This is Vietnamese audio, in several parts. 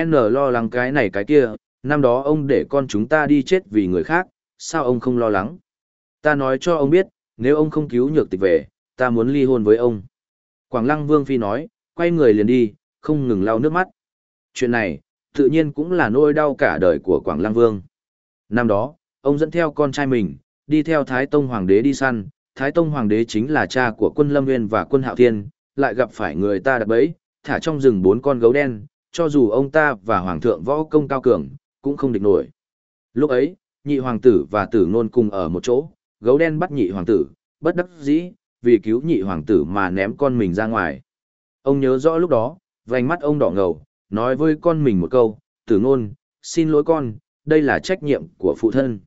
N lo lắng cái này cái kia, năm đó ông để con chúng ta đi chết vì người khác, sao ông không lo lắng? Ta nói cho ông biết, nếu ông không cứu nhược tịch về, ta muốn ly hôn với ông. Quảng Lăng Vương Phi nói, quay người liền đi, không ngừng lau nước mắt. Chuyện này, tự nhiên cũng là nỗi đau cả đời của Quảng Lăng Vương. Năm đó, ông dẫn theo con trai mình, đi theo Thái Tông Hoàng đế đi săn, Thái Tông Hoàng đế chính là cha của quân Lâm Nguyên và quân Hạo Thiên, lại gặp phải người ta đặt bẫy, thả trong rừng bốn con gấu đen, cho dù ông ta và Hoàng thượng võ công cao cường, cũng không địch nổi. Lúc ấy, nhị hoàng tử và tử nôn cùng ở một chỗ, gấu đen bắt nhị hoàng tử, bất đắc dĩ, vì cứu nhị hoàng tử mà ném con mình ra ngoài. Ông nhớ rõ lúc đó, vành mắt ông đỏ ngầu, nói với con mình một câu, tử nôn, xin lỗi con, đây là trách nhiệm của phụ thân.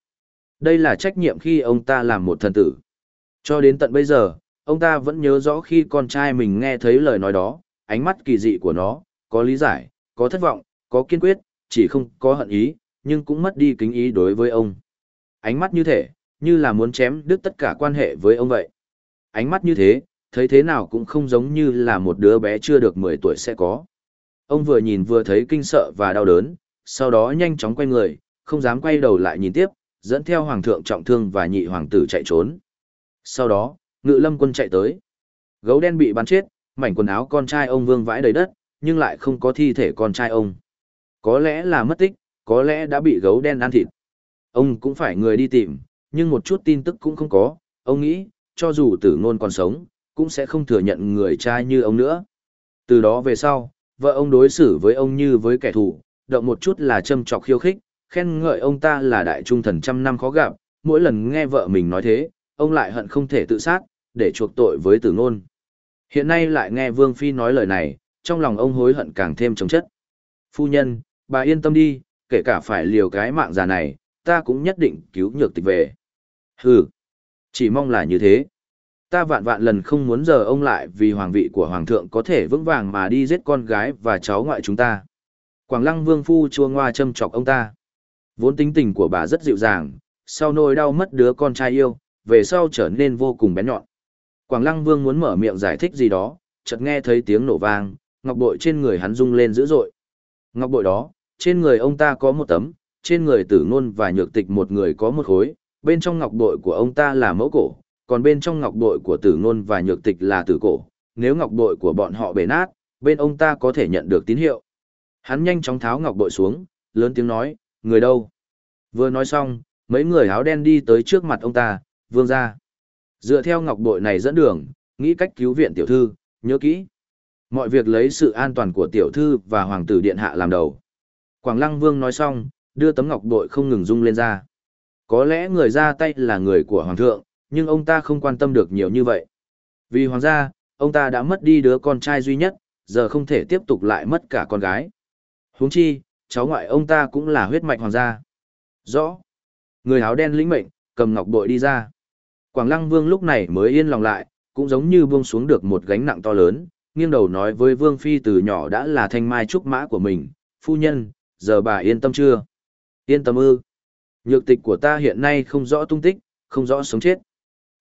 Đây là trách nhiệm khi ông ta làm một thần tử. Cho đến tận bây giờ, ông ta vẫn nhớ rõ khi con trai mình nghe thấy lời nói đó, ánh mắt kỳ dị của nó, có lý giải, có thất vọng, có kiên quyết, chỉ không có hận ý, nhưng cũng mất đi kính ý đối với ông. Ánh mắt như thế, như là muốn chém đứt tất cả quan hệ với ông vậy. Ánh mắt như thế, thấy thế nào cũng không giống như là một đứa bé chưa được 10 tuổi sẽ có. Ông vừa nhìn vừa thấy kinh sợ và đau đớn, sau đó nhanh chóng quay người, không dám quay đầu lại nhìn tiếp, dẫn theo hoàng thượng trọng thương và nhị hoàng tử chạy trốn. Sau đó, ngự lâm quân chạy tới. Gấu đen bị bắn chết, mảnh quần áo con trai ông vương vãi đầy đất, nhưng lại không có thi thể con trai ông. Có lẽ là mất tích, có lẽ đã bị gấu đen ăn thịt. Ông cũng phải người đi tìm, nhưng một chút tin tức cũng không có, ông nghĩ, cho dù tử ngôn còn sống, cũng sẽ không thừa nhận người trai như ông nữa. Từ đó về sau, vợ ông đối xử với ông như với kẻ thù, động một chút là châm trọc khiêu khích, khen ngợi ông ta là đại trung thần trăm năm khó gặp, mỗi lần nghe vợ mình nói thế, ông lại hận không thể tự sát, để chuộc tội với tử ngôn. Hiện nay lại nghe Vương Phi nói lời này, trong lòng ông hối hận càng thêm chống chất. Phu nhân, bà yên tâm đi, kể cả phải liều cái mạng già này, ta cũng nhất định cứu nhược tịch về. Hừ, chỉ mong là như thế. Ta vạn vạn lần không muốn giờ ông lại vì hoàng vị của hoàng thượng có thể vững vàng mà đi giết con gái và cháu ngoại chúng ta. Quảng lăng vương phu chua ngoa châm chọc ông ta. Vốn tính tình của bà rất dịu dàng, sau nỗi đau mất đứa con trai yêu, về sau trở nên vô cùng bén nhọn. Quảng lăng vương muốn mở miệng giải thích gì đó, chợt nghe thấy tiếng nổ vang, ngọc bội trên người hắn rung lên dữ dội. Ngọc bội đó, trên người ông ta có một tấm, trên người tử ngôn và nhược tịch một người có một khối, bên trong ngọc bội của ông ta là mẫu cổ, còn bên trong ngọc bội của tử ngôn và nhược tịch là tử cổ. Nếu ngọc bội của bọn họ bể nát, bên ông ta có thể nhận được tín hiệu. Hắn nhanh chóng tháo ngọc bội xuống, lớn tiếng nói, người đâu? Vừa nói xong, mấy người áo đen đi tới trước mặt ông ta, vương ra. Dựa theo ngọc bội này dẫn đường, nghĩ cách cứu viện tiểu thư, nhớ kỹ. Mọi việc lấy sự an toàn của tiểu thư và hoàng tử điện hạ làm đầu. Quảng Lăng Vương nói xong, đưa tấm ngọc bội không ngừng rung lên ra. Có lẽ người ra tay là người của hoàng thượng, nhưng ông ta không quan tâm được nhiều như vậy. Vì hoàng gia, ông ta đã mất đi đứa con trai duy nhất, giờ không thể tiếp tục lại mất cả con gái. Huống chi, cháu ngoại ông ta cũng là huyết mạch hoàng gia. Rõ. Người áo đen lĩnh mệnh, cầm ngọc bội đi ra. Quảng Lăng Vương lúc này mới yên lòng lại, cũng giống như buông xuống được một gánh nặng to lớn, nghiêng đầu nói với Vương Phi từ nhỏ đã là thanh mai trúc mã của mình, phu nhân, giờ bà yên tâm chưa? Yên tâm ư. Nhược tịch của ta hiện nay không rõ tung tích, không rõ sống chết.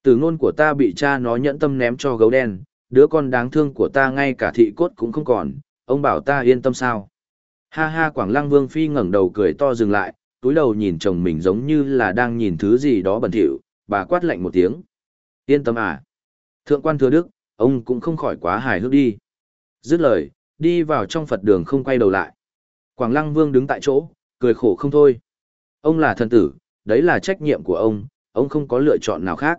Từ ngôn của ta bị cha nó nhẫn tâm ném cho gấu đen, đứa con đáng thương của ta ngay cả thị cốt cũng không còn, ông bảo ta yên tâm sao? Ha ha Quảng Lăng Vương Phi ngẩng đầu cười to dừng lại, túi đầu nhìn chồng mình giống như là đang nhìn thứ gì đó bẩn thỉu, bà quát lạnh một tiếng. Yên tâm à? Thượng quan thừa đức, ông cũng không khỏi quá hài hước đi. Dứt lời, đi vào trong Phật đường không quay đầu lại. Quảng Lăng Vương đứng tại chỗ, cười khổ không thôi. Ông là thần tử, đấy là trách nhiệm của ông, ông không có lựa chọn nào khác.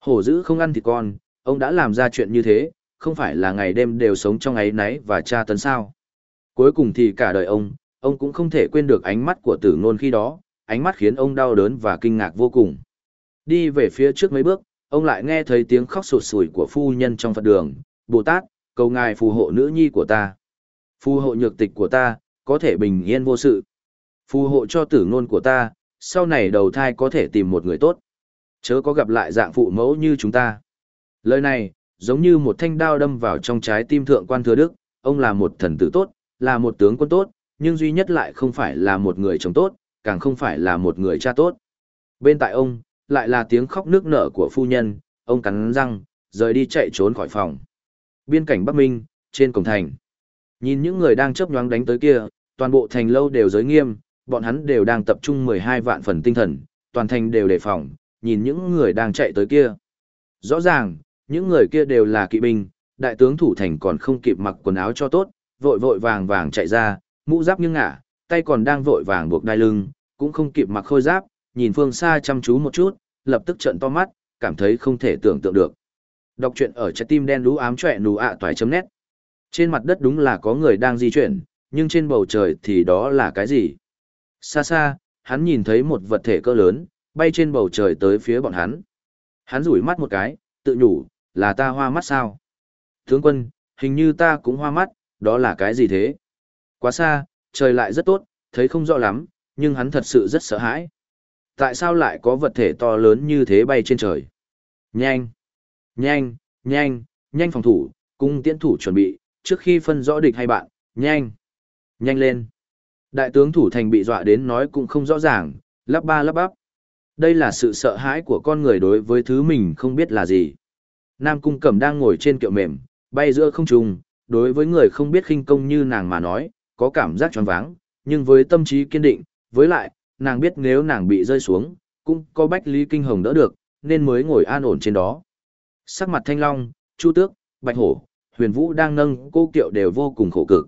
Hổ dữ không ăn thịt con, ông đã làm ra chuyện như thế, không phải là ngày đêm đều sống trong ấy náy và tra tấn sao. Cuối cùng thì cả đời ông, ông cũng không thể quên được ánh mắt của tử ngôn khi đó, ánh mắt khiến ông đau đớn và kinh ngạc vô cùng. Đi về phía trước mấy bước, ông lại nghe thấy tiếng khóc sụt sùi của phu nhân trong Phật đường, Bồ Tát, cầu ngài phù hộ nữ nhi của ta. Phù hộ nhược tịch của ta, có thể bình yên vô sự. Phù hộ cho tử ngôn của ta, sau này đầu thai có thể tìm một người tốt. Chớ có gặp lại dạng phụ mẫu như chúng ta. Lời này, giống như một thanh đao đâm vào trong trái tim thượng quan thừa đức, ông là một thần tử tốt, là một tướng quân tốt, nhưng duy nhất lại không phải là một người chồng tốt, càng không phải là một người cha tốt. Bên tại ông, lại là tiếng khóc nước nở của phu nhân, ông cắn răng, rời đi chạy trốn khỏi phòng. Biên cảnh Bắc Minh, trên cổng thành. Nhìn những người đang chớp nhoáng đánh tới kia, Toàn bộ thành lâu đều giới nghiêm, bọn hắn đều đang tập trung 12 vạn phần tinh thần, toàn thành đều đề phòng, nhìn những người đang chạy tới kia. Rõ ràng, những người kia đều là kỵ binh, đại tướng thủ thành còn không kịp mặc quần áo cho tốt, vội vội vàng vàng chạy ra, mũ giáp nghiêng ngả, tay còn đang vội vàng buộc đai lưng, cũng không kịp mặc khôi giáp, nhìn phương xa chăm chú một chút, lập tức trợn to mắt, cảm thấy không thể tưởng tượng được. Đọc truyện ở trái tim đen đú ám trọe nù ạ toài chấm nét. Trên mặt đất đúng là có người đang di chuyển, nhưng trên bầu trời thì đó là cái gì? Xa xa, hắn nhìn thấy một vật thể cỡ lớn, bay trên bầu trời tới phía bọn hắn. Hắn rủi mắt một cái, tự nhủ, là ta hoa mắt sao? Tướng quân, hình như ta cũng hoa mắt, đó là cái gì thế? Quá xa, trời lại rất tốt, thấy không rõ lắm, nhưng hắn thật sự rất sợ hãi. Tại sao lại có vật thể to lớn như thế bay trên trời? Nhanh! Nhanh! Nhanh! Nhanh phòng thủ, cung tiễn thủ chuẩn bị, trước khi phân rõ địch hay bạn, nhanh! Nhanh lên! Đại tướng thủ thành bị dọa đến nói cũng không rõ ràng, lắp ba lắp bắp. Đây là sự sợ hãi của con người đối với thứ mình không biết là gì. Nam Cung Cẩm đang ngồi trên kiệu mềm, bay giữa không trung, đối với người không biết khinh công như nàng mà nói, có cảm giác choáng váng, nhưng với tâm trí kiên định, với lại, nàng biết nếu nàng bị rơi xuống, cũng có Bách Lý Kinh Hồng đỡ được, nên mới ngồi an ổn trên đó. Sắc mặt Thanh Long, Chu Tước, Bạch Hổ, Huyền Vũ đang nâng cô kiệu đều vô cùng khổ cực.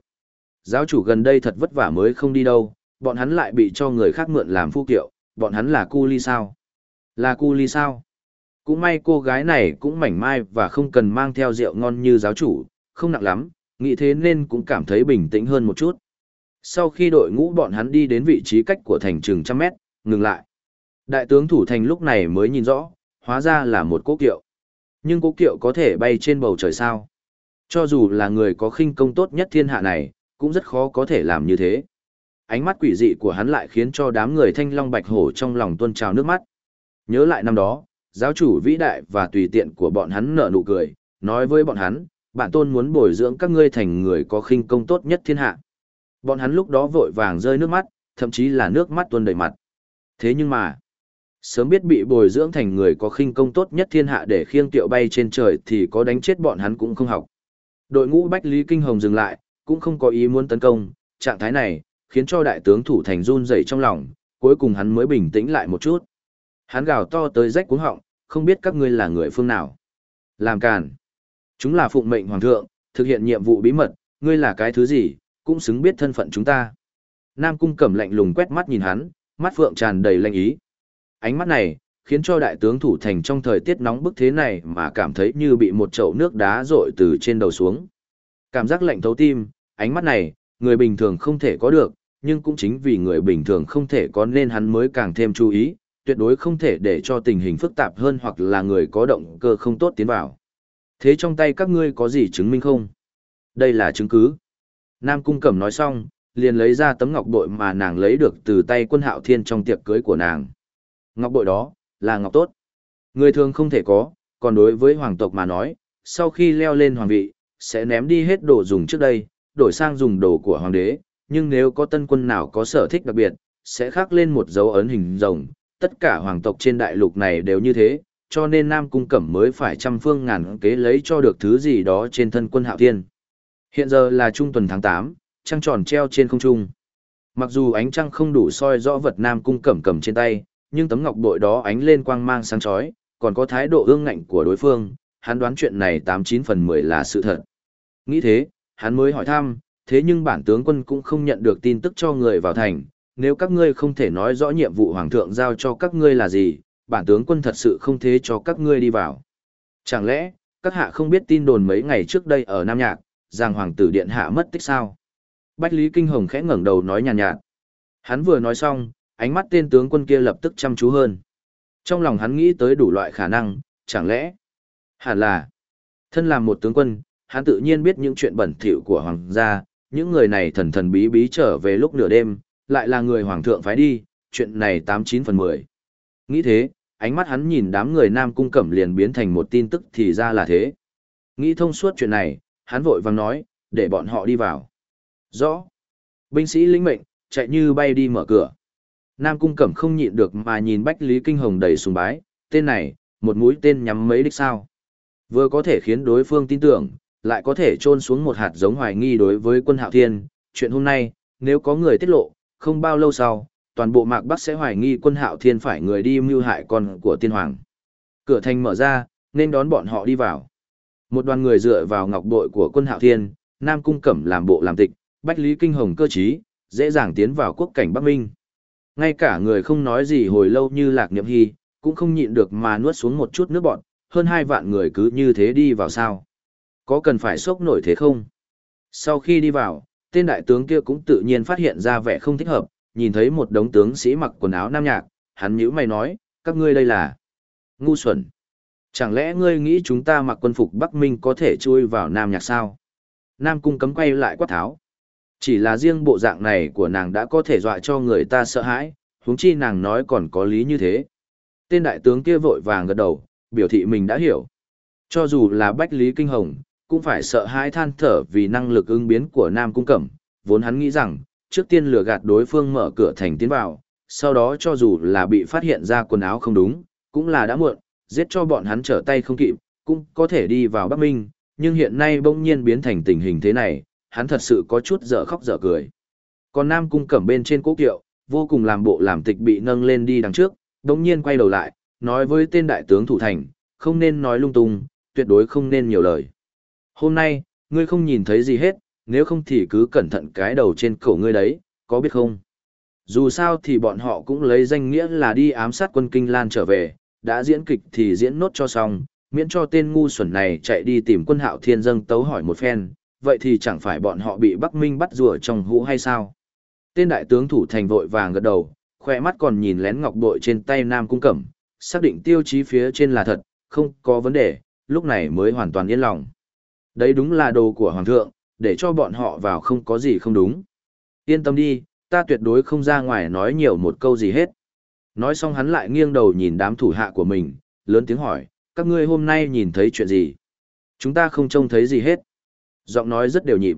Giáo chủ gần đây thật vất vả mới không đi đâu, bọn hắn lại bị cho người khác mượn làm phu kiệu, bọn hắn là cu ly sao? Là cu ly sao? Cũng may cô gái này cũng mảnh mai và không cần mang theo rượu ngon như giáo chủ, không nặng lắm, nghĩ thế nên cũng cảm thấy bình tĩnh hơn một chút. Sau khi đội ngũ bọn hắn đi đến vị trí cách của thành chừng trăm mét, ngừng lại. Đại tướng thủ thành lúc này mới nhìn rõ, hóa ra là một cố kiệu. Nhưng cố kiệu có thể bay trên bầu trời sao? Cho dù là người có khinh công tốt nhất thiên hạ này, cũng rất khó có thể làm như thế. Ánh mắt quỷ dị của hắn lại khiến cho đám người thanh long bạch hổ trong lòng tuôn trào nước mắt. Nhớ lại năm đó, giáo chủ vĩ đại và tùy tiện của bọn hắn nở nụ cười, nói với bọn hắn, bản tôn muốn bồi dưỡng các ngươi thành người có khinh công tốt nhất thiên hạ. Bọn hắn lúc đó vội vàng rơi nước mắt, thậm chí là nước mắt tuôn đầy mặt. Thế nhưng mà, sớm biết bị bồi dưỡng thành người có khinh công tốt nhất thiên hạ để khiêng tiệu bay trên trời thì có đánh chết bọn hắn cũng không học. Đội ngũ Bách Lý Kinh Hồng dừng lại, cũng không có ý muốn tấn công, trạng thái này, khiến cho đại tướng thủ thành run rẩy trong lòng, cuối cùng hắn mới bình tĩnh lại một chút. Hắn gào to tới rách cuống họng, không biết các ngươi là người phương nào. Làm càn. Chúng là phụng mệnh hoàng thượng, thực hiện nhiệm vụ bí mật, ngươi là cái thứ gì, cũng xứng biết thân phận chúng ta. Nam cung cẩm lạnh lùng quét mắt nhìn hắn, mắt phượng tràn đầy lanh ý. Ánh mắt này, khiến cho đại tướng thủ thành trong thời tiết nóng bức thế này mà cảm thấy như bị một chậu nước đá rội từ trên đầu xuống. Cảm giác lạnh thấu tim, ánh mắt này, người bình thường không thể có được, nhưng cũng chính vì người bình thường không thể có nên hắn mới càng thêm chú ý, tuyệt đối không thể để cho tình hình phức tạp hơn hoặc là người có động cơ không tốt tiến vào. Thế trong tay các ngươi có gì chứng minh không? Đây là chứng cứ. Nam Cung Cẩm nói xong, liền lấy ra tấm ngọc bội mà nàng lấy được từ tay quân hạo thiên trong tiệc cưới của nàng. Ngọc bội đó, là ngọc tốt. Người thường không thể có, còn đối với hoàng tộc mà nói, sau khi leo lên hoàng vị, sẽ ném đi hết đồ dùng trước đây, đổi sang dùng đồ của hoàng đế, nhưng nếu có tân quân nào có sở thích đặc biệt, sẽ khắc lên một dấu ấn hình rồng, tất cả hoàng tộc trên đại lục này đều như thế, cho nên Nam Cung Cẩm mới phải trăm phương ngàn kế lấy cho được thứ gì đó trên thân quân hạo thiên. Hiện giờ là trung tuần tháng 8, trăng tròn treo trên không trung. Mặc dù ánh trăng không đủ soi rõ vật Nam Cung Cẩm cầm trên tay, nhưng tấm ngọc bội đó ánh lên quang mang sáng chói, còn có thái độ ương ngạnh của đối phương, hắn đoán chuyện này 89 phần 10 là sự thật. Nghĩ thế, hắn mới hỏi thăm, thế nhưng bản tướng quân cũng không nhận được tin tức cho người vào thành, nếu các ngươi không thể nói rõ nhiệm vụ hoàng thượng giao cho các ngươi là gì, bản tướng quân thật sự không thế cho các ngươi đi vào. Chẳng lẽ, các hạ không biết tin đồn mấy ngày trước đây ở Nam Nhạc, rằng hoàng tử điện hạ mất tích sao? Bách Lý Kinh Hồng khẽ ngẩng đầu nói nhàn nhạt, nhạt. Hắn vừa nói xong, ánh mắt tên tướng quân kia lập tức chăm chú hơn. Trong lòng hắn nghĩ tới đủ loại khả năng, chẳng lẽ, hẳn là, thân làm một tướng quân, hắn tự nhiên biết những chuyện bẩn thỉu của hoàng gia, những người này thần thần bí bí trở về lúc nửa đêm, lại là người hoàng thượng phái đi, chuyện này 89 phần 10. Nghĩ thế, ánh mắt hắn nhìn đám người nam cung cẩm liền biến thành một tin tức thì ra là thế. Nghĩ thông suốt chuyện này, hắn vội vàng nói, để bọn họ đi vào. Rõ. Binh sĩ lĩnh mệnh, chạy như bay đi mở cửa. Nam cung cẩm không nhịn được mà nhìn Bách Lý Kinh Hồng đầy sùng bái, tên này, một mũi tên nhắm mấy đích sao. Vừa có thể khiến đối phương tin tưởng, lại có thể trôn xuống một hạt giống hoài nghi đối với quân hạo thiên. Chuyện hôm nay, nếu có người tiết lộ, không bao lâu sau, toàn bộ mạc bắc sẽ hoài nghi quân hạo thiên phải người đi mưu hại con của tiên hoàng. Cửa thành mở ra, nên đón bọn họ đi vào. Một đoàn người dựa vào ngọc bội của quân hạo thiên, Nam Cung Cẩm làm bộ làm tịch, Bách Lý Kinh Hồng cơ trí, dễ dàng tiến vào quốc cảnh Bắc Minh. Ngay cả người không nói gì hồi lâu như Lạc Niệm Hy, cũng không nhịn được mà nuốt xuống một chút nước bọn, hơn hai vạn người cứ như thế đi vào sao. Có cần phải sốc nổi thế không? Sau khi đi vào, tên đại tướng kia cũng tự nhiên phát hiện ra vẻ không thích hợp, nhìn thấy một đống tướng sĩ mặc quần áo nam nhạc, hắn nhíu mày nói, các ngươi đây là ngu xuẩn. Chẳng lẽ ngươi nghĩ chúng ta mặc quân phục Bắc Minh có thể chui vào nam nhạc sao? Nam cung cấm quay lại quát tháo. Chỉ là riêng bộ dạng này của nàng đã có thể dọa cho người ta sợ hãi, huống chi nàng nói còn có lý như thế. Tên đại tướng kia vội vàng gật đầu, biểu thị mình đã hiểu. Cho dù là Bách Lý Kinh Hồng, cũng phải sợ hãi than thở vì năng lực ứng biến của Nam Cung Cẩm, vốn hắn nghĩ rằng, trước tiên lừa gạt đối phương mở cửa thành tiến vào, sau đó cho dù là bị phát hiện ra quần áo không đúng, cũng là đã muộn, giết cho bọn hắn trở tay không kịp, cũng có thể đi vào Bắc Minh, nhưng hiện nay bỗng nhiên biến thành tình hình thế này, hắn thật sự có chút dở khóc dở cười. Còn Nam Cung Cẩm bên trên cố kiệu, vô cùng làm bộ làm tịch bị nâng lên đi đằng trước, bỗng nhiên quay đầu lại, nói với tên đại tướng thủ thành, không nên nói lung tung, tuyệt đối không nên nhiều lời. Hôm nay, ngươi không nhìn thấy gì hết, nếu không thì cứ cẩn thận cái đầu trên cổ ngươi đấy, có biết không? Dù sao thì bọn họ cũng lấy danh nghĩa là đi ám sát quân Kinh Lan trở về, đã diễn kịch thì diễn nốt cho xong, miễn cho tên ngu xuẩn này chạy đi tìm quân hạo thiên dâng tấu hỏi một phen, vậy thì chẳng phải bọn họ bị Bắc Minh bắt rùa trong hũ hay sao? Tên đại tướng thủ thành vội vàng gật đầu, khoe mắt còn nhìn lén ngọc bội trên tay Nam Cung Cẩm, xác định tiêu chí phía trên là thật, không có vấn đề, lúc này mới hoàn toàn yên lòng. Đấy đúng là đồ của Hoàng thượng, để cho bọn họ vào không có gì không đúng. Yên tâm đi, ta tuyệt đối không ra ngoài nói nhiều một câu gì hết. Nói xong hắn lại nghiêng đầu nhìn đám thủ hạ của mình, lớn tiếng hỏi, các ngươi hôm nay nhìn thấy chuyện gì? Chúng ta không trông thấy gì hết. Giọng nói rất đều nhịp.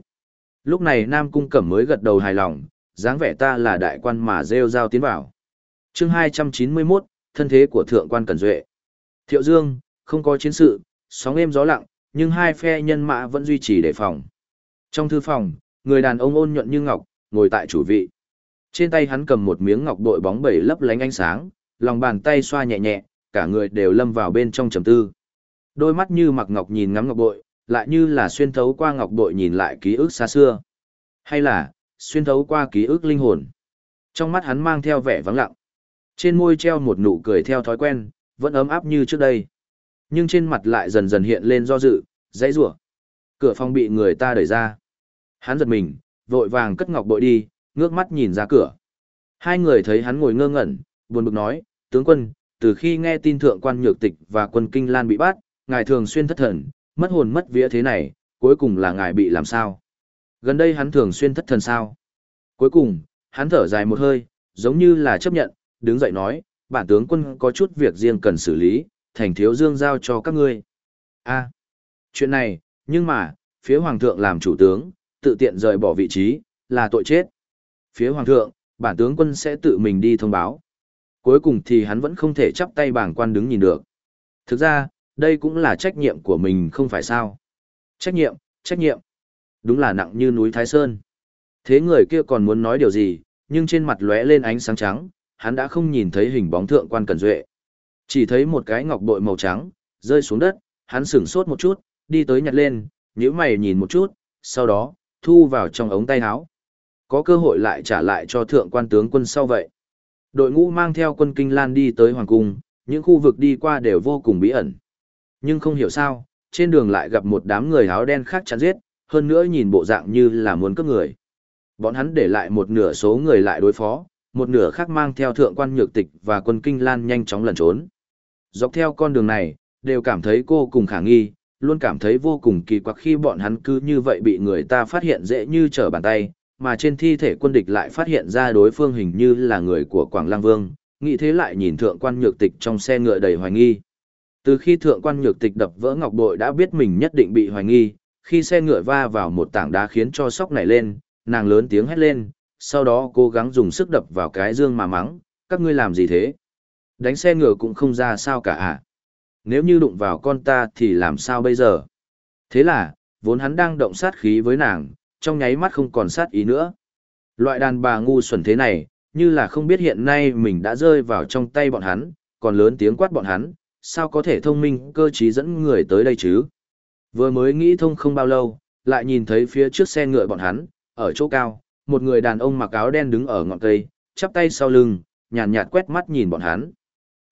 Lúc này Nam Cung Cẩm mới gật đầu hài lòng, dáng vẻ ta là đại quan mà rêu rao tiến vào. chương 291, thân thế của Thượng quan Cẩn Duệ. Thiệu Dương, không có chiến sự, sóng êm gió lặng, nhưng hai phe nhân mã vẫn duy trì đề phòng. Trong thư phòng, người đàn ông ôn nhuận như ngọc, ngồi tại chủ vị. Trên tay hắn cầm một miếng ngọc bội bóng bẩy lấp lánh ánh sáng, lòng bàn tay xoa nhẹ nhẹ, cả người đều lâm vào bên trong trầm tư. Đôi mắt như mặc ngọc nhìn ngắm ngọc bội, lại như là xuyên thấu qua ngọc bội nhìn lại ký ức xa xưa. Hay là, xuyên thấu qua ký ức linh hồn. Trong mắt hắn mang theo vẻ vắng lặng. Trên môi treo một nụ cười theo thói quen, vẫn ấm áp như trước đây. Nhưng trên mặt lại dần dần hiện lên do dự, dãy rủa. Cửa phòng bị người ta đẩy ra. Hắn giật mình, vội vàng cất ngọc bội đi, ngước mắt nhìn ra cửa. Hai người thấy hắn ngồi ngơ ngẩn, buồn bực nói, tướng quân, từ khi nghe tin thượng quan nhược tịch và quân kinh lan bị bắt, ngài thường xuyên thất thần, mất hồn mất vía thế này, cuối cùng là ngài bị làm sao? Gần đây hắn thường xuyên thất thần sao? Cuối cùng, hắn thở dài một hơi, giống như là chấp nhận, đứng dậy nói, bản tướng quân có chút việc riêng cần xử lý, thành thiếu dương giao cho các ngươi. a chuyện này, nhưng mà, phía hoàng thượng làm chủ tướng, tự tiện rời bỏ vị trí, là tội chết. Phía hoàng thượng, bản tướng quân sẽ tự mình đi thông báo. Cuối cùng thì hắn vẫn không thể chắp tay bảng quan đứng nhìn được. Thực ra, đây cũng là trách nhiệm của mình không phải sao. Trách nhiệm, trách nhiệm. Đúng là nặng như núi Thái Sơn. Thế người kia còn muốn nói điều gì, nhưng trên mặt lóe lên ánh sáng trắng, hắn đã không nhìn thấy hình bóng thượng quan Cẩn Duệ. Chỉ thấy một cái ngọc bội màu trắng, rơi xuống đất, hắn sửng sốt một chút, đi tới nhặt lên, nhíu mày nhìn một chút, sau đó, thu vào trong ống tay áo. Có cơ hội lại trả lại cho thượng quan tướng quân sau vậy. Đội ngũ mang theo quân Kinh Lan đi tới Hoàng Cung, những khu vực đi qua đều vô cùng bí ẩn. Nhưng không hiểu sao, trên đường lại gặp một đám người áo đen khác chắn giết, hơn nữa nhìn bộ dạng như là muốn cướp người. Bọn hắn để lại một nửa số người lại đối phó, một nửa khác mang theo thượng quan nhược tịch và quân Kinh Lan nhanh chóng lẩn trốn. Dọc theo con đường này, đều cảm thấy cô cùng khả nghi, luôn cảm thấy vô cùng kỳ quặc khi bọn hắn cứ như vậy bị người ta phát hiện dễ như trở bàn tay, mà trên thi thể quân địch lại phát hiện ra đối phương hình như là người của Quảng Lăng Vương, nghĩ thế lại nhìn thượng quan nhược tịch trong xe ngựa đầy hoài nghi. Từ khi thượng quan nhược tịch đập vỡ ngọc bội đã biết mình nhất định bị hoài nghi, khi xe ngựa va vào một tảng đá khiến cho sóc nảy lên, nàng lớn tiếng hét lên, sau đó cố gắng dùng sức đập vào cái dương mà mắng, các ngươi làm gì thế? Đánh xe ngựa cũng không ra sao cả à? Nếu như đụng vào con ta thì làm sao bây giờ? Thế là, vốn hắn đang động sát khí với nàng, trong nháy mắt không còn sát ý nữa. Loại đàn bà ngu xuẩn thế này, như là không biết hiện nay mình đã rơi vào trong tay bọn hắn, còn lớn tiếng quát bọn hắn, sao có thể thông minh cơ trí dẫn người tới đây chứ? Vừa mới nghĩ thông không bao lâu, lại nhìn thấy phía trước xe ngựa bọn hắn, ở chỗ cao, một người đàn ông mặc áo đen đứng ở ngọn cây, chắp tay sau lưng, nhàn nhạt, nhạt quét mắt nhìn bọn hắn.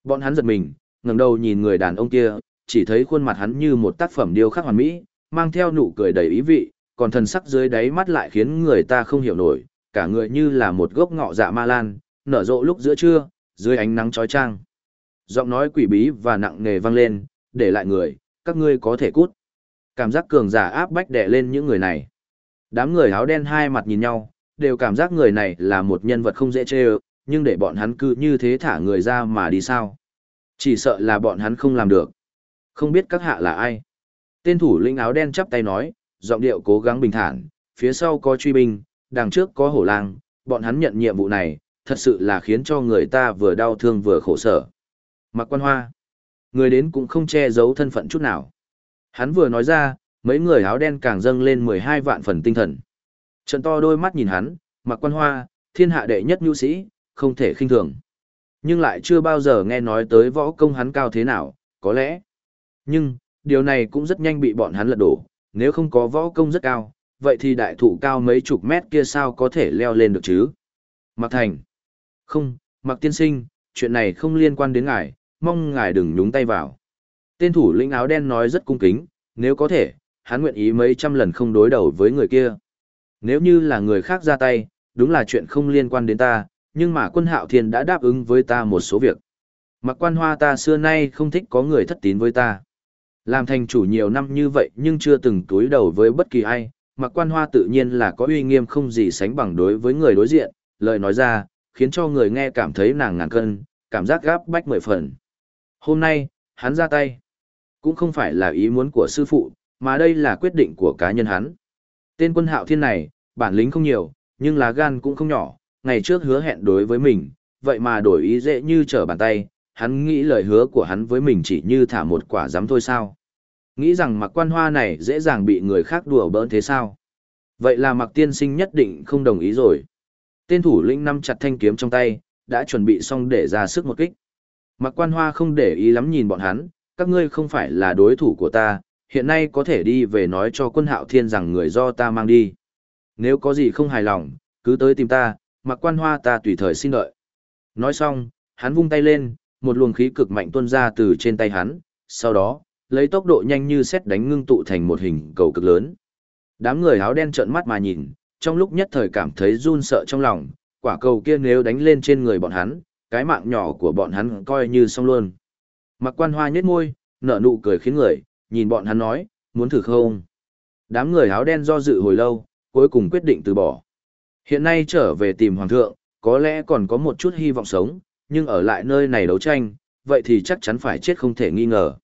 Bọn hắn giật mình, ngẩng đầu nhìn người đàn ông kia, chỉ thấy khuôn mặt hắn như một tác phẩm điêu khắc hoàn mỹ, mang theo nụ cười đầy ý vị, còn thần sắc dưới đáy mắt lại khiến người ta không hiểu nổi, cả người như là một gốc ngọ dạ ma lan, nở rộ lúc giữa trưa, dưới ánh nắng chói chang. Giọng nói quỷ bí và nặng nề vang lên, để lại người, các ngươi có thể cút. Cảm giác cường giả áp bách đè lên những người này. Đám người áo đen hai mặt nhìn nhau, đều cảm giác người này là một nhân vật không dễ chê nhưng để bọn hắn cứ như thế thả người ra mà đi sao. Chỉ sợ là bọn hắn không làm được. Không biết các hạ là ai. Tên thủ lĩnh áo đen chắp tay nói, giọng điệu cố gắng bình thản, phía sau có truy binh, đằng trước có hổ lang, bọn hắn nhận nhiệm vụ này, thật sự là khiến cho người ta vừa đau thương vừa khổ sở. Mặc quan hoa. Người đến cũng không che giấu thân phận chút nào. Hắn vừa nói ra, mấy người áo đen càng dâng lên 12 vạn phần tinh thần. Trận to đôi mắt nhìn hắn, mặc quan hoa, thiên hạ đệ nhất nhu sĩ, không thể khinh thường. Nhưng lại chưa bao giờ nghe nói tới võ công hắn cao thế nào, có lẽ. Nhưng, điều này cũng rất nhanh bị bọn hắn lật đổ, nếu không có võ công rất cao, vậy thì đại thụ cao mấy chục mét kia sao có thể leo lên được chứ? Mặc thành. Không, mặc tiên sinh, chuyện này không liên quan đến ngài, mong ngài đừng nhúng tay vào. Tên thủ lĩnh áo đen nói rất cung kính, nếu có thể, hắn nguyện ý mấy trăm lần không đối đầu với người kia. Nếu như là người khác ra tay, đúng là chuyện không liên quan đến ta, nhưng mà quân hạo thiên đã đáp ứng với ta một số việc. Mặc quan hoa ta xưa nay không thích có người thất tín với ta. Làm thành chủ nhiều năm như vậy nhưng chưa từng túi đầu với bất kỳ ai, mặc quan hoa tự nhiên là có uy nghiêm không gì sánh bằng đối với người đối diện, lời nói ra, khiến cho người nghe cảm thấy nàng ngàn cân, cảm giác gáp bách mười phần. Hôm nay, hắn ra tay. Cũng không phải là ý muốn của sư phụ, mà đây là quyết định của cá nhân hắn. Tên quân hạo thiên này, bản lĩnh không nhiều, nhưng lá gan cũng không nhỏ, ngày trước hứa hẹn đối với mình, vậy mà đổi ý dễ như trở bàn tay, hắn nghĩ lời hứa của hắn với mình chỉ như thả một quả giấm thôi sao. Nghĩ rằng mặc quan hoa này dễ dàng bị người khác đùa bỡn thế sao? Vậy là mặc tiên sinh nhất định không đồng ý rồi. Tên thủ lĩnh nắm chặt thanh kiếm trong tay, đã chuẩn bị xong để ra sức một kích. Mặc quan hoa không để ý lắm nhìn bọn hắn, các ngươi không phải là đối thủ của ta, hiện nay có thể đi về nói cho quân hạo thiên rằng người do ta mang đi. Nếu có gì không hài lòng, cứ tới tìm ta, mặc quan hoa ta tùy thời xin đợi. Nói xong, hắn vung tay lên, một luồng khí cực mạnh tuôn ra từ trên tay hắn, sau đó, lấy tốc độ nhanh như xét đánh ngưng tụ thành một hình cầu cực lớn. Đám người áo đen trợn mắt mà nhìn, trong lúc nhất thời cảm thấy run sợ trong lòng, quả cầu kia nếu đánh lên trên người bọn hắn, cái mạng nhỏ của bọn hắn coi như xong luôn. Mặc quan hoa nhếch môi, nở nụ cười khiến người, nhìn bọn hắn nói, muốn thử không? Đám người áo đen do dự hồi lâu, cuối cùng quyết định từ bỏ. Hiện nay trở về tìm hoàng thượng, có lẽ còn có một chút hy vọng sống, nhưng ở lại nơi này đấu tranh, vậy thì chắc chắn phải chết không thể nghi ngờ.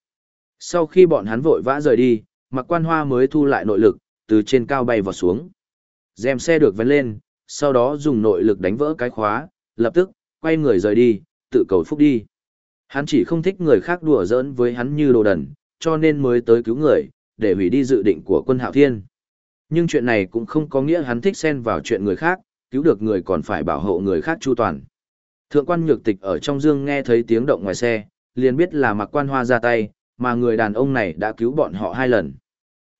Sau khi bọn hắn vội vã rời đi, mặc quan hoa mới thu lại nội lực, từ trên cao bay vào xuống. Dèm xe được vén lên, sau đó dùng nội lực đánh vỡ cái khóa, lập tức, quay người rời đi, tự cầu phúc đi. Hắn chỉ không thích người khác đùa giỡn với hắn như đồ đần, cho nên mới tới cứu người, để hủy đi dự định của quân hạo thiên. Nhưng chuyện này cũng không có nghĩa hắn thích xen vào chuyện người khác, cứu được người còn phải bảo hộ người khác chu toàn. Thượng quan nhược tịch ở trong dương nghe thấy tiếng động ngoài xe, liền biết là mặc quan hoa ra tay, mà người đàn ông này đã cứu bọn họ hai lần.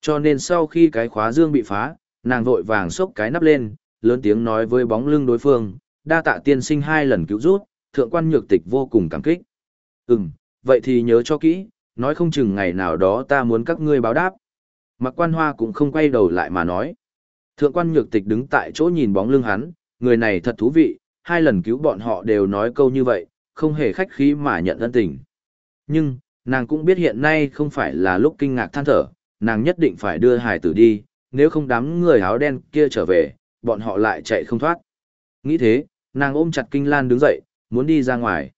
Cho nên sau khi cái khóa dương bị phá, nàng vội vàng xốc cái nắp lên, lớn tiếng nói với bóng lưng đối phương, đa tạ tiên sinh hai lần cứu rút, thượng quan nhược tịch vô cùng cảm kích. Ừm, vậy thì nhớ cho kỹ, nói không chừng ngày nào đó ta muốn các ngươi báo đáp. Mặc quan hoa cũng không quay đầu lại mà nói. Thượng quan nhược tịch đứng tại chỗ nhìn bóng lưng hắn, người này thật thú vị, hai lần cứu bọn họ đều nói câu như vậy, không hề khách khí mà nhận ân tình. Nhưng, nàng cũng biết hiện nay không phải là lúc kinh ngạc than thở, nàng nhất định phải đưa hải tử đi, nếu không đám người áo đen kia trở về, bọn họ lại chạy không thoát. Nghĩ thế, nàng ôm chặt kinh lan đứng dậy, muốn đi ra ngoài.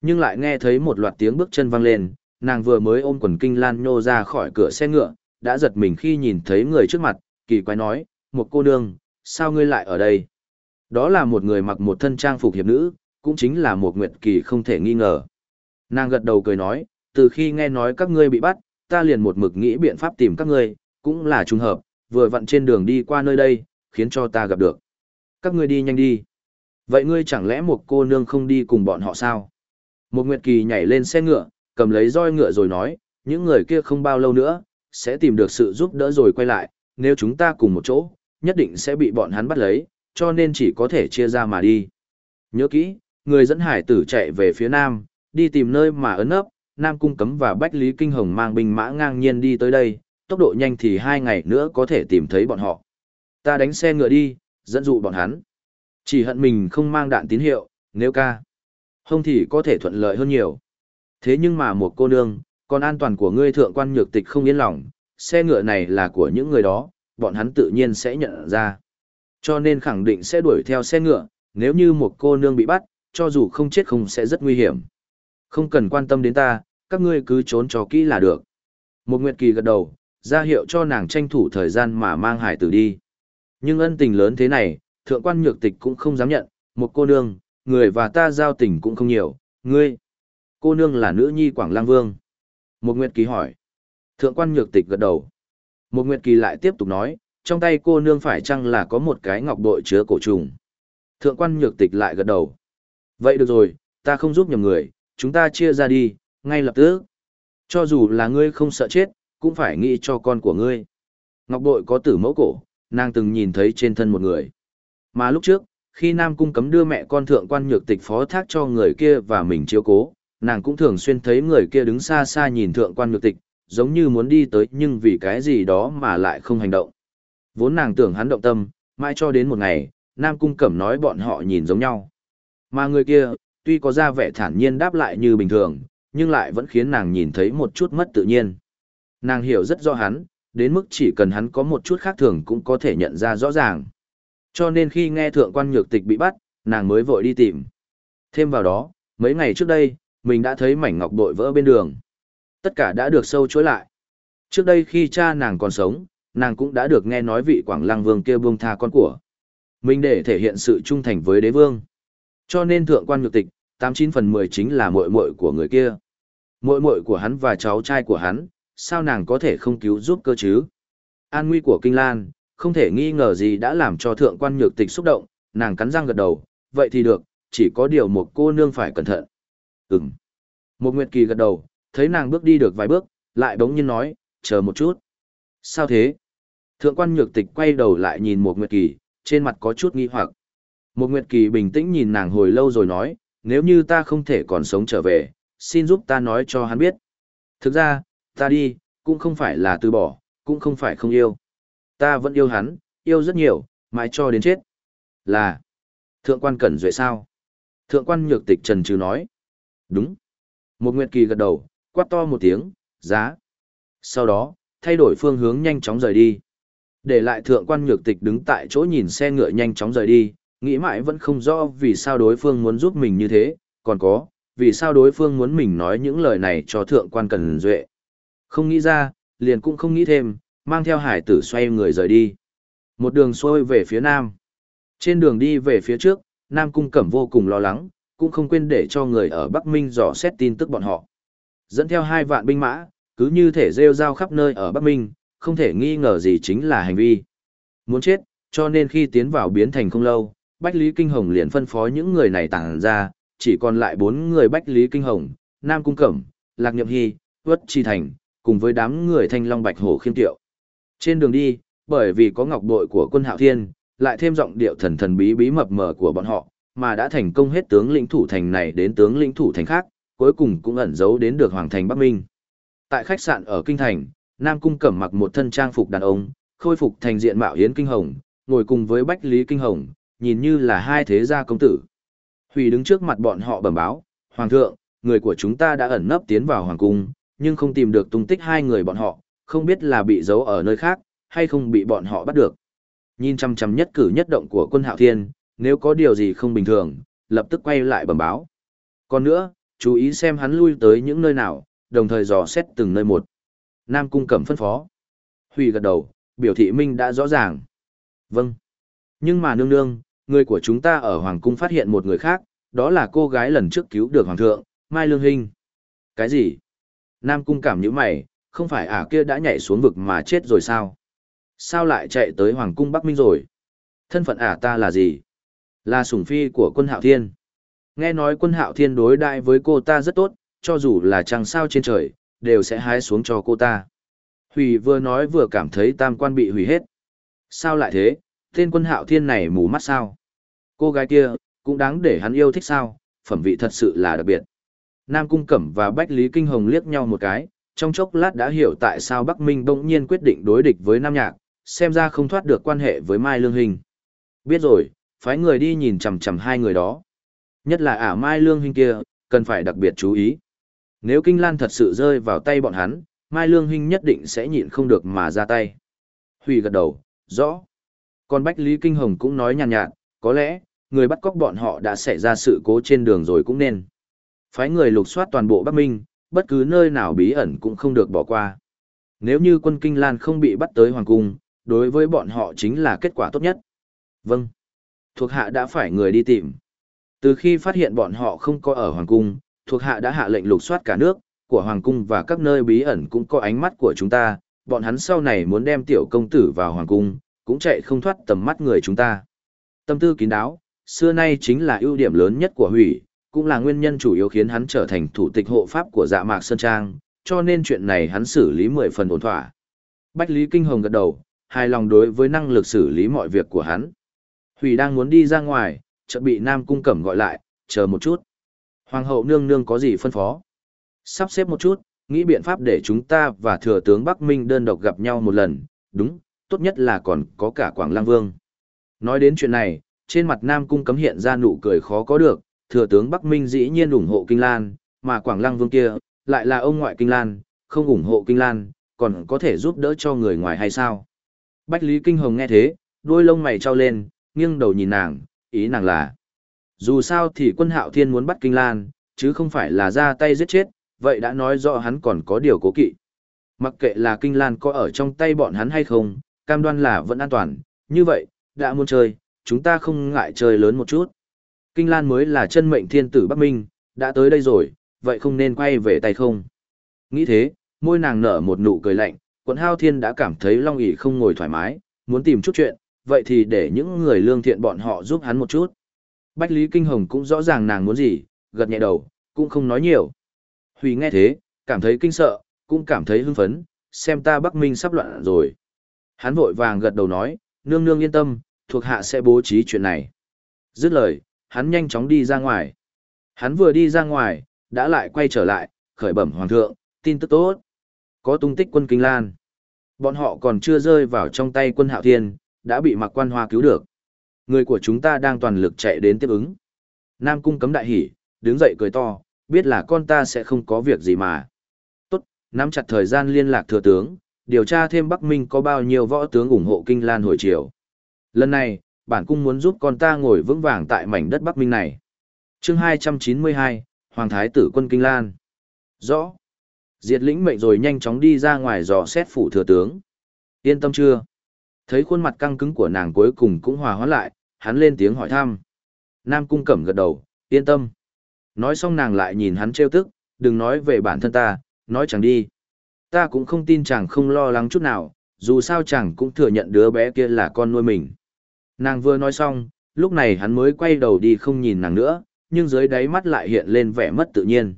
Nhưng lại nghe thấy một loạt tiếng bước chân vang lên, nàng vừa mới ôm quần kinh lan nhô ra khỏi cửa xe ngựa, đã giật mình khi nhìn thấy người trước mặt, kỳ quái nói, một cô nương, sao ngươi lại ở đây? Đó là một người mặc một thân trang phục hiệp nữ, cũng chính là một nguyệt kỳ không thể nghi ngờ. Nàng gật đầu cười nói, từ khi nghe nói các ngươi bị bắt, ta liền một mực nghĩ biện pháp tìm các ngươi, cũng là trùng hợp, vừa vặn trên đường đi qua nơi đây, khiến cho ta gặp được. Các ngươi đi nhanh đi. Vậy ngươi chẳng lẽ một cô nương không đi cùng bọn họ sao? Một Nguyệt Kỳ nhảy lên xe ngựa, cầm lấy roi ngựa rồi nói, những người kia không bao lâu nữa, sẽ tìm được sự giúp đỡ rồi quay lại, nếu chúng ta cùng một chỗ, nhất định sẽ bị bọn hắn bắt lấy, cho nên chỉ có thể chia ra mà đi. Nhớ kỹ, người dẫn hải tử chạy về phía nam, đi tìm nơi mà ấn ấp, Nam Cung Cấm và Bách Lý Kinh Hồng mang binh mã ngang nhiên đi tới đây, tốc độ nhanh thì hai ngày nữa có thể tìm thấy bọn họ. Ta đánh xe ngựa đi, dẫn dụ bọn hắn. Chỉ hận mình không mang đạn tín hiệu, nếu ca. không thì có thể thuận lợi hơn nhiều. Thế nhưng mà một cô nương, còn an toàn của ngươi thượng quan nhược tịch không yên lòng, xe ngựa này là của những người đó, bọn hắn tự nhiên sẽ nhận ra. Cho nên khẳng định sẽ đuổi theo xe ngựa, nếu như một cô nương bị bắt, cho dù không chết không sẽ rất nguy hiểm. Không cần quan tâm đến ta, các ngươi cứ trốn cho kỹ là được. Một Nguyệt Kỳ gật đầu, ra hiệu cho nàng tranh thủ thời gian mà mang hải tử đi. Nhưng ân tình lớn thế này, thượng quan nhược tịch cũng không dám nhận, một cô nương, người và ta giao tình cũng không nhiều, ngươi. Cô nương là nữ nhi Quảng Lang Vương. Một Nguyệt Kỳ hỏi. Thượng quan nhược tịch gật đầu. Một Nguyệt Kỳ lại tiếp tục nói, trong tay cô nương phải chăng là có một cái ngọc bội chứa cổ trùng. Thượng quan nhược tịch lại gật đầu. Vậy được rồi, ta không giúp nhầm người, chúng ta chia ra đi, ngay lập tức. Cho dù là ngươi không sợ chết, cũng phải nghĩ cho con của ngươi. Ngọc bội có tử mẫu cổ, nàng từng nhìn thấy trên thân một người. Mà lúc trước, khi Nam Cung cấm đưa mẹ con thượng quan nhược tịch phó thác cho người kia và mình chiếu cố, nàng cũng thường xuyên thấy người kia đứng xa xa nhìn thượng quan nhược tịch, giống như muốn đi tới nhưng vì cái gì đó mà lại không hành động. Vốn nàng tưởng hắn động tâm, mãi cho đến một ngày, Nam Cung Cẩm nói bọn họ nhìn giống nhau. Mà người kia, tuy có ra vẻ thản nhiên đáp lại như bình thường, nhưng lại vẫn khiến nàng nhìn thấy một chút mất tự nhiên. Nàng hiểu rất rõ hắn, đến mức chỉ cần hắn có một chút khác thường cũng có thể nhận ra rõ ràng. Cho nên khi nghe thượng quan nhược tịch bị bắt, nàng mới vội đi tìm. Thêm vào đó, mấy ngày trước đây, mình đã thấy mảnh ngọc bội vỡ bên đường. Tất cả đã được sâu chối lại. Trước đây khi cha nàng còn sống, nàng cũng đã được nghe nói vị Quảng Lăng Vương kia buông tha con của. Mình để thể hiện sự trung thành với đế vương. Cho nên thượng quan nhược tịch, 89 phần 10 chính là muội muội của người kia. Muội muội của hắn và cháu trai của hắn, sao nàng có thể không cứu giúp cơ chứ? An nguy của Kinh Lan, không thể nghi ngờ gì đã làm cho thượng quan nhược tịch xúc động, nàng cắn răng gật đầu, vậy thì được, chỉ có điều một cô nương phải cẩn thận. Ừm. Một Nguyệt Kỳ gật đầu, thấy nàng bước đi được vài bước, lại bỗng nhiên nói, chờ một chút. Sao thế? Thượng quan nhược tịch quay đầu lại nhìn một Nguyệt Kỳ, trên mặt có chút nghi hoặc. Một Nguyệt Kỳ bình tĩnh nhìn nàng hồi lâu rồi nói, nếu như ta không thể còn sống trở về, xin giúp ta nói cho hắn biết. Thực ra, ta đi, cũng không phải là từ bỏ, cũng không phải không yêu. Ta vẫn yêu hắn, yêu rất nhiều, mãi cho đến chết. Là, thượng quan cẩn duệ sao? Thượng quan nhược tịch trần trừ nói. Đúng. Một Nguyệt Kỳ gật đầu, quát to một tiếng, giá. Sau đó, thay đổi phương hướng nhanh chóng rời đi. Để lại thượng quan nhược tịch đứng tại chỗ nhìn xe ngựa nhanh chóng rời đi, nghĩ mãi vẫn không rõ vì sao đối phương muốn giúp mình như thế, còn có, vì sao đối phương muốn mình nói những lời này cho thượng quan cần duệ. Không nghĩ ra, liền cũng không nghĩ thêm, mang theo hải tử xoay người rời đi. Một đường xuôi về phía nam. Trên đường đi về phía trước, Nam Cung Cẩm vô cùng lo lắng, cũng không quên để cho người ở Bắc Minh dò xét tin tức bọn họ. Dẫn theo hai vạn binh mã, cứ như thể rêu rao khắp nơi ở Bắc Minh, không thể nghi ngờ gì chính là hành vi. Muốn chết, cho nên khi tiến vào biến thành không lâu, Bách Lý Kinh Hồng liền phân phó những người này tản ra, chỉ còn lại bốn người Bách Lý Kinh Hồng, Nam Cung Cẩm, Lạc Nhậm Hy, Vất Chi Thành, cùng với đám người thanh long bạch hổ khiêm tiệu. Trên đường đi, bởi vì có ngọc bội của quân hạo thiên, lại thêm giọng điệu thần thần bí bí mập mờ của bọn họ, mà đã thành công hết tướng lĩnh thủ thành này đến tướng lĩnh thủ thành khác, cuối cùng cũng ẩn giấu đến được hoàng thành Bắc Minh. Tại khách sạn ở Kinh Thành, Nam Cung Cẩm mặc một thân trang phục đàn ông, khôi phục thành diện mạo hiến kinh hồng, ngồi cùng với Bách Lý Kinh Hồng, nhìn như là hai thế gia công tử. Hủy đứng trước mặt bọn họ bẩm báo, Hoàng thượng, người của chúng ta đã ẩn nấp tiến vào Hoàng cung, nhưng không tìm được tung tích hai người bọn họ, không biết là bị giấu ở nơi khác, hay không bị bọn họ bắt được. Nhìn chăm chăm nhất cử nhất động của quân hạo thiên, nếu có điều gì không bình thường, lập tức quay lại bẩm báo. Còn nữa, chú ý xem hắn lui tới những nơi nào, đồng thời dò xét từng nơi một. Nam cung cẩm phân phó. Huy gật đầu, biểu thị minh đã rõ ràng. Vâng. Nhưng mà nương nương, người của chúng ta ở Hoàng cung phát hiện một người khác, đó là cô gái lần trước cứu được Hoàng thượng, Mai Lương Hinh. Cái gì? Nam cung cảm như mày, không phải ả kia đã nhảy xuống vực mà chết rồi sao? Sao lại chạy tới Hoàng cung Bắc Minh rồi? Thân phận ả ta là gì? Là sủng phi của quân hạo thiên. Nghe nói quân hạo thiên đối đại với cô ta rất tốt, cho dù là trăng sao trên trời, đều sẽ hái xuống cho cô ta. Hủy vừa nói vừa cảm thấy tam quan bị hủy hết. Sao lại thế, tên quân hạo thiên này mù mắt sao? Cô gái kia, cũng đáng để hắn yêu thích sao, phẩm vị thật sự là đặc biệt. Nam Cung Cẩm và Bách Lý Kinh Hồng liếc nhau một cái, trong chốc lát đã hiểu tại sao Bắc Minh bỗng nhiên quyết định đối địch với Nam Nhạc, xem ra không thoát được quan hệ với Mai Lương Hình. Biết rồi, phái người đi nhìn chằm chằm hai người đó. Nhất là ả Mai Lương Hình kia, cần phải đặc biệt chú ý. Nếu Kinh Lan thật sự rơi vào tay bọn hắn, Mai Lương Hinh nhất định sẽ nhịn không được mà ra tay. Huy gật đầu, rõ. Còn Bách Lý Kinh Hồng cũng nói nhàn nhạt, có lẽ, người bắt cóc bọn họ đã xảy ra sự cố trên đường rồi cũng nên. Phái người lục soát toàn bộ Bắc Minh, bất cứ nơi nào bí ẩn cũng không được bỏ qua. Nếu như quân Kinh Lan không bị bắt tới Hoàng Cung, đối với bọn họ chính là kết quả tốt nhất. Vâng. Thuộc hạ đã phải người đi tìm. Từ khi phát hiện bọn họ không có ở Hoàng Cung, thuộc hạ đã hạ lệnh lục soát cả nước, của Hoàng Cung và các nơi bí ẩn cũng có ánh mắt của chúng ta, bọn hắn sau này muốn đem tiểu công tử vào Hoàng Cung, cũng chạy không thoát tầm mắt người chúng ta. Tâm tư kín đáo, xưa nay chính là ưu điểm lớn nhất của hủy, cũng là nguyên nhân chủ yếu khiến hắn trở thành thủ tịch hộ pháp của dạ mạc Sơn Trang, cho nên chuyện này hắn xử lý mười phần ổn thỏa. Bách Lý Kinh Hồng gật đầu, hài lòng đối với năng lực xử lý mọi việc của hắn. Hủy đang muốn đi ra ngoài, chợt bị Nam Cung Cẩm gọi lại, chờ một chút. Hoàng hậu nương nương có gì phân phó? Sắp xếp một chút, nghĩ biện pháp để chúng ta và thừa tướng Bắc Minh đơn độc gặp nhau một lần, đúng, tốt nhất là còn có cả Quảng Lang Vương. Nói đến chuyện này, trên mặt Nam Cung cấm hiện ra nụ cười khó có được, thừa tướng Bắc Minh dĩ nhiên ủng hộ Kinh Lan, mà Quảng Lăng Vương kia, lại là ông ngoại Kinh Lan, không ủng hộ Kinh Lan, còn có thể giúp đỡ cho người ngoài hay sao? Bách Lý Kinh Hồng nghe thế, đôi lông mày trao lên, nghiêng đầu nhìn nàng, ý nàng là. Dù sao thì quân hạo thiên muốn bắt Kinh Lan, chứ không phải là ra tay giết chết, vậy đã nói rõ hắn còn có điều cố kỵ. Mặc kệ là Kinh Lan có ở trong tay bọn hắn hay không, cam đoan là vẫn an toàn, như vậy, đã muốn chơi, chúng ta không ngại chơi lớn một chút. Kinh Lan mới là chân mệnh thiên tử Bắc Minh, đã tới đây rồi, vậy không nên quay về tay không. Nghĩ thế, môi nàng nở một nụ cười lạnh, quận hao thiên đã cảm thấy long ỉ không ngồi thoải mái, muốn tìm chút chuyện, vậy thì để những người lương thiện bọn họ giúp hắn một chút. Bách Lý Kinh Hồng cũng rõ ràng nàng muốn gì, gật nhẹ đầu, cũng không nói nhiều. Hủy nghe thế, cảm thấy kinh sợ, cũng cảm thấy hưng phấn, xem ta Bắc Minh sắp loạn rồi. Hắn vội vàng gật đầu nói, nương nương yên tâm, thuộc hạ sẽ bố trí chuyện này. Dứt lời, hắn nhanh chóng đi ra ngoài. Hắn vừa đi ra ngoài, đã lại quay trở lại, khởi bẩm hoàng thượng, tin tức tốt. Có tung tích quân Kinh Lan. Bọn họ còn chưa rơi vào trong tay quân Hạo Thiên, đã bị mặc quan hoa cứu được. Người của chúng ta đang toàn lực chạy đến tiếp ứng. Nam cung cấm đại hỉ, đứng dậy cười to, biết là con ta sẽ không có việc gì mà. Tốt, nắm chặt thời gian liên lạc thừa tướng, điều tra thêm Bắc Minh có bao nhiêu võ tướng ủng hộ Kinh Lan hồi chiều. Lần này, bản cung muốn giúp con ta ngồi vững vàng tại mảnh đất Bắc Minh này. chương 292, Hoàng Thái tử quân Kinh Lan. Rõ. Diệt lĩnh mệnh rồi nhanh chóng đi ra ngoài dò xét phủ thừa tướng. Yên tâm chưa? Thấy khuôn mặt căng cứng của nàng cuối cùng cũng hòa hóa lại, hắn lên tiếng hỏi thăm. Nam cung cẩm gật đầu, yên tâm. Nói xong nàng lại nhìn hắn trêu tức, đừng nói về bản thân ta, nói chẳng đi. Ta cũng không tin chàng không lo lắng chút nào, dù sao chàng cũng thừa nhận đứa bé kia là con nuôi mình. Nàng vừa nói xong, lúc này hắn mới quay đầu đi không nhìn nàng nữa, nhưng dưới đáy mắt lại hiện lên vẻ mất tự nhiên.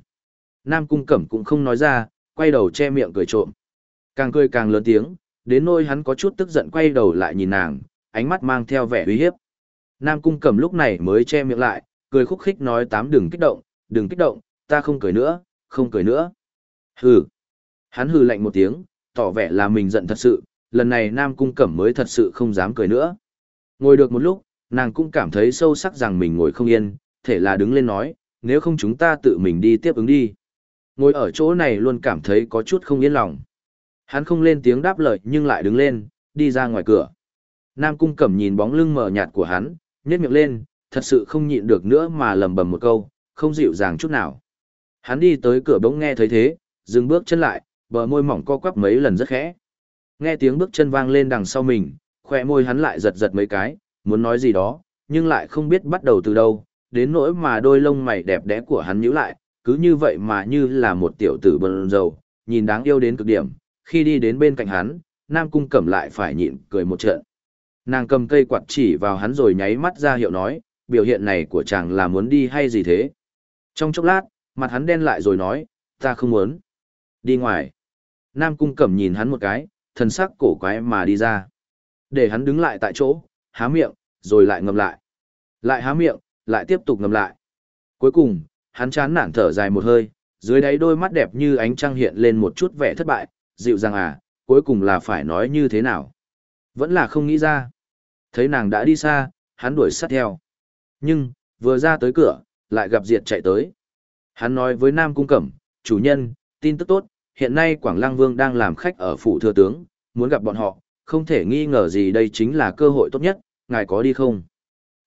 Nam cung cẩm cũng không nói ra, quay đầu che miệng cười trộm. Càng cười càng lớn tiếng, đến nỗi hắn có chút tức giận quay đầu lại nhìn nàng, ánh mắt mang theo vẻ uy hiếp. Nam cung cẩm lúc này mới che miệng lại, cười khúc khích nói tám đừng kích động, đừng kích động, ta không cười nữa, không cười nữa. Hừ. Hắn hừ lạnh một tiếng, tỏ vẻ là mình giận thật sự, lần này Nam cung cẩm mới thật sự không dám cười nữa. Ngồi được một lúc, nàng cũng cảm thấy sâu sắc rằng mình ngồi không yên, thể là đứng lên nói, nếu không chúng ta tự mình đi tiếp ứng đi. Ngồi ở chỗ này luôn cảm thấy có chút không yên lòng. Hắn không lên tiếng đáp lời nhưng lại đứng lên, đi ra ngoài cửa. Nam cung cẩm nhìn bóng lưng mờ nhạt của hắn, nhét miệng lên, thật sự không nhịn được nữa mà lầm bầm một câu, không dịu dàng chút nào. Hắn đi tới cửa bỗng nghe thấy thế, dừng bước chân lại, bờ môi mỏng co quắp mấy lần rất khẽ. Nghe tiếng bước chân vang lên đằng sau mình, khỏe môi hắn lại giật giật mấy cái, muốn nói gì đó, nhưng lại không biết bắt đầu từ đâu, đến nỗi mà đôi lông mày đẹp đẽ của hắn nhíu lại, cứ như vậy mà như là một tiểu tử bần dầu, nhìn đáng yêu đến cực điểm, khi đi đến bên cạnh hắn, Nam Cung Cẩm lại phải nhịn cười một trận. Nàng cầm cây quạt chỉ vào hắn rồi nháy mắt ra hiệu nói, biểu hiện này của chàng là muốn đi hay gì thế? Trong chốc lát, mặt hắn đen lại rồi nói, ta không muốn. Đi ngoài. Nam Cung Cẩm nhìn hắn một cái, thần sắc cổ quái mà đi ra. Để hắn đứng lại tại chỗ, há miệng, rồi lại ngầm lại. Lại há miệng, lại tiếp tục ngầm lại. Cuối cùng, hắn chán nản thở dài một hơi, dưới đáy đôi mắt đẹp như ánh trăng hiện lên một chút vẻ thất bại, dịu dàng à, cuối cùng là phải nói như thế nào. Vẫn là không nghĩ ra. Thấy nàng đã đi xa, hắn đuổi sát theo. Nhưng, vừa ra tới cửa, lại gặp Diệt chạy tới. Hắn nói với Nam Cung Cẩm, chủ nhân, tin tức tốt, hiện nay Quảng Lăng Vương đang làm khách ở phủ thừa tướng, muốn gặp bọn họ, không thể nghi ngờ gì đây chính là cơ hội tốt nhất, ngài có đi không?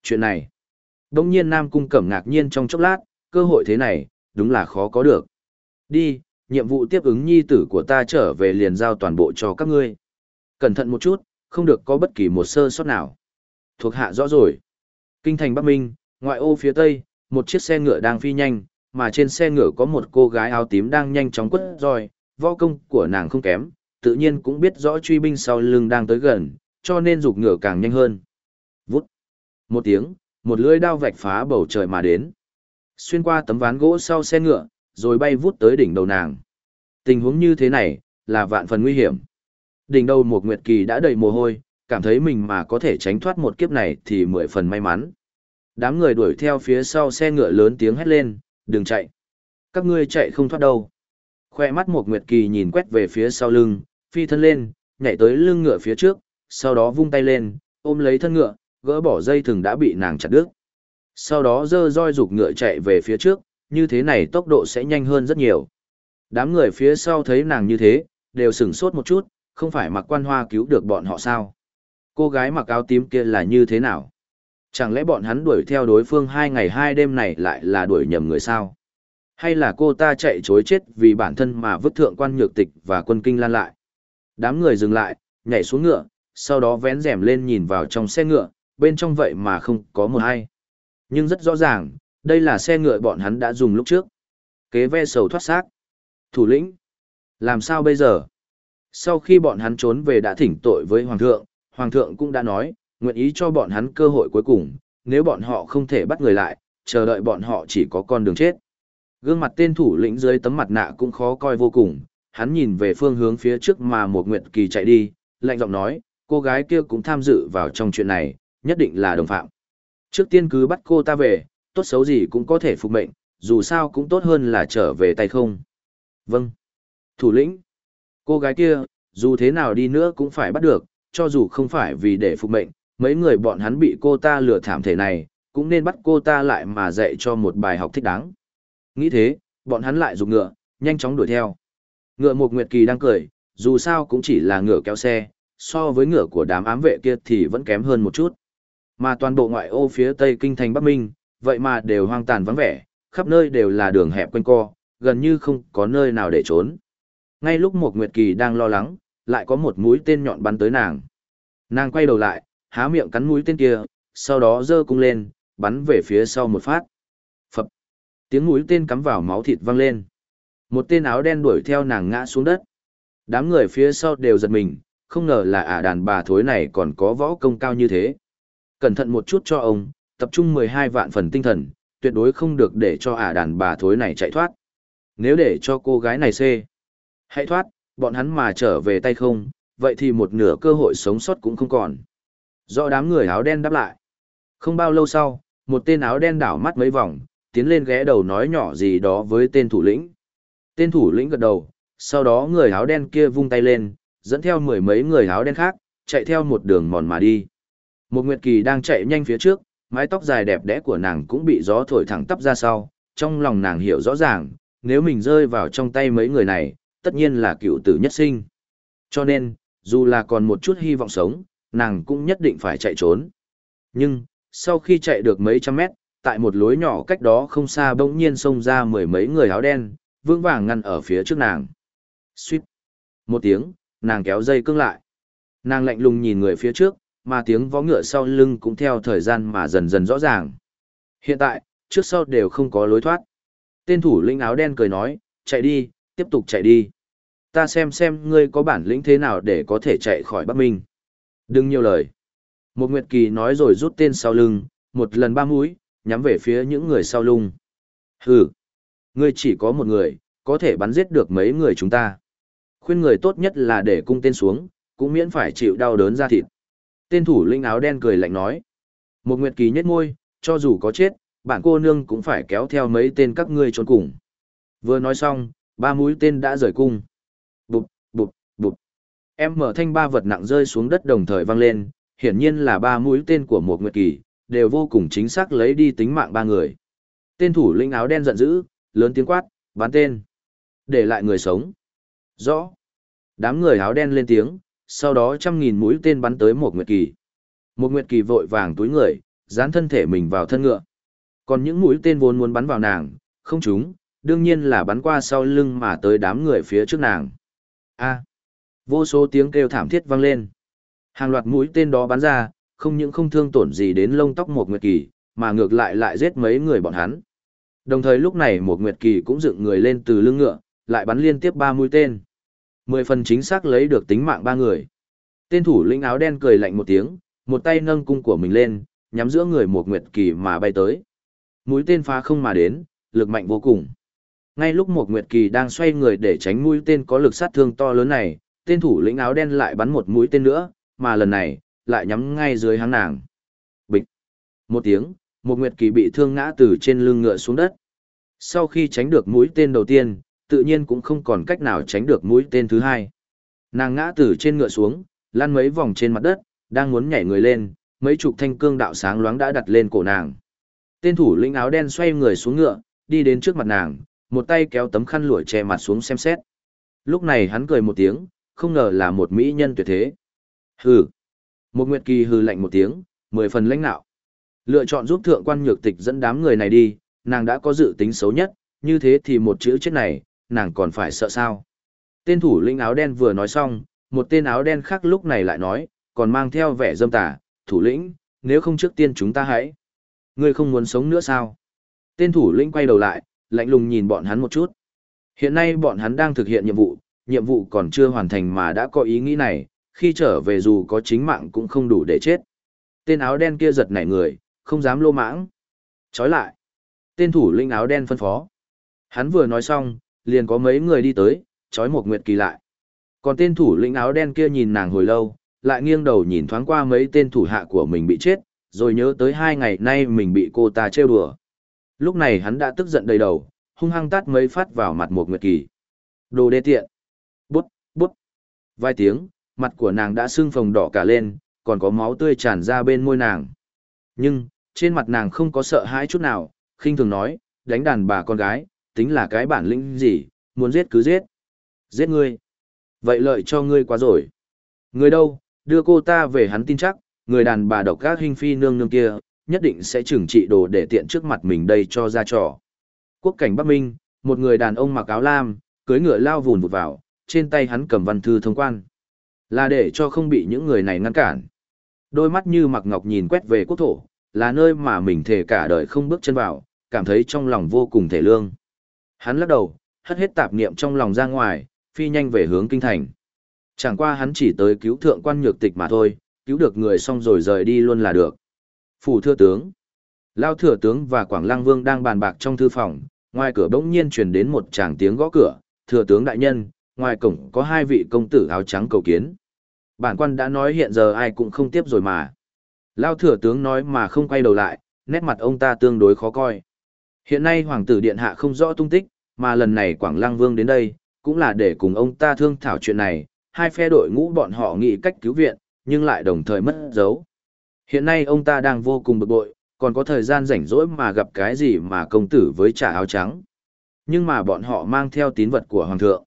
Chuyện này, đông nhiên Nam Cung Cẩm ngạc nhiên trong chốc lát, cơ hội thế này, đúng là khó có được. Đi, nhiệm vụ tiếp ứng nhi tử của ta trở về liền giao toàn bộ cho các ngươi. Cẩn thận một chút, không được có bất kỳ một sơ sót nào. Thuộc hạ rõ rồi. Kinh thành Bắc Minh, ngoại ô phía tây, một chiếc xe ngựa đang phi nhanh, mà trên xe ngựa có một cô gái áo tím đang nhanh chóng quất roi, võ công của nàng không kém, tự nhiên cũng biết rõ truy binh sau lưng đang tới gần, cho nên dục ngựa càng nhanh hơn. Vút. Một tiếng, một lưỡi đao vạch phá bầu trời mà đến. Xuyên qua tấm ván gỗ sau xe ngựa, rồi bay vút tới đỉnh đầu nàng. Tình huống như thế này, là vạn phần nguy hiểm. Đỉnh đầu một nguyệt kỳ đã đầy mồ hôi, cảm thấy mình mà có thể tránh thoát một kiếp này thì mười phần may mắn. Đám người đuổi theo phía sau xe ngựa lớn tiếng hét lên, đừng chạy. Các ngươi chạy không thoát đâu. Khoe mắt một nguyệt kỳ nhìn quét về phía sau lưng, phi thân lên, nhảy tới lưng ngựa phía trước, sau đó vung tay lên, ôm lấy thân ngựa, gỡ bỏ dây thừng đã bị nàng chặt đứt. Sau đó dơ roi rục ngựa chạy về phía trước, như thế này tốc độ sẽ nhanh hơn rất nhiều. Đám người phía sau thấy nàng như thế, đều sửng sốt một chút, không phải mặc quan hoa cứu được bọn họ sao. Cô gái mặc áo tím kia là như thế nào? Chẳng lẽ bọn hắn đuổi theo đối phương hai ngày hai đêm này lại là đuổi nhầm người sao? Hay là cô ta chạy chối chết vì bản thân mà vứt thượng quan nhược tịch và quân kinh lan lại? Đám người dừng lại, nhảy xuống ngựa, sau đó vén rèm lên nhìn vào trong xe ngựa, bên trong vậy mà không có một ai. Nhưng rất rõ ràng, đây là xe ngựa bọn hắn đã dùng lúc trước. Kế ve sầu thoát xác. Thủ lĩnh. Làm sao bây giờ? Sau khi bọn hắn trốn về đã thỉnh tội với Hoàng thượng, Hoàng thượng cũng đã nói, nguyện ý cho bọn hắn cơ hội cuối cùng, nếu bọn họ không thể bắt người lại, chờ đợi bọn họ chỉ có con đường chết. Gương mặt tên thủ lĩnh dưới tấm mặt nạ cũng khó coi vô cùng, hắn nhìn về phương hướng phía trước mà một nguyện kỳ chạy đi, lạnh giọng nói, cô gái kia cũng tham dự vào trong chuyện này, nhất định là đồng phạm. Trước tiên cứ bắt cô ta về, tốt xấu gì cũng có thể phục mệnh, dù sao cũng tốt hơn là trở về tay không. Vâng. Thủ lĩnh. Cô gái kia, dù thế nào đi nữa cũng phải bắt được, cho dù không phải vì để phục mệnh, mấy người bọn hắn bị cô ta lừa thảm thể này, cũng nên bắt cô ta lại mà dạy cho một bài học thích đáng. Nghĩ thế, bọn hắn lại dùng ngựa, nhanh chóng đuổi theo. Ngựa một nguyệt kỳ đang cười, dù sao cũng chỉ là ngựa kéo xe, so với ngựa của đám ám vệ kia thì vẫn kém hơn một chút. Mà toàn bộ ngoại ô phía tây kinh thành Bắc Minh, vậy mà đều hoang tàn vắng vẻ, khắp nơi đều là đường hẹp quanh co, gần như không có nơi nào để trốn. Ngay lúc một Nguyệt Kỳ đang lo lắng, lại có một mũi tên nhọn bắn tới nàng. Nàng quay đầu lại, há miệng cắn mũi tên kia, sau đó giơ cung lên, bắn về phía sau một phát. Phập. Tiếng mũi tên cắm vào máu thịt văng lên. Một tên áo đen đuổi theo nàng ngã xuống đất. Đám người phía sau đều giật mình, không ngờ là ả đàn bà thối này còn có võ công cao như thế. Cẩn thận một chút cho ông, tập trung 12 vạn phần tinh thần, tuyệt đối không được để cho ả đàn bà thối này chạy thoát. Nếu để cho cô gái này xê, hãy thoát, bọn hắn mà trở về tay không, vậy thì một nửa cơ hội sống sót cũng không còn. Do đám người áo đen đáp lại. Không bao lâu sau, một tên áo đen đảo mắt mấy vòng, tiến lên ghé đầu nói nhỏ gì đó với tên thủ lĩnh. Tên thủ lĩnh gật đầu, sau đó người áo đen kia vung tay lên, dẫn theo mười mấy người áo đen khác, chạy theo một đường mòn mà đi. Một Nguyệt Kỳ đang chạy nhanh phía trước, mái tóc dài đẹp đẽ của nàng cũng bị gió thổi thẳng tắp ra sau, trong lòng nàng hiểu rõ ràng, nếu mình rơi vào trong tay mấy người này, tất nhiên là cựu tử nhất sinh. Cho nên, dù là còn một chút hy vọng sống, nàng cũng nhất định phải chạy trốn. Nhưng, sau khi chạy được mấy trăm mét, tại một lối nhỏ cách đó không xa bỗng nhiên xông ra mười mấy người áo đen, vững vàng ngăn ở phía trước nàng. Suýt. Một tiếng, nàng kéo dây cương lại. Nàng lạnh lùng nhìn người phía trước, mà tiếng vó ngựa sau lưng cũng theo thời gian mà dần dần rõ ràng. Hiện tại, trước sau đều không có lối thoát. Tên thủ lĩnh áo đen cười nói, chạy đi, tiếp tục chạy đi. Ta xem xem ngươi có bản lĩnh thế nào để có thể chạy khỏi Bắc Minh. Đừng nhiều lời. Một Nguyệt Kỳ nói rồi rút tên sau lưng, một lần ba mũi, nhắm về phía những người sau lưng. Hừ, ngươi chỉ có một người, có thể bắn giết được mấy người chúng ta. Khuyên người tốt nhất là để cung tên xuống, cũng miễn phải chịu đau đớn ra thịt. Tên thủ linh áo đen cười lạnh nói. Một nguyệt kỳ nhếch môi, cho dù có chết, bản cô nương cũng phải kéo theo mấy tên các ngươi trốn cùng. Vừa nói xong, ba mũi tên đã rời cung. Bụp, bụp, bụp. Em mở thanh ba vật nặng rơi xuống đất đồng thời vang lên, hiển nhiên là ba mũi tên của một nguyệt kỳ, đều vô cùng chính xác lấy đi tính mạng ba người. Tên thủ lĩnh áo đen giận dữ, lớn tiếng quát, bắn tên. Để lại người sống. Rõ. Đám người áo đen lên tiếng, sau đó trăm nghìn mũi tên bắn tới một nguyệt kỳ. Một nguyệt kỳ vội vàng túi người, dán thân thể mình vào thân ngựa. Còn những mũi tên vốn muốn bắn vào nàng, không trúng, đương nhiên là bắn qua sau lưng mà tới đám người phía trước nàng. A. Vô số tiếng kêu thảm thiết vang lên. Hàng loạt mũi tên đó bắn ra, không những không thương tổn gì đến lông tóc một nguyệt kỳ, mà ngược lại lại giết mấy người bọn hắn. Đồng thời lúc này một nguyệt kỳ cũng dựng người lên từ lưng ngựa, lại bắn liên tiếp ba mũi tên. Mười phần chính xác lấy được tính mạng ba người. Tên thủ lĩnh áo đen cười lạnh một tiếng, một tay nâng cung của mình lên, nhắm giữa người một nguyệt kỳ mà bay tới. Mũi tên phá không mà đến, lực mạnh vô cùng. Ngay lúc một nguyệt kỳ đang xoay người để tránh mũi tên có lực sát thương to lớn này, tên thủ lĩnh áo đen lại bắn một mũi tên nữa, mà lần này, lại nhắm ngay dưới háng nàng. Bịch! Một tiếng, một nguyệt kỳ bị thương ngã từ trên lưng ngựa xuống đất. Sau khi tránh được mũi tên đầu tiên, tự nhiên cũng không còn cách nào tránh được mũi tên thứ hai. Nàng ngã từ trên ngựa xuống, lăn mấy vòng trên mặt đất, đang muốn nhảy người lên, mấy chục thanh cương đạo sáng loáng đã đặt lên cổ nàng. Tên thủ lĩnh áo đen xoay người xuống ngựa, đi đến trước mặt nàng, một tay kéo tấm khăn lụa che mặt xuống xem xét. Lúc này hắn cười một tiếng, không ngờ là một mỹ nhân tuyệt thế. Hừ. Một Nguyệt Kỳ hừ lạnh một tiếng, mười phần lãnh nạo. Lựa chọn giúp thượng quan nhược tịch dẫn đám người này đi, nàng đã có dự tính xấu nhất, như thế thì một chữ chết này, nàng còn phải sợ sao. Tên thủ lĩnh áo đen vừa nói xong, một tên áo đen khác lúc này lại nói, còn mang theo vẻ dâm tà, thủ lĩnh, nếu không trước tiên chúng ta hãy. Ngươi không muốn sống nữa sao? Tên thủ lĩnh quay đầu lại, lạnh lùng nhìn bọn hắn một chút. Hiện nay bọn hắn đang thực hiện nhiệm vụ, nhiệm vụ còn chưa hoàn thành mà đã có ý nghĩ này, khi trở về dù có chính mạng cũng không đủ để chết. Tên áo đen kia giật nảy người, không dám lô mãng. Chói lại. Tên thủ lĩnh áo đen phân phó. Hắn vừa nói xong, liền có mấy người đi tới, chói một nguyệt kỳ lại. Còn tên thủ lĩnh áo đen kia nhìn nàng hồi lâu, lại nghiêng đầu nhìn thoáng qua mấy tên thủ hạ của mình bị chết, rồi nhớ tới hai ngày nay mình bị cô ta trêu đùa. Lúc này hắn đã tức giận đầy đầu, hung hăng tát mấy phát vào mặt một nguyệt kỳ. Đồ đê tiện. Bút, bút. Vài tiếng, mặt của nàng đã sưng phồng đỏ cả lên, còn có máu tươi tràn ra bên môi nàng. Nhưng, trên mặt nàng không có sợ hãi chút nào, khinh thường nói, đánh đàn bà con gái, tính là cái bản lĩnh gì, muốn giết cứ giết. Giết ngươi. Vậy lợi cho ngươi quá rồi. Người đâu, đưa cô ta về hắn tin chắc, người đàn bà độc các hình phi nương nương kia, nhất định sẽ trừng trị đồ để tiện trước mặt mình đây cho ra trò. Quốc cảnh Bắc Minh, một người đàn ông mặc áo lam, cưới ngựa lao vùn vụt vào, trên tay hắn cầm văn thư thông quan. Là để cho không bị những người này ngăn cản. Đôi mắt như mặc ngọc nhìn quét về quốc thổ, là nơi mà mình thể cả đời không bước chân vào, cảm thấy trong lòng vô cùng thể lương. Hắn lắc đầu, hất hết tạp niệm trong lòng ra ngoài, phi nhanh về hướng kinh thành. Chẳng qua hắn chỉ tới cứu thượng quan nhược tịch mà thôi, cứu được người xong rồi rời đi luôn là được. Phủ thưa tướng. Lao thừa tướng và Quảng Lăng Vương đang bàn bạc trong thư phòng, ngoài cửa bỗng nhiên truyền đến một tràng tiếng gõ cửa, thừa tướng đại nhân, ngoài cổng có hai vị công tử áo trắng cầu kiến. Bản quan đã nói hiện giờ ai cũng không tiếp rồi mà. Lao thừa tướng nói mà không quay đầu lại, nét mặt ông ta tương đối khó coi. Hiện nay hoàng tử điện hạ không rõ tung tích, mà lần này Quảng Lăng Vương đến đây, cũng là để cùng ông ta thương thảo chuyện này, hai phe đội ngũ bọn họ nghĩ cách cứu viện, nhưng lại đồng thời mất dấu. Hiện nay ông ta đang vô cùng bực bội, còn có thời gian rảnh rỗi mà gặp cái gì mà công tử với trả áo trắng. Nhưng mà bọn họ mang theo tín vật của hoàng thượng.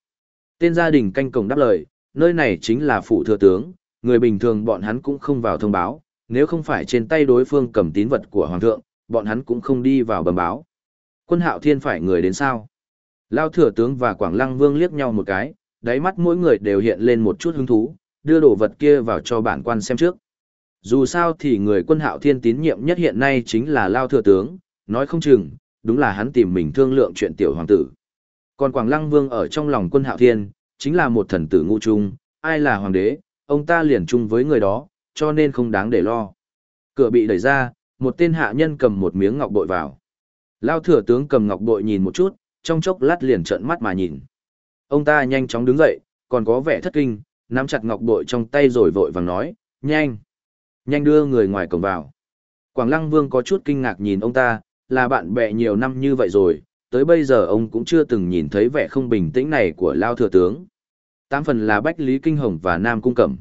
Tên gia đình canh cổng đáp lời, nơi này chính là phủ thừa tướng, người bình thường bọn hắn cũng không vào thông báo, nếu không phải trên tay đối phương cầm tín vật của hoàng thượng, bọn hắn cũng không đi vào bẩm báo. Quân hạo thiên phải người đến sao? Lao thừa tướng và Quảng Lăng Vương liếc nhau một cái, đáy mắt mỗi người đều hiện lên một chút hứng thú, đưa đồ vật kia vào cho bản quan xem trước. Dù sao thì người quân hạo thiên tín nhiệm nhất hiện nay chính là Lao thừa tướng, nói không chừng, đúng là hắn tìm mình thương lượng chuyện tiểu hoàng tử. Còn Quảng Lăng Vương ở trong lòng quân hạo thiên, chính là một thần tử ngu trung, ai là hoàng đế, ông ta liền chung với người đó, cho nên không đáng để lo. Cửa bị đẩy ra, một tên hạ nhân cầm một miếng ngọc bội vào. Lao thừa tướng cầm ngọc bội nhìn một chút, trong chốc lát liền trợn mắt mà nhìn. Ông ta nhanh chóng đứng dậy, còn có vẻ thất kinh, nắm chặt ngọc bội trong tay rồi vội vàng nói, nhanh, nhanh đưa người ngoài cổng vào. Quảng Lăng Vương có chút kinh ngạc nhìn ông ta, là bạn bè nhiều năm như vậy rồi, tới bây giờ ông cũng chưa từng nhìn thấy vẻ không bình tĩnh này của Lao Thừa Tướng. Tám phần là Bách Lý Kinh Hồng và Nam Cung Cẩm.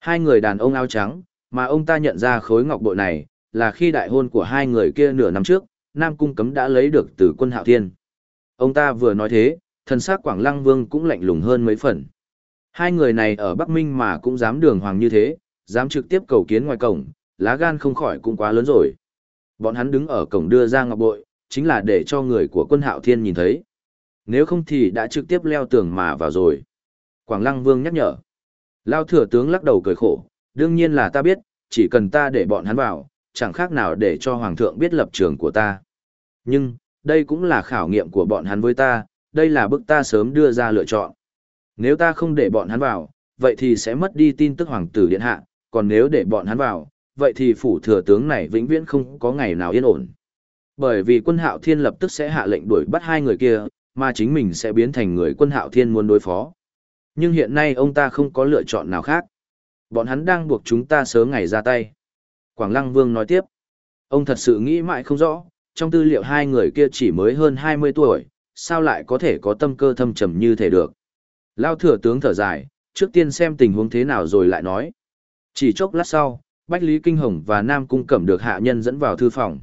Hai người đàn ông áo trắng, mà ông ta nhận ra khối ngọc bội này, là khi đại hôn của hai người kia nửa năm trước, Nam Cung Cấm đã lấy được từ quân Hạo Thiên. Ông ta vừa nói thế, thần sắc Quảng Lăng Vương cũng lạnh lùng hơn mấy phần. Hai người này ở Bắc Minh mà cũng dám đường hoàng như thế, dám trực tiếp cầu kiến ngoài cổng, lá gan không khỏi cũng quá lớn rồi. Bọn hắn đứng ở cổng đưa ra ngọc bội, chính là để cho người của quân hạo thiên nhìn thấy. Nếu không thì đã trực tiếp leo tường mà vào rồi. Quảng Lăng Vương nhắc nhở. Lao thừa tướng lắc đầu cười khổ, đương nhiên là ta biết, chỉ cần ta để bọn hắn vào, chẳng khác nào để cho Hoàng thượng biết lập trường của ta. Nhưng, đây cũng là khảo nghiệm của bọn hắn với ta, đây là bức ta sớm đưa ra lựa chọn. Nếu ta không để bọn hắn vào, vậy thì sẽ mất đi tin tức Hoàng tử Điện Hạ, còn nếu để bọn hắn vào, vậy thì phủ thừa tướng này vĩnh viễn không có ngày nào yên ổn. Bởi vì quân hạo thiên lập tức sẽ hạ lệnh đuổi bắt hai người kia, mà chính mình sẽ biến thành người quân hạo thiên muốn đối phó. Nhưng hiện nay ông ta không có lựa chọn nào khác. Bọn hắn đang buộc chúng ta sớm ngày ra tay. Quảng Lăng Vương nói tiếp. Ông thật sự nghĩ mãi không rõ, trong tư liệu hai người kia chỉ mới hơn 20 tuổi, sao lại có thể có tâm cơ thâm trầm như thế được. Lao thừa tướng thở dài, trước tiên xem tình huống thế nào rồi lại nói. Chỉ chốc lát sau, Bách Lý Kinh Hồng và Nam Cung Cẩm được hạ nhân dẫn vào thư phòng.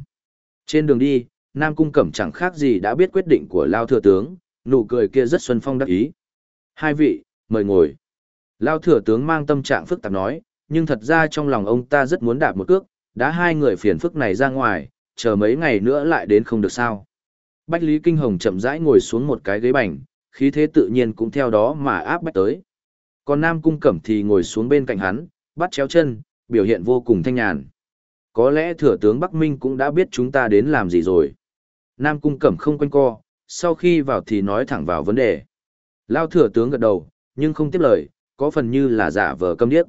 Trên đường đi, Nam Cung Cẩm chẳng khác gì đã biết quyết định của Lao Thừa Tướng, nụ cười kia rất xuân phong đắc ý. Hai vị, mời ngồi. Lao Thừa Tướng mang tâm trạng phức tạp nói, nhưng thật ra trong lòng ông ta rất muốn đạp một cước, đã hai người phiền phức này ra ngoài, chờ mấy ngày nữa lại đến không được sao. Bách Lý Kinh Hồng chậm rãi ngồi xuống một cái ghế bành, khí thế tự nhiên cũng theo đó mà áp bách tới. Còn Nam Cung Cẩm thì ngồi xuống bên cạnh hắn, bắt chéo chân, biểu hiện vô cùng thanh nhàn. Có lẽ thừa tướng Bắc Minh cũng đã biết chúng ta đến làm gì rồi. Nam Cung Cẩm không quanh co, sau khi vào thì nói thẳng vào vấn đề. Lao thừa tướng gật đầu, nhưng không tiếp lời, có phần như là giả vờ câm điếc.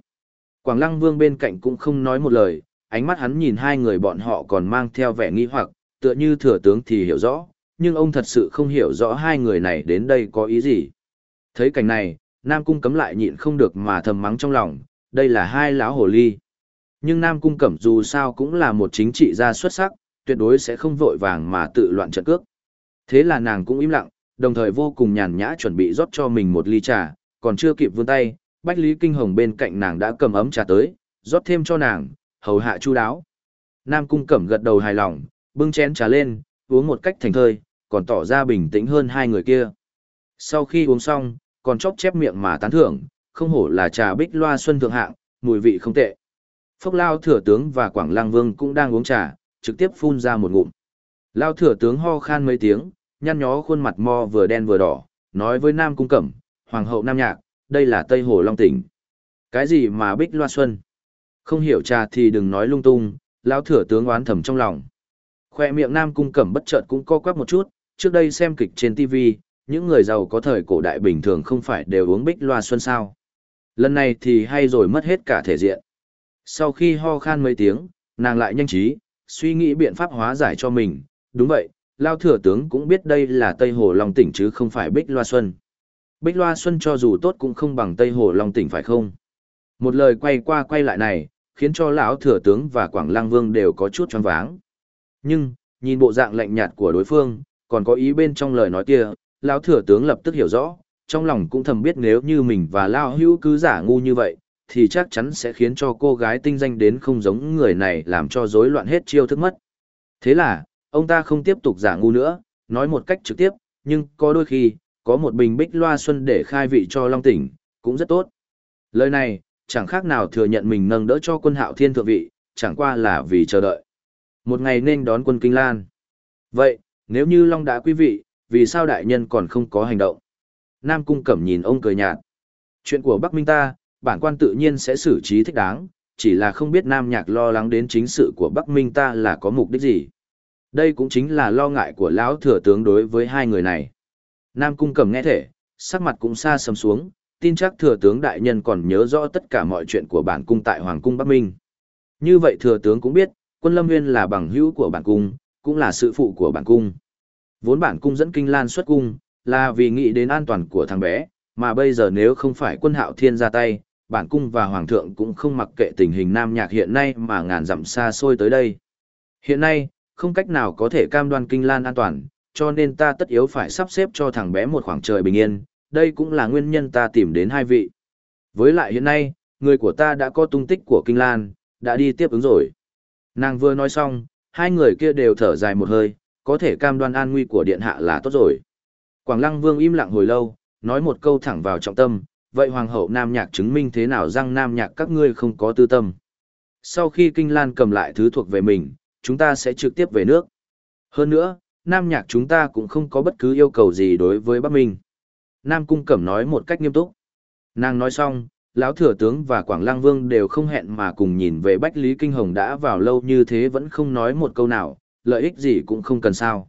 Quảng Lăng Vương bên cạnh cũng không nói một lời, ánh mắt hắn nhìn hai người bọn họ còn mang theo vẻ nghi hoặc, tựa như thừa tướng thì hiểu rõ, nhưng ông thật sự không hiểu rõ hai người này đến đây có ý gì. Thấy cảnh này, Nam Cung cấm lại nhịn không được mà thầm mắng trong lòng, đây là hai lão hồ ly. Nhưng Nam Cung Cẩm dù sao cũng là một chính trị gia xuất sắc, tuyệt đối sẽ không vội vàng mà tự loạn trận cước. Thế là nàng cũng im lặng, đồng thời vô cùng nhàn nhã chuẩn bị rót cho mình một ly trà, còn chưa kịp vươn tay, Bách Lý Kinh Hồng bên cạnh nàng đã cầm ấm trà tới, rót thêm cho nàng, hầu hạ chu đáo. Nam Cung Cẩm gật đầu hài lòng, bưng chén trà lên, uống một cách thành thơi, còn tỏ ra bình tĩnh hơn hai người kia. Sau khi uống xong, còn chóp chép miệng mà tán thưởng, không hổ là trà bích loa xuân thượng hạng, mùi vị không tệ. Phốc Lao Thừa Tướng và Quảng Lang Vương cũng đang uống trà, trực tiếp phun ra một ngụm. Lao Thừa Tướng ho khan mấy tiếng, nhăn nhó khuôn mặt mo vừa đen vừa đỏ, nói với Nam Cung Cẩm, Hoàng hậu Nam Nhạc, đây là Tây Hồ Long Tỉnh. Cái gì mà bích loa xuân? Không hiểu trà thì đừng nói lung tung, Lao Thừa Tướng oán thầm trong lòng. Khoe miệng Nam Cung Cẩm bất chợt cũng co quắp một chút, trước đây xem kịch trên TV, những người giàu có thời cổ đại bình thường không phải đều uống bích loa xuân sao. Lần này thì hay rồi mất hết cả thể diện. Sau khi ho khan mấy tiếng, nàng lại nhanh trí, suy nghĩ biện pháp hóa giải cho mình. Đúng vậy, Lao Thừa Tướng cũng biết đây là Tây Hồ Long Tỉnh chứ không phải Bích Loa Xuân. Bích Loa Xuân cho dù tốt cũng không bằng Tây Hồ Long Tỉnh phải không? Một lời quay qua quay lại này, khiến cho lão Thừa Tướng và Quảng Lăng Vương đều có chút choáng váng. Nhưng, nhìn bộ dạng lạnh nhạt của đối phương, còn có ý bên trong lời nói kia, lão Thừa Tướng lập tức hiểu rõ, trong lòng cũng thầm biết nếu như mình và Lao Hữu cứ giả ngu như vậy, thì chắc chắn sẽ khiến cho cô gái tinh danh đến không giống người này làm cho rối loạn hết chiêu thức mất. Thế là, ông ta không tiếp tục giả ngu nữa, nói một cách trực tiếp, nhưng có đôi khi, có một bình bích loa xuân để khai vị cho Long Tỉnh, cũng rất tốt. Lời này, chẳng khác nào thừa nhận mình nâng đỡ cho quân hạo thiên thượng vị, chẳng qua là vì chờ đợi. Một ngày nên đón quân Kinh Lan. Vậy, nếu như Long đã quý vị, vì sao đại nhân còn không có hành động? Nam Cung Cẩm nhìn ông cười nhạt. Chuyện của Bắc Minh ta, bản quan tự nhiên sẽ xử trí thích đáng, chỉ là không biết Nam Nhạc lo lắng đến chính sự của Bắc Minh ta là có mục đích gì. Đây cũng chính là lo ngại của lão thừa tướng đối với hai người này. Nam Cung Cẩm nghe thể, sắc mặt cũng xa sầm xuống, tin chắc thừa tướng đại nhân còn nhớ rõ tất cả mọi chuyện của bản cung tại Hoàng cung Bắc Minh. Như vậy thừa tướng cũng biết, quân lâm nguyên là bằng hữu của bản cung, cũng là sự phụ của bản cung. Vốn bản cung dẫn kinh lan xuất cung, là vì nghĩ đến an toàn của thằng bé, mà bây giờ nếu không phải quân hạo thiên ra tay, bản cung và hoàng thượng cũng không mặc kệ tình hình nam nhạc hiện nay mà ngàn dặm xa xôi tới đây. Hiện nay, không cách nào có thể cam đoan kinh lan an toàn, cho nên ta tất yếu phải sắp xếp cho thằng bé một khoảng trời bình yên, đây cũng là nguyên nhân ta tìm đến hai vị. Với lại hiện nay, người của ta đã có tung tích của kinh lan, đã đi tiếp ứng rồi. Nàng vừa nói xong, hai người kia đều thở dài một hơi, có thể cam đoan an nguy của điện hạ là tốt rồi. Quảng Lăng Vương im lặng hồi lâu, nói một câu thẳng vào trọng tâm, vậy Hoàng hậu Nam Nhạc chứng minh thế nào rằng Nam Nhạc các ngươi không có tư tâm. Sau khi Kinh Lan cầm lại thứ thuộc về mình, chúng ta sẽ trực tiếp về nước. Hơn nữa, Nam Nhạc chúng ta cũng không có bất cứ yêu cầu gì đối với Bắc Minh. Nam Cung Cẩm nói một cách nghiêm túc. Nàng nói xong, lão thừa tướng và Quảng Lăng Vương đều không hẹn mà cùng nhìn về Bách Lý Kinh Hồng đã vào lâu như thế vẫn không nói một câu nào, lợi ích gì cũng không cần sao.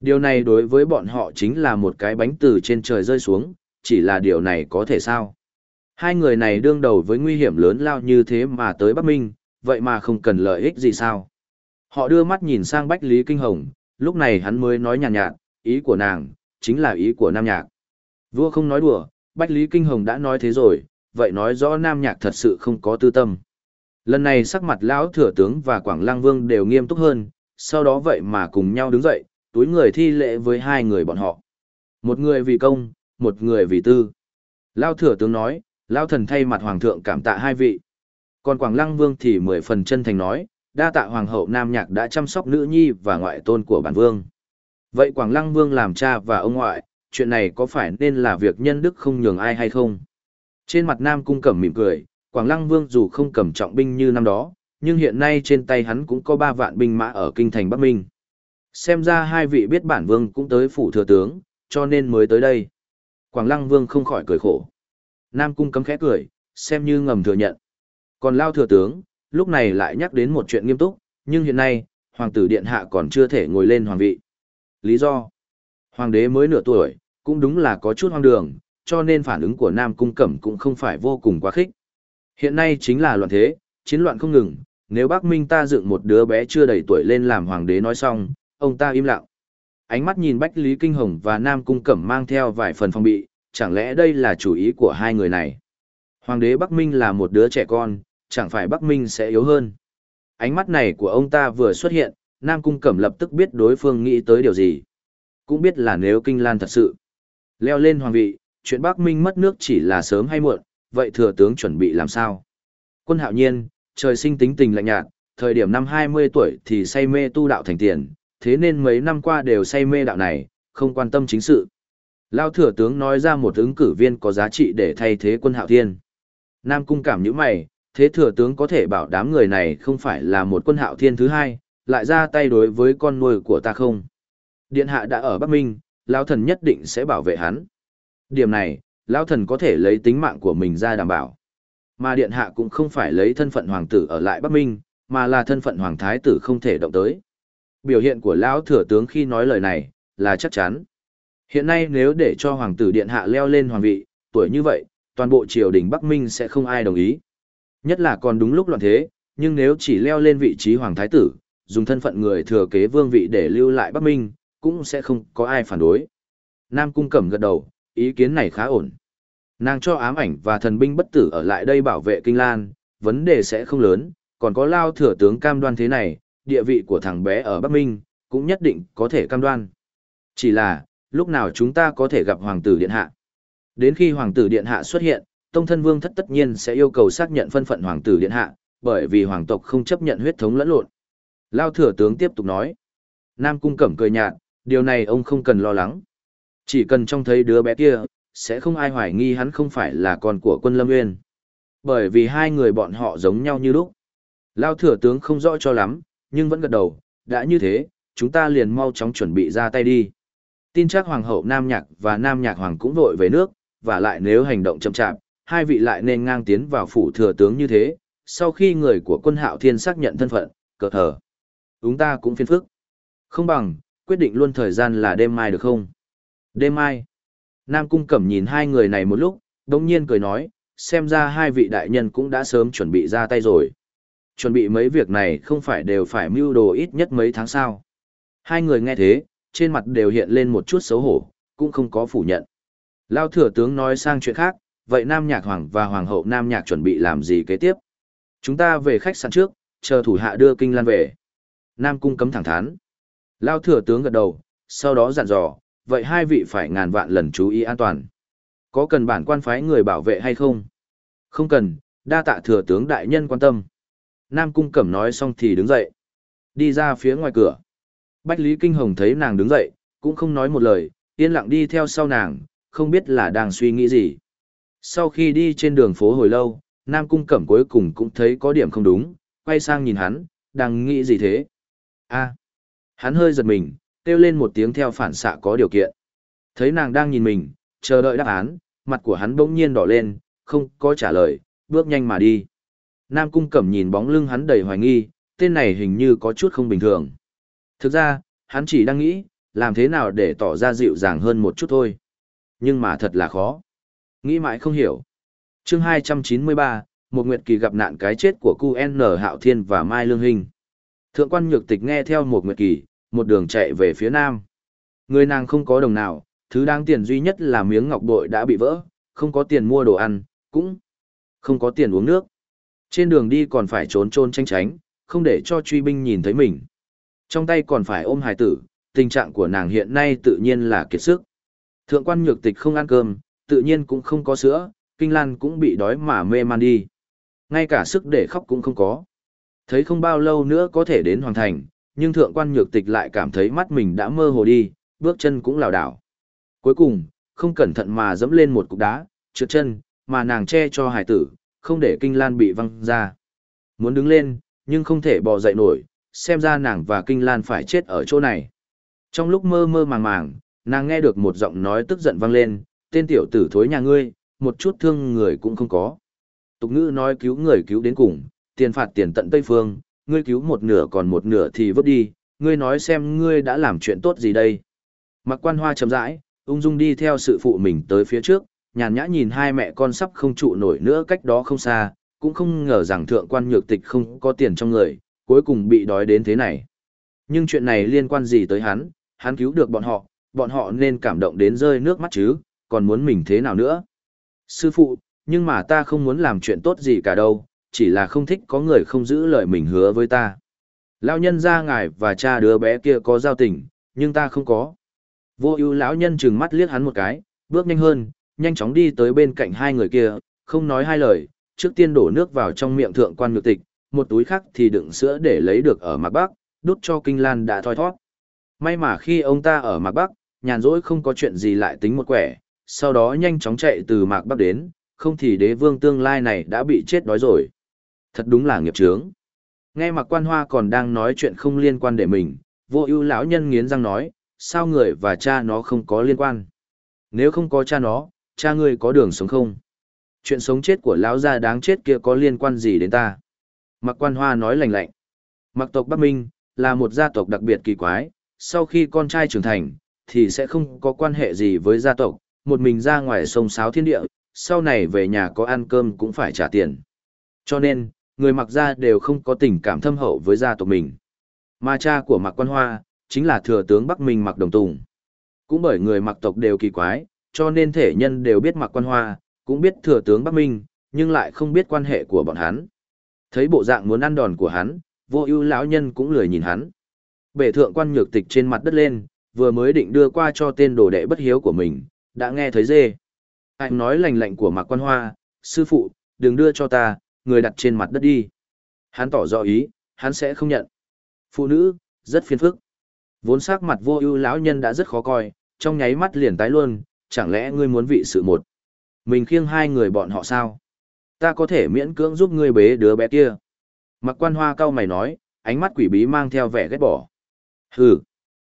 Điều này đối với bọn họ chính là một cái bánh từ trên trời rơi xuống, chỉ là điều này có thể sao. Hai người này đương đầu với nguy hiểm lớn lao như thế mà tới Bắc Minh, vậy mà không cần lợi ích gì sao. Họ đưa mắt nhìn sang Bách Lý Kinh Hồng, lúc này hắn mới nói nhàn nhạt, nhạt, ý của nàng, chính là ý của Nam Nhạc. Vua không nói đùa, Bách Lý Kinh Hồng đã nói thế rồi, vậy nói rõ Nam Nhạc thật sự không có tư tâm. Lần này sắc mặt lão thừa tướng và Quảng Lăng Vương đều nghiêm túc hơn, sau đó vậy mà cùng nhau đứng dậy, túi người thi lễ với hai người bọn họ. Một người vì công, một người vì tư. Lao thừa tướng nói, Lao thần thay mặt hoàng thượng cảm tạ hai vị. Còn Quảng Lăng Vương thì mười phần chân thành nói, đa tạ hoàng hậu Nam Nhạc đã chăm sóc nữ nhi và ngoại tôn của bản vương. Vậy Quảng Lăng Vương làm cha và ông ngoại, chuyện này có phải nên là việc nhân đức không nhường ai hay không? Trên mặt Nam Cung Cẩm mỉm cười, Quảng Lăng Vương dù không cầm trọng binh như năm đó, nhưng hiện nay trên tay hắn cũng có ba vạn binh mã ở kinh thành Bắc Minh. Xem ra hai vị biết bản vương cũng tới phủ thừa tướng, cho nên mới tới đây. Quảng Lăng Vương không khỏi cười khổ. Nam Cung cấm khẽ cười, xem như ngầm thừa nhận. Còn Lao thừa tướng, lúc này lại nhắc đến một chuyện nghiêm túc, nhưng hiện nay, Hoàng tử Điện Hạ còn chưa thể ngồi lên hoàng vị. Lý do? Hoàng đế mới nửa tuổi, cũng đúng là có chút hoang đường, cho nên phản ứng của Nam Cung Cẩm cũng không phải vô cùng quá khích. Hiện nay chính là loạn thế, chiến loạn không ngừng, nếu Bắc Minh ta dựng một đứa bé chưa đầy tuổi lên làm hoàng đế nói xong, ông ta im lặng. Ánh mắt nhìn Bách Lý Kinh Hồng và Nam Cung Cẩm mang theo vài phần phong bị, chẳng lẽ đây là chủ ý của hai người này? Hoàng đế Bắc Minh là một đứa trẻ con, chẳng phải Bắc Minh sẽ yếu hơn. Ánh mắt này của ông ta vừa xuất hiện, Nam Cung Cẩm lập tức biết đối phương nghĩ tới điều gì. Cũng biết là nếu Kinh Lan thật sự leo lên hoàng vị, chuyện Bắc Minh mất nước chỉ là sớm hay muộn, vậy thừa tướng chuẩn bị làm sao? Quân hạo nhiên, trời sinh tính tình lạnh nhạt, thời điểm năm 20 tuổi thì say mê tu đạo thành tiền, thế nên mấy năm qua đều say mê đạo này, không quan tâm chính sự. Lao thừa tướng nói ra một ứng cử viên có giá trị để thay thế quân hạo thiên. Nam cung cảm những mày, thế thừa tướng có thể bảo đám người này không phải là một quân hạo thiên thứ hai, lại ra tay đối với con nuôi của ta không? Điện hạ đã ở Bắc Minh, Lao thần nhất định sẽ bảo vệ hắn. Điểm này, Lao thần có thể lấy tính mạng của mình ra đảm bảo. Mà điện hạ cũng không phải lấy thân phận hoàng tử ở lại Bắc Minh, mà là thân phận hoàng thái tử không thể động tới. Biểu hiện của lão thừa tướng khi nói lời này là chắc chắn. Hiện nay nếu để cho hoàng tử điện hạ leo lên hoàng vị, tuổi như vậy, toàn bộ triều đình Bắc Minh sẽ không ai đồng ý. Nhất là còn đúng lúc loạn thế, nhưng nếu chỉ leo lên vị trí hoàng thái tử, dùng thân phận người thừa kế vương vị để lưu lại Bắc Minh, cũng sẽ không có ai phản đối. Nam Cung Cẩm gật đầu, ý kiến này khá ổn. Nàng cho ám ảnh và thần binh bất tử ở lại đây bảo vệ Kinh Lan, vấn đề sẽ không lớn, còn có lao thừa tướng cam đoan thế này, địa vị của thằng bé ở Bắc Minh, cũng nhất định có thể cam đoan. Chỉ là, lúc nào chúng ta có thể gặp Hoàng tử Điện Hạ? Đến khi Hoàng tử Điện Hạ xuất hiện, Tông Thân Vương thất tất nhiên sẽ yêu cầu xác nhận phân phận Hoàng tử Điện Hạ, bởi vì Hoàng tộc không chấp nhận huyết thống lẫn lộn. Lao thừa tướng tiếp tục nói. Nam Cung Cẩm cười nhạt, điều này ông không cần lo lắng. Chỉ cần trông thấy đứa bé kia, sẽ không ai hoài nghi hắn không phải là con của quân Lâm Nguyên. Bởi vì hai người bọn họ giống nhau như lúc. Lao thừa tướng không rõ cho lắm, nhưng vẫn gật đầu, đã như thế, chúng ta liền mau chóng chuẩn bị ra tay đi. Tin chắc Hoàng hậu Nam Nhạc và Nam Nhạc Hoàng cũng vội về nước, và lại nếu hành động chậm chạp, hai vị lại nên ngang tiến vào phủ thừa tướng như thế, sau khi người của quân hạo thiên xác nhận thân phận, cờ thở, Chúng ta cũng phiền phức. Không bằng, quyết định luôn thời gian là đêm mai được không? Đêm mai. Nam Cung Cẩm nhìn hai người này một lúc, đồng nhiên cười nói, xem ra hai vị đại nhân cũng đã sớm chuẩn bị ra tay rồi chuẩn bị mấy việc này không phải đều phải mưu đồ ít nhất mấy tháng sao. Hai người nghe thế, trên mặt đều hiện lên một chút xấu hổ, cũng không có phủ nhận. Lao thừa tướng nói sang chuyện khác, vậy Nam Nhạc Hoàng và Hoàng hậu Nam Nhạc chuẩn bị làm gì kế tiếp? Chúng ta về khách sạn trước, chờ thủ hạ đưa kinh lan về. Nam Cung cấm thẳng thắn. Lao thừa tướng gật đầu, sau đó dặn dò, vậy hai vị phải ngàn vạn lần chú ý an toàn. Có cần bản quan phái người bảo vệ hay không? Không cần, đa tạ thừa tướng đại nhân quan tâm. Nam Cung Cẩm nói xong thì đứng dậy. Đi ra phía ngoài cửa. Bách Lý Kinh Hồng thấy nàng đứng dậy, cũng không nói một lời, yên lặng đi theo sau nàng, không biết là đang suy nghĩ gì. Sau khi đi trên đường phố hồi lâu, Nam Cung Cẩm cuối cùng cũng thấy có điểm không đúng, quay sang nhìn hắn, đang nghĩ gì thế? a hắn hơi giật mình, kêu lên một tiếng theo phản xạ có điều kiện. Thấy nàng đang nhìn mình, chờ đợi đáp án, mặt của hắn bỗng nhiên đỏ lên, không có trả lời, bước nhanh mà đi. Nam Cung Cẩm nhìn bóng lưng hắn đầy hoài nghi, tên này hình như có chút không bình thường. Thực ra, hắn chỉ đang nghĩ, làm thế nào để tỏ ra dịu dàng hơn một chút thôi. Nhưng mà thật là khó. Nghĩ mãi không hiểu. chương 293, một nguyệt kỳ gặp nạn cái chết của cu N. Hạo Thiên và Mai Lương Hình. Thượng quan nhược tịch nghe theo một nguyệt kỳ, một đường chạy về phía nam. Người nàng không có đồng nào, thứ đáng tiền duy nhất là miếng ngọc bội đã bị vỡ, không có tiền mua đồ ăn, cũng không có tiền uống nước. Trên đường đi còn phải trốn trôn tranh tránh, không để cho truy binh nhìn thấy mình. Trong tay còn phải ôm hài tử, tình trạng của nàng hiện nay tự nhiên là kiệt sức. Thượng quan nhược tịch không ăn cơm, tự nhiên cũng không có sữa, kinh lan cũng bị đói mà mê man đi. Ngay cả sức để khóc cũng không có. Thấy không bao lâu nữa có thể đến hoàn thành, nhưng thượng quan nhược tịch lại cảm thấy mắt mình đã mơ hồ đi, bước chân cũng lảo đảo. Cuối cùng, không cẩn thận mà dẫm lên một cục đá, trượt chân, mà nàng che cho hải tử, không để kinh lan bị văng ra. Muốn đứng lên, nhưng không thể bò dậy nổi, xem ra nàng và kinh lan phải chết ở chỗ này. Trong lúc mơ mơ màng màng, nàng nghe được một giọng nói tức giận vang lên, tên tiểu tử thối nhà ngươi, một chút thương người cũng không có. Tục ngữ nói cứu người cứu đến cùng, tiền phạt tiền tận Tây Phương, ngươi cứu một nửa còn một nửa thì vứt đi, ngươi nói xem ngươi đã làm chuyện tốt gì đây. Mặc quan hoa chậm rãi, ung dung đi theo sự phụ mình tới phía trước, nhàn nhã nhìn hai mẹ con sắp không trụ nổi nữa cách đó không xa, cũng không ngờ rằng thượng quan nhược tịch không có tiền trong người, cuối cùng bị đói đến thế này. Nhưng chuyện này liên quan gì tới hắn, hắn cứu được bọn họ, bọn họ nên cảm động đến rơi nước mắt chứ, còn muốn mình thế nào nữa. Sư phụ, nhưng mà ta không muốn làm chuyện tốt gì cả đâu, chỉ là không thích có người không giữ lời mình hứa với ta. Lão nhân ra ngài và cha đứa bé kia có giao tình, nhưng ta không có. Vô ưu lão nhân trừng mắt liếc hắn một cái, bước nhanh hơn, nhanh chóng đi tới bên cạnh hai người kia, không nói hai lời, trước tiên đổ nước vào trong miệng thượng quan nhược tịch, một túi khác thì đựng sữa để lấy được ở Mạc Bắc, đút cho Kinh Lan đã thoi thoát. May mà khi ông ta ở Mạc Bắc, nhàn rỗi không có chuyện gì lại tính một quẻ, sau đó nhanh chóng chạy từ Mạc Bắc đến, không thì đế vương tương lai này đã bị chết đói rồi. Thật đúng là nghiệp chướng. Nghe Mạc Quan Hoa còn đang nói chuyện không liên quan để mình, vô ưu lão nhân nghiến răng nói, sao người và cha nó không có liên quan. Nếu không có cha nó, cha ngươi có đường sống không? Chuyện sống chết của lão gia đáng chết kia có liên quan gì đến ta? Mạc Quan Hoa nói lạnh lạnh. Mạc tộc Bắc Minh, là một gia tộc đặc biệt kỳ quái, sau khi con trai trưởng thành, thì sẽ không có quan hệ gì với gia tộc, một mình ra ngoài sông sáo thiên địa, sau này về nhà có ăn cơm cũng phải trả tiền. Cho nên, người mặc gia đều không có tình cảm thâm hậu với gia tộc mình. Mà cha của Mạc Quan Hoa, chính là thừa tướng Bắc Minh Mạc Đồng Tùng. Cũng bởi người mặc tộc đều kỳ quái, cho nên thể nhân đều biết mặc Quan Hoa, cũng biết thừa tướng Bắc Minh, nhưng lại không biết quan hệ của bọn hắn. Thấy bộ dạng muốn ăn đòn của hắn, vô ưu lão nhân cũng lười nhìn hắn. Bệ thượng quan nhược tịch trên mặt đất lên, vừa mới định đưa qua cho tên đồ đệ bất hiếu của mình, đã nghe thấy dê. Anh nói lành lạnh của Mạc Quan Hoa, sư phụ, đừng đưa cho ta, người đặt trên mặt đất đi. Hắn tỏ rõ ý, hắn sẽ không nhận. Phụ nữ, rất phiền phức. Vốn sắc mặt vô ưu lão nhân đã rất khó coi, trong nháy mắt liền tái luôn, chẳng lẽ ngươi muốn vị sự một. Mình khiêng hai người bọn họ sao? Ta có thể miễn cưỡng giúp ngươi bế đứa bé kia. Mặc quan hoa cao mày nói, ánh mắt quỷ bí mang theo vẻ ghét bỏ. Hừ.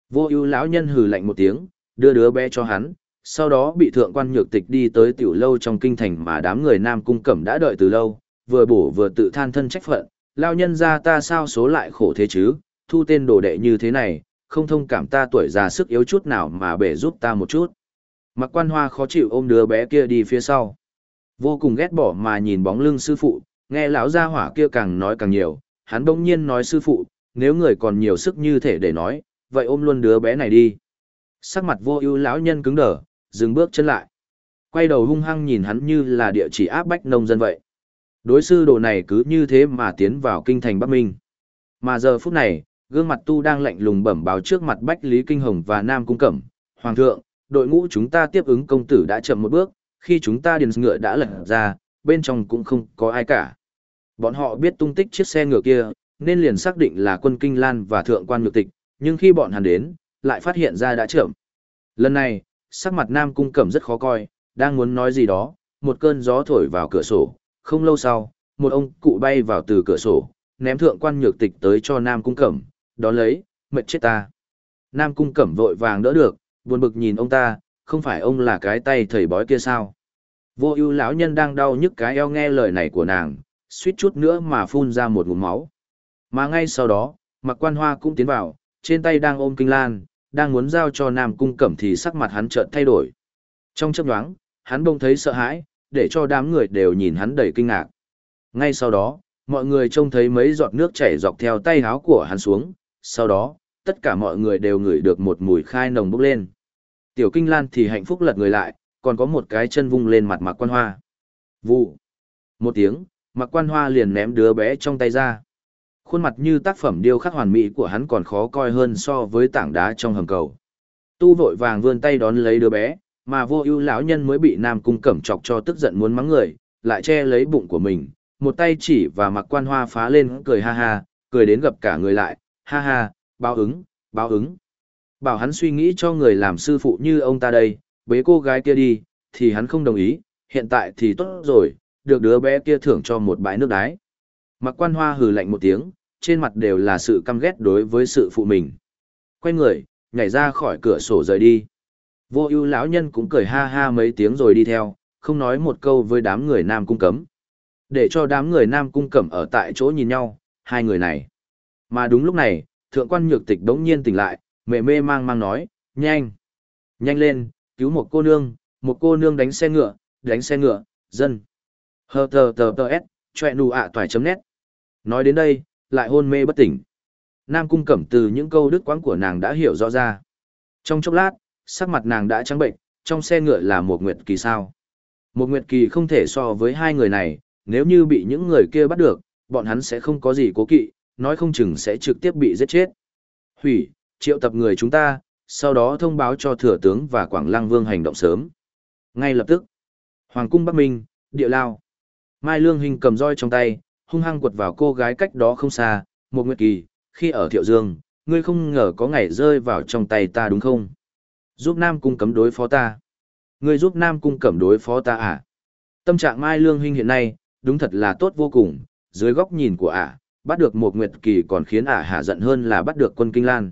Vô ưu lão nhân hừ lạnh một tiếng, đưa đứa bé cho hắn, sau đó bị thượng quan nhược tịch đi tới tiểu lâu trong kinh thành mà đám người nam cung cẩm đã đợi từ lâu, vừa bổ vừa tự than thân trách phận, lao nhân ra ta sao số lại khổ thế chứ, thu tên đồ đệ như thế này, không thông cảm ta tuổi già sức yếu chút nào mà bể giúp ta một chút. Mặc quan hoa khó chịu ôm đứa bé kia đi phía sau. Vô cùng ghét bỏ mà nhìn bóng lưng sư phụ, nghe lão gia hỏa kia càng nói càng nhiều, hắn bỗng nhiên nói sư phụ, nếu người còn nhiều sức như thể để nói, vậy ôm luôn đứa bé này đi. Sắc mặt vô ưu lão nhân cứng đờ, dừng bước chân lại. Quay đầu hung hăng nhìn hắn như là địa chỉ áp bách nông dân vậy. Đối sư đồ này cứ như thế mà tiến vào kinh thành Bắc Minh. Mà giờ phút này, gương mặt tu đang lạnh lùng bẩm báo trước mặt Bách Lý Kinh Hồng và Nam Cung Cẩm. Hoàng thượng, đội ngũ chúng ta tiếp ứng công tử đã chậm một bước, khi chúng ta điền ngựa đã lật ra, bên trong cũng không có ai cả. Bọn họ biết tung tích chiếc xe ngựa kia, nên liền xác định là quân Kinh Lan và thượng quan nhược tịch, nhưng khi bọn hắn đến, lại phát hiện ra đã chậm. Lần này, sắc mặt Nam Cung Cẩm rất khó coi, đang muốn nói gì đó, một cơn gió thổi vào cửa sổ, không lâu sau, một ông cụ bay vào từ cửa sổ, ném thượng quan nhược tịch tới cho Nam Cung Cẩm, đó lấy, mệt chết ta. Nam Cung Cẩm vội vàng đỡ được, buồn bực nhìn ông ta, không phải ông là cái tay thầy bói kia sao? Vô ưu lão nhân đang đau nhức cái eo nghe lời này của nàng, suýt chút nữa mà phun ra một ngụm máu. Mà ngay sau đó, Mặc Quan Hoa cũng tiến vào, trên tay đang ôm kinh lan, đang muốn giao cho Nam Cung Cẩm thì sắc mặt hắn chợt thay đổi. Trong chớp nhoáng, hắn bỗng thấy sợ hãi, để cho đám người đều nhìn hắn đầy kinh ngạc. Ngay sau đó, mọi người trông thấy mấy giọt nước chảy dọc theo tay áo của hắn xuống, sau đó, tất cả mọi người đều ngửi được một mùi khai nồng bốc lên. Tiểu Kinh Lan thì hạnh phúc lật người lại, còn có một cái chân vung lên mặt Mạc Quan Hoa. Vụ. Một tiếng, Mạc Quan Hoa liền ném đứa bé trong tay ra. Khuôn mặt như tác phẩm điêu khắc hoàn mỹ của hắn còn khó coi hơn so với tảng đá trong hầm cầu. Tu vội vàng vươn tay đón lấy đứa bé, mà vô ưu lão nhân mới bị Nam Cung Cẩm chọc cho tức giận muốn mắng người, lại che lấy bụng của mình, một tay chỉ và Mạc Quan Hoa phá lên cười ha ha, cười đến gặp cả người lại, ha ha, báo ứng, báo ứng. Bảo hắn suy nghĩ cho người làm sư phụ như ông ta đây, bế cô gái kia đi, thì hắn không đồng ý, hiện tại thì tốt rồi, được đứa bé kia thưởng cho một bãi nước đái. Mặc quan hoa hừ lạnh một tiếng, trên mặt đều là sự căm ghét đối với sự phụ mình. Quay người, nhảy ra khỏi cửa sổ rời đi. Vô ưu lão nhân cũng cười ha ha mấy tiếng rồi đi theo, không nói một câu với đám người nam cung cấm. Để cho đám người nam cung cẩm ở tại chỗ nhìn nhau, hai người này. Mà đúng lúc này, thượng quan nhược tịch đống nhiên tỉnh lại, mề mê mang mang nói, nhanh, nhanh lên, cứu một cô nương, một cô nương đánh xe ngựa, đánh xe ngựa, dân. Hờ tờ tờ tờ s, chọe nụ ạ toài chấm nét. Nói đến đây, lại hôn mê bất tỉnh. Nam cung cẩm từ những câu đứt quãng của nàng đã hiểu rõ ra. Trong chốc lát, sắc mặt nàng đã trắng bệnh, trong xe ngựa là một nguyệt kỳ sao. Một nguyệt kỳ không thể so với hai người này, nếu như bị những người kia bắt được, bọn hắn sẽ không có gì cố kỵ, nói không chừng sẽ trực tiếp bị giết chết. Hủy, triệu tập người chúng ta, sau đó thông báo cho thừa tướng và Quảng Lăng Vương hành động sớm. Ngay lập tức, Hoàng cung Bắc Minh, địa lao. Mai Lương Hình cầm roi trong tay, hung hăng quật vào cô gái cách đó không xa, một nguyệt kỳ, khi ở Thiệu Dương, ngươi không ngờ có ngày rơi vào trong tay ta đúng không? Giúp Nam cung cấm đối phó ta. Ngươi giúp Nam cung cẩm đối phó ta à? Tâm trạng Mai Lương Hinh hiện nay, đúng thật là tốt vô cùng, dưới góc nhìn của ả, bắt được một nguyệt kỳ còn khiến ả hạ giận hơn là bắt được quân Kinh Lan.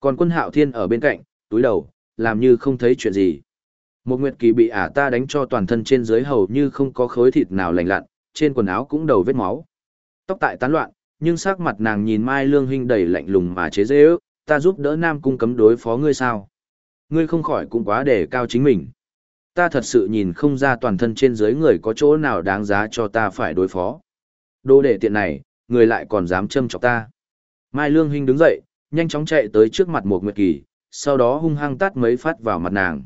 Còn quân Hạo Thiên ở bên cạnh, túi đầu, làm như không thấy chuyện gì. Một nguyệt kỳ bị ả ta đánh cho toàn thân trên dưới hầu như không có khối thịt nào lành lặn, trên quần áo cũng đầu vết máu. Tóc tại tán loạn, nhưng sắc mặt nàng nhìn Mai Lương Hinh đầy lạnh lùng mà chế dễ ước, ta giúp đỡ Nam Cung cấm đối phó ngươi sao? Ngươi không khỏi cũng quá để cao chính mình. Ta thật sự nhìn không ra toàn thân trên dưới người có chỗ nào đáng giá cho ta phải đối phó. đô đệ tiện này, người lại còn dám châm chọc ta. Mai Lương Hinh đứng dậy, nhanh chóng chạy tới trước mặt Mục Nguyệt Kỳ, sau đó hung hăng tát mấy phát vào mặt nàng.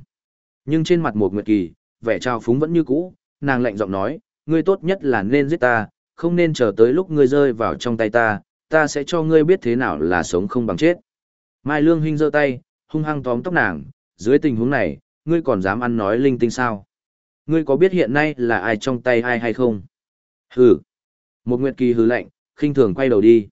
Nhưng trên mặt Mục Nguyệt Kỳ, vẻ trao phúng vẫn như cũ, nàng lạnh giọng nói, ngươi tốt nhất là nên giết ta, không nên chờ tới lúc ngươi rơi vào trong tay ta, ta sẽ cho ngươi biết thế nào là sống không bằng chết. Mai Lương Hinh giơ tay, hung hăng tóm tóc nàng, dưới tình huống này, ngươi còn dám ăn nói linh tinh sao? Ngươi có biết hiện nay là ai trong tay ai hay không? Hừ. Một Nguyệt Kỳ hừ lạnh, khinh thường quay đầu đi.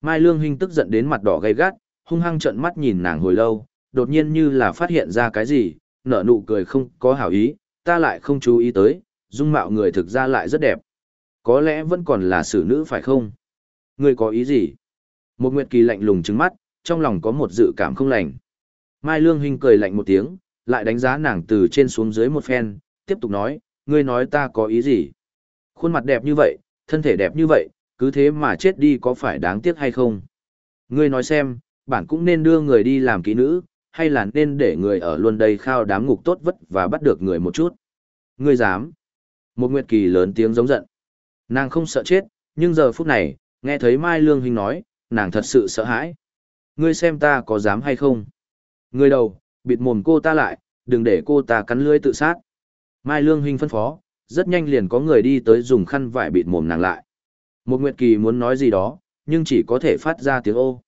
Mai Lương Hinh tức giận đến mặt đỏ gay gắt, hung hăng trợn mắt nhìn nàng hồi lâu, đột nhiên như là phát hiện ra cái gì, nở nụ cười không có hảo ý, ta lại không chú ý tới, dung mạo người thực ra lại rất đẹp. Có lẽ vẫn còn là xử nữ phải không? Ngươi có ý gì? Một Nguyệt Kỳ lạnh lùng trừng mắt, trong lòng có một dự cảm không lành. Mai Lương Hinh cười lạnh một tiếng, lại đánh giá nàng từ trên xuống dưới một phen, tiếp tục nói, ngươi nói ta có ý gì? Khuôn mặt đẹp như vậy, thân thể đẹp như vậy, cứ thế mà chết đi có phải đáng tiếc hay không? Ngươi nói xem, bản cũng nên đưa người đi làm kỹ nữ, hay là nên để người ở luôn đây khao đám ngục tốt vất và bắt được người một chút? Ngươi dám? Một Nguyệt Kỳ lớn tiếng giống giận. Nàng không sợ chết, nhưng giờ phút này, Nghe thấy Mai Lương Huynh nói, nàng thật sự sợ hãi. Ngươi xem ta có dám hay không? Ngươi đầu, bịt mồm cô ta lại, đừng để cô ta cắn lưỡi tự sát. Mai Lương Huynh phân phó, rất nhanh liền có người đi tới dùng khăn vải bịt mồm nàng lại. Một Nguyệt Kỳ muốn nói gì đó, nhưng chỉ có thể phát ra tiếng ô.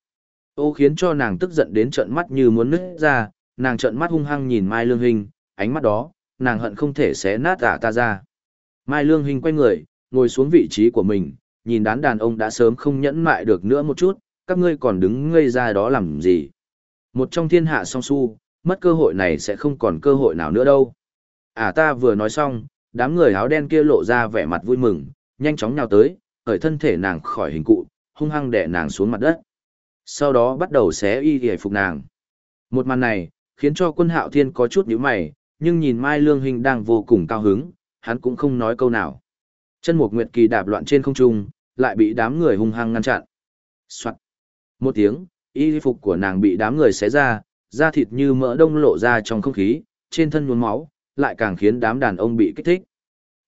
Ô khiến cho nàng tức giận đến trợn mắt như muốn nứt ra, nàng trợn mắt hung hăng nhìn Mai Lương Hình, ánh mắt đó, nàng hận không thể xé nát ả ta ra. Mai Lương Hình quay người, ngồi xuống vị trí của mình, nhìn đán đàn ông đã sớm không nhẫn mại được nữa một chút, các ngươi còn đứng ngây ra đó làm gì. Một trong thiên hạ song su, mất cơ hội này sẽ không còn cơ hội nào nữa đâu. À ta vừa nói xong, đám người áo đen kia lộ ra vẻ mặt vui mừng, nhanh chóng nhào tới, khởi thân thể nàng khỏi hình cụ, hung hăng đè nàng xuống mặt đất. Sau đó bắt đầu xé y y phục nàng. Một màn này, khiến cho quân hạo thiên có chút nhíu mày, nhưng nhìn Mai Lương Hình đang vô cùng cao hứng, hắn cũng không nói câu nào. Chân một nguyệt kỳ đạp loạn trên không trung, lại bị đám người hung hăng ngăn chặn. Soạn. Một tiếng, y phục của nàng bị đám người xé ra, da thịt như mỡ đông lộ ra trong không khí, trên thân nhuốm máu, lại càng khiến đám đàn ông bị kích thích.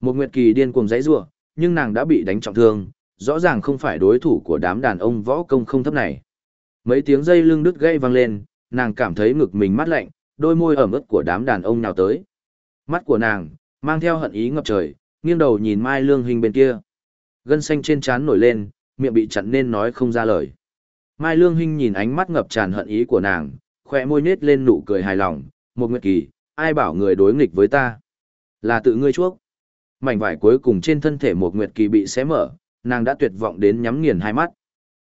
Một nguyệt kỳ điên cuồng giãy giụa, nhưng nàng đã bị đánh trọng thương, rõ ràng không phải đối thủ của đám đàn ông võ công không thấp này. Mấy tiếng dây lưng đứt gãy vang lên, nàng cảm thấy ngực mình mát lạnh, đôi môi ẩm ướt của đám đàn ông nào tới. Mắt của nàng, mang theo hận ý ngập trời, nghiêng đầu nhìn Mai Lương Hình bên kia. Gân xanh trên trán nổi lên, miệng bị chặn nên nói không ra lời. Mai Lương Hinh nhìn ánh mắt ngập tràn hận ý của nàng, khỏe môi nết lên nụ cười hài lòng, một nguyệt kỳ, ai bảo người đối nghịch với ta? Là tự ngươi chuốc. Mảnh vải cuối cùng trên thân thể một nguyệt kỳ bị xé mở, nàng đã tuyệt vọng đến nhắm nghiền hai mắt.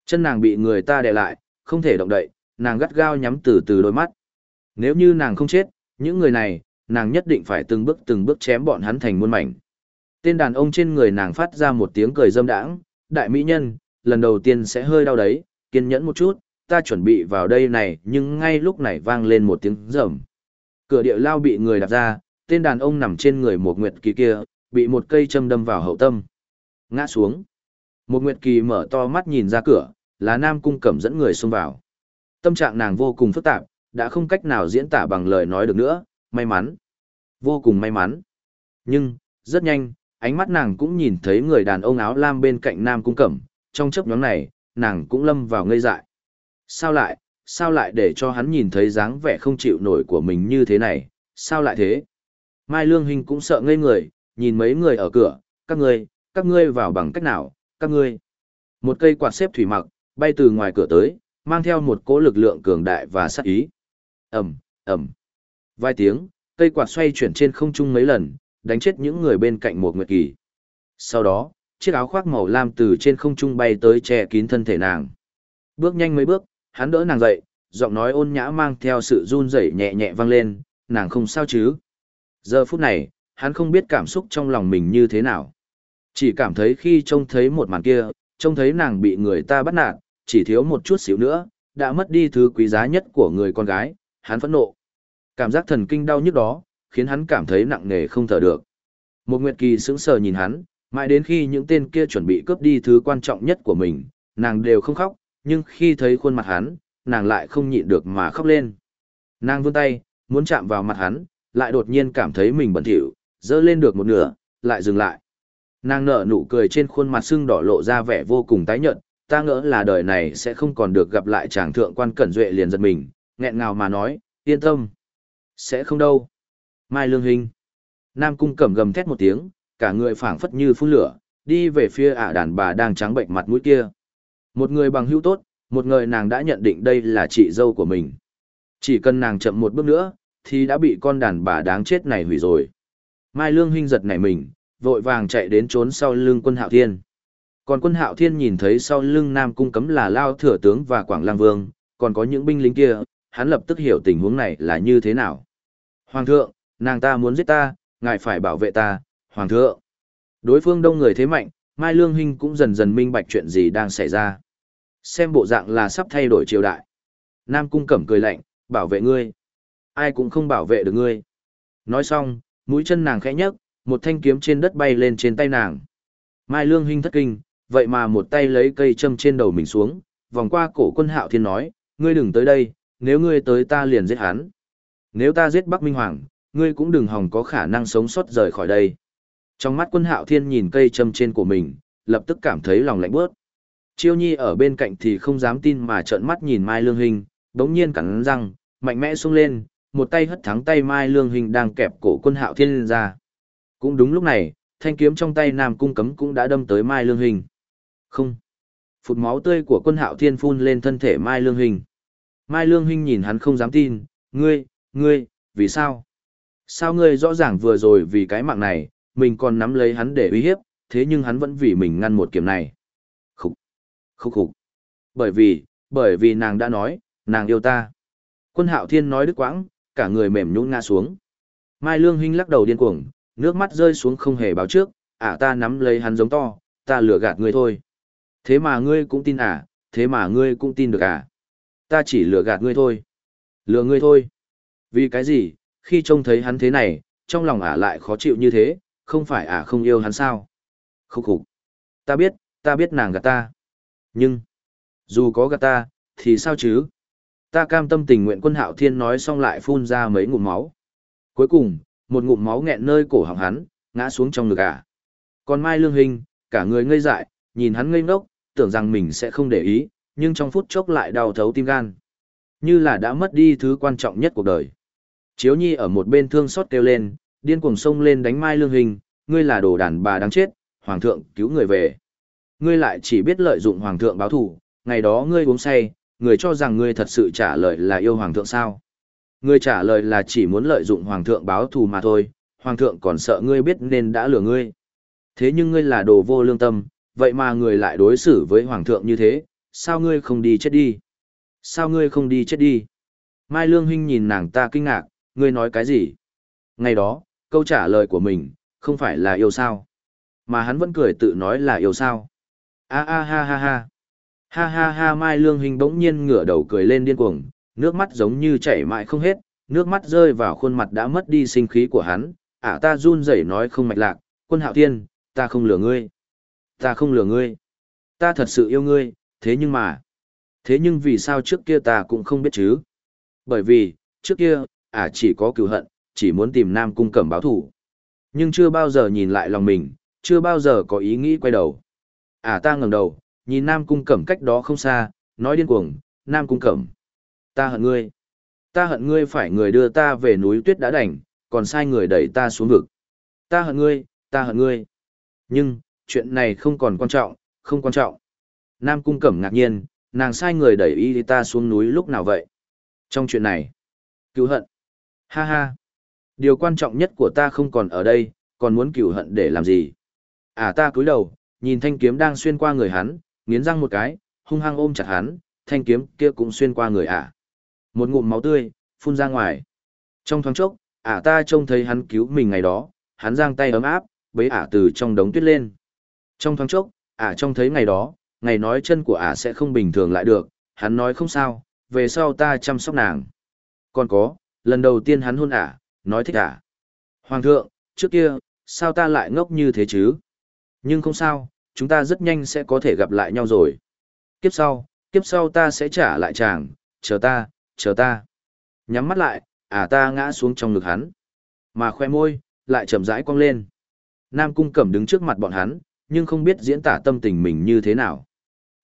Chân nàng bị người ta đè lại, không thể động đậy, nàng gắt gao nhắm từ từ đôi mắt. Nếu như nàng không chết, những người này, nàng nhất định phải từng bước từng bước chém bọn hắn thành muôn mảnh. Tên đàn ông trên người nàng phát ra một tiếng cười dâm đãng, đại mỹ nhân, lần đầu tiên sẽ hơi đau đấy, kiên nhẫn một chút, ta chuẩn bị vào đây này nhưng ngay lúc này vang lên một tiếng rầm. Cửa địa lao bị người đạp ra, tên đàn ông nằm trên người một nguyệt kỳ kia, bị một cây châm đâm vào hậu tâm. Ngã xuống. Một nguyệt kỳ mở to mắt nhìn ra cửa, là nam cung cẩm dẫn người xông vào. Tâm trạng nàng vô cùng phức tạp, đã không cách nào diễn tả bằng lời nói được nữa, may mắn. Vô cùng may mắn. Nhưng, rất nhanh, ánh mắt nàng cũng nhìn thấy người đàn ông áo lam bên cạnh nam cung cẩm, trong chấp nhóm này, nàng cũng lâm vào ngây dại. Sao lại, sao lại để cho hắn nhìn thấy dáng vẻ không chịu nổi của mình như thế này, sao lại thế? Mai Lương Hình cũng sợ ngây người, nhìn mấy người ở cửa, các ngươi, các ngươi vào bằng cách nào, các ngươi. Một cây quạt xếp thủy mặc, bay từ ngoài cửa tới, mang theo một cỗ lực lượng cường đại và sát ý. Ẩm, Ẩm. Vài tiếng, cây quạt xoay chuyển trên không trung mấy lần, đánh chết những người bên cạnh một nguyệt kỳ. Sau đó, chiếc áo khoác màu lam từ trên không trung bay tới che kín thân thể nàng. Bước nhanh mấy bước, hắn đỡ nàng dậy, giọng nói ôn nhã mang theo sự run rẩy nhẹ nhẹ vang lên, nàng không sao chứ. Giờ phút này, hắn không biết cảm xúc trong lòng mình như thế nào. Chỉ cảm thấy khi trông thấy một màn kia, trông thấy nàng bị người ta bắt nạt, chỉ thiếu một chút xíu nữa, đã mất đi thứ quý giá nhất của người con gái, hắn phẫn nộ. Cảm giác thần kinh đau nhức đó, khiến hắn cảm thấy nặng nề không thở được. Một Nguyệt Kỳ sững sờ nhìn hắn, mãi đến khi những tên kia chuẩn bị cướp đi thứ quan trọng nhất của mình, nàng đều không khóc, nhưng khi thấy khuôn mặt hắn, nàng lại không nhịn được mà khóc lên. Nàng vươn tay, muốn chạm vào mặt hắn, lại đột nhiên cảm thấy mình bẩn thỉu, dơ lên được một nửa, lại dừng lại. Nàng nở nụ cười trên khuôn mặt sưng đỏ lộ ra vẻ vô cùng tái nhợt, ta ngỡ là đời này sẽ không còn được gặp lại chàng thượng quan cẩn duệ liền giật mình, nghẹn ngào mà nói, yên tâm. Sẽ không đâu. Mai Lương Hình. Nam Cung cẩm gầm thét một tiếng, cả người phảng phất như phun lửa, đi về phía ả đàn bà đang trắng bệnh mặt mũi kia. Một người bằng hữu tốt, một người nàng đã nhận định đây là chị dâu của mình. Chỉ cần nàng chậm một bước nữa, thì đã bị con đàn bà đáng chết này hủy rồi. Mai Lương Hinh giật nảy mình, vội vàng chạy đến trốn sau lưng quân hạo thiên. Còn quân hạo thiên nhìn thấy sau lưng Nam Cung cấm là Lao Thừa Tướng và Quảng Lang Vương, còn có những binh lính kia, hắn lập tức hiểu tình huống này là như thế nào. Hoàng thượng, nàng ta muốn giết ta, ngài phải bảo vệ ta, Hoàng thượng. Đối phương đông người thế mạnh, Mai Lương Hinh cũng dần dần minh bạch chuyện gì đang xảy ra. Xem bộ dạng là sắp thay đổi triều đại. Nam Cung Cẩm cười lạnh, bảo vệ ngươi. Ai cũng không bảo vệ được ngươi. Nói xong, mũi chân nàng khẽ nhấc, một thanh kiếm trên đất bay lên trên tay nàng. Mai Lương Hinh thất kinh, vậy mà một tay lấy cây châm trên đầu mình xuống, vòng qua cổ quân hạo thiên nói, ngươi đừng tới đây, nếu ngươi tới ta liền giết hắn. Nếu ta giết Bắc Minh Hoàng, ngươi cũng đừng hòng có khả năng sống sót rời khỏi đây. Trong mắt quân hạo thiên nhìn cây châm trên của mình, lập tức cảm thấy lòng lạnh bớt. Chiêu Nhi ở bên cạnh thì không dám tin mà trợn mắt nhìn Mai Lương Hinh, đống nhiên cắn răng, mạnh mẽ sung lên, một tay hất thắng tay Mai Lương Hình đang kẹp cổ quân hạo thiên lên ra. Cũng đúng lúc này, thanh kiếm trong tay Nam Cung Cấm cũng đã đâm tới Mai Lương Hình. Không. Phụt máu tươi của quân hạo thiên phun lên thân thể Mai Lương Hình. Mai Lương Hình nhìn hắn không dám tin, ngươi, ngươi, vì sao? Sao ngươi rõ ràng vừa rồi vì cái mạng này, mình còn nắm lấy hắn để uy hiếp, thế nhưng hắn vẫn vì mình ngăn một kiếm này. Khúc, khúc khúc. Bởi vì, bởi vì nàng đã nói, nàng yêu ta. Quân hạo thiên nói đứt quãng, cả người mềm nhũn ngã xuống. Mai Lương Hinh lắc đầu điên cuồng, nước mắt rơi xuống không hề báo trước, à ta nắm lấy hắn giống to, ta lừa gạt ngươi thôi. Thế mà ngươi cũng tin à, thế mà ngươi cũng tin được à. Ta chỉ lừa gạt ngươi thôi. Lừa ngươi thôi. Vì cái gì, khi trông thấy hắn thế này, trong lòng ả lại khó chịu như thế, không phải ả không yêu hắn sao? Khúc khục. Ta biết, ta biết nàng gạt ta. Nhưng, dù có gạt ta, thì sao chứ? Ta cam tâm tình nguyện quân hạo thiên nói xong lại phun ra mấy ngụm máu. Cuối cùng, một ngụm máu nghẹn nơi cổ họng hắn, ngã xuống trong ngực ả. Còn Mai Lương Hình, cả người ngây dại, nhìn hắn ngây ngốc, tưởng rằng mình sẽ không để ý, nhưng trong phút chốc lại đau thấu tim gan. Như là đã mất đi thứ quan trọng nhất cuộc đời. Chiếu nhi ở một bên thương xót kêu lên, điên cuồng sông lên đánh mai lương hình, ngươi là đồ đàn bà đáng chết, hoàng thượng cứu người về. Ngươi lại chỉ biết lợi dụng hoàng thượng báo thù, ngày đó ngươi uống say, người cho rằng ngươi thật sự trả lời là yêu hoàng thượng sao. Ngươi trả lời là chỉ muốn lợi dụng hoàng thượng báo thù mà thôi, hoàng thượng còn sợ ngươi biết nên đã lừa ngươi. Thế nhưng ngươi là đồ vô lương tâm, vậy mà ngươi lại đối xử với hoàng thượng như thế, sao ngươi không đi chết đi? Sao ngươi không đi chết đi? Mai Lương Hinh nhìn nàng ta kinh ngạc, ngươi nói cái gì? Ngày đó, câu trả lời của mình, không phải là yêu sao? Mà hắn vẫn cười tự nói là yêu sao? A a ha ha ha. Ha ha ha Mai Lương Hình bỗng nhiên ngửa đầu cười lên điên cuồng, nước mắt giống như chảy mãi không hết, nước mắt rơi vào khuôn mặt đã mất đi sinh khí của hắn. Ả ta run rẩy nói không mạch lạc, quân hạo thiên, ta không lừa ngươi. Ta không lừa ngươi. Ta thật sự yêu ngươi, thế nhưng mà. Thế nhưng vì sao trước kia ta cũng không biết chứ? Bởi vì, trước kia, ả chỉ có cựu hận, chỉ muốn tìm Nam Cung Cẩm báo thủ. Nhưng chưa bao giờ nhìn lại lòng mình, chưa bao giờ có ý nghĩ quay đầu. Ả ta ngẩng đầu, nhìn Nam Cung Cẩm cách đó không xa, nói điên cuồng, Nam Cung Cẩm. Ta hận ngươi. Ta hận ngươi phải người đưa ta về núi tuyết đã đành, còn sai người đẩy ta xuống vực. Ta hận ngươi, ta hận ngươi. Nhưng, chuyện này không còn quan trọng, không quan trọng. Nam Cung Cẩm ngạc nhiên, nàng sai người đẩy y ta xuống núi lúc nào vậy? Trong chuyện này, cứu hận. Ha ha. Điều quan trọng nhất của ta không còn ở đây, còn muốn cửu hận để làm gì? À ta cúi đầu, nhìn thanh kiếm đang xuyên qua người hắn, nghiến răng một cái, hung hăng ôm chặt hắn, thanh kiếm kia cũng xuyên qua người ả. À. Một ngụm máu tươi, phun ra ngoài. Trong thoáng chốc, ả à ta trông thấy hắn cứu mình ngày đó, hắn giang tay ấm áp, bấy ả từ trong đống tuyết lên. Trong thoáng chốc, ả trông thấy ngày đó, ngày nói chân của ả sẽ không bình thường lại được, hắn nói không sao, về sau ta chăm sóc nàng. Còn có, lần đầu tiên hắn hôn ả, nói thích ả. Hoàng thượng, trước kia, sao ta lại ngốc như thế chứ? Nhưng không sao, chúng ta rất nhanh sẽ có thể gặp lại nhau rồi. Kiếp sau, kiếp sau ta sẽ trả lại chàng, chờ ta, chờ ta. Nhắm mắt lại, à ta ngã xuống trong ngực hắn. Mà khoe môi, lại chậm rãi cong lên. Nam cung cẩm đứng trước mặt bọn hắn, nhưng không biết diễn tả tâm tình mình như thế nào.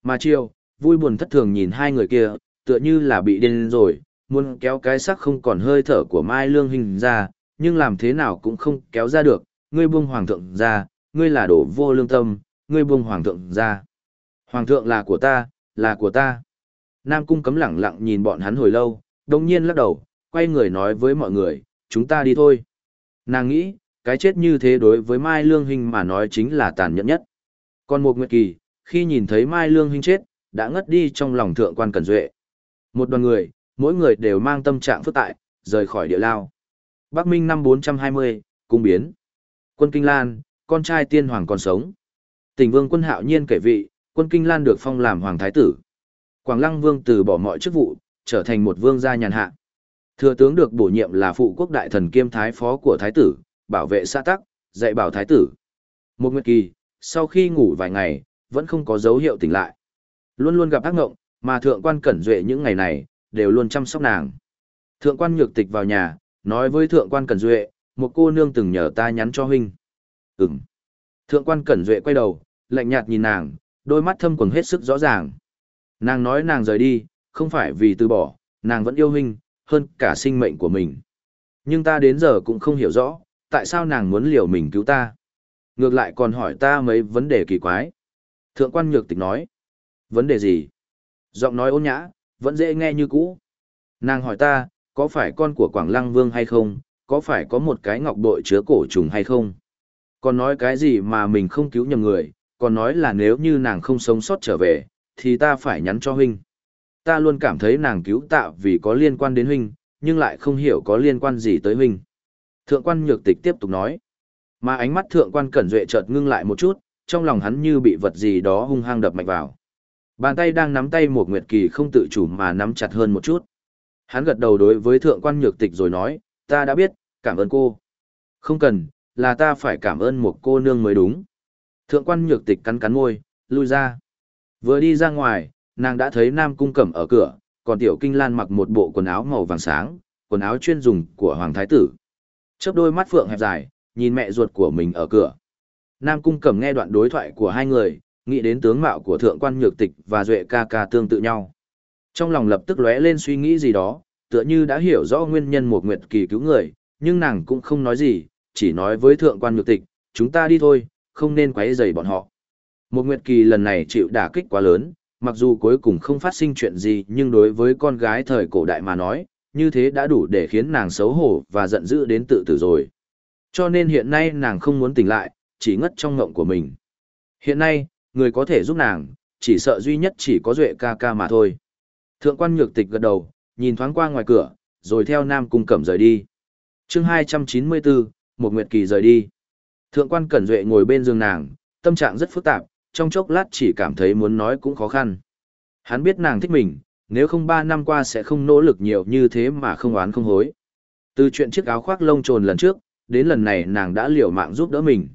Mà chiều, vui buồn thất thường nhìn hai người kia, tựa như là bị điên rồi, muốn kéo cái sắc không còn hơi thở của Mai Lương Hình ra, nhưng làm thế nào cũng không kéo ra được, ngươi buông hoàng thượng ra, ngươi là đổ vô lương tâm, ngươi buông hoàng thượng ra. Hoàng thượng là của ta, là của ta. Nam cung cấm lẳng lặng nhìn bọn hắn hồi lâu, đồng nhiên lắc đầu, quay người nói với mọi người, chúng ta đi thôi. Nàng nghĩ, cái chết như thế đối với Mai Lương Hinh mà nói chính là tàn nhẫn nhất. Còn một nguyệt kỳ, khi nhìn thấy Mai Lương Hinh chết, đã ngất đi trong lòng thượng quan Cẩn Duệ. Một đoàn người, mỗi người đều mang tâm trạng phức tại, rời khỏi địa lao. Bắc Minh năm 420, cung biến. Quân Kinh Lan, con trai tiên hoàng còn sống. Tỉnh vương quân hạo nhiên kể vị, quân Kinh Lan được phong làm hoàng thái tử. Quảng Lăng vương từ bỏ mọi chức vụ, trở thành một vương gia nhàn hạ. Thừa tướng được bổ nhiệm là phụ quốc đại thần kiêm thái phó của thái tử, bảo vệ xã tắc, dạy bảo thái tử. Một nguyệt kỳ, sau khi ngủ vài ngày, vẫn không có dấu hiệu tỉnh lại. Luôn luôn gặp ác ngộng, mà thượng quan cẩn duệ những ngày này, đều luôn chăm sóc nàng. Thượng quan nhược tịch vào nhà, nói với thượng quan cẩn duệ, một cô nương từng nhờ ta nhắn cho huynh. Ừm. Thượng quan cẩn duệ quay đầu, lạnh nhạt nhìn nàng, Đôi mắt thâm quầng hết sức rõ ràng. Nàng nói nàng rời đi, không phải vì từ bỏ, nàng vẫn yêu huynh, hơn cả sinh mệnh của mình. Nhưng ta đến giờ cũng không hiểu rõ, tại sao nàng muốn liều mình cứu ta. Ngược lại còn hỏi ta mấy vấn đề kỳ quái. Thượng quan nhược tịch nói. Vấn đề gì? Giọng nói ôn nhã, vẫn dễ nghe như cũ. Nàng hỏi ta, có phải con của Quảng Lăng Vương hay không, có phải có một cái ngọc bội chứa cổ trùng hay không? Còn nói cái gì mà mình không cứu nhầm người, còn nói là nếu như nàng không sống sót trở về, thì ta phải nhắn cho huynh. Ta luôn cảm thấy nàng cứu tạ vì có liên quan đến huynh, nhưng lại không hiểu có liên quan gì tới huynh. Thượng quan nhược tịch tiếp tục nói. Mà ánh mắt thượng quan cẩn duệ chợt ngưng lại một chút, trong lòng hắn như bị vật gì đó hung hăng đập mạnh vào. Bàn tay đang nắm tay một nguyệt kỳ không tự chủ mà nắm chặt hơn một chút. Hắn gật đầu đối với thượng quan nhược tịch rồi nói, ta đã biết, cảm ơn cô. Không cần, là ta phải cảm ơn một cô nương mới đúng. Thượng quan nhược tịch cắn cắn môi, lui ra. Vừa đi ra ngoài, nàng đã thấy Nam Cung Cẩm ở cửa, còn Tiểu Kinh Lan mặc một bộ quần áo màu vàng sáng, quần áo chuyên dùng của Hoàng Thái Tử. Chớp đôi mắt phượng hẹp dài, nhìn mẹ ruột của mình ở cửa. Nam Cung Cẩm nghe đoạn đối thoại của hai người, nghĩ đến tướng mạo của Thượng quan Nhược Tịch và Duệ ca ca tương tự nhau. Trong lòng lập tức lóe lên suy nghĩ gì đó, tựa như đã hiểu rõ nguyên nhân một nguyệt kỳ cứu người, nhưng nàng cũng không nói gì, chỉ nói với Thượng quan Nhược Tịch, chúng ta đi thôi, không nên quấy rầy bọn họ. Một nguyệt kỳ lần này chịu đả kích quá lớn, mặc dù cuối cùng không phát sinh chuyện gì nhưng đối với con gái thời cổ đại mà nói, như thế đã đủ để khiến nàng xấu hổ và giận dữ đến tự tử rồi. Cho nên hiện nay nàng không muốn tỉnh lại, chỉ ngất trong ngộng của mình. Hiện nay, người có thể giúp nàng, chỉ sợ duy nhất chỉ có Duệ ca ca mà thôi. Thượng quan nhược tịch gật đầu, nhìn thoáng qua ngoài cửa, rồi theo Nam Cung Cẩm rời đi. chương 294, một Nguyệt Kỳ rời đi. Thượng quan Cẩn Duệ ngồi bên giường nàng, tâm trạng rất phức tạp, trong chốc lát chỉ cảm thấy muốn nói cũng khó khăn. Hắn biết nàng thích mình, nếu không ba năm qua sẽ không nỗ lực nhiều như thế mà không oán không hối. Từ chuyện chiếc áo khoác lông trồn lần trước, đến lần này nàng đã liều mạng giúp đỡ mình.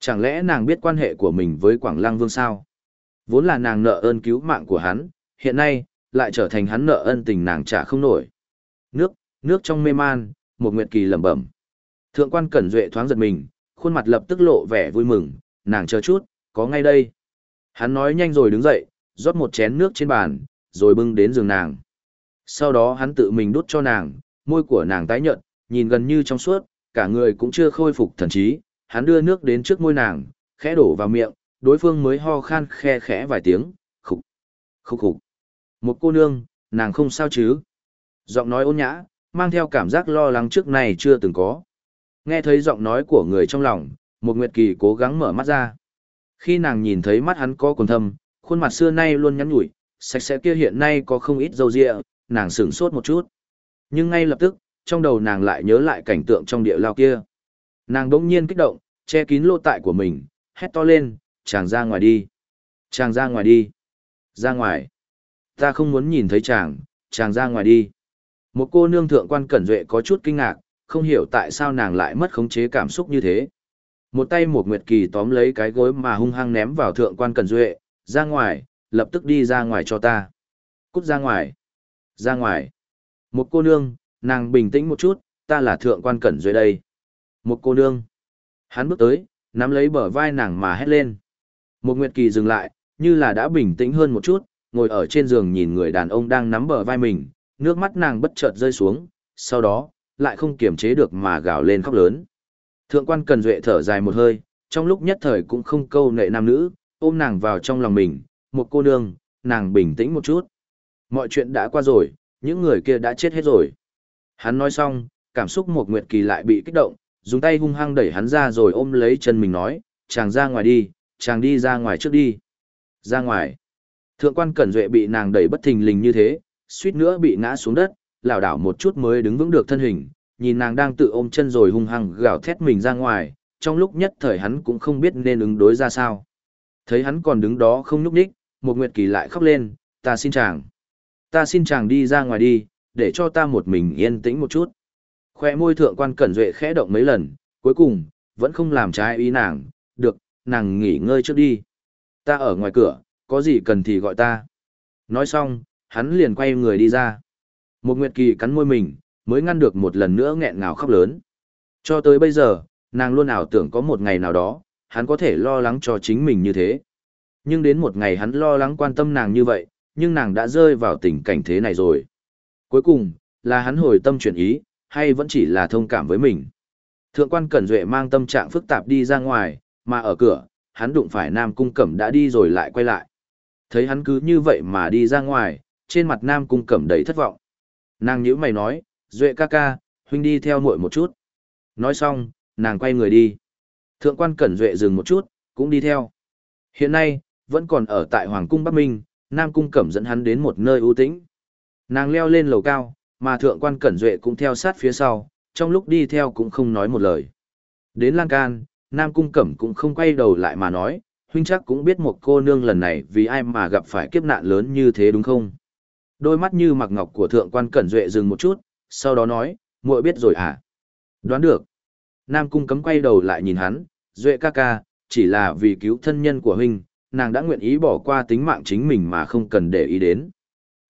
Chẳng lẽ nàng biết quan hệ của mình với Quảng Lăng Vương sao? Vốn là nàng nợ ơn cứu mạng của hắn, hiện nay, lại trở thành hắn nợ ân tình nàng trả không nổi. Nước, nước trong mê man, một nguyệt kỳ lẩm bẩm. Thượng quan Cẩn Duệ thoáng giật mình, khuôn mặt lập tức lộ vẻ vui mừng, nàng chờ chút, có ngay đây. Hắn nói nhanh rồi đứng dậy, rót một chén nước trên bàn, rồi bưng đến giường nàng. Sau đó hắn tự mình đút cho nàng, môi của nàng tái nhợt, nhìn gần như trong suốt, cả người cũng chưa khôi phục thần trí, hắn đưa nước đến trước môi nàng, khẽ đổ vào miệng, đối phương mới ho khan khe khẽ vài tiếng, khục, khục khục. Một cô nương, nàng không sao chứ? Giọng nói ôn nhã, mang theo cảm giác lo lắng trước này chưa từng có. Nghe thấy giọng nói của người trong lòng, một nguyệt kỳ cố gắng mở mắt ra. Khi nàng nhìn thấy mắt hắn có quần thâm, khuôn mặt xưa nay luôn nhắn nhủi, sạch sẽ kia hiện nay có không ít dâu ria, nàng sửng sốt một chút. Nhưng ngay lập tức, trong đầu nàng lại nhớ lại cảnh tượng trong địa lao kia. Nàng đỗng nhiên kích động, che kín lô tại của mình, hét to lên, chàng ra ngoài đi. Chàng ra ngoài đi. Ra ngoài. Ta không muốn nhìn thấy chàng, chàng ra ngoài đi. Một cô nương thượng quan cẩn duệ có chút kinh ngạc, không hiểu tại sao nàng lại mất khống chế cảm xúc như thế. Một tay một nguyệt kỳ tóm lấy cái gối mà hung hăng ném vào thượng quan cẩn duệ, ra ngoài, lập tức đi ra ngoài cho ta. Cút ra ngoài. Ra ngoài. Một cô nương, nàng bình tĩnh một chút, ta là thượng quan cẩn duệ đây. Một cô nương. Hắn bước tới, nắm lấy bờ vai nàng mà hét lên. Một nguyệt kỳ dừng lại, như là đã bình tĩnh hơn một chút, ngồi ở trên giường nhìn người đàn ông đang nắm bờ vai mình, nước mắt nàng bất chợt rơi xuống, sau đó, lại không kiềm chế được mà gào lên khóc lớn. Thượng quan cần duệ thở dài một hơi, trong lúc nhất thời cũng không câu nệ nam nữ, ôm nàng vào trong lòng mình, một cô nương, nàng bình tĩnh một chút. Mọi chuyện đã qua rồi, những người kia đã chết hết rồi. Hắn nói xong, cảm xúc một nguyệt kỳ lại bị kích động, dùng tay hung hăng đẩy hắn ra rồi ôm lấy chân mình nói, chàng ra ngoài đi, chàng đi ra ngoài trước đi. Ra ngoài. Thượng quan Cẩn Duệ bị nàng đẩy bất thình lình như thế, suýt nữa bị ngã xuống đất, lảo đảo một chút mới đứng vững được thân hình, nhìn nàng đang tự ôm chân rồi hung hăng gào thét mình ra ngoài, trong lúc nhất thời hắn cũng không biết nên ứng đối ra sao. Thấy hắn còn đứng đó không nhúc nhích, một nguyệt kỳ lại khóc lên, ta xin chàng. Ta xin chàng đi ra ngoài đi, để cho ta một mình yên tĩnh một chút. Khoe môi thượng quan cẩn duệ khẽ động mấy lần, cuối cùng, vẫn không làm trái ý nàng, được, nàng nghỉ ngơi trước đi. Ta ở ngoài cửa, có gì cần thì gọi ta. Nói xong, hắn liền quay người đi ra. Một nguyệt kỳ cắn môi mình, mới ngăn được một lần nữa nghẹn ngào khóc lớn. Cho tới bây giờ, nàng luôn ảo tưởng có một ngày nào đó, hắn có thể lo lắng cho chính mình như thế. Nhưng đến một ngày hắn lo lắng quan tâm nàng như vậy, nhưng nàng đã rơi vào tình cảnh thế này rồi. Cuối cùng, là hắn hồi tâm chuyển ý, hay vẫn chỉ là thông cảm với mình. Thượng quan Cẩn Duệ mang tâm trạng phức tạp đi ra ngoài, mà ở cửa, hắn đụng phải Nam Cung Cẩm đã đi rồi lại quay lại. Thấy hắn cứ như vậy mà đi ra ngoài, trên mặt Nam Cung Cẩm đầy thất vọng. Nàng nhíu mày nói, Duệ ca ca, huynh đi theo muội một chút. Nói xong, nàng quay người đi. Thượng quan Cẩn Duệ dừng một chút, cũng đi theo. Hiện nay, vẫn còn ở tại Hoàng cung Bắc Minh, Nam Cung Cẩm dẫn hắn đến một nơi ưu tĩnh. Nàng leo lên lầu cao, mà thượng quan Cẩn Duệ cũng theo sát phía sau, trong lúc đi theo cũng không nói một lời. Đến lan can, Nam Cung Cẩm cũng không quay đầu lại mà nói, huynh chắc cũng biết một cô nương lần này vì ai mà gặp phải kiếp nạn lớn như thế đúng không? Đôi mắt như mặc ngọc của thượng quan Cẩn Duệ dừng một chút, sau đó nói, muội biết rồi à? Đoán được. Nam Cung cấm quay đầu lại nhìn hắn, Duệ ca ca, chỉ là vì cứu thân nhân của huynh, nàng đã nguyện ý bỏ qua tính mạng chính mình mà không cần để ý đến.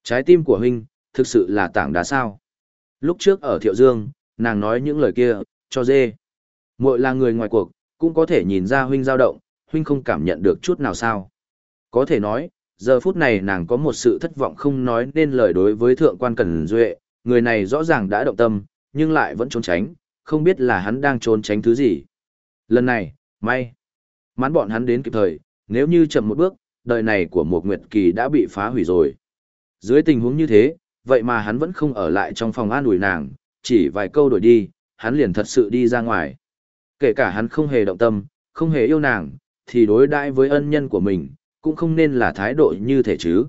Trái tim của huynh, thực sự là tảng đá sao. Lúc trước ở Thiệu Dương, nàng nói những lời kia, cho dê. Muội là người ngoài cuộc, cũng có thể nhìn ra huynh dao động, huynh không cảm nhận được chút nào sao. Có thể nói, giờ phút này nàng có một sự thất vọng không nói nên lời đối với thượng quan Cần Duệ, người này rõ ràng đã động tâm, nhưng lại vẫn trốn tránh, không biết là hắn đang trốn tránh thứ gì. Lần này, may. Mắn bọn hắn đến kịp thời, nếu như chậm một bước, đời này của một Nguyệt Kỳ đã bị phá hủy rồi. Dưới tình huống như thế, vậy mà hắn vẫn không ở lại trong phòng an ủi nàng, chỉ vài câu đổi đi, hắn liền thật sự đi ra ngoài. Kể cả hắn không hề động tâm, không hề yêu nàng, thì đối đãi với ân nhân của mình, cũng không nên là thái độ như thế chứ.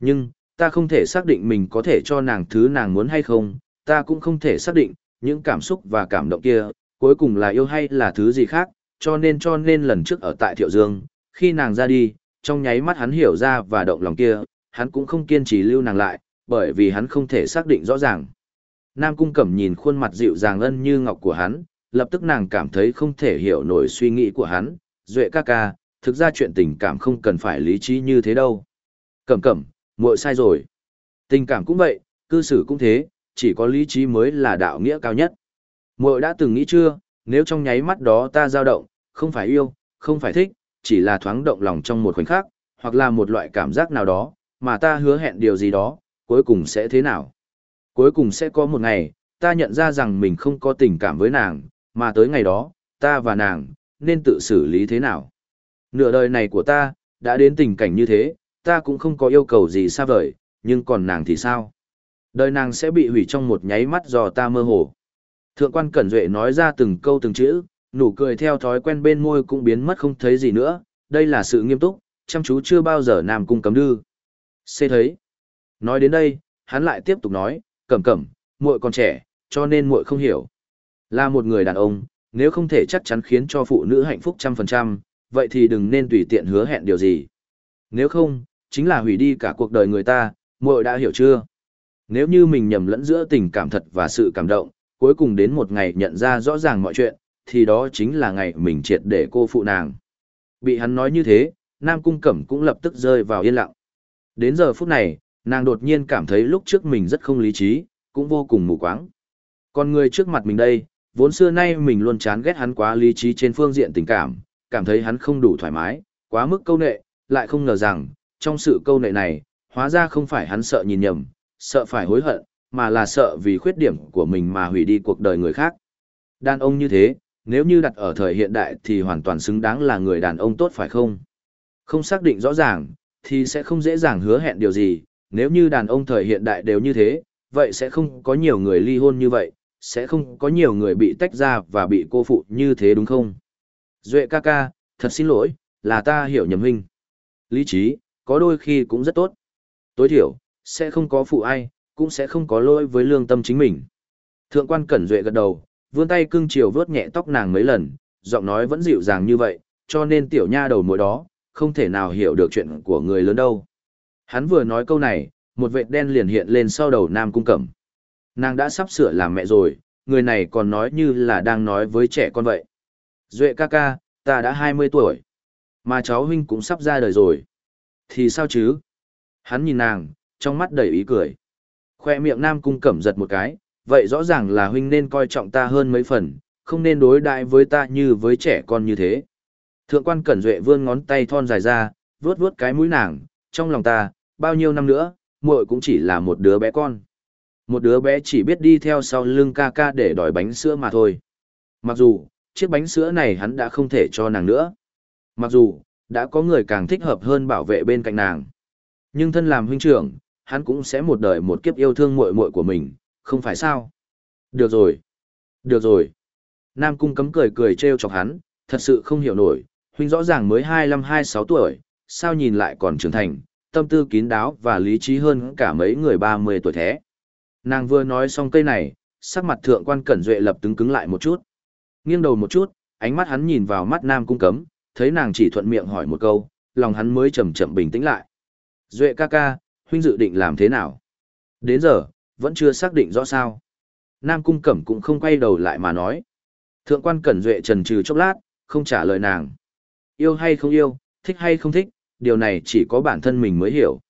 Nhưng, ta không thể xác định mình có thể cho nàng thứ nàng muốn hay không, ta cũng không thể xác định, những cảm xúc và cảm động kia, cuối cùng là yêu hay là thứ gì khác, cho nên cho nên lần trước ở tại Thiệu Dương, khi nàng ra đi, trong nháy mắt hắn hiểu ra và động lòng kia, hắn cũng không kiên trì lưu nàng lại, bởi vì hắn không thể xác định rõ ràng. Nam Cung Cẩm nhìn khuôn mặt dịu dàng ân như ngọc của hắn, lập tức nàng cảm thấy không thể hiểu nổi suy nghĩ của hắn, Duệ ca ca, thực ra chuyện tình cảm không cần phải lý trí như thế đâu. Cẩm cẩm, muội sai rồi. Tình cảm cũng vậy, cư xử cũng thế, chỉ có lý trí mới là đạo nghĩa cao nhất. Muội đã từng nghĩ chưa, nếu trong nháy mắt đó ta dao động, không phải yêu, không phải thích, chỉ là thoáng động lòng trong một khoảnh khắc, hoặc là một loại cảm giác nào đó, mà ta hứa hẹn điều gì đó, cuối cùng sẽ thế nào? Cuối cùng sẽ có một ngày, ta nhận ra rằng mình không có tình cảm với nàng, mà tới ngày đó, ta và nàng, nên tự xử lý thế nào? Nửa đời này của ta, đã đến tình cảnh như thế, ta cũng không có yêu cầu gì xa vời, nhưng còn nàng thì sao? Đời nàng sẽ bị hủy trong một nháy mắt do ta mơ hồ. Thượng quan Cẩn Duệ nói ra từng câu từng chữ, nụ cười theo thói quen bên môi cũng biến mất không thấy gì nữa, đây là sự nghiêm túc, chăm chú chưa bao giờ Nam Cung cấm đư. Xê thấy. Nói đến đây, hắn lại tiếp tục nói, cẩm cẩm, muội còn trẻ, cho nên muội không hiểu. Là một người đàn ông, nếu không thể chắc chắn khiến cho phụ nữ hạnh phúc trăm phần trăm, vậy thì đừng nên tùy tiện hứa hẹn điều gì. Nếu không, chính là hủy đi cả cuộc đời người ta, muội đã hiểu chưa? Nếu như mình nhầm lẫn giữa tình cảm thật và sự cảm động, cuối cùng đến một ngày nhận ra rõ ràng mọi chuyện, thì đó chính là ngày mình triệt để cô phụ nàng. Bị hắn nói như thế, Nam Cung Cẩm cũng lập tức rơi vào yên lặng. Đến giờ phút này, nàng đột nhiên cảm thấy lúc trước mình rất không lý trí, cũng vô cùng mù quáng. Còn người trước mặt mình đây, vốn xưa nay mình luôn chán ghét hắn quá lý trí trên phương diện tình cảm, cảm thấy hắn không đủ thoải mái, quá mức câu nệ, lại không ngờ rằng, trong sự câu nệ này, hóa ra không phải hắn sợ nhìn nhầm, sợ phải hối hận, mà là sợ vì khuyết điểm của mình mà hủy đi cuộc đời người khác. Đàn ông như thế, nếu như đặt ở thời hiện đại thì hoàn toàn xứng đáng là người đàn ông tốt phải không? Không xác định rõ ràng, thì sẽ không dễ dàng hứa hẹn điều gì, nếu như đàn ông thời hiện đại đều như thế, vậy sẽ không có nhiều người ly hôn như vậy, sẽ không có nhiều người bị tách ra và bị cô phụ như thế đúng không? Duệ ca ca, thật xin lỗi, là ta hiểu nhầm huynh. Lý trí, có đôi khi cũng rất tốt. Tối thiểu, sẽ không có phụ ai, cũng sẽ không có lỗi với lương tâm chính mình. Thượng quan Cẩn Duệ gật đầu, vươn tay cưng chiều vớt nhẹ tóc nàng mấy lần, giọng nói vẫn dịu dàng như vậy, cho nên tiểu nha đầu mỗi đó, không thể nào hiểu được chuyện của người lớn đâu. Hắn vừa nói câu này, một vệt đen liền hiện lên sau đầu Nam Cung Cẩm. Nàng đã sắp sửa làm mẹ rồi, người này còn nói như là đang nói với trẻ con vậy. Duệ ca ca, ta đã 20 tuổi. Mà cháu huynh cũng sắp ra đời rồi. Thì sao chứ? Hắn nhìn nàng, trong mắt đầy ý cười. Khoe miệng Nam Cung Cẩm giật một cái, vậy rõ ràng là huynh nên coi trọng ta hơn mấy phần, không nên đối đại với ta như với trẻ con như thế. Thượng quan Cẩn Duệ vươn ngón tay thon dài ra, vuốt vuốt cái mũi nàng, trong lòng ta, bao nhiêu năm nữa, muội cũng chỉ là một đứa bé con. Một đứa bé chỉ biết đi theo sau lưng ca ca để đòi bánh sữa mà thôi. Mặc dù, chiếc bánh sữa này hắn đã không thể cho nàng nữa. Mặc dù, đã có người càng thích hợp hơn bảo vệ bên cạnh nàng. Nhưng thân làm huynh trưởng, hắn cũng sẽ một đời một kiếp yêu thương muội muội của mình, không phải sao? Được rồi. Được rồi. Nam cung cấm cười cười trêu chọc hắn, thật sự không hiểu nổi, huynh rõ ràng mới 25-26 tuổi, sao nhìn lại còn trưởng thành, tâm tư kín đáo và lý trí hơn cả mấy người 30 tuổi thế. Nàng vừa nói xong cây này, sắc mặt thượng quan cẩn duệ lập cứng cứng lại một chút. Nghiêng đầu một chút, ánh mắt hắn nhìn vào mắt Nam cung cấm, thấy nàng chỉ thuận miệng hỏi một câu, lòng hắn mới chậm chậm bình tĩnh lại. Duệ ca ca, huynh dự định làm thế nào? Đến giờ, vẫn chưa xác định rõ sao. Nam cung cẩm cũng không quay đầu lại mà nói. Thượng quan cẩn duệ trần trừ chốc lát, không trả lời nàng. Yêu hay không yêu, thích hay không thích, điều này chỉ có bản thân mình mới hiểu.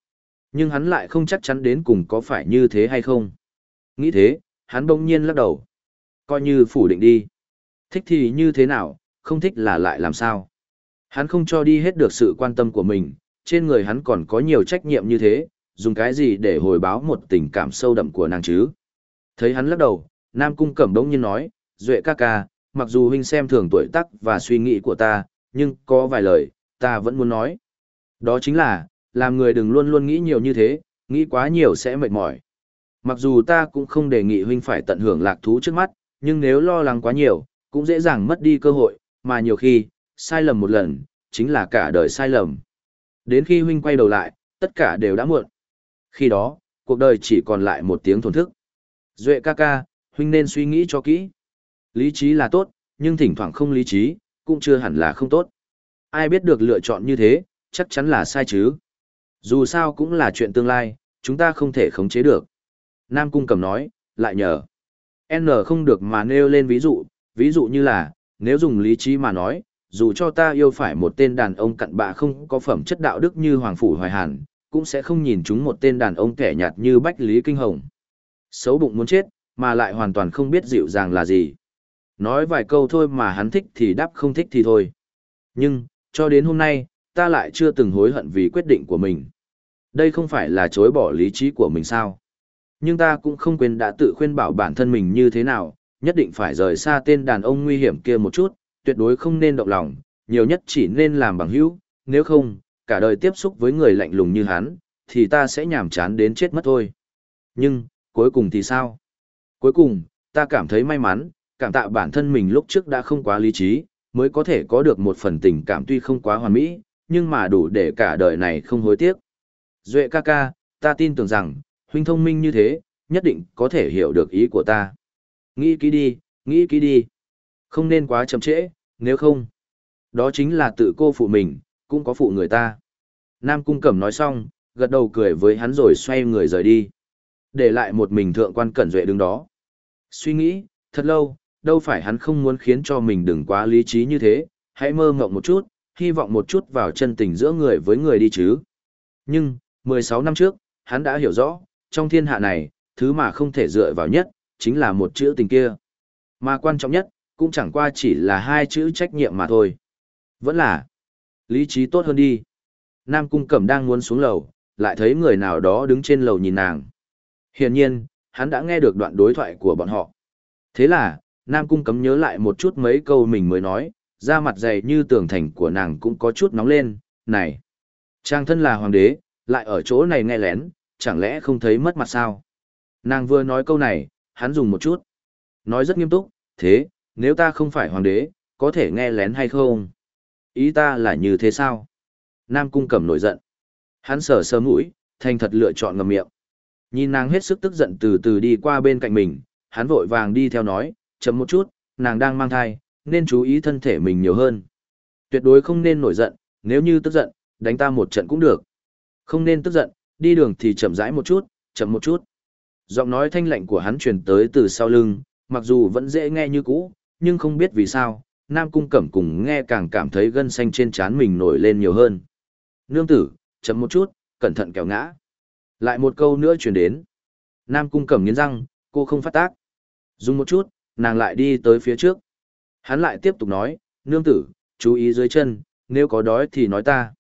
Nhưng hắn lại không chắc chắn đến cùng có phải như thế hay không. Nghĩ thế, hắn bỗng nhiên lắc đầu. Coi như phủ định đi. Thích thì như thế nào, không thích là lại làm sao. Hắn không cho đi hết được sự quan tâm của mình, trên người hắn còn có nhiều trách nhiệm như thế, dùng cái gì để hồi báo một tình cảm sâu đậm của nàng chứ. Thấy hắn lắc đầu, Nam Cung Cẩm đống nhiên nói, Duệ ca ca, mặc dù huynh xem thường tuổi tác và suy nghĩ của ta, nhưng có vài lời, ta vẫn muốn nói. Đó chính là, làm người đừng luôn luôn nghĩ nhiều như thế, nghĩ quá nhiều sẽ mệt mỏi. Mặc dù ta cũng không đề nghị huynh phải tận hưởng lạc thú trước mắt, nhưng nếu lo lắng quá nhiều, cũng dễ dàng mất đi cơ hội, mà nhiều khi, sai lầm một lần, chính là cả đời sai lầm. Đến khi huynh quay đầu lại, tất cả đều đã muộn. Khi đó, cuộc đời chỉ còn lại một tiếng thổn thức. Duệ ca ca, huynh nên suy nghĩ cho kỹ. Lý trí là tốt, nhưng thỉnh thoảng không lý trí, cũng chưa hẳn là không tốt. Ai biết được lựa chọn như thế, chắc chắn là sai chứ. Dù sao cũng là chuyện tương lai, chúng ta không thể khống chế được. Nam Cung Cầm nói, lại nhờ. N không được mà nêu lên ví dụ, ví dụ như là, nếu dùng lý trí mà nói, dù cho ta yêu phải một tên đàn ông cặn bạ không có phẩm chất đạo đức như Hoàng Phủ Hoài Hàn, cũng sẽ không nhìn chúng một tên đàn ông kẻ nhạt như Bách Lý Kinh Hồng. Xấu bụng muốn chết, mà lại hoàn toàn không biết dịu dàng là gì. Nói vài câu thôi mà hắn thích thì đáp không thích thì thôi. Nhưng, cho đến hôm nay, ta lại chưa từng hối hận vì quyết định của mình. Đây không phải là chối bỏ lý trí của mình sao. Nhưng ta cũng không quên đã tự khuyên bảo bản thân mình như thế nào, nhất định phải rời xa tên đàn ông nguy hiểm kia một chút, tuyệt đối không nên động lòng, nhiều nhất chỉ nên làm bằng hữu, nếu không, cả đời tiếp xúc với người lạnh lùng như hắn, thì ta sẽ nhảm chán đến chết mất thôi. Nhưng, cuối cùng thì sao? Cuối cùng, ta cảm thấy may mắn, cảm tạ bản thân mình lúc trước đã không quá lý trí, mới có thể có được một phần tình cảm tuy không quá hoàn mỹ, nhưng mà đủ để cả đời này không hối tiếc. Duệ ca ca, ta tin tưởng rằng, huynh thông minh như thế, nhất định có thể hiểu được ý của ta. Nghĩ kỹ đi, nghĩ kỹ đi. Không nên quá chậm trễ, nếu không. Đó chính là tự cô phụ mình, cũng có phụ người ta. Nam Cung Cẩm nói xong, gật đầu cười với hắn rồi xoay người rời đi. Để lại một mình thượng quan cẩn duệ đứng đó. Suy nghĩ, thật lâu, đâu phải hắn không muốn khiến cho mình đừng quá lý trí như thế, hãy mơ ngộng một chút, hy vọng một chút vào chân tình giữa người với người đi chứ. Nhưng, 16 năm trước, hắn đã hiểu rõ, trong thiên hạ này, thứ mà không thể dựa vào nhất, chính là một chữ tình kia. Mà quan trọng nhất, cũng chẳng qua chỉ là hai chữ trách nhiệm mà thôi. Vẫn là, lý trí tốt hơn đi. Nam Cung Cẩm đang muốn xuống lầu, lại thấy người nào đó đứng trên lầu nhìn nàng. Hiển nhiên, hắn đã nghe được đoạn đối thoại của bọn họ. Thế là, Nam Cung cẩm nhớ lại một chút mấy câu mình mới nói, da mặt dày như tường thành của nàng cũng có chút nóng lên, này. Trang thân là hoàng đế, lại ở chỗ này nghe lén, chẳng lẽ không thấy mất mặt sao? Nàng vừa nói câu này, hắn dùng một chút. Nói rất nghiêm túc, thế, nếu ta không phải hoàng đế, có thể nghe lén hay không? Ý ta là như thế sao? Nam cung cẩm nổi giận. Hắn sờ sờ mũi, thành thật lựa chọn ngầm miệng. Nhìn nàng hết sức tức giận từ từ đi qua bên cạnh mình, hắn vội vàng đi theo nói, chấm một chút, nàng đang mang thai, nên chú ý thân thể mình nhiều hơn. Tuyệt đối không nên nổi giận, nếu như tức giận, đánh ta một trận cũng được. Không nên tức giận, đi đường thì chậm rãi một chút, chậm một chút. Giọng nói thanh lạnh của hắn truyền tới từ sau lưng, mặc dù vẫn dễ nghe như cũ, nhưng không biết vì sao, Nam Cung Cẩm cùng nghe càng cảm thấy gân xanh trên trán mình nổi lên nhiều hơn. Nương tử, chậm một chút, cẩn thận kéo ngã. Lại một câu nữa truyền đến. Nam Cung Cẩm nghiến răng, cô không phát tác. Dùng một chút, nàng lại đi tới phía trước. Hắn lại tiếp tục nói, nương tử, chú ý dưới chân, nếu có đói thì nói ta.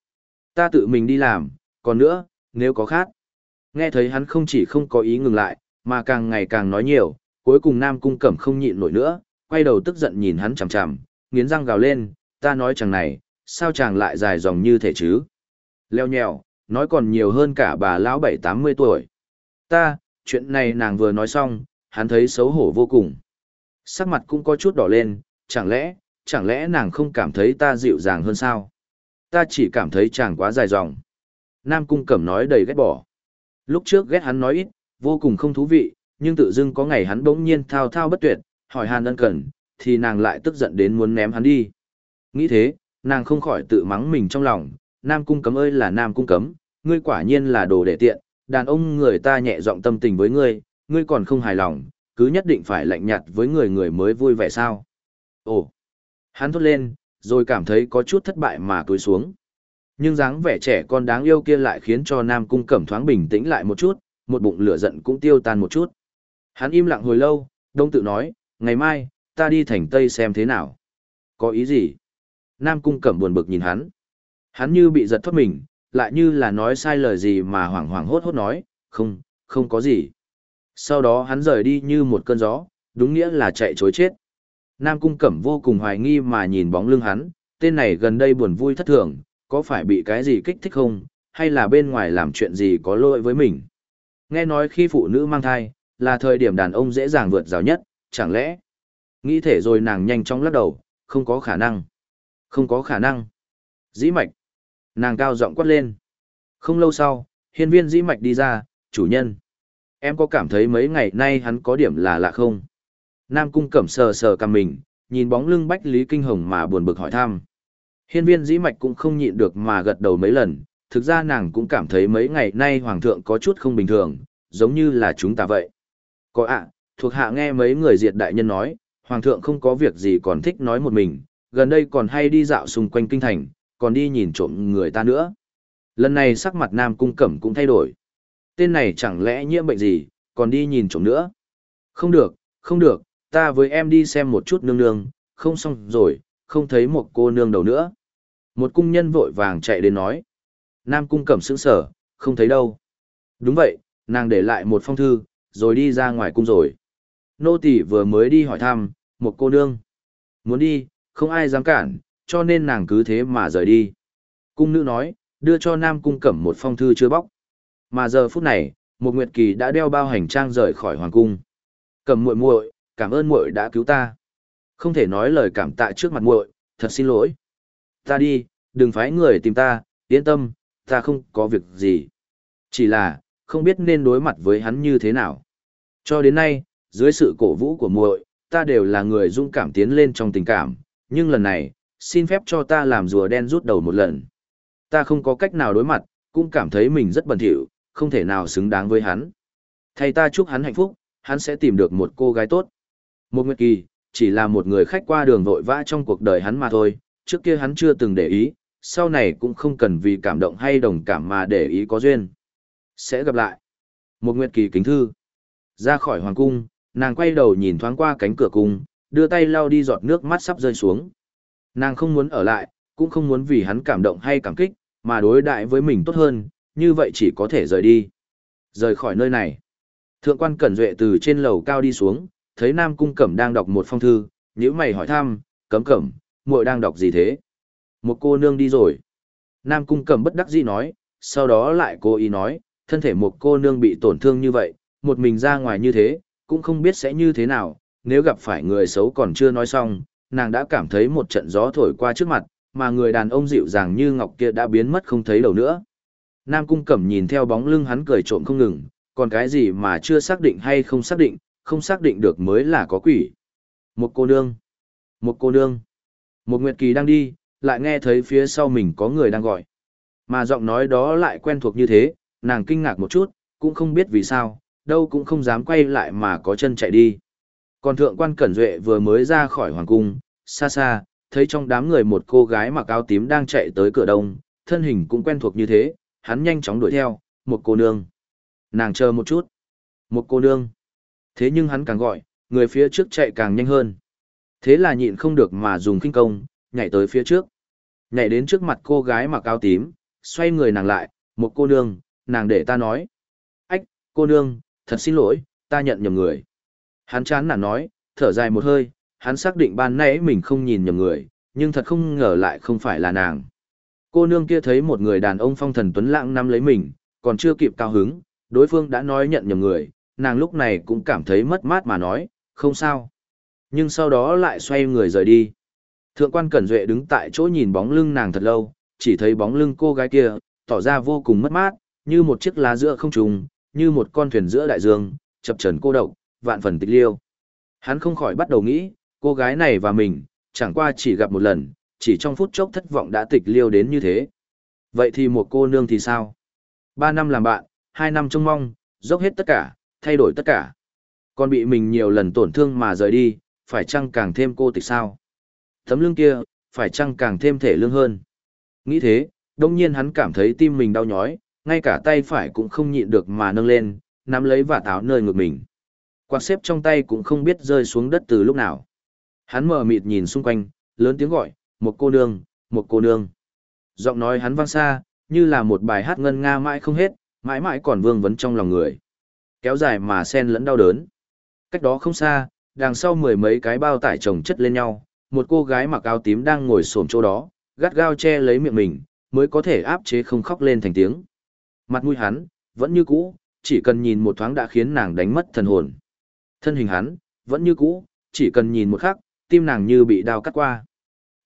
Ta tự mình đi làm, còn nữa, nếu có khát. Nghe thấy hắn không chỉ không có ý ngừng lại, mà càng ngày càng nói nhiều, cuối cùng Nam Cung Cẩm không nhịn nổi nữa, quay đầu tức giận nhìn hắn chằm chằm, nghiến răng gào lên, ta nói chàng này, sao chàng lại dài dòng như thế chứ? Leo nhèo, nói còn nhiều hơn cả bà lão bảy tám mươi tuổi. Ta, chuyện này nàng vừa nói xong, hắn thấy xấu hổ vô cùng. Sắc mặt cũng có chút đỏ lên, chẳng lẽ, chẳng lẽ nàng không cảm thấy ta dịu dàng hơn sao? Ta chỉ cảm thấy chàng quá dài dòng. Nam Cung Cẩm nói đầy ghét bỏ. Lúc trước ghét hắn nói ít, vô cùng không thú vị, nhưng tự dưng có ngày hắn bỗng nhiên thao thao bất tuyệt, hỏi hàn ân cần, thì nàng lại tức giận đến muốn ném hắn đi. Nghĩ thế, nàng không khỏi tự mắng mình trong lòng, Nam Cung Cấm ơi là Nam Cung Cấm, ngươi quả nhiên là đồ để tiện, đàn ông người ta nhẹ giọng tâm tình với ngươi, ngươi còn không hài lòng, cứ nhất định phải lạnh nhạt với người người mới vui vẻ sao. Ồ, hắn thốt lên, rồi cảm thấy có chút thất bại mà cúi xuống. Nhưng dáng vẻ trẻ con đáng yêu kia lại khiến cho Nam Cung Cẩm thoáng bình tĩnh lại một chút, một bụng lửa giận cũng tiêu tan một chút. Hắn im lặng hồi lâu, đông tự nói, ngày mai, ta đi thành Tây xem thế nào. Có ý gì? Nam Cung Cẩm buồn bực nhìn hắn. Hắn như bị giật thoát mình, lại như là nói sai lời gì mà hoảng hoảng hốt hốt nói, không, không có gì. Sau đó hắn rời đi như một cơn gió, đúng nghĩa là chạy chối chết. Nam Cung Cẩm vô cùng hoài nghi mà nhìn bóng lưng hắn, tên này gần đây buồn vui thất thường, có phải bị cái gì kích thích không, hay là bên ngoài làm chuyện gì có lỗi với mình. Nghe nói khi phụ nữ mang thai, là thời điểm đàn ông dễ dàng vượt rào nhất, chẳng lẽ? Nghĩ thể rồi nàng nhanh chóng lắc đầu, không có khả năng. Không có khả năng. Dĩ mạch. Nàng cao giọng quát lên. Không lâu sau, hiên viên dĩ mạch đi ra, chủ nhân. Em có cảm thấy mấy ngày nay hắn có điểm là lạ không? Nam cung cẩm sờ sờ cầm mình, nhìn bóng lưng bách lý kinh hồng mà buồn bực hỏi thăm. Hiên viên dĩ mạch cũng không nhịn được mà gật đầu mấy lần, thực ra nàng cũng cảm thấy mấy ngày nay hoàng thượng có chút không bình thường, giống như là chúng ta vậy. Có ạ, thuộc hạ nghe mấy người diệt đại nhân nói, hoàng thượng không có việc gì còn thích nói một mình, gần đây còn hay đi dạo xung quanh kinh thành, còn đi nhìn trộm người ta nữa. Lần này sắc mặt nam cung cẩm cũng thay đổi. Tên này chẳng lẽ nhiễm bệnh gì, còn đi nhìn trộm nữa. Không được, không được, ta với em đi xem một chút nương nương, không xong rồi, không thấy một cô nương đầu nữa. Một cung nhân vội vàng chạy đến nói. Nam cung cẩm sững sở, không thấy đâu. Đúng vậy, nàng để lại một phong thư, rồi đi ra ngoài cung rồi. Nô tỳ vừa mới đi hỏi thăm, một cô nương. Muốn đi, không ai dám cản, cho nên nàng cứ thế mà rời đi. Cung nữ nói, đưa cho Nam cung cẩm một phong thư chưa bóc. Mà giờ phút này, một nguyệt kỳ đã đeo bao hành trang rời khỏi hoàng cung. Cẩm muội muội, cảm ơn muội đã cứu ta. Không thể nói lời cảm tạ trước mặt muội, thật xin lỗi. Ta đi, đừng phái người tìm ta, yên tâm, ta không có việc gì. Chỉ là, không biết nên đối mặt với hắn như thế nào. Cho đến nay, dưới sự cổ vũ của muội, ta đều là người dũng cảm tiến lên trong tình cảm, nhưng lần này, xin phép cho ta làm rùa đen rút đầu một lần. Ta không có cách nào đối mặt, cũng cảm thấy mình rất bẩn thỉu, không thể nào xứng đáng với hắn. Thầy ta chúc hắn hạnh phúc, hắn sẽ tìm được một cô gái tốt. Một Nguyệt Kỳ, chỉ là một người khách qua đường vội vã trong cuộc đời hắn mà thôi, trước kia hắn chưa từng để ý, sau này cũng không cần vì cảm động hay đồng cảm mà để ý có duyên. Sẽ gặp lại. Một Nguyệt Kỳ kính thư. Ra khỏi hoàng cung, nàng quay đầu nhìn thoáng qua cánh cửa cung, đưa tay lau đi giọt nước mắt sắp rơi xuống. Nàng không muốn ở lại, cũng không muốn vì hắn cảm động hay cảm kích, mà đối đại với mình tốt hơn, như vậy chỉ có thể rời đi. Rời khỏi nơi này. Thượng quan Cẩn Duệ từ trên lầu cao đi xuống, thấy Nam Cung Cẩm đang đọc một phong thư, nhíu mày hỏi thăm, cấm cẩm, muội đang đọc gì thế? Một cô nương đi rồi. Nam Cung Cẩm bất đắc dĩ nói, sau đó lại cố ý nói, thân thể một cô nương bị tổn thương như vậy, một mình ra ngoài như thế, cũng không biết sẽ như thế nào, nếu gặp phải người xấu còn chưa nói xong, nàng đã cảm thấy một trận gió thổi qua trước mặt, mà người đàn ông dịu dàng như ngọc kia đã biến mất không thấy đâu nữa. Nam Cung Cẩm nhìn theo bóng lưng hắn cười trộm không ngừng, còn cái gì mà chưa xác định hay không xác định, không xác định được mới là có quỷ. Một cô nương. Một cô nương. Một Nguyệt Kỳ đang đi, lại nghe thấy phía sau mình có người đang gọi. Mà giọng nói đó lại quen thuộc như thế, nàng kinh ngạc một chút, cũng không biết vì sao, đâu cũng không dám quay lại mà có chân chạy đi. Còn thượng quan Cẩn Duệ vừa mới ra khỏi hoàng cung, xa xa, thấy trong đám người một cô gái mặc áo tím đang chạy tới cửa đông, thân hình cũng quen thuộc như thế, hắn nhanh chóng đuổi theo, một cô nương. Nàng chờ một chút. Một cô nương. Thế nhưng hắn càng gọi, người phía trước chạy càng nhanh hơn. Thế là nhịn không được mà dùng kinh công, nhảy tới phía trước. Nhảy đến trước mặt cô gái mặc áo tím, xoay người nàng lại, một cô nương, nàng để ta nói. Ách, cô nương, thật xin lỗi, ta nhận nhầm người. Hắn chán nản nói, thở dài một hơi, hắn xác định ban nãy mình không nhìn nhầm người, nhưng thật không ngờ lại không phải là nàng. Cô nương kia thấy một người đàn ông phong thần tuấn lãng nắm lấy mình, còn chưa kịp cao hứng, đối phương đã nói nhận nhầm người, nàng lúc này cũng cảm thấy mất mát mà nói, không sao. Nhưng sau đó lại xoay người rời đi. Thượng quan Cẩn Duệ đứng tại chỗ nhìn bóng lưng nàng thật lâu, chỉ thấy bóng lưng cô gái kia, tỏ ra vô cùng mất mát, như một chiếc lá giữa không trùng, như một con thuyền giữa đại dương, chập trần cô độc, vạn phần tịch liêu. Hắn không khỏi bắt đầu nghĩ, cô gái này và mình, chẳng qua chỉ gặp một lần, chỉ trong phút chốc thất vọng đã tịch liêu đến như thế. Vậy thì một cô nương thì sao? Ba năm làm bạn, hai năm trông mong, dốc hết tất cả, thay đổi tất cả. Còn bị mình nhiều lần tổn thương mà rời đi, phải chăng càng thêm cô tịch sao? Tấm lưng kia, phải chăng càng thêm thể lương hơn? Nghĩ thế, đông nhiên hắn cảm thấy tim mình đau nhói, ngay cả tay phải cũng không nhịn được mà nâng lên, nắm lấy và táo nơi ngực mình. Quạt xếp trong tay cũng không biết rơi xuống đất từ lúc nào. Hắn mờ mịt nhìn xung quanh, lớn tiếng gọi, một cô nương, một cô nương. Giọng nói hắn vang xa, như là một bài hát ngân nga mãi không hết, mãi mãi còn vương vấn trong lòng người. Kéo dài mà sen lẫn đau đớn. Cách đó không xa, đằng sau mười mấy cái bao tải chồng chất lên nhau, một cô gái mặc áo tím đang ngồi xổm chỗ đó, gắt gao che lấy miệng mình, mới có thể áp chế không khóc lên thành tiếng. Mặt mũi hắn, vẫn như cũ, chỉ cần nhìn một thoáng đã khiến nàng đánh mất thần hồn. Thân hình hắn, vẫn như cũ, chỉ cần nhìn một khắc, tim nàng như bị đao cắt qua.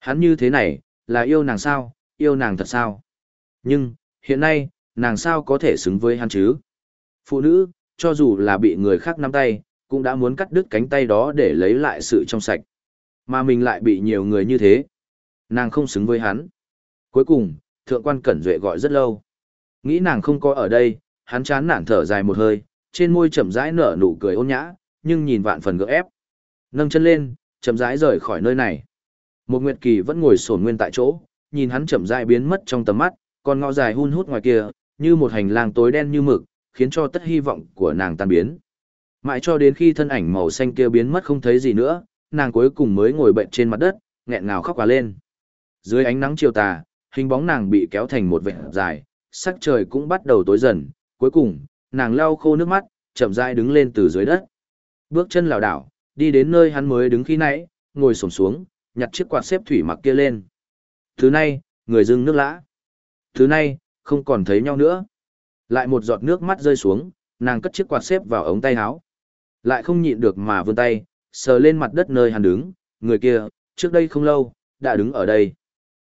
Hắn như thế này, là yêu nàng sao, yêu nàng thật sao? Nhưng, hiện nay, nàng sao có thể xứng với hắn chứ? Phụ nữ, cho dù là bị người khác nắm tay, cũng đã muốn cắt đứt cánh tay đó để lấy lại sự trong sạch. Mà mình lại bị nhiều người như thế. Nàng không xứng với hắn. Cuối cùng, thượng quan Cẩn Duệ gọi rất lâu. Nghĩ nàng không có ở đây, hắn chán nản thở dài một hơi, trên môi chậm rãi nở nụ cười ôn nhã, nhưng nhìn vạn phần gỡ ép. Nâng chân lên, chậm rãi rời khỏi nơi này. Một Nguyệt Kỳ vẫn ngồi sồn nguyên tại chỗ, nhìn hắn chậm rãi biến mất trong tầm mắt, còn ngõ dài hun hút ngoài kia, như một hành lang tối đen như mực, khiến cho tất hy vọng của nàng tan biến. Mãi cho đến khi thân ảnh màu xanh kia biến mất không thấy gì nữa, nàng cuối cùng mới ngồi bệnh trên mặt đất, nghẹn ngào khóc quá lên. Dưới ánh nắng chiều tà, hình bóng nàng bị kéo thành một vệt dài, sắc trời cũng bắt đầu tối dần, cuối cùng, nàng lau khô nước mắt, chậm rãi đứng lên từ dưới đất. Bước chân lảo đảo, đi đến nơi hắn mới đứng khi nãy, ngồi xổm xuống, nhặt chiếc quạt xếp thủy mặc kia lên. Thứ nay, người dưng nước lã. Thứ nay, không còn thấy nhau nữa. Lại một giọt nước mắt rơi xuống, nàng cất chiếc quạt xếp vào ống tay áo. Lại không nhịn được mà vươn tay, sờ lên mặt đất nơi hắn đứng, người kia, trước đây không lâu, đã đứng ở đây.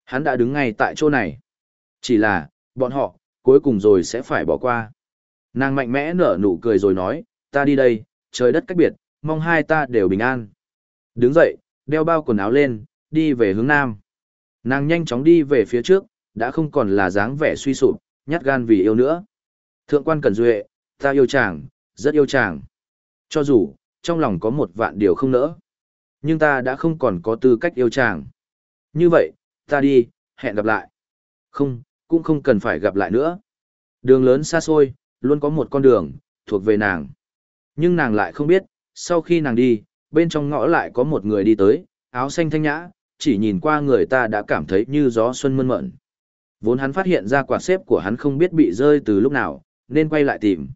Hắn đã đứng ngay tại chỗ này. Chỉ là, bọn họ, cuối cùng rồi sẽ phải bỏ qua. Nàng mạnh mẽ nở nụ cười rồi nói, ta đi đây, trời đất cách biệt, mong hai ta đều bình an. Đứng dậy, đeo bao quần áo lên, đi về hướng nam. Nàng nhanh chóng đi về phía trước, đã không còn là dáng vẻ suy sụp, nhát gan vì yêu nữa. Thượng quan Cẩn Duệ, ta yêu chàng, rất yêu chàng. Cho dù, trong lòng có một vạn điều không nỡ. Nhưng ta đã không còn có tư cách yêu chàng. Như vậy, ta đi, hẹn gặp lại. Không, cũng không cần phải gặp lại nữa. Đường lớn xa xôi, luôn có một con đường, thuộc về nàng. Nhưng nàng lại không biết, sau khi nàng đi, bên trong ngõ lại có một người đi tới, áo xanh thanh nhã, chỉ nhìn qua người ta đã cảm thấy như gió xuân mơn mận. Vốn hắn phát hiện ra quạt xếp của hắn không biết bị rơi từ lúc nào, nên quay lại tìm.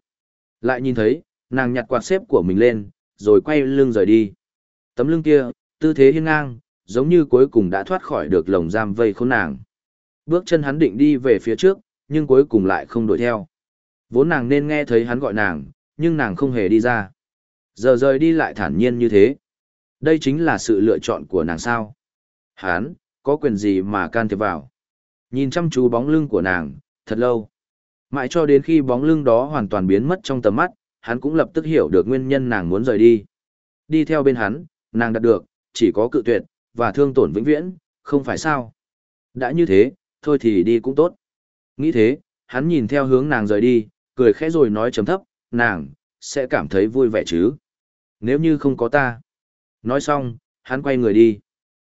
Lại nhìn thấy, nàng nhặt quạt xếp của mình lên, rồi quay lưng rời đi. Tấm lưng kia, tư thế hiên ngang, giống như cuối cùng đã thoát khỏi được lồng giam vây khốn nàng. Bước chân hắn định đi về phía trước, nhưng cuối cùng lại không đuổi theo. Vốn nàng nên nghe thấy hắn gọi nàng, nhưng nàng không hề đi ra. Giờ rời đi lại thản nhiên như thế. Đây chính là sự lựa chọn của nàng sao. Hắn, có quyền gì mà can thiệp vào. Nhìn chăm chú bóng lưng của nàng, thật lâu. Mãi cho đến khi bóng lưng đó hoàn toàn biến mất trong tầm mắt, hắn cũng lập tức hiểu được nguyên nhân nàng muốn rời đi. Đi theo bên hắn, nàng đạt được, chỉ có cự tuyệt, và thương tổn vĩnh viễn, không phải sao. Đã như thế, thôi thì đi cũng tốt. Nghĩ thế, hắn nhìn theo hướng nàng rời đi, cười khẽ rồi nói chấm thấp, nàng, sẽ cảm thấy vui vẻ chứ. Nếu như không có ta. Nói xong, hắn quay người đi.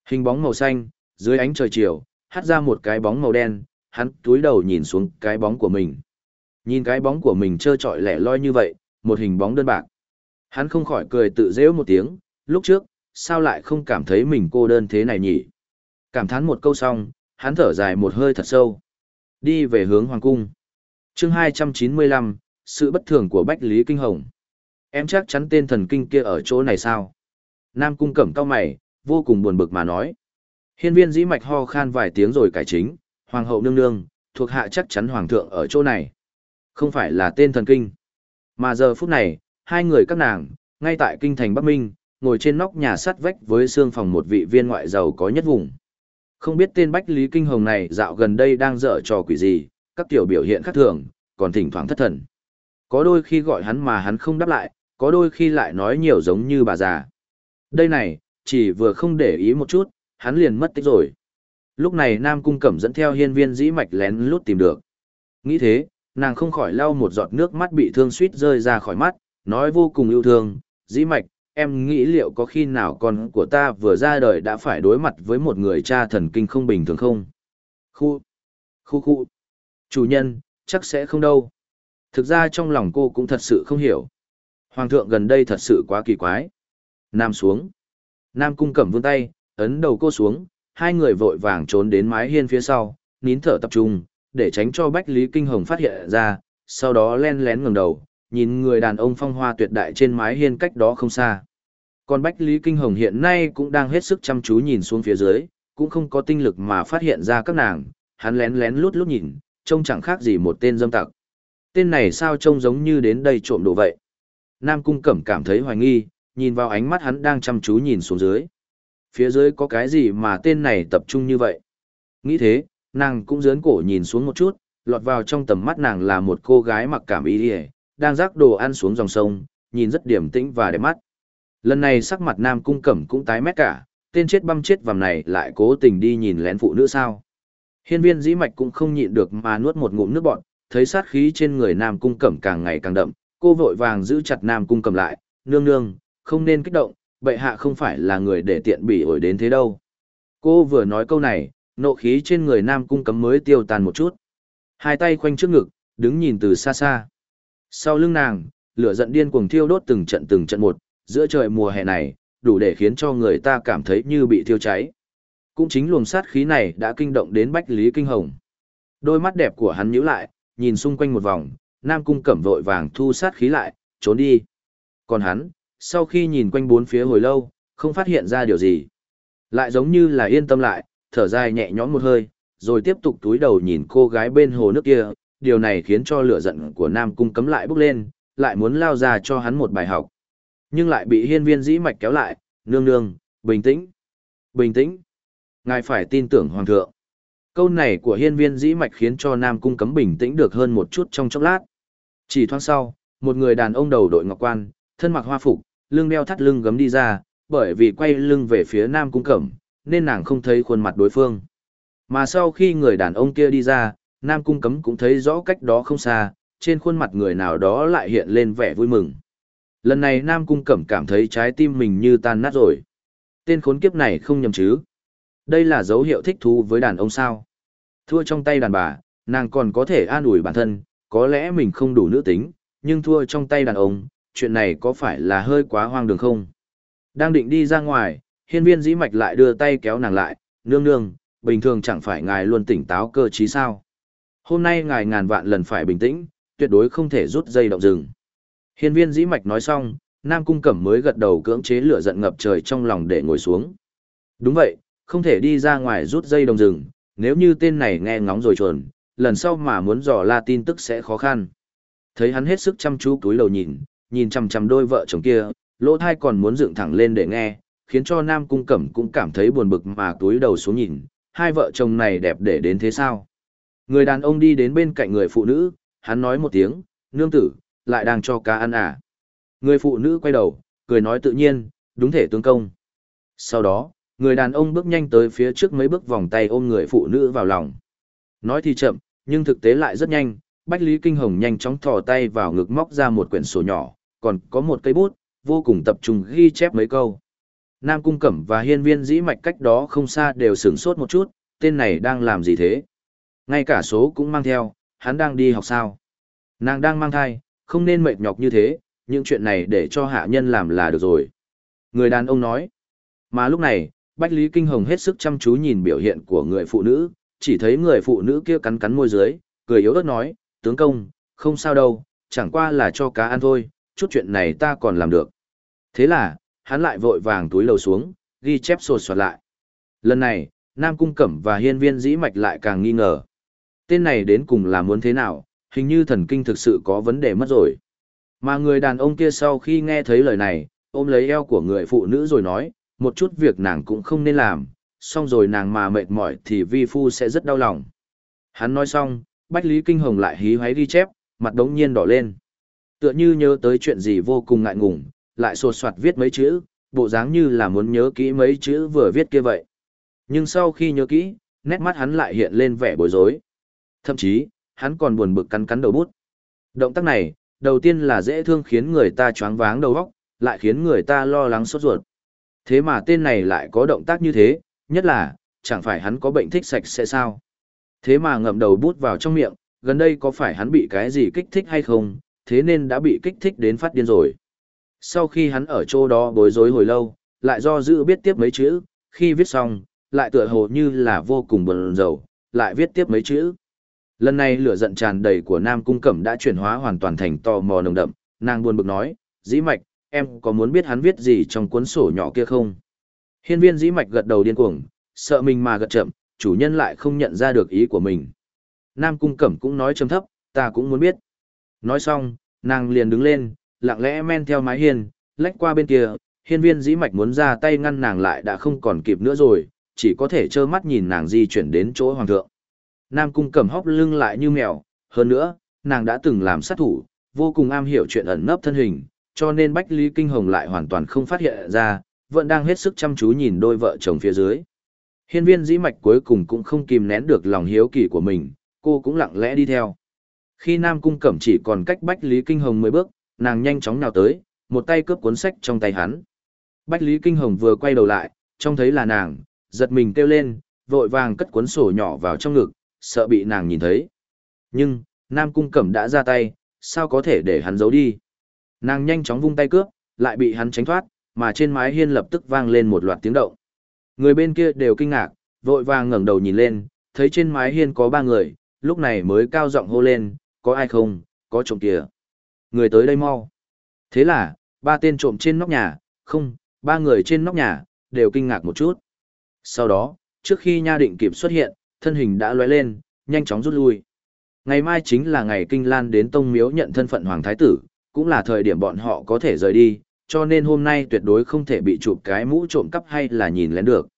Hình bóng màu xanh, dưới ánh trời chiều, hắt ra một cái bóng màu đen, hắn túi đầu nhìn xuống cái bóng của mình. Nhìn cái bóng của mình trơ trọi lẻ loi như vậy, một hình bóng đơn bạc. Hắn không khỏi cười tự dễu một tiếng, lúc trước, sao lại không cảm thấy mình cô đơn thế này nhỉ? Cảm thán một câu xong, hắn thở dài một hơi thật sâu. Đi về hướng Hoàng Cung. chương 295, sự bất thường của Bách Lý Kinh Hồng. Em chắc chắn tên thần kinh kia ở chỗ này sao? Nam Cung cẩm cao mày, vô cùng buồn bực mà nói. Hiên viên dĩ mạch ho khan vài tiếng rồi cải chính, Hoàng hậu nương nương, thuộc hạ chắc chắn Hoàng thượng ở chỗ này. Không phải là tên thần kinh. Mà giờ phút này, hai người các nàng, ngay tại kinh thành Bắc Minh, ngồi trên nóc nhà sắt vách với xương phòng một vị viên ngoại giàu có nhất vùng. Không biết tên Bách Lý Kinh Hồng này dạo gần đây đang dở trò quỷ gì, các tiểu biểu hiện khác thường, còn thỉnh thoảng thất thần. Có đôi khi gọi hắn mà hắn không đáp lại, có đôi khi lại nói nhiều giống như bà già. Đây này, chỉ vừa không để ý một chút, hắn liền mất tích rồi. Lúc này Nam Cung Cẩm dẫn theo hiên viên dĩ mạch lén lút tìm được. Nghĩ thế, nàng không khỏi lau một giọt nước mắt bị thương suýt rơi ra khỏi mắt, nói vô cùng yêu thương, dĩ mạch, em nghĩ liệu có khi nào con của ta vừa ra đời đã phải đối mặt với một người cha thần kinh không bình thường không? Khu, khu khu, chủ nhân, chắc sẽ không đâu. Thực ra trong lòng cô cũng thật sự không hiểu. Hoàng thượng gần đây thật sự quá kỳ quái. Nam xuống. Nam cung cẩm vươn tay, ấn đầu cô xuống, hai người vội vàng trốn đến mái hiên phía sau, nín thở tập trung, để tránh cho Bách Lý Kinh Hồng phát hiện ra, sau đó len lén ngẩng đầu, nhìn người đàn ông phong hoa tuyệt đại trên mái hiên cách đó không xa. Còn Bách Lý Kinh Hồng hiện nay cũng đang hết sức chăm chú nhìn xuống phía dưới, cũng không có tinh lực mà phát hiện ra các nàng, hắn lén lén lút lút nhìn, trông chẳng khác gì một tên dâm tặc. Tên này sao trông giống như đến đây trộm đồ vậy? Nam Cung Cẩm cảm thấy hoài nghi, nhìn vào ánh mắt hắn đang chăm chú nhìn xuống dưới. Phía dưới có cái gì mà tên này tập trung như vậy? Nghĩ thế, nàng cũng dướn cổ nhìn xuống một chút, lọt vào trong tầm mắt nàng là một cô gái mặc cảm y đi đang rác đồ ăn xuống dòng sông, nhìn rất điểm tĩnh và đẹp mắt. Lần này sắc mặt Nam Cung Cẩm cũng tái mét cả, tên chết băm chết vằm này lại cố tình đi nhìn lén phụ nữ sao. Hiên viên dĩ mạch cũng không nhịn được mà nuốt một ngụm nước bọn, thấy sát khí trên người Nam Cung Cẩm càng ngày càng đậm, cô vội vàng giữ chặt Nam Cung Cẩm lại, nương nương, không nên kích động, bệ hạ không phải là người để tiện bỉ ổi đến thế đâu. Cô vừa nói câu này, nộ khí trên người Nam Cung cấm mới tiêu tàn một chút. Hai tay khoanh trước ngực, đứng nhìn từ xa xa. Sau lưng nàng, lửa giận điên cuồng thiêu đốt từng trận từng trận một, giữa trời mùa hè này, đủ để khiến cho người ta cảm thấy như bị thiêu cháy. Cũng chính luồng sát khí này đã kinh động đến Bách Lý Kinh Hồng. Đôi mắt đẹp của hắn nhíu lại, nhìn xung quanh một vòng, Nam Cung Cẩm vội vàng thu sát khí lại, trốn đi. Còn hắn, sau khi nhìn quanh bốn phía hồi lâu, không phát hiện ra điều gì. Lại giống như là yên tâm lại, thở dài nhẹ nhõm một hơi, rồi tiếp tục túi đầu nhìn cô gái bên hồ nước kia, điều này khiến cho lửa giận của Nam Cung cấm lại bốc lên, lại muốn lao ra cho hắn một bài học. Nhưng lại bị hiên viên dĩ mạch kéo lại, nương nương, bình tĩnh, bình tĩnh. Ngài phải tin tưởng Hoàng thượng. Câu này của hiên viên dĩ mạch khiến cho Nam Cung cấm bình tĩnh được hơn một chút trong chốc lát. Chỉ thoáng sau, một người đàn ông đầu đội ngọc quan, thân mặc hoa phục, lưng đeo thắt lưng gấm đi ra, bởi vì quay lưng về phía Nam Cung cẩm, nên nàng không thấy khuôn mặt đối phương. Mà sau khi người đàn ông kia đi ra, Nam Cung Cấm cũng thấy rõ cách đó không xa, trên khuôn mặt người nào đó lại hiện lên vẻ vui mừng. Lần này Nam Cung Cẩm cảm thấy trái tim mình như tan nát rồi. Tên khốn kiếp này không nhầm chứ. Đây là dấu hiệu thích thú với đàn ông sao. Thua trong tay đàn bà, nàng còn có thể an ủi bản thân, có lẽ mình không đủ nữ tính, nhưng thua trong tay đàn ông, chuyện này có phải là hơi quá hoang đường không? Đang định đi ra ngoài, hiên viên dĩ mạch lại đưa tay kéo nàng lại, nương nương, bình thường chẳng phải ngài luôn tỉnh táo cơ trí sao. Hôm nay ngài ngàn vạn lần phải bình tĩnh, tuyệt đối không thể rút dây động rừng. Hiên viên dĩ mạch nói xong, Nam Cung Cẩm mới gật đầu cưỡng chế lửa giận ngập trời trong lòng để ngồi xuống. Đúng vậy, không thể đi ra ngoài rút dây đồng rừng, nếu như tên này nghe ngóng rồi chuồn, lần sau mà muốn dò la tin tức sẽ khó khăn. Thấy hắn hết sức chăm chú túi lầu nhìn, nhìn chằm chằm đôi vợ chồng kia, lỗ thai còn muốn dựng thẳng lên để nghe, khiến cho Nam Cung Cẩm cũng cảm thấy buồn bực mà túi đầu xuống nhìn, hai vợ chồng này đẹp để đến thế sao? Người đàn ông đi đến bên cạnh người phụ nữ, hắn nói một tiếng, nương tử, lại đang cho cá ăn à. Người phụ nữ quay đầu, cười nói tự nhiên, đúng thể tương công. Sau đó, người đàn ông bước nhanh tới phía trước mấy bước vòng tay ôm người phụ nữ vào lòng. Nói thì chậm, nhưng thực tế lại rất nhanh, Bách Lý Kinh Hồng nhanh chóng thò tay vào ngực móc ra một quyển sổ nhỏ, còn có một cây bút, vô cùng tập trung ghi chép mấy câu. Nam Cung Cẩm và hiên viên dĩ mạch cách đó không xa đều sửng sốt một chút, tên này đang làm gì thế? Ngay cả số cũng mang theo, hắn đang đi học sao? Nàng đang mang thai, không nên mệt nhọc như thế, những chuyện này để cho hạ nhân làm là được rồi. Người đàn ông nói. Mà lúc này, Bách Lý Kinh Hồng hết sức chăm chú nhìn biểu hiện của người phụ nữ, chỉ thấy người phụ nữ kia cắn cắn môi dưới, cười yếu ớt nói, tướng công, không sao đâu, chẳng qua là cho cá ăn thôi, chút chuyện này ta còn làm được. Thế là, hắn lại vội vàng túi lầu xuống, ghi chép sột soạt lại. Lần này, Nam Cung Cẩm và hiên viên dĩ mạch lại càng nghi ngờ. Tên này đến cùng là muốn thế nào, hình như thần kinh thực sự có vấn đề mất rồi. Mà người đàn ông kia sau khi nghe thấy lời này, ôm lấy eo của người phụ nữ rồi nói, một chút việc nàng cũng không nên làm, xong rồi nàng mà mệt mỏi thì vi phu sẽ rất đau lòng. Hắn nói xong, Bách Lý Kinh Hồng lại hí hoáy ghi chép, mặt đống nhiên đỏ lên. Tựa như nhớ tới chuyện gì vô cùng ngại ngùng, lại sột soạt viết mấy chữ, bộ dáng như là muốn nhớ kỹ mấy chữ vừa viết kia vậy. Nhưng sau khi nhớ kỹ, nét mắt hắn lại hiện lên vẻ bối rối. Thậm chí, hắn còn buồn bực cắn cắn đầu bút. Động tác này, đầu tiên là dễ thương khiến người ta choáng váng đầu óc, lại khiến người ta lo lắng sốt ruột. Thế mà tên này lại có động tác như thế, nhất là, chẳng phải hắn có bệnh thích sạch sẽ sao? Thế mà ngậm đầu bút vào trong miệng, gần đây có phải hắn bị cái gì kích thích hay không, thế nên đã bị kích thích đến phát điên rồi. Sau khi hắn ở chỗ đó bối rối hồi lâu, lại do dự biết tiếp mấy chữ, khi viết xong, lại tựa hồ như là vô cùng buồn rầu, lại viết tiếp mấy chữ. Lần này lửa giận tràn đầy của Nam Cung Cẩm đã chuyển hóa hoàn toàn thành tò mò nồng đậm, nàng buồn bực nói, dĩ mạch, em có muốn biết hắn viết gì trong cuốn sổ nhỏ kia không? Hiên viên dĩ mạch gật đầu điên cuồng, sợ mình mà gật chậm, chủ nhân lại không nhận ra được ý của mình. Nam Cung Cẩm cũng nói trầm thấp, ta cũng muốn biết. Nói xong, nàng liền đứng lên, lặng lẽ men theo mái hiên, lách qua bên kia, hiên viên dĩ mạch muốn ra tay ngăn nàng lại đã không còn kịp nữa rồi, chỉ có thể trơ mắt nhìn nàng di chuyển đến chỗ hoàng thượng. Nam cung cầm hóc lưng lại như mèo, hơn nữa, nàng đã từng làm sát thủ, vô cùng am hiểu chuyện ẩn nấp thân hình, cho nên Bách Lý Kinh Hồng lại hoàn toàn không phát hiện ra, vẫn đang hết sức chăm chú nhìn đôi vợ chồng phía dưới. Hiên viên dĩ mạch cuối cùng cũng không kìm nén được lòng hiếu kỳ của mình, cô cũng lặng lẽ đi theo. Khi Nam Cung Cẩm chỉ còn cách Bách Lý Kinh Hồng 10 bước, nàng nhanh chóng nào tới, một tay cướp cuốn sách trong tay hắn. Bách Lý Kinh Hồng vừa quay đầu lại, trông thấy là nàng, giật mình kêu lên, vội vàng cất cuốn sổ nhỏ vào trong ngực, sợ bị nàng nhìn thấy. Nhưng, Nam Cung Cẩm đã ra tay, sao có thể để hắn giấu đi. Nàng nhanh chóng vung tay cướp, lại bị hắn tránh thoát, mà trên mái hiên lập tức vang lên một loạt tiếng động. Người bên kia đều kinh ngạc, vội vàng ngẩng đầu nhìn lên, thấy trên mái hiên có ba người, lúc này mới cao giọng hô lên, có ai không, có trộm kìa. Người tới đây mau. Thế là, ba tên trộm trên nóc nhà, không, ba người trên nóc nhà, đều kinh ngạc một chút. Sau đó, trước khi nha định kịp xuất hiện, thân hình đã lóe lên, nhanh chóng rút lui. Ngày mai chính là ngày kinh lan đến tông miếu nhận thân phận hoàng thái tử, cũng là thời điểm bọn họ có thể rời đi, cho nên hôm nay tuyệt đối không thể bị chụp cái mũ trộm cắp hay là nhìn lén được.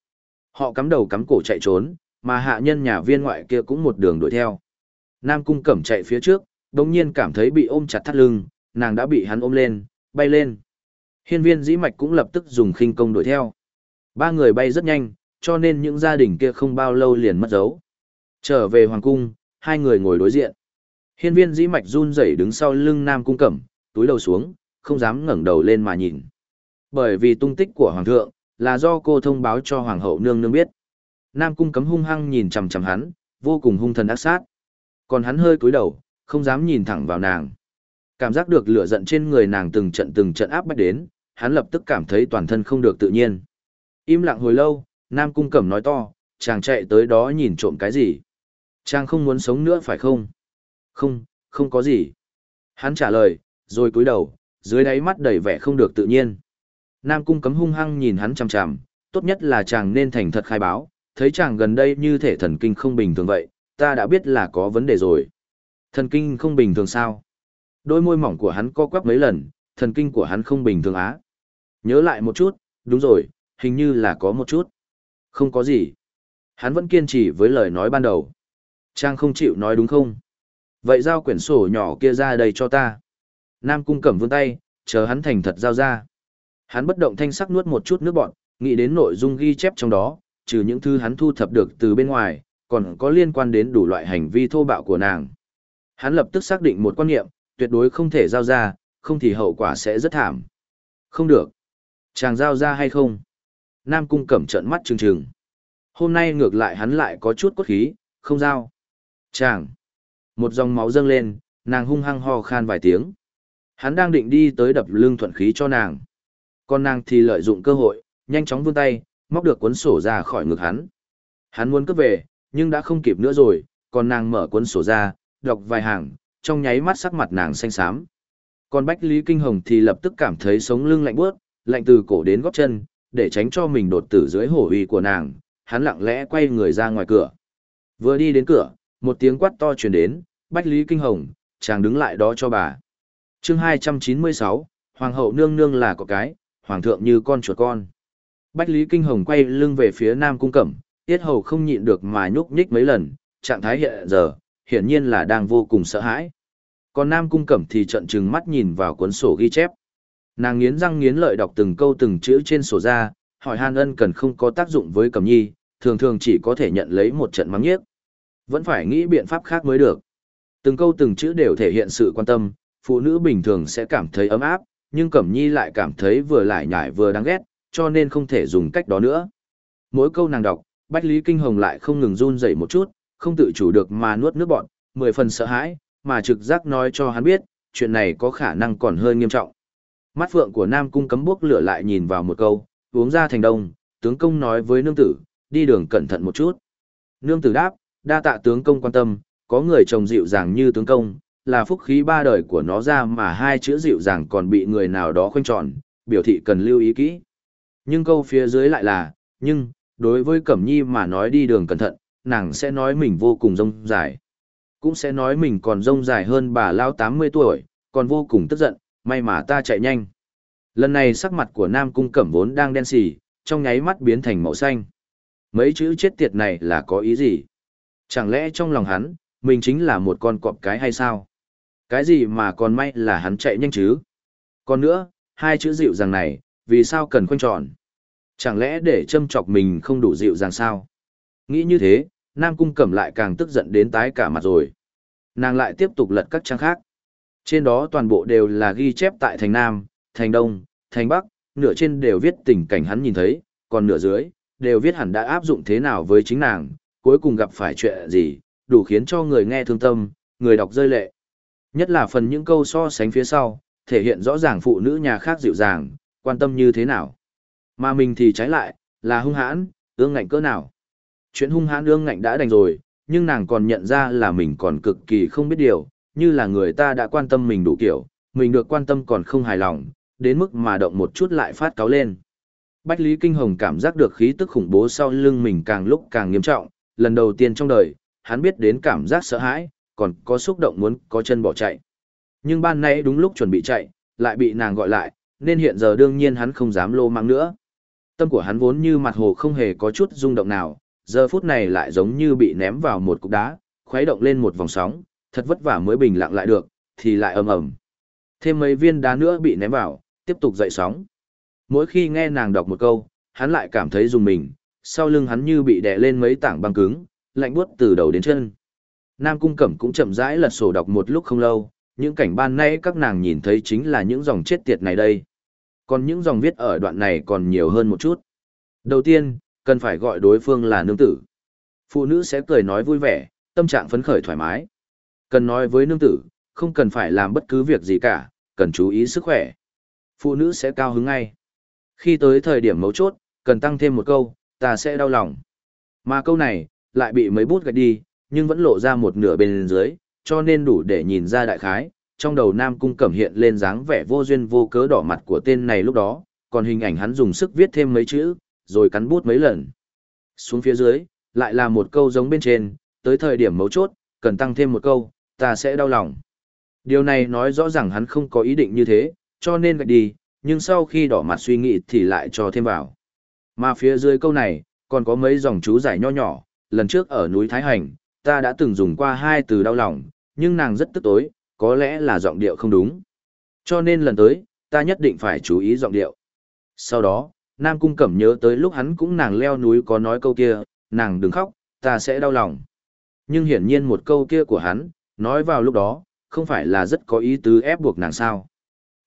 Họ cắm đầu cắm cổ chạy trốn, mà hạ nhân nhà viên ngoại kia cũng một đường đuổi theo. Nam cung cẩm chạy phía trước, đồng nhiên cảm thấy bị ôm chặt thắt lưng, nàng đã bị hắn ôm lên, bay lên. Hiên viên dĩ mạch cũng lập tức dùng khinh công đuổi theo. Ba người bay rất nhanh, cho nên những gia đình kia không bao lâu liền mất dấu. Trở về hoàng cung, hai người ngồi đối diện. Hiên viên dĩ mạch run rẩy đứng sau lưng nam cung cẩm, túi đầu xuống, không dám ngẩng đầu lên mà nhìn. Bởi vì tung tích của hoàng thượng, là do cô thông báo cho hoàng hậu nương nương biết. Nam cung cấm hung hăng nhìn chằm chằm hắn, vô cùng hung thần ác sát. Còn hắn hơi cúi đầu, không dám nhìn thẳng vào nàng. Cảm giác được lửa giận trên người nàng từng trận từng trận áp bách đến, hắn lập tức cảm thấy toàn thân không được tự nhiên. Im lặng hồi lâu, Nam Cung Cẩm nói to, chàng chạy tới đó nhìn trộm cái gì? Chàng không muốn sống nữa phải không? Không, không có gì. Hắn trả lời, rồi cúi đầu, dưới đáy mắt đầy vẻ không được tự nhiên. Nam Cung cấm hung hăng nhìn hắn chằm chằm, tốt nhất là chàng nên thành thật khai báo, thấy chàng gần đây như thể thần kinh không bình thường vậy, ta đã biết là có vấn đề rồi. Thần kinh không bình thường sao? Đôi môi mỏng của hắn co quắp mấy lần, thần kinh của hắn không bình thường á. Nhớ lại một chút, đúng rồi, hình như là có một chút. Không có gì. Hắn vẫn kiên trì với lời nói ban đầu. Trang không chịu nói đúng không? Vậy giao quyển sổ nhỏ kia ra đây cho ta. Nam cung cẩm vươn tay, chờ hắn thành thật giao ra. Hắn bất động thanh sắc nuốt một chút nước bọn, nghĩ đến nội dung ghi chép trong đó, trừ những thứ hắn thu thập được từ bên ngoài, còn có liên quan đến đủ loại hành vi thô bạo của nàng. Hắn lập tức xác định một quan niệm, tuyệt đối không thể giao ra, không thì hậu quả sẽ rất thảm. Không được. Chàng giao ra hay không? Nam Cung Cẩm trợn mắt trừng trừng. Hôm nay ngược lại hắn lại có chút cốt khí, không giao. Chàng. Một dòng máu dâng lên, nàng hung hăng ho khan vài tiếng. Hắn đang định đi tới đập lưng thuận khí cho nàng. Còn nàng thì lợi dụng cơ hội, nhanh chóng vươn tay, móc được cuốn sổ ra khỏi ngực hắn. Hắn muốn cướp về, nhưng đã không kịp nữa rồi, còn nàng mở cuốn sổ ra, đọc vài hàng, trong nháy mắt sắc mặt nàng xanh xám. Còn Bách Lý Kinh Hồng thì lập tức cảm thấy sống lưng lạnh bước, lạnh từ cổ đến gót chân, để tránh cho mình đột tử dưới hổ uy của nàng, hắn lặng lẽ quay người ra ngoài cửa. Vừa đi đến cửa, một tiếng quát to truyền đến, Bách Lý Kinh Hồng, chàng đứng lại đó cho bà. chương 296, Hoàng hậu nương nương là có cái, Hoàng thượng như con chuột con. Bách Lý Kinh Hồng quay lưng về phía Nam Cung Cẩm, tiết hầu không nhịn được mà nhúc nhích mấy lần, trạng thái hiện giờ, hiển nhiên là đang vô cùng sợ hãi. Còn Nam Cung Cẩm thì trận trừng mắt nhìn vào cuốn sổ ghi chép. Nàng nghiến răng nghiến lợi đọc từng câu từng chữ trên sổ ra, hỏi Hàn Ân cần không có tác dụng với Cẩm Nhi, thường thường chỉ có thể nhận lấy một trận mắng nhiếc. Vẫn phải nghĩ biện pháp khác mới được. Từng câu từng chữ đều thể hiện sự quan tâm, phụ nữ bình thường sẽ cảm thấy ấm áp, nhưng Cẩm Nhi lại cảm thấy vừa lại nhải vừa đáng ghét, cho nên không thể dùng cách đó nữa. Mỗi câu nàng đọc, Bách Lý Kinh Hồng lại không ngừng run rẩy một chút, không tự chủ được mà nuốt nước bọn, mười phần sợ hãi, mà trực giác nói cho hắn biết, chuyện này có khả năng còn hơi nghiêm trọng. Mắt phượng của Nam Cung cấm bước lửa lại nhìn vào một câu, uống ra thành đông, tướng công nói với nương tử, đi đường cẩn thận một chút. Nương tử đáp, đa tạ tướng công quan tâm, có người chồng dịu dàng như tướng công, là phúc khí ba đời của nó ra mà hai chữ dịu dàng còn bị người nào đó khoanh tròn, biểu thị cần lưu ý kỹ. Nhưng câu phía dưới lại là, nhưng, đối với Cẩm Nhi mà nói đi đường cẩn thận, nàng sẽ nói mình vô cùng rông dài. Cũng sẽ nói mình còn rông dài hơn bà lao 80 tuổi, còn vô cùng tức giận, may mà ta chạy nhanh. Lần này sắc mặt của Nam Cung Cẩm vốn đang đen xì, trong nháy mắt biến thành màu xanh. Mấy chữ chết tiệt này là có ý gì? Chẳng lẽ trong lòng hắn, mình chính là một con cọp cái hay sao? Cái gì mà còn may là hắn chạy nhanh chứ? Còn nữa, hai chữ dịu dàng này, vì sao cần khoanh tròn? Chẳng lẽ để châm chọc mình không đủ dịu dàng sao? Nghĩ như thế, Nam Cung Cẩm lại càng tức giận đến tái cả mặt rồi. Nàng lại tiếp tục lật các trang khác. Trên đó toàn bộ đều là ghi chép tại thành Nam, thành Đông, thành Bắc, nửa trên đều viết tình cảnh hắn nhìn thấy, còn nửa dưới, đều viết hẳn đã áp dụng thế nào với chính nàng, cuối cùng gặp phải chuyện gì, đủ khiến cho người nghe thương tâm, người đọc rơi lệ. Nhất là phần những câu so sánh phía sau, thể hiện rõ ràng phụ nữ nhà khác dịu dàng, quan tâm như thế nào. Mà mình thì trái lại, là hung hãn, ương ngạnh cỡ nào. Chuyện hung hãn ương ngạnh đã đành rồi, nhưng nàng còn nhận ra là mình còn cực kỳ không biết điều, như là người ta đã quan tâm mình đủ kiểu, mình được quan tâm còn không hài lòng, đến mức mà động một chút lại phát cáo lên. Bách Lý Kinh Hồng cảm giác được khí tức khủng bố sau lưng mình càng lúc càng nghiêm trọng, lần đầu tiên trong đời, hắn biết đến cảm giác sợ hãi, còn có xúc động muốn có chân bỏ chạy. Nhưng ban nãy đúng lúc chuẩn bị chạy, lại bị nàng gọi lại, nên hiện giờ đương nhiên hắn không dám lô mang nữa. Tâm của hắn vốn như mặt hồ không hề có chút rung động nào, giờ phút này lại giống như bị ném vào một cục đá, khuấy động lên một vòng sóng, thật vất vả mới bình lặng lại được, thì lại ầm ầm. Thêm mấy viên đá nữa bị ném vào, tiếp tục dậy sóng. Mỗi khi nghe nàng đọc một câu, hắn lại cảm thấy dùng mình, sau lưng hắn như bị đè lên mấy tảng băng cứng, lạnh buốt từ đầu đến chân. Nam Cung Cẩm cũng chậm rãi lật sổ đọc một lúc không lâu, những cảnh ban nay các nàng nhìn thấy chính là những dòng chết tiệt này đây. Còn những dòng viết ở đoạn này còn nhiều hơn một chút. Đầu tiên, cần phải gọi đối phương là nương tử. Phụ nữ sẽ cười nói vui vẻ, tâm trạng phấn khởi thoải mái. Cần nói với nương tử, không cần phải làm bất cứ việc gì cả, cần chú ý sức khỏe. Phụ nữ sẽ cao hứng ngay. Khi tới thời điểm mấu chốt, cần tăng thêm một câu, ta sẽ đau lòng. Mà câu này, lại bị mấy bút gạch đi, nhưng vẫn lộ ra một nửa bên dưới, cho nên đủ để nhìn ra đại khái. Trong đầu Nam Cung Cẩm hiện lên dáng vẻ vô duyên vô cớ đỏ mặt của tên này lúc đó, còn hình ảnh hắn dùng sức viết thêm mấy chữ, rồi cắn bút mấy lần. Xuống phía dưới, lại là một câu giống bên trên, tới thời điểm mấu chốt, cần tăng thêm một câu, ta sẽ đau lòng. Điều này nói rõ ràng hắn không có ý định như thế, cho nên gạch đi, nhưng sau khi đỏ mặt suy nghĩ thì lại cho thêm vào. Mà phía dưới câu này, còn có mấy dòng chú giải nho nhỏ, lần trước ở núi Thái Hành, ta đã từng dùng qua hai từ đau lòng, nhưng nàng rất tức tối, có lẽ là giọng điệu không đúng. Cho nên lần tới, ta nhất định phải chú ý giọng điệu. Sau đó, Nam Cung Cẩm nhớ tới lúc hắn cũng nàng leo núi có nói câu kia, nàng đừng khóc, ta sẽ đau lòng. Nhưng hiển nhiên một câu kia của hắn, nói vào lúc đó, không phải là rất có ý tứ ép buộc nàng sao.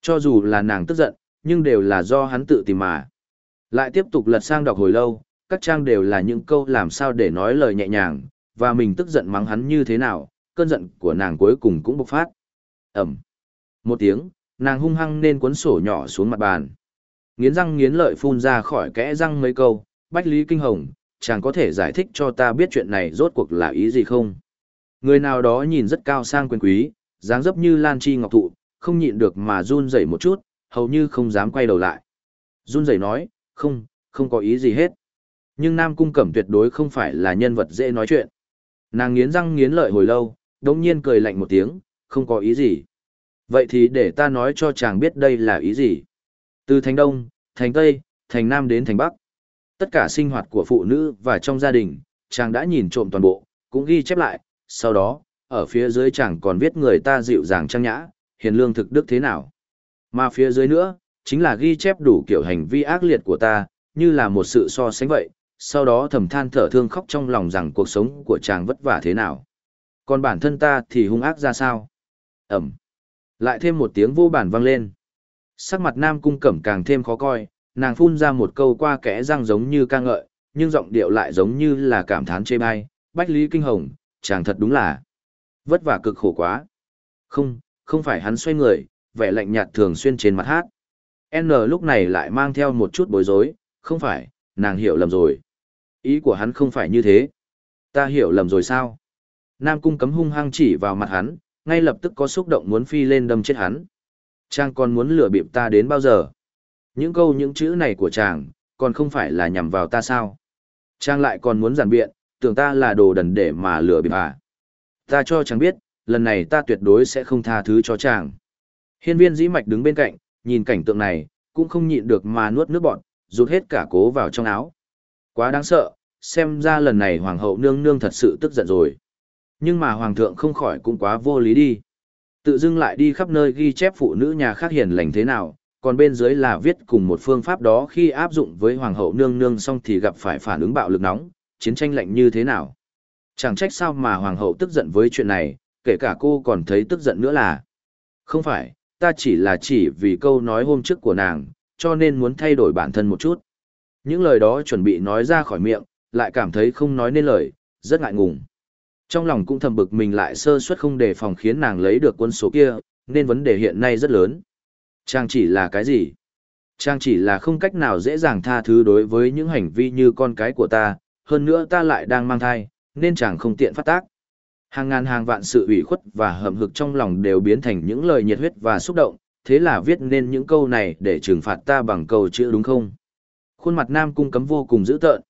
Cho dù là nàng tức giận, nhưng đều là do hắn tự tìm mà. Lại tiếp tục lật sang đọc hồi lâu, các trang đều là những câu làm sao để nói lời nhẹ nhàng, và mình tức giận mắng hắn như thế nào, cơn giận của nàng cuối cùng cũng bộc phát. Ẩm. Một tiếng, nàng hung hăng nên cuốn sổ nhỏ xuống mặt bàn. Nghiến răng nghiến lợi phun ra khỏi kẽ răng mấy câu, Bách Lý Kinh Hồng, chàng có thể giải thích cho ta biết chuyện này rốt cuộc là ý gì không? Người nào đó nhìn rất cao sang quyền quý, dáng dấp như Lan Chi Ngọc Thụ, không nhịn được mà run rẩy một chút, hầu như không dám quay đầu lại. Run rẩy nói, không, không có ý gì hết. Nhưng Nam Cung Cẩm tuyệt đối không phải là nhân vật dễ nói chuyện. Nàng nghiến răng nghiến lợi hồi lâu, đồng nhiên cười lạnh một tiếng, không có ý gì. Vậy thì để ta nói cho chàng biết đây là ý gì. Từ thành Đông, thành Tây, thành Nam đến thành Bắc. Tất cả sinh hoạt của phụ nữ và trong gia đình, chàng đã nhìn trộm toàn bộ, cũng ghi chép lại, sau đó, ở phía dưới chàng còn viết người ta dịu dàng trang nhã, hiền lương thực đức thế nào. Mà phía dưới nữa, chính là ghi chép đủ kiểu hành vi ác liệt của ta, như là một sự so sánh vậy, sau đó thầm than thở thương khóc trong lòng rằng cuộc sống của chàng vất vả thế nào. Còn bản thân ta thì hung ác ra sao? Ẩm. Lại thêm một tiếng vô bản vang lên. Sắc mặt nam cung cẩm càng thêm khó coi, nàng phun ra một câu qua kẽ răng giống như ca ngợi, nhưng giọng điệu lại giống như là cảm thán chê bai, bách lý kinh hồng, chàng thật đúng là vất vả cực khổ quá. Không, không phải hắn xoay người, vẻ lạnh nhạt thường xuyên trên mặt hát. N lúc này lại mang theo một chút bối rối, không phải, nàng hiểu lầm rồi. Ý của hắn không phải như thế. Ta hiểu lầm rồi sao? Nam cung cấm hung hăng chỉ vào mặt hắn, ngay lập tức có xúc động muốn phi lên đâm chết hắn. Chàng còn muốn lừa bịp ta đến bao giờ? Những câu những chữ này của chàng, còn không phải là nhằm vào ta sao? Chàng lại còn muốn giản biện, tưởng ta là đồ đần để mà lừa bịp à? Ta cho chàng biết, lần này ta tuyệt đối sẽ không tha thứ cho chàng. Hiên viên dĩ mạch đứng bên cạnh, nhìn cảnh tượng này, cũng không nhịn được mà nuốt nước bọt, rút hết cả cố vào trong áo. Quá đáng sợ, xem ra lần này hoàng hậu nương nương thật sự tức giận rồi. Nhưng mà hoàng thượng không khỏi cũng quá vô lý đi. Tự dưng lại đi khắp nơi ghi chép phụ nữ nhà khác hiền lành thế nào, còn bên dưới là viết cùng một phương pháp đó khi áp dụng với hoàng hậu nương nương xong thì gặp phải phản ứng bạo lực nóng, chiến tranh lạnh như thế nào. Chẳng trách sao mà hoàng hậu tức giận với chuyện này, kể cả cô còn thấy tức giận nữa là. Không phải, ta chỉ là chỉ vì câu nói hôm trước của nàng, cho nên muốn thay đổi bản thân một chút. Những lời đó chuẩn bị nói ra khỏi miệng, lại cảm thấy không nói nên lời, rất ngại ngùng. Trong lòng cũng thầm bực mình lại sơ suất không đề phòng khiến nàng lấy được quân số kia, nên vấn đề hiện nay rất lớn. Trang chỉ là cái gì? Trang chỉ là không cách nào dễ dàng tha thứ đối với những hành vi như con cái của ta, hơn nữa ta lại đang mang thai, nên chàng không tiện phát tác. Hàng ngàn hàng vạn sự ủy khuất và hậm hực trong lòng đều biến thành những lời nhiệt huyết và xúc động, thế là viết nên những câu này để trừng phạt ta bằng câu chữ đúng không? Khuôn mặt Nam Cung cấm vô cùng dữ tợn.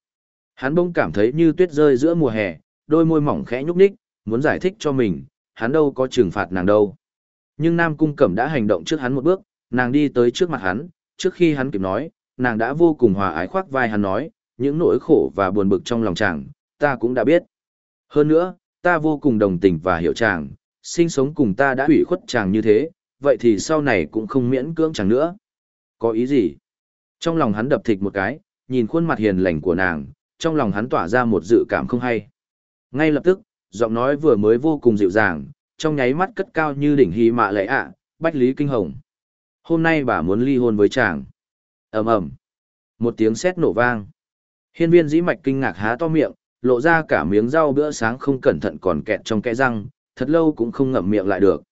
Hắn bỗng cảm thấy như tuyết rơi giữa mùa hè, đôi môi mỏng khẽ nhúc nhích, muốn giải thích cho mình, hắn đâu có trừng phạt nàng đâu. Nhưng Nam Cung Cẩm đã hành động trước hắn một bước, nàng đi tới trước mặt hắn, trước khi hắn kịp nói, nàng đã vô cùng hòa ái khoác vai hắn nói, những nỗi khổ và buồn bực trong lòng chàng, ta cũng đã biết. Hơn nữa, ta vô cùng đồng tình và hiểu chàng, sinh sống cùng ta đã hủy khuất chàng như thế, vậy thì sau này cũng không miễn cưỡng chàng nữa. Có ý gì? Trong lòng hắn đập thịch một cái, nhìn khuôn mặt hiền lành của nàng, trong lòng hắn tỏa ra một dự cảm không hay. Ngay lập tức, giọng nói vừa mới vô cùng dịu dàng, trong nháy mắt cất cao như đỉnh hy mạ lệ ạ, bách lý kinh hồng. Hôm nay bà muốn ly hôn với chàng. ầm ầm Một tiếng sét nổ vang. Hiên viên dĩ mạch kinh ngạc há to miệng, lộ ra cả miếng rau bữa sáng không cẩn thận còn kẹt trong kẽ răng, thật lâu cũng không ngậm miệng lại được.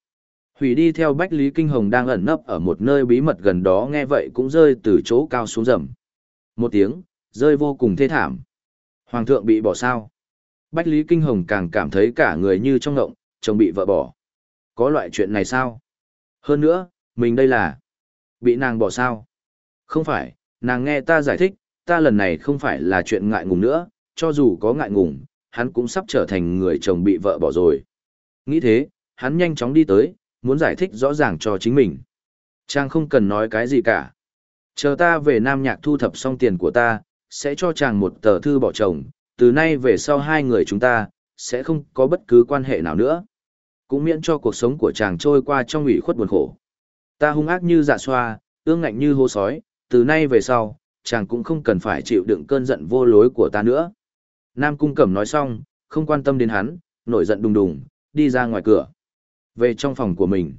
Hủy đi theo Bách Lý Kinh Hồng đang ẩn nấp ở một nơi bí mật gần đó nghe vậy cũng rơi từ chỗ cao xuống rầm. Một tiếng, rơi vô cùng thê thảm. Hoàng thượng bị bỏ sao. Bách Lý Kinh Hồng càng cảm thấy cả người như trong ngộng, chồng bị vợ bỏ. Có loại chuyện này sao? Hơn nữa, mình đây là... Bị nàng bỏ sao? Không phải, nàng nghe ta giải thích, ta lần này không phải là chuyện ngại ngùng nữa, cho dù có ngại ngùng, hắn cũng sắp trở thành người chồng bị vợ bỏ rồi. Nghĩ thế, hắn nhanh chóng đi tới, muốn giải thích rõ ràng cho chính mình. Chàng không cần nói cái gì cả. Chờ ta về Nam Nhạc thu thập xong tiền của ta, sẽ cho chàng một tờ thư bỏ chồng, từ nay về sau hai người chúng ta, sẽ không có bất cứ quan hệ nào nữa. Cũng miễn cho cuộc sống của chàng trôi qua trong ủy khuất buồn khổ. Ta hung ác như dạ xoa, ương ngạnh như hô sói, từ nay về sau, chàng cũng không cần phải chịu đựng cơn giận vô lối của ta nữa. Nam Cung Cẩm nói xong, không quan tâm đến hắn, nổi giận đùng đùng, đi ra ngoài cửa. Về trong phòng của mình,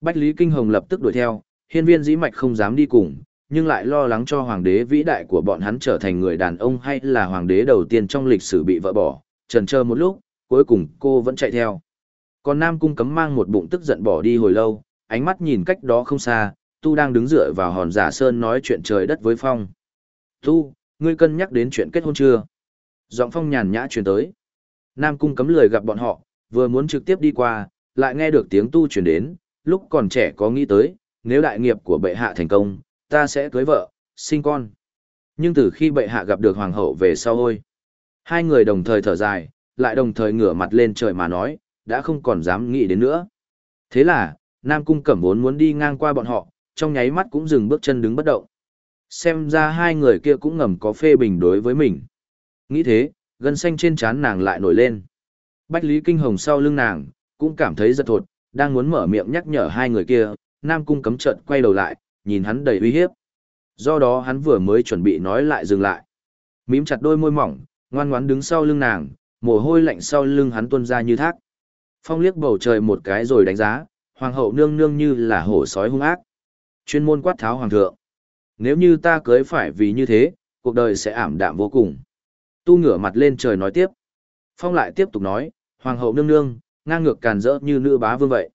Bách Lý Kinh Hồng lập tức đuổi theo, hiên viên dĩ mạch không dám đi cùng, nhưng lại lo lắng cho hoàng đế vĩ đại của bọn hắn trở thành người đàn ông hay là hoàng đế đầu tiên trong lịch sử bị vợ bỏ, trần chờ một lúc, cuối cùng cô vẫn chạy theo. Còn Nam Cung cấm mang một bụng tức giận bỏ đi hồi lâu, ánh mắt nhìn cách đó không xa, Tu đang đứng dựa vào hòn giả sơn nói chuyện trời đất với Phong. Tu, ngươi cân nhắc đến chuyện kết hôn chưa? Giọng phong nhàn nhã truyền tới. Nam cung cấm lười gặp bọn họ, vừa muốn trực tiếp đi qua, lại nghe được tiếng tu truyền đến, lúc còn trẻ có nghĩ tới, nếu đại nghiệp của bệ hạ thành công, ta sẽ cưới vợ, sinh con. Nhưng từ khi bệ hạ gặp được hoàng hậu về sau ôi, hai người đồng thời thở dài, lại đồng thời ngửa mặt lên trời mà nói, đã không còn dám nghĩ đến nữa. Thế là, Nam Cung Cẩm vốn muốn đi ngang qua bọn họ, trong nháy mắt cũng dừng bước chân đứng bất động. Xem ra hai người kia cũng ngầm có phê bình đối với mình. Nghĩ thế, gân xanh trên trán nàng lại nổi lên. Bách Lý Kinh Hồng sau lưng nàng, cũng cảm thấy giật thột, đang muốn mở miệng nhắc nhở hai người kia, Nam Cung cấm trợn quay đầu lại, nhìn hắn đầy uy hiếp. Do đó hắn vừa mới chuẩn bị nói lại dừng lại. Mím chặt đôi môi mỏng, ngoan ngoãn đứng sau lưng nàng, mồ hôi lạnh sau lưng hắn tuôn ra như thác. Phong liếc bầu trời một cái rồi đánh giá, hoàng hậu nương nương như là hổ sói hung ác. Chuyên môn quát tháo hoàng thượng. Nếu như ta cưới phải vì như thế, cuộc đời sẽ ảm đạm vô cùng. Tu ngửa mặt lên trời nói tiếp. Phong lại tiếp tục nói, hoàng hậu nương nương, ngang ngược càn rỡ như nữ bá vương vậy.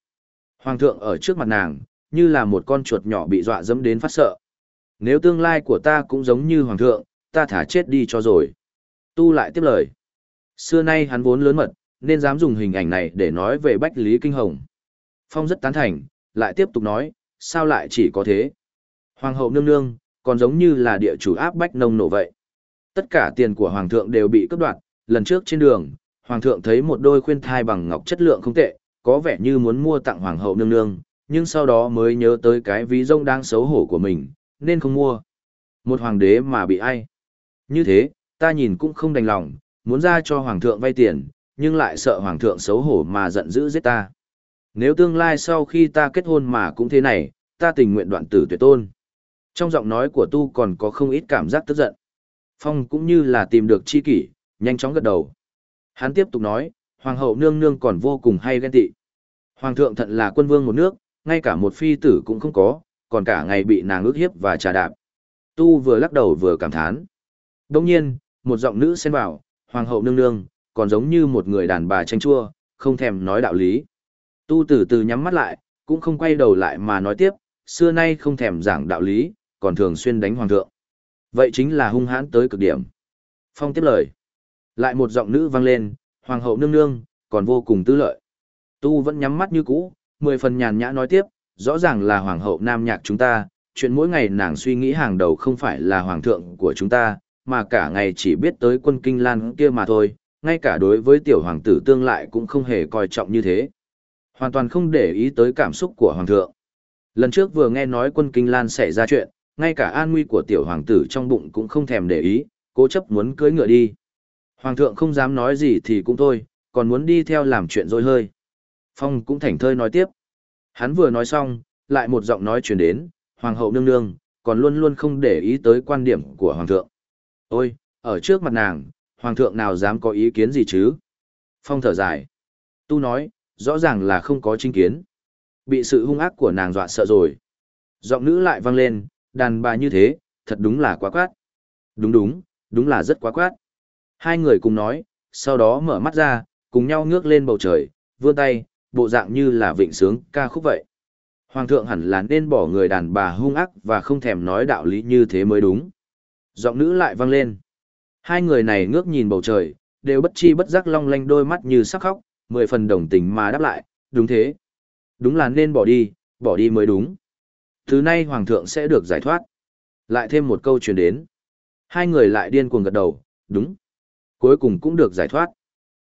Hoàng thượng ở trước mặt nàng, như là một con chuột nhỏ bị dọa dẫm đến phát sợ. Nếu tương lai của ta cũng giống như hoàng thượng, ta thả chết đi cho rồi. Tu lại tiếp lời. Xưa nay hắn vốn lớn mật, nên dám dùng hình ảnh này để nói về Bách Lý Kinh Hồng. Phong rất tán thành, lại tiếp tục nói, sao lại chỉ có thế? Hoàng hậu nương nương, còn giống như là địa chủ áp bách nông nổ vậy. Tất cả tiền của hoàng thượng đều bị cướp đoạt, lần trước trên đường, hoàng thượng thấy một đôi khuyên thai bằng ngọc chất lượng không tệ, có vẻ như muốn mua tặng hoàng hậu nương nương, nhưng sau đó mới nhớ tới cái ví rông đang xấu hổ của mình, nên không mua. Một hoàng đế mà bị ai? Như thế, ta nhìn cũng không đành lòng, muốn ra cho hoàng thượng vay tiền, nhưng lại sợ hoàng thượng xấu hổ mà giận dữ giết ta. Nếu tương lai sau khi ta kết hôn mà cũng thế này, ta tình nguyện đoạn tử tuyệt tôn. Trong giọng nói của tu còn có không ít cảm giác tức giận. Phong cũng như là tìm được chi kỷ, nhanh chóng gật đầu. Hắn tiếp tục nói, hoàng hậu nương nương còn vô cùng hay ghen tị. Hoàng thượng thận là quân vương một nước, ngay cả một phi tử cũng không có, còn cả ngày bị nàng ước hiếp và trà đạp. Tu vừa lắc đầu vừa cảm thán. Đồng nhiên, một giọng nữ xen vào, hoàng hậu nương nương, còn giống như một người đàn bà tranh chua, không thèm nói đạo lý. Tu từ từ nhắm mắt lại, cũng không quay đầu lại mà nói tiếp, xưa nay không thèm giảng đạo lý, còn thường xuyên đánh hoàng thượng. Vậy chính là hung hãn tới cực điểm. Phong tiếp lời. Lại một giọng nữ vang lên, hoàng hậu nương nương, còn vô cùng tư lợi. Tu vẫn nhắm mắt như cũ, mười phần nhàn nhã nói tiếp, rõ ràng là hoàng hậu nam nhạc chúng ta, chuyện mỗi ngày nàng suy nghĩ hàng đầu không phải là hoàng thượng của chúng ta, mà cả ngày chỉ biết tới quân kinh lan kia mà thôi, ngay cả đối với tiểu hoàng tử tương lại cũng không hề coi trọng như thế. Hoàn toàn không để ý tới cảm xúc của hoàng thượng. Lần trước vừa nghe nói quân kinh lan xảy ra chuyện, ngay cả an nguy của tiểu hoàng tử trong bụng cũng không thèm để ý, cố chấp muốn cưới ngựa đi. Hoàng thượng không dám nói gì thì cũng thôi, còn muốn đi theo làm chuyện rồi hơi. Phong cũng thảnh thơi nói tiếp. Hắn vừa nói xong, lại một giọng nói truyền đến, hoàng hậu nương nương, còn luôn luôn không để ý tới quan điểm của hoàng thượng. Ôi, ở trước mặt nàng, hoàng thượng nào dám có ý kiến gì chứ? Phong thở dài. Tu nói, rõ ràng là không có chính kiến. Bị sự hung ác của nàng dọa sợ rồi. Giọng nữ lại vang lên, đàn bà như thế, thật đúng là quá quát. Đúng đúng, đúng là rất quá quát. Hai người cùng nói, sau đó mở mắt ra, cùng nhau ngước lên bầu trời, vươn tay, bộ dạng như là vịnh sướng ca khúc vậy. Hoàng thượng hẳn là nên bỏ người đàn bà hung ác và không thèm nói đạo lý như thế mới đúng. Giọng nữ lại vang lên. Hai người này ngước nhìn bầu trời, đều bất chi bất giác long lanh đôi mắt như sắc khóc, mười phần đồng tình mà đáp lại, đúng thế. Đúng là nên bỏ đi, bỏ đi mới đúng. Thứ nay hoàng thượng sẽ được giải thoát. Lại thêm một câu truyền đến. Hai người lại điên cuồng gật đầu, đúng. Cuối cùng cũng được giải thoát.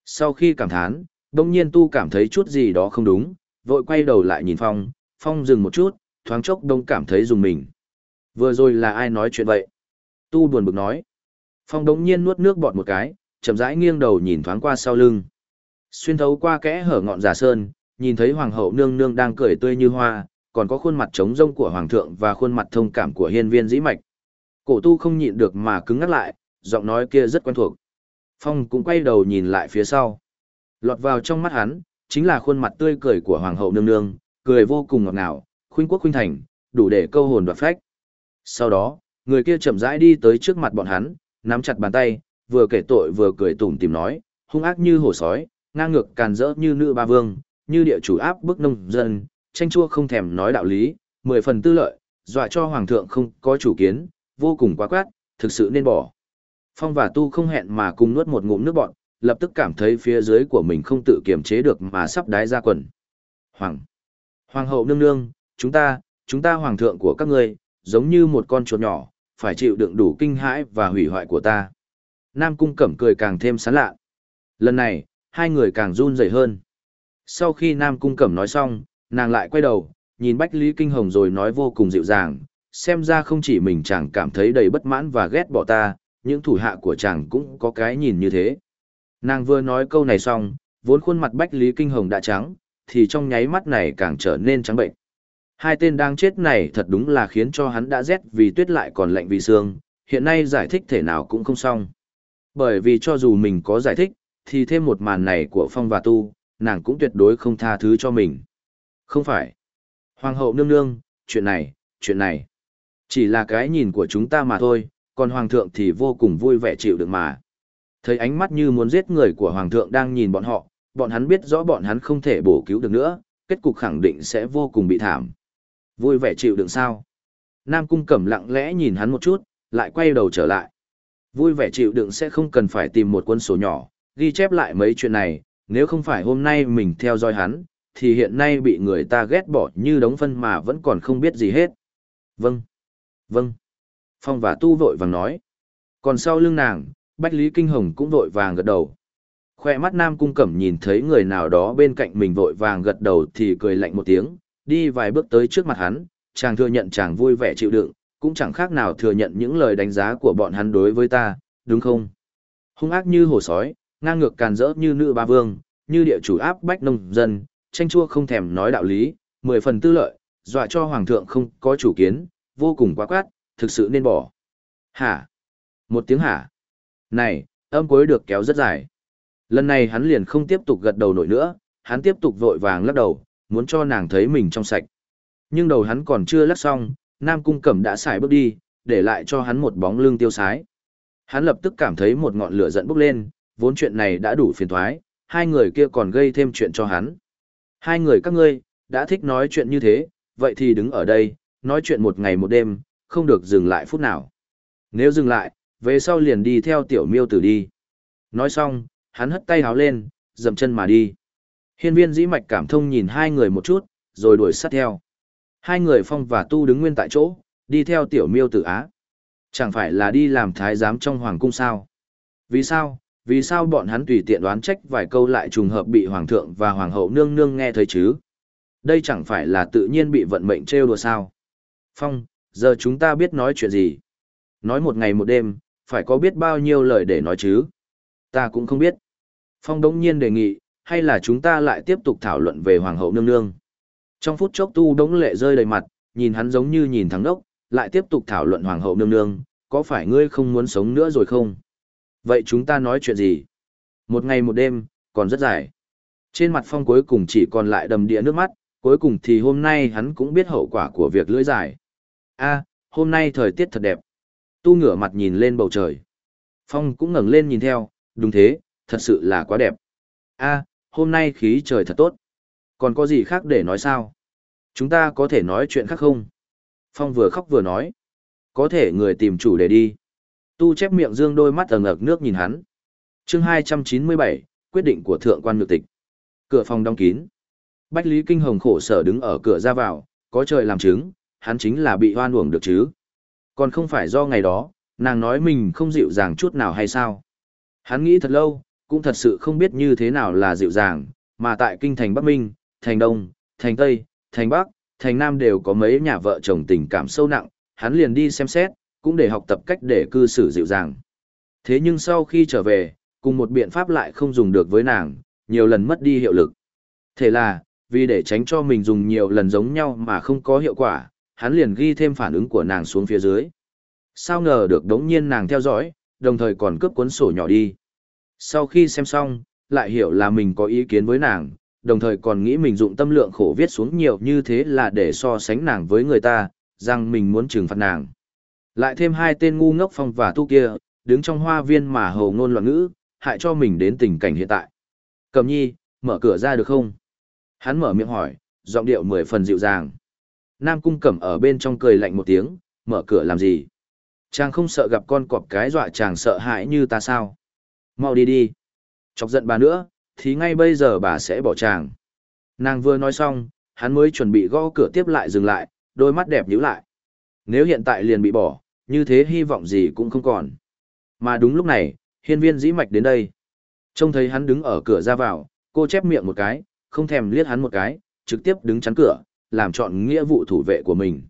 Sau khi cảm thán, đông nhiên tu cảm thấy chút gì đó không đúng, vội quay đầu lại nhìn Phong, Phong dừng một chút, thoáng chốc đông cảm thấy dùng mình. Vừa rồi là ai nói chuyện vậy? Tu buồn bực nói. Phong đống nhiên nuốt nước bọt một cái, chậm rãi nghiêng đầu nhìn thoáng qua sau lưng. Xuyên thấu qua kẽ hở ngọn giả sơn, nhìn thấy hoàng hậu nương nương đang cười tươi như hoa, còn có khuôn mặt trống rông của hoàng thượng và khuôn mặt thông cảm của hiên viên dĩ mạch. Cổ tu không nhịn được mà cứng ngắt lại, giọng nói kia rất quen thuộc. Phong cũng quay đầu nhìn lại phía sau. Lọt vào trong mắt hắn, chính là khuôn mặt tươi cười của hoàng hậu nương nương, cười vô cùng ngọt ngào, khuynh quốc khuynh thành, đủ để câu hồn đoạt phách. Sau đó, người kia chậm rãi đi tới trước mặt bọn hắn, nắm chặt bàn tay, vừa kể tội vừa cười tủm tìm nói, hung ác như hổ sói, ngang ngược càn rỡ như nữ ba vương, như địa chủ áp bức nông dân, tranh chua không thèm nói đạo lý, mười phần tư lợi, dọa cho hoàng thượng không có chủ kiến, vô cùng quá quát, thực sự nên bỏ. Phong và Tu không hẹn mà cùng nuốt một ngụm nước bọn, lập tức cảm thấy phía dưới của mình không tự kiềm chế được mà sắp đái ra quần. Hoàng! Hoàng hậu nương nương, chúng ta, chúng ta hoàng thượng của các ngươi, giống như một con chuột nhỏ, phải chịu đựng đủ kinh hãi và hủy hoại của ta. Nam cung cẩm cười càng thêm sán lạ. Lần này, hai người càng run rẩy hơn. Sau khi Nam cung cẩm nói xong, nàng lại quay đầu, nhìn Bách Lý Kinh Hồng rồi nói vô cùng dịu dàng, xem ra không chỉ mình chàng cảm thấy đầy bất mãn và ghét bỏ ta, những thủ hạ của chàng cũng có cái nhìn như thế. Nàng vừa nói câu này xong, vốn khuôn mặt Bách Lý Kinh Hồng đã trắng, thì trong nháy mắt này càng trở nên trắng bệnh. Hai tên đang chết này thật đúng là khiến cho hắn đã rét vì tuyết lại còn lạnh vì xương, hiện nay giải thích thể nào cũng không xong. Bởi vì cho dù mình có giải thích, thì thêm một màn này của Phong và Tu, nàng cũng tuyệt đối không tha thứ cho mình. Không phải. Hoàng hậu nương nương, chuyện này, chuyện này. Chỉ là cái nhìn của chúng ta mà thôi, còn Hoàng thượng thì vô cùng vui vẻ chịu được mà. Thấy ánh mắt như muốn giết người của Hoàng thượng đang nhìn bọn họ, bọn hắn biết rõ bọn hắn không thể bổ cứu được nữa, kết cục khẳng định sẽ vô cùng bị thảm. Vui vẻ chịu đựng sao? Nam Cung Cẩm lặng lẽ nhìn hắn một chút, lại quay đầu trở lại. Vui vẻ chịu đựng sẽ không cần phải tìm một quân sổ nhỏ, ghi chép lại mấy chuyện này, nếu không phải hôm nay mình theo dõi hắn, thì hiện nay bị người ta ghét bỏ như đống phân mà vẫn còn không biết gì hết. Vâng, vâng. Phong và Tu vội vàng nói. Còn sau lưng nàng, Bách Lý Kinh Hồng cũng vội vàng gật đầu. Khoe mắt Nam Cung Cẩm nhìn thấy người nào đó bên cạnh mình vội vàng gật đầu thì cười lạnh một tiếng, đi vài bước tới trước mặt hắn, chàng thừa nhận chàng vui vẻ chịu đựng, cũng chẳng khác nào thừa nhận những lời đánh giá của bọn hắn đối với ta, đúng không? Hung ác như hổ sói, ngang ngược càn rỡ như nữ ba vương, như địa chủ áp bách nông dân, tranh chua không thèm nói đạo lý, mười phần tư lợi, dọa cho hoàng thượng không có chủ kiến, vô cùng quá quát, thực sự nên bỏ. Hả? Một tiếng hả? Này, âm cuối được kéo rất dài. Lần này hắn liền không tiếp tục gật đầu nổi nữa, hắn tiếp tục vội vàng lắc đầu, muốn cho nàng thấy mình trong sạch. Nhưng đầu hắn còn chưa lắc xong, Nam Cung Cẩm đã xài bước đi, để lại cho hắn một bóng lưng tiêu sái. Hắn lập tức cảm thấy một ngọn lửa giận bốc lên, vốn chuyện này đã đủ phiền toái, hai người kia còn gây thêm chuyện cho hắn. Hai người các ngươi, đã thích nói chuyện như thế, vậy thì đứng ở đây, nói chuyện một ngày một đêm, không được dừng lại phút nào. Nếu dừng lại, về sau liền đi theo tiểu miêu tử đi. Nói xong, hắn hất tay háo lên, dầm chân mà đi. Hiên viên dĩ mạch cảm thông nhìn hai người một chút, rồi đuổi sát theo. Hai người phong và tu đứng nguyên tại chỗ, đi theo tiểu miêu tử á. Chẳng phải là đi làm thái giám trong hoàng cung sao? Vì sao? Vì sao bọn hắn tùy tiện đoán trách vài câu lại trùng hợp bị hoàng thượng và hoàng hậu nương nương nghe thấy chứ? Đây chẳng phải là tự nhiên bị vận mệnh trêu đùa sao? Phong, giờ chúng ta biết nói chuyện gì? Nói một ngày một đêm, phải có biết bao nhiêu lời để nói chứ? Ta cũng không biết. Phong đống nhiên đề nghị, hay là chúng ta lại tiếp tục thảo luận về hoàng hậu nương nương? Trong phút chốc tu đống lệ rơi đầy mặt, nhìn hắn giống như nhìn thắng đốc, lại tiếp tục thảo luận hoàng hậu nương nương, có phải ngươi không muốn sống nữa rồi không? Vậy chúng ta nói chuyện gì? Một ngày một đêm, còn rất dài. Trên mặt phong cuối cùng chỉ còn lại đầm địa nước mắt, cuối cùng thì hôm nay hắn cũng biết hậu quả của việc lưỡi dài. a hôm nay thời tiết thật đẹp. Tu ngửa mặt nhìn lên bầu trời. Phong cũng ngẩng lên nhìn theo, đúng thế, thật sự là quá đẹp. a hôm nay khí trời thật tốt. Còn có gì khác để nói sao? Chúng ta có thể nói chuyện khác không? Phong vừa khóc vừa nói. Có thể người tìm chủ để đi. Tu chép miệng dương đôi mắt ẩn ực nước nhìn hắn. chương 297, quyết định của thượng quan nhược tịch. Cửa phòng đóng kín. Bách Lý Kinh Hồng khổ sở đứng ở cửa ra vào, có trời làm chứng, hắn chính là bị hoan uổng được chứ. Còn không phải do ngày đó, nàng nói mình không dịu dàng chút nào hay sao. Hắn nghĩ thật lâu, cũng thật sự không biết như thế nào là dịu dàng, mà tại kinh thành Bắc Minh, thành Đông, thành Tây, thành Bắc, thành Nam đều có mấy nhà vợ chồng tình cảm sâu nặng, hắn liền đi xem xét, cũng để học tập cách để cư xử dịu dàng. Thế nhưng sau khi trở về, cùng một biện pháp lại không dùng được với nàng, nhiều lần mất đi hiệu lực. Thế là, vì để tránh cho mình dùng nhiều lần giống nhau mà không có hiệu quả, hắn liền ghi thêm phản ứng của nàng xuống phía dưới. Sao ngờ được đống nhiên nàng theo dõi, đồng thời còn cướp cuốn sổ nhỏ đi. Sau khi xem xong, lại hiểu là mình có ý kiến với nàng, đồng thời còn nghĩ mình dụng tâm lượng khổ viết xuống nhiều như thế là để so sánh nàng với người ta, rằng mình muốn trừng phạt nàng. Lại thêm hai tên ngu ngốc phong và tu kia, đứng trong hoa viên mà hầu ngôn loạn ngữ, hại cho mình đến tình cảnh hiện tại. Cầm nhi, mở cửa ra được không? Hắn mở miệng hỏi, giọng điệu mười phần dịu dàng. Nam cung cẩm ở bên trong cười lạnh một tiếng, mở cửa làm gì? Chàng không sợ gặp con cọp cái dọa chàng sợ hãi như ta sao? Mau đi đi. Chọc giận bà nữa, thì ngay bây giờ bà sẽ bỏ chàng. Nàng vừa nói xong, hắn mới chuẩn bị gõ cửa tiếp lại dừng lại, đôi mắt đẹp nhíu lại. Nếu hiện tại liền bị bỏ, như thế hy vọng gì cũng không còn. Mà đúng lúc này, hiên viên dĩ mạch đến đây. Trông thấy hắn đứng ở cửa ra vào, cô chép miệng một cái, không thèm liếc hắn một cái, trực tiếp đứng chắn cửa, làm chọn nghĩa vụ thủ vệ của mình.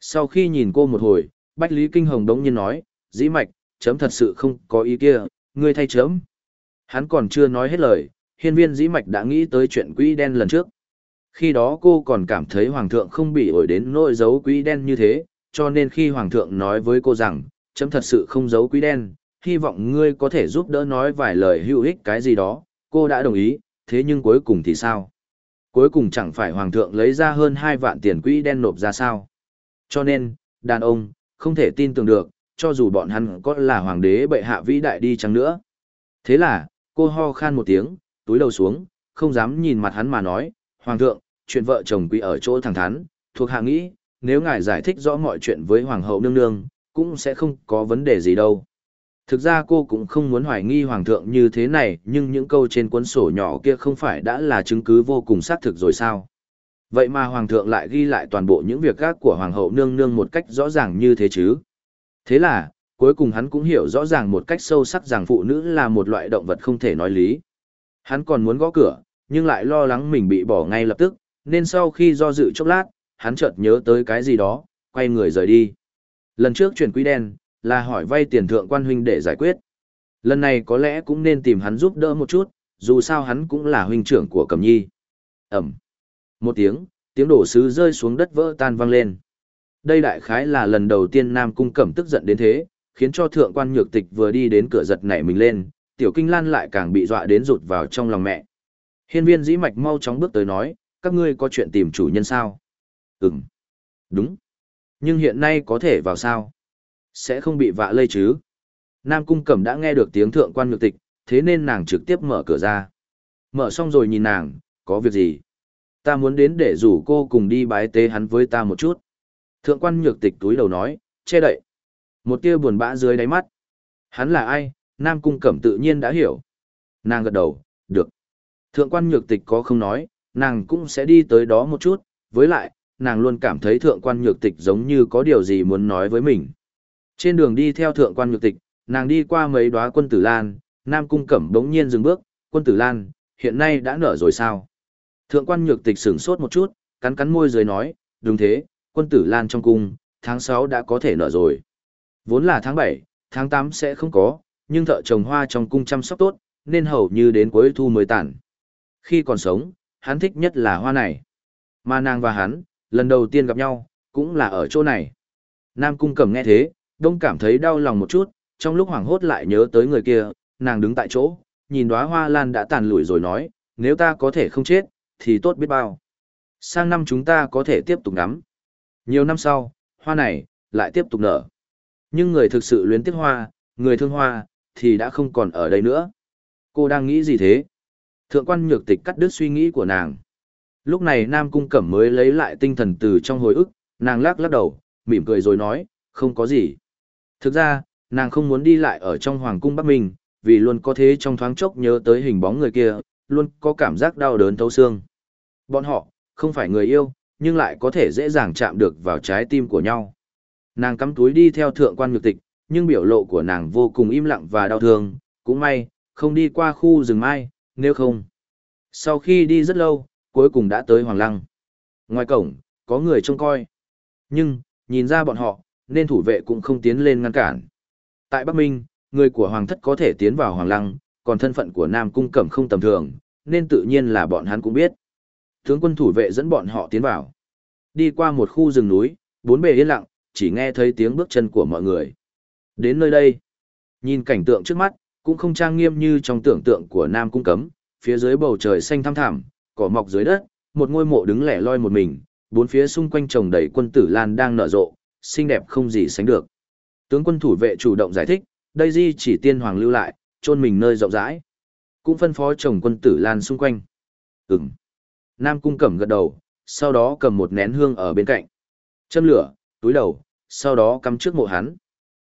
Sau khi nhìn cô một hồi, Bách Lý Kinh Hồng đống nhiên nói, dĩ mạch, chấm thật sự không có ý kia, ngươi thay chấm. Hắn còn chưa nói hết lời, hiên viên dĩ mạch đã nghĩ tới chuyện quỹ đen lần trước. Khi đó cô còn cảm thấy hoàng thượng không bị ổi đến nỗi giấu quỹ đen như thế, cho nên khi hoàng thượng nói với cô rằng, chấm thật sự không giấu quỹ đen, hy vọng ngươi có thể giúp đỡ nói vài lời hữu ích cái gì đó, cô đã đồng ý, thế nhưng cuối cùng thì sao? Cuối cùng chẳng phải hoàng thượng lấy ra hơn 2 vạn tiền quỹ đen nộp ra sao? Cho nên, đàn ông, không thể tin tưởng được, cho dù bọn hắn có là hoàng đế bệ hạ vĩ đại đi chăng nữa. Thế là, cô ho khan một tiếng, túi đầu xuống, không dám nhìn mặt hắn mà nói, Hoàng thượng, chuyện vợ chồng quý ở chỗ thẳng thắn, thuộc hạ nghĩ, nếu ngài giải thích rõ mọi chuyện với Hoàng hậu nương nương, cũng sẽ không có vấn đề gì đâu. Thực ra cô cũng không muốn hoài nghi Hoàng thượng như thế này, nhưng những câu trên cuốn sổ nhỏ kia không phải đã là chứng cứ vô cùng xác thực rồi sao? Vậy mà Hoàng thượng lại ghi lại toàn bộ những việc gác của Hoàng hậu nương nương một cách rõ ràng như thế chứ? Thế là, cuối cùng hắn cũng hiểu rõ ràng một cách sâu sắc rằng phụ nữ là một loại động vật không thể nói lý. Hắn còn muốn gõ cửa, nhưng lại lo lắng mình bị bỏ ngay lập tức, nên sau khi do dự chốc lát, hắn chợt nhớ tới cái gì đó, quay người rời đi. Lần trước chuyển quý đen, là hỏi vay tiền thượng quan huynh để giải quyết. Lần này có lẽ cũng nên tìm hắn giúp đỡ một chút, dù sao hắn cũng là huynh trưởng của Cẩm Nhi. Ẩm. Một tiếng, tiếng đổ sứ rơi xuống đất vỡ tan vang lên. Đây đại khái là lần đầu tiên Nam Cung Cẩm tức giận đến thế, khiến cho thượng quan nhược tịch vừa đi đến cửa giật nảy mình lên, tiểu kinh lan lại càng bị dọa đến rụt vào trong lòng mẹ. Hiên viên dĩ mạch mau chóng bước tới nói, các ngươi có chuyện tìm chủ nhân sao? Ừm. Đúng. Nhưng hiện nay có thể vào sao? Sẽ không bị vạ lây chứ? Nam cung cẩm đã nghe được tiếng thượng quan nhược tịch, thế nên nàng trực tiếp mở cửa ra. Mở xong rồi nhìn nàng, có việc gì? Ta muốn đến để rủ cô cùng đi bái tế hắn với ta một chút. Thượng quan nhược tịch túi đầu nói, che đậy. Một tia buồn bã dưới đáy mắt. Hắn là ai? Nam cung cẩm tự nhiên đã hiểu. Nàng gật đầu, được. Thượng quan nhược tịch có không nói, nàng cũng sẽ đi tới đó một chút, với lại, nàng luôn cảm thấy thượng quan nhược tịch giống như có điều gì muốn nói với mình. Trên đường đi theo thượng quan nhược tịch, nàng đi qua mấy đóa quân tử lan, Nam Cung Cẩm đống nhiên dừng bước, quân tử lan, hiện nay đã nở rồi sao? Thượng quan nhược tịch sửng sốt một chút, cắn cắn môi dưới nói, đúng thế, quân tử lan trong cung, tháng 6 đã có thể nở rồi. Vốn là tháng 7, tháng 8 sẽ không có, nhưng thợ trồng hoa trong cung chăm sóc tốt, nên hầu như đến cuối thu mới tàn. Khi còn sống, hắn thích nhất là hoa này. Mà nàng và hắn, lần đầu tiên gặp nhau, cũng là ở chỗ này. Nam cung cầm nghe thế, đông cảm thấy đau lòng một chút, trong lúc hoảng hốt lại nhớ tới người kia, nàng đứng tại chỗ, nhìn đóa hoa lan đã tàn lụi rồi nói, nếu ta có thể không chết, thì tốt biết bao. Sang năm chúng ta có thể tiếp tục ngắm. Nhiều năm sau, hoa này, lại tiếp tục nở. Nhưng người thực sự luyến tiếc hoa, người thương hoa, thì đã không còn ở đây nữa. Cô đang nghĩ gì thế? Thượng quan nhược tịch cắt đứt suy nghĩ của nàng. Lúc này Nam Cung Cẩm mới lấy lại tinh thần từ trong hồi ức, nàng lắc lắc đầu, mỉm cười rồi nói, không có gì. Thực ra, nàng không muốn đi lại ở trong Hoàng Cung Bắc Minh, vì luôn có thế trong thoáng chốc nhớ tới hình bóng người kia, luôn có cảm giác đau đớn thấu xương. Bọn họ, không phải người yêu, nhưng lại có thể dễ dàng chạm được vào trái tim của nhau. Nàng cắm túi đi theo thượng quan nhược tịch, nhưng biểu lộ của nàng vô cùng im lặng và đau thương, cũng may, không đi qua khu rừng mai, nếu không. Sau khi đi rất lâu, cuối cùng đã tới Hoàng Lăng. Ngoài cổng, có người trông coi. Nhưng, nhìn ra bọn họ, nên thủ vệ cũng không tiến lên ngăn cản. Tại Bắc Minh, người của Hoàng thất có thể tiến vào Hoàng Lăng, còn thân phận của Nam Cung Cẩm không tầm thường, nên tự nhiên là bọn hắn cũng biết. Tướng quân thủ vệ dẫn bọn họ tiến vào. Đi qua một khu rừng núi, bốn bề yên lặng, chỉ nghe thấy tiếng bước chân của mọi người. Đến nơi đây, nhìn cảnh tượng trước mắt, cũng không trang nghiêm như trong tưởng tượng của Nam Cung Cấm, phía dưới bầu trời xanh thăm thẳm, cỏ mọc dưới đất, một ngôi mộ đứng lẻ loi một mình, bốn phía xung quanh trồng đầy quân tử lan đang nở rộ, xinh đẹp không gì sánh được. Tướng quân thủ vệ chủ động giải thích, đây di chỉ tiên hoàng lưu lại, chôn mình nơi rộng rãi. Cũng phân phó trồng quân tử lan xung quanh. Ừm. Nam Cung Cẩm gật đầu, sau đó cầm một nén hương ở bên cạnh. Châm lửa, túi đầu, sau đó cắm trước mộ hắn.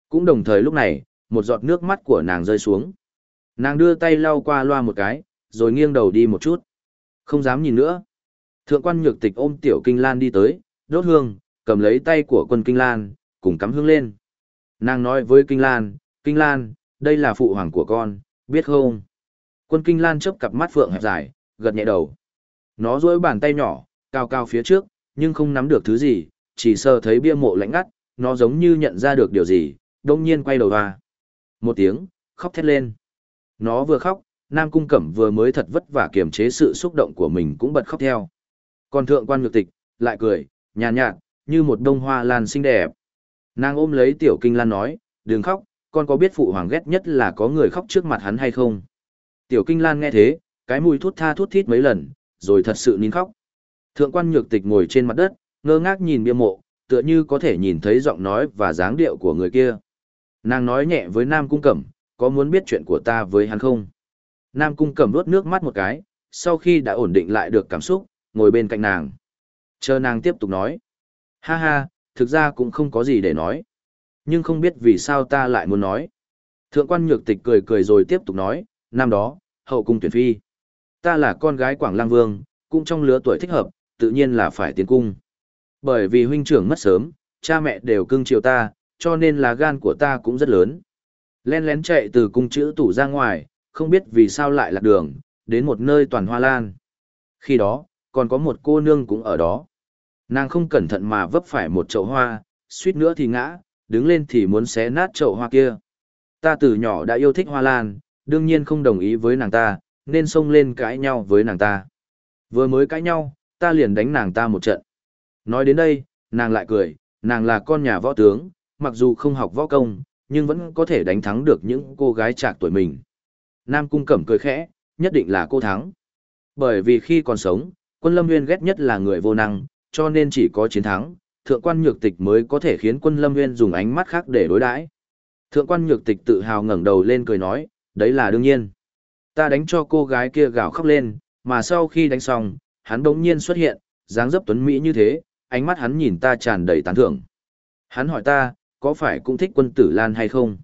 Cũng đồng thời lúc này, một giọt nước mắt của nàng rơi xuống. Nàng đưa tay lau qua loa một cái, rồi nghiêng đầu đi một chút. Không dám nhìn nữa. Thượng quan nhược tịch ôm tiểu kinh lan đi tới, đốt hương, cầm lấy tay của quân kinh lan, cùng cắm hương lên. Nàng nói với kinh lan, kinh lan, đây là phụ hoàng của con, biết không? Quân kinh lan chớp cặp mắt phượng hẹp dài, gật nhẹ đầu. Nó duỗi bàn tay nhỏ, cao cao phía trước, nhưng không nắm được thứ gì, chỉ sờ thấy bia mộ lạnh ngắt, nó giống như nhận ra được điều gì, đông nhiên quay đầu ra. Một tiếng, khóc thét lên. Nó vừa khóc, Nam Cung Cẩm vừa mới thật vất vả kiềm chế sự xúc động của mình cũng bật khóc theo. Còn thượng quan nhược tịch, lại cười, nhàn nhạt, như một đông hoa lan xinh đẹp. Nàng ôm lấy tiểu kinh lan nói, đừng khóc, con có biết phụ hoàng ghét nhất là có người khóc trước mặt hắn hay không? Tiểu kinh lan nghe thế, cái mùi thút tha thút thít mấy lần, rồi thật sự nín khóc. Thượng quan nhược tịch ngồi trên mặt đất, ngơ ngác nhìn bia mộ, tựa như có thể nhìn thấy giọng nói và dáng điệu của người kia. Nàng nói nhẹ với Nam Cung Cẩm, có muốn biết chuyện của ta với hắn không? Nam Cung Cẩm nuốt nước mắt một cái, sau khi đã ổn định lại được cảm xúc, ngồi bên cạnh nàng. Chờ nàng tiếp tục nói. Ha ha, thực ra cũng không có gì để nói. Nhưng không biết vì sao ta lại muốn nói. Thượng quan nhược tịch cười cười rồi tiếp tục nói, năm đó, hậu cung tuyển phi. Ta là con gái Quảng Lang Vương, cũng trong lứa tuổi thích hợp, tự nhiên là phải tiến cung. Bởi vì huynh trưởng mất sớm, cha mẹ đều cưng chiều ta, cho nên là gan của ta cũng rất lớn. Len lén chạy từ cung chữ tủ ra ngoài, không biết vì sao lại lạc đường, đến một nơi toàn hoa lan. Khi đó, còn có một cô nương cũng ở đó. Nàng không cẩn thận mà vấp phải một chậu hoa, suýt nữa thì ngã, đứng lên thì muốn xé nát chậu hoa kia. Ta từ nhỏ đã yêu thích hoa lan, đương nhiên không đồng ý với nàng ta, nên xông lên cãi nhau với nàng ta. Vừa mới cãi nhau, ta liền đánh nàng ta một trận. Nói đến đây, nàng lại cười, nàng là con nhà võ tướng, mặc dù không học võ công, nhưng vẫn có thể đánh thắng được những cô gái trạc tuổi mình. Nam Cung Cẩm cười khẽ, nhất định là cô thắng. Bởi vì khi còn sống, quân Lâm Nguyên ghét nhất là người vô năng, cho nên chỉ có chiến thắng, thượng quan nhược tịch mới có thể khiến quân Lâm Nguyên dùng ánh mắt khác để đối đãi. Thượng quan nhược tịch tự hào ngẩng đầu lên cười nói, đấy là đương nhiên. Ta đánh cho cô gái kia gào khóc lên, mà sau khi đánh xong, hắn bỗng nhiên xuất hiện, dáng dấp tuấn mỹ như thế, ánh mắt hắn nhìn ta tràn đầy tán thưởng. Hắn hỏi ta, có phải cũng thích quân tử Lan hay không?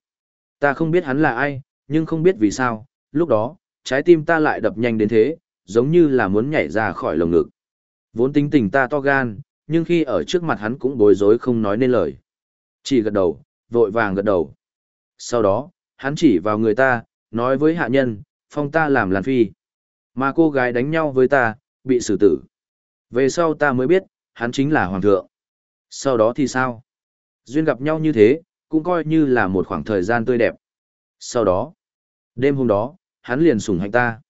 Ta không biết hắn là ai, nhưng không biết vì sao, lúc đó, trái tim ta lại đập nhanh đến thế, giống như là muốn nhảy ra khỏi lồng ngực. Vốn tính tình ta to gan, nhưng khi ở trước mặt hắn cũng bối rối không nói nên lời. Chỉ gật đầu, vội vàng gật đầu. Sau đó, hắn chỉ vào người ta, nói với hạ nhân, phong ta làm làn phi. Mà cô gái đánh nhau với ta, bị xử tử. Về sau ta mới biết, hắn chính là hoàng thượng. Sau đó thì sao? Duyên gặp nhau như thế, cũng coi như là một khoảng thời gian tươi đẹp. Sau đó, đêm hôm đó, hắn liền sủng hạnh ta.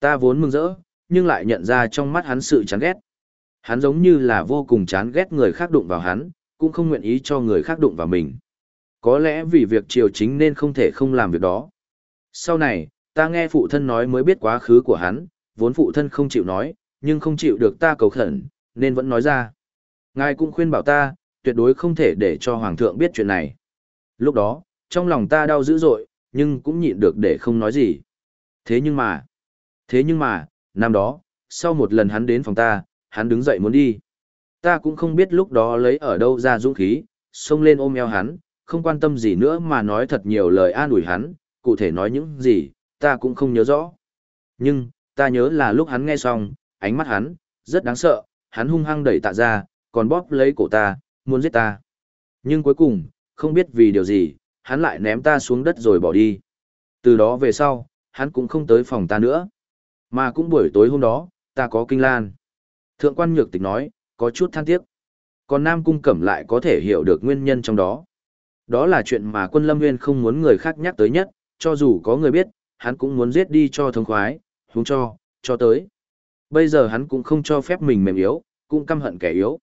Ta vốn mừng rỡ, nhưng lại nhận ra trong mắt hắn sự chán ghét. Hắn giống như là vô cùng chán ghét người khác đụng vào hắn, cũng không nguyện ý cho người khác đụng vào mình. Có lẽ vì việc triều chính nên không thể không làm việc đó. Sau này, ta nghe phụ thân nói mới biết quá khứ của hắn, vốn phụ thân không chịu nói, nhưng không chịu được ta cầu khẩn, nên vẫn nói ra. Ngài cũng khuyên bảo ta, tuyệt đối không thể để cho Hoàng thượng biết chuyện này. Lúc đó, trong lòng ta đau dữ dội, nhưng cũng nhịn được để không nói gì. Thế nhưng mà, thế nhưng mà, năm đó, sau một lần hắn đến phòng ta, hắn đứng dậy muốn đi. Ta cũng không biết lúc đó lấy ở đâu ra dũng khí, xông lên ôm eo hắn, không quan tâm gì nữa mà nói thật nhiều lời an ủi hắn, cụ thể nói những gì, ta cũng không nhớ rõ. Nhưng, ta nhớ là lúc hắn nghe xong, ánh mắt hắn, rất đáng sợ, hắn hung hăng đẩy tạ ra, còn bóp lấy cổ ta, muốn giết ta. Nhưng cuối cùng, không biết vì điều gì, hắn lại ném ta xuống đất rồi bỏ đi. Từ đó về sau, hắn cũng không tới phòng ta nữa. Mà cũng buổi tối hôm đó, ta có kinh lan. Thượng quan nhược tịch nói, có chút than tiếc. Còn Nam Cung Cẩm lại có thể hiểu được nguyên nhân trong đó. Đó là chuyện mà quân Lâm Nguyên không muốn người khác nhắc tới nhất, cho dù có người biết, hắn cũng muốn giết đi cho thống khoái, Húng cho, cho tới. Bây giờ hắn cũng không cho phép mình mềm yếu, cũng căm hận kẻ yếu.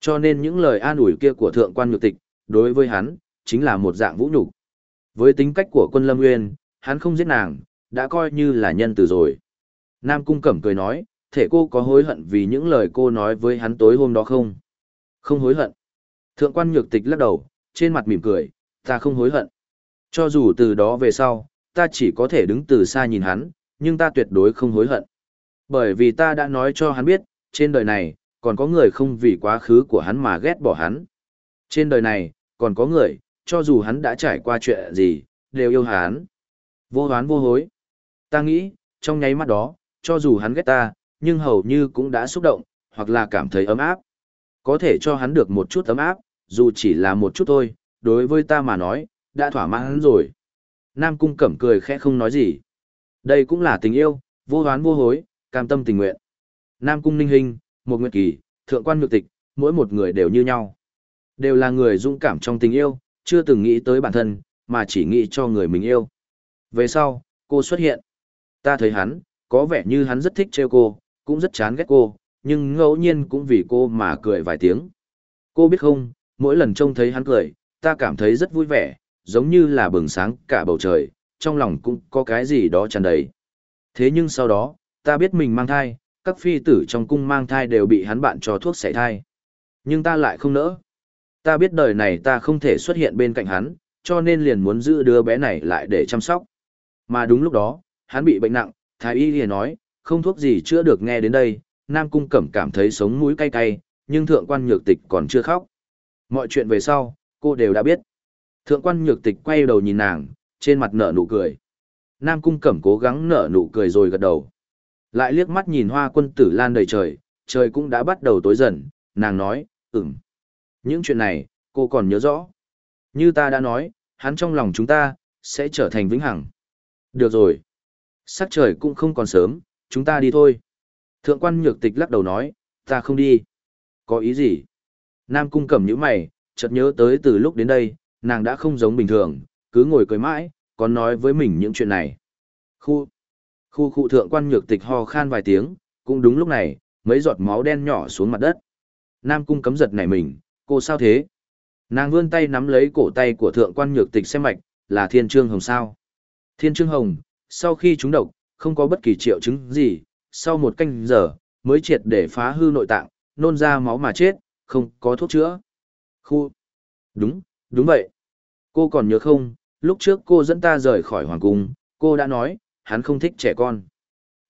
Cho nên những lời an ủi kia của thượng quan nhược tịch, đối với hắn, chính là một dạng vũ nhục. Với tính cách của quân Lâm Nguyên, hắn không giết nàng, đã coi như là nhân từ rồi. Nam Cung Cẩm cười nói, thể cô có hối hận vì những lời cô nói với hắn tối hôm đó không? Không hối hận. Thượng quan nhược tịch lắc đầu, trên mặt mỉm cười, ta không hối hận. Cho dù từ đó về sau, ta chỉ có thể đứng từ xa nhìn hắn, nhưng ta tuyệt đối không hối hận. Bởi vì ta đã nói cho hắn biết, trên đời này, còn có người không vì quá khứ của hắn mà ghét bỏ hắn. Trên đời này, còn có người, cho dù hắn đã trải qua chuyện gì, đều yêu hắn. Vô hoán vô hối. Ta nghĩ, trong nháy mắt đó, cho dù hắn ghét ta, nhưng hầu như cũng đã xúc động, hoặc là cảm thấy ấm áp. Có thể cho hắn được một chút ấm áp, dù chỉ là một chút thôi, đối với ta mà nói, đã thỏa mãn hắn rồi. Nam Cung Cẩm cười khẽ không nói gì. Đây cũng là tình yêu, vô hoán vô hối, cam tâm tình nguyện. Nam Cung Ninh Hinh, một nguyệt kỳ, thượng quan nhược tịch, mỗi một người đều như nhau. Đều là người dũng cảm trong tình yêu, chưa từng nghĩ tới bản thân, mà chỉ nghĩ cho người mình yêu. Về sau, cô xuất hiện. Ta thấy hắn, có vẻ như hắn rất thích trêu cô, cũng rất chán ghét cô, nhưng ngẫu nhiên cũng vì cô mà cười vài tiếng. Cô biết không, mỗi lần trông thấy hắn cười, ta cảm thấy rất vui vẻ, giống như là bừng sáng cả bầu trời, trong lòng cũng có cái gì đó tràn đầy. Thế nhưng sau đó, ta biết mình mang thai, các phi tử trong cung mang thai đều bị hắn bạn cho thuốc sảy thai. Nhưng ta lại không nỡ. Ta biết đời này ta không thể xuất hiện bên cạnh hắn, cho nên liền muốn giữ đứa bé này lại để chăm sóc. Mà đúng lúc đó, hắn bị bệnh nặng, thái y liền nói, không thuốc gì chữa được nghe đến đây, Nam Cung Cẩm cảm thấy sống mũi cay cay, nhưng thượng quan nhược tịch còn chưa khóc. Mọi chuyện về sau, cô đều đã biết. Thượng quan nhược tịch quay đầu nhìn nàng, trên mặt nở nụ cười. Nam Cung Cẩm cố gắng nở nụ cười rồi gật đầu. Lại liếc mắt nhìn hoa quân tử lan đầy trời, trời cũng đã bắt đầu tối dần, nàng nói, ừm. Những chuyện này, cô còn nhớ rõ. Như ta đã nói, hắn trong lòng chúng ta, sẽ trở thành vĩnh hằng. Được rồi. Sắc trời cũng không còn sớm, chúng ta đi thôi. Thượng quan nhược tịch lắc đầu nói, ta không đi. Có ý gì? Nam cung cầm những mày, chợt nhớ tới từ lúc đến đây, nàng đã không giống bình thường, cứ ngồi cười mãi, còn nói với mình những chuyện này. Khu, khu khu thượng quan nhược tịch ho khan vài tiếng, cũng đúng lúc này, mấy giọt máu đen nhỏ xuống mặt đất. Nam cung cấm giật nảy mình, cô sao thế? Nàng vươn tay nắm lấy cổ tay của thượng quan nhược tịch xem mạch, là thiên trương hồng sao. Thiên trương hồng, sau khi chúng độc, không có bất kỳ triệu chứng gì, sau một canh giờ, mới triệt để phá hư nội tạng, nôn ra máu mà chết, không có thuốc chữa. Khu. Đúng, đúng vậy. Cô còn nhớ không, lúc trước cô dẫn ta rời khỏi hoàng cung, cô đã nói, hắn không thích trẻ con.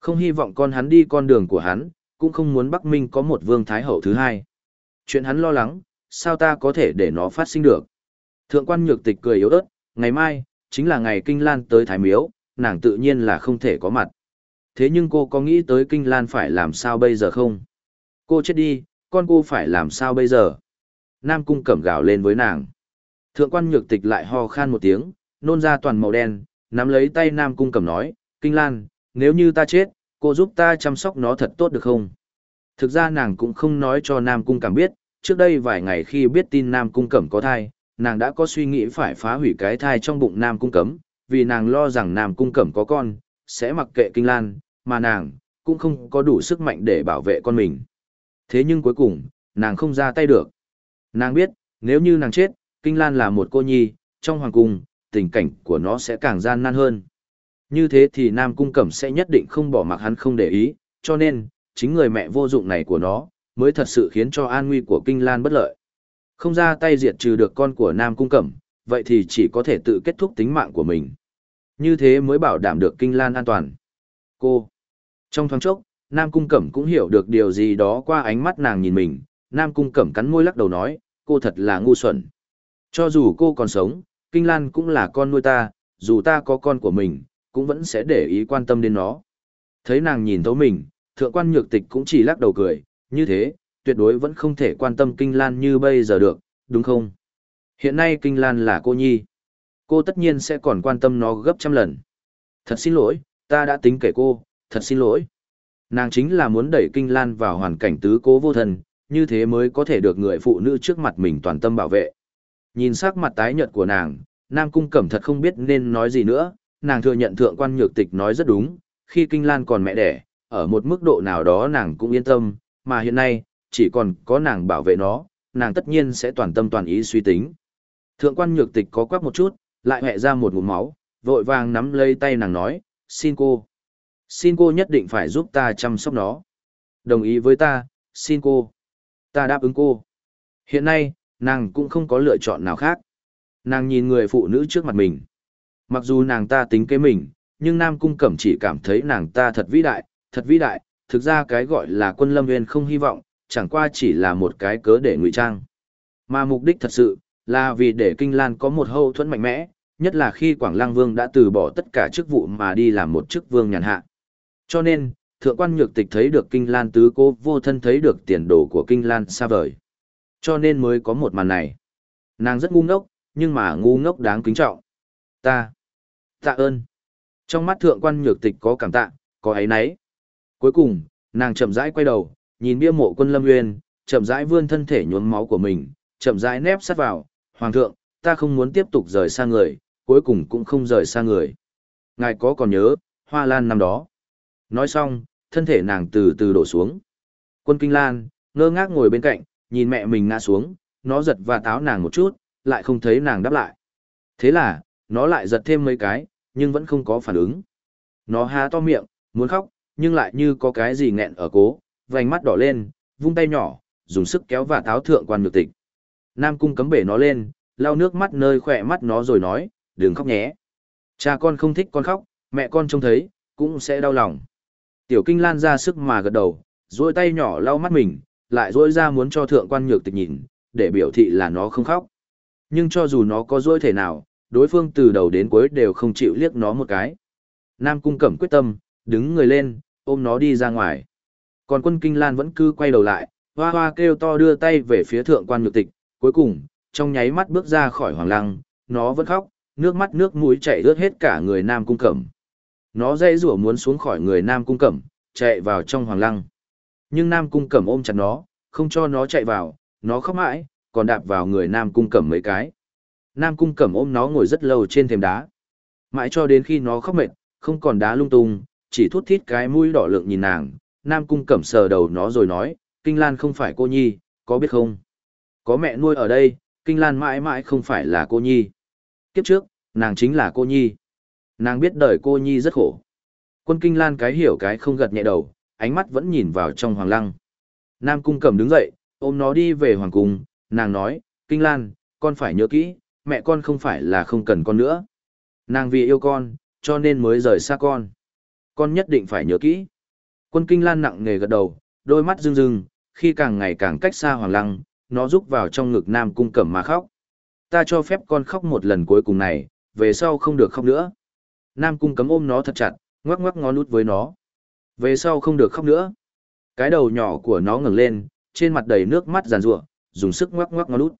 Không hy vọng con hắn đi con đường của hắn, cũng không muốn Bắc Minh có một vương thái hậu thứ hai. Chuyện hắn lo lắng, sao ta có thể để nó phát sinh được. Thượng quan nhược tịch cười yếu ớt, ngày mai, chính là ngày kinh lan tới Thái Miếu, nàng tự nhiên là không thể có mặt. Thế nhưng cô có nghĩ tới kinh lan phải làm sao bây giờ không? Cô chết đi, con cô phải làm sao bây giờ? Nam cung cẩm gào lên với nàng. Thượng quan nhược tịch lại ho khan một tiếng, nôn ra toàn màu đen, nắm lấy tay Nam cung cẩm nói, kinh lan, nếu như ta chết, cô giúp ta chăm sóc nó thật tốt được không? Thực ra nàng cũng không nói cho Nam cung cẩm biết, trước đây vài ngày khi biết tin Nam Cung Cẩm có thai, nàng đã có suy nghĩ phải phá hủy cái thai trong bụng Nam Cung Cẩm, vì nàng lo rằng Nam Cung Cẩm có con, sẽ mặc kệ Kinh Lan, mà nàng cũng không có đủ sức mạnh để bảo vệ con mình. Thế nhưng cuối cùng, nàng không ra tay được. Nàng biết, nếu như nàng chết, Kinh Lan là một cô nhi, trong hoàng cung, tình cảnh của nó sẽ càng gian nan hơn. Như thế thì Nam Cung Cẩm sẽ nhất định không bỏ mặc hắn không để ý, cho nên, chính người mẹ vô dụng này của nó, mới thật sự khiến cho an nguy của Kinh Lan bất lợi. Không ra tay diệt trừ được con của Nam Cung Cẩm, vậy thì chỉ có thể tự kết thúc tính mạng của mình. Như thế mới bảo đảm được Kinh Lan an toàn. Cô. Trong thoáng chốc, Nam Cung Cẩm cũng hiểu được điều gì đó qua ánh mắt nàng nhìn mình. Nam Cung Cẩm cắn môi lắc đầu nói, cô thật là ngu xuẩn. Cho dù cô còn sống, Kinh Lan cũng là con nuôi ta, dù ta có con của mình, cũng vẫn sẽ để ý quan tâm đến nó. Thấy nàng nhìn thấu mình, thượng quan nhược tịch cũng chỉ lắc đầu cười, như thế, tuyệt đối vẫn không thể quan tâm Kinh Lan như bây giờ được, đúng không? Hiện nay Kinh Lan là cô nhi. Cô tất nhiên sẽ còn quan tâm nó gấp trăm lần. Thật xin lỗi, ta đã tính kể cô, thật xin lỗi. Nàng chính là muốn đẩy Kinh Lan vào hoàn cảnh tứ cố vô thần, như thế mới có thể được người phụ nữ trước mặt mình toàn tâm bảo vệ. Nhìn sắc mặt tái nhợt của nàng, Nam Cung Cẩm thật không biết nên nói gì nữa, nàng thừa nhận thượng quan nhược tịch nói rất đúng, khi Kinh Lan còn mẹ đẻ, ở một mức độ nào đó nàng cũng yên tâm, mà hiện nay, chỉ còn có nàng bảo vệ nó, nàng tất nhiên sẽ toàn tâm toàn ý suy tính. Thượng quan nhược tịch có quắc một chút, lại hẹ ra một ngụm máu, vội vàng nắm lấy tay nàng nói, xin cô. Xin cô nhất định phải giúp ta chăm sóc nó. Đồng ý với ta, xin cô. Ta đáp ứng cô. Hiện nay, nàng cũng không có lựa chọn nào khác. Nàng nhìn người phụ nữ trước mặt mình. Mặc dù nàng ta tính kế mình, nhưng Nam Cung Cẩm chỉ cảm thấy nàng ta thật vĩ đại, thật vĩ đại, thực ra cái gọi là quân lâm viên không hy vọng, chẳng qua chỉ là một cái cớ để ngụy trang. Mà mục đích thật sự, là vì để Kinh Lan có một hậu thuẫn mạnh mẽ, nhất là khi Quảng Lăng Vương đã từ bỏ tất cả chức vụ mà đi làm một chức vương nhàn hạ. Cho nên, thượng quan nhược tịch thấy được Kinh Lan tứ cô vô thân thấy được tiền đồ của Kinh Lan xa vời. Cho nên mới có một màn này. Nàng rất ngu ngốc, nhưng mà ngu ngốc đáng kính trọng. Ta. Tạ ơn. Trong mắt thượng quan nhược tịch có cảm tạ, có ấy nấy. Cuối cùng, nàng chậm rãi quay đầu, nhìn bia mộ quân lâm nguyên, chậm rãi vươn thân thể nhuốm máu của mình, chậm rãi nép sát vào. Hoàng thượng, ta không muốn tiếp tục rời xa người, cuối cùng cũng không rời xa người. Ngài có còn nhớ, hoa lan năm đó. Nói xong, thân thể nàng từ từ đổ xuống. Quân Kinh Lan, ngơ ngác ngồi bên cạnh, nhìn mẹ mình ngã xuống, nó giật và táo nàng một chút, lại không thấy nàng đáp lại. Thế là, nó lại giật thêm mấy cái, nhưng vẫn không có phản ứng. Nó há to miệng, muốn khóc, nhưng lại như có cái gì nghẹn ở cố, vành mắt đỏ lên, vung tay nhỏ, dùng sức kéo và táo thượng quan nhược tịch. Nam cung cấm bể nó lên, lau nước mắt nơi khỏe mắt nó rồi nói, đừng khóc nhé. Cha con không thích con khóc, mẹ con trông thấy, cũng sẽ đau lòng. Tiểu kinh lan ra sức mà gật đầu, duỗi tay nhỏ lau mắt mình, lại duỗi ra muốn cho thượng quan nhược tịch nhìn, để biểu thị là nó không khóc. Nhưng cho dù nó có duỗi thể nào, đối phương từ đầu đến cuối đều không chịu liếc nó một cái. Nam cung cẩm quyết tâm, đứng người lên, ôm nó đi ra ngoài. Còn quân kinh lan vẫn cứ quay đầu lại, hoa hoa kêu to đưa tay về phía thượng quan nhược tịch, cuối cùng, trong nháy mắt bước ra khỏi hoàng lăng, nó vẫn khóc, nước mắt nước mũi chảy ướt hết cả người Nam cung cẩm. Nó dây rủa muốn xuống khỏi người Nam cung cẩm, chạy vào trong hoàng lăng. Nhưng Nam cung cẩm ôm chặt nó, không cho nó chạy vào, nó khóc mãi, còn đạp vào người Nam cung cẩm mấy cái. Nam cung cẩm ôm nó ngồi rất lâu trên thềm đá. Mãi cho đến khi nó khóc mệt, không còn đá lung tung, chỉ thút thít cái mũi đỏ lượng nhìn nàng. Nam cung cẩm sờ đầu nó rồi nói, Kinh Lan không phải cô nhi, có biết không? Có mẹ nuôi ở đây, Kinh Lan mãi mãi không phải là cô nhi. Kiếp trước, nàng chính là cô nhi. Nàng biết đời cô nhi rất khổ. Quân Kinh Lan cái hiểu cái không gật nhẹ đầu, ánh mắt vẫn nhìn vào trong hoàng lăng. Nam cung cẩm đứng dậy, ôm nó đi về hoàng cung, nàng nói, Kinh Lan, con phải nhớ kỹ, mẹ con không phải là không cần con nữa. Nàng vì yêu con, cho nên mới rời xa con. Con nhất định phải nhớ kỹ. Quân Kinh Lan nặng nề gật đầu, đôi mắt rưng rưng, khi càng ngày càng cách xa Hoàng Lăng, nó rúc vào trong ngực Nam Cung Cẩm mà khóc. Ta cho phép con khóc một lần cuối cùng này, về sau không được khóc nữa. Nam Cung cấm ôm nó thật chặt, ngoắc ngoắc ngó nút với nó. Về sau không được khóc nữa. Cái đầu nhỏ của nó ngẩng lên, trên mặt đầy nước mắt giàn rủa, dùng sức ngoắc ngoắc ngó nút.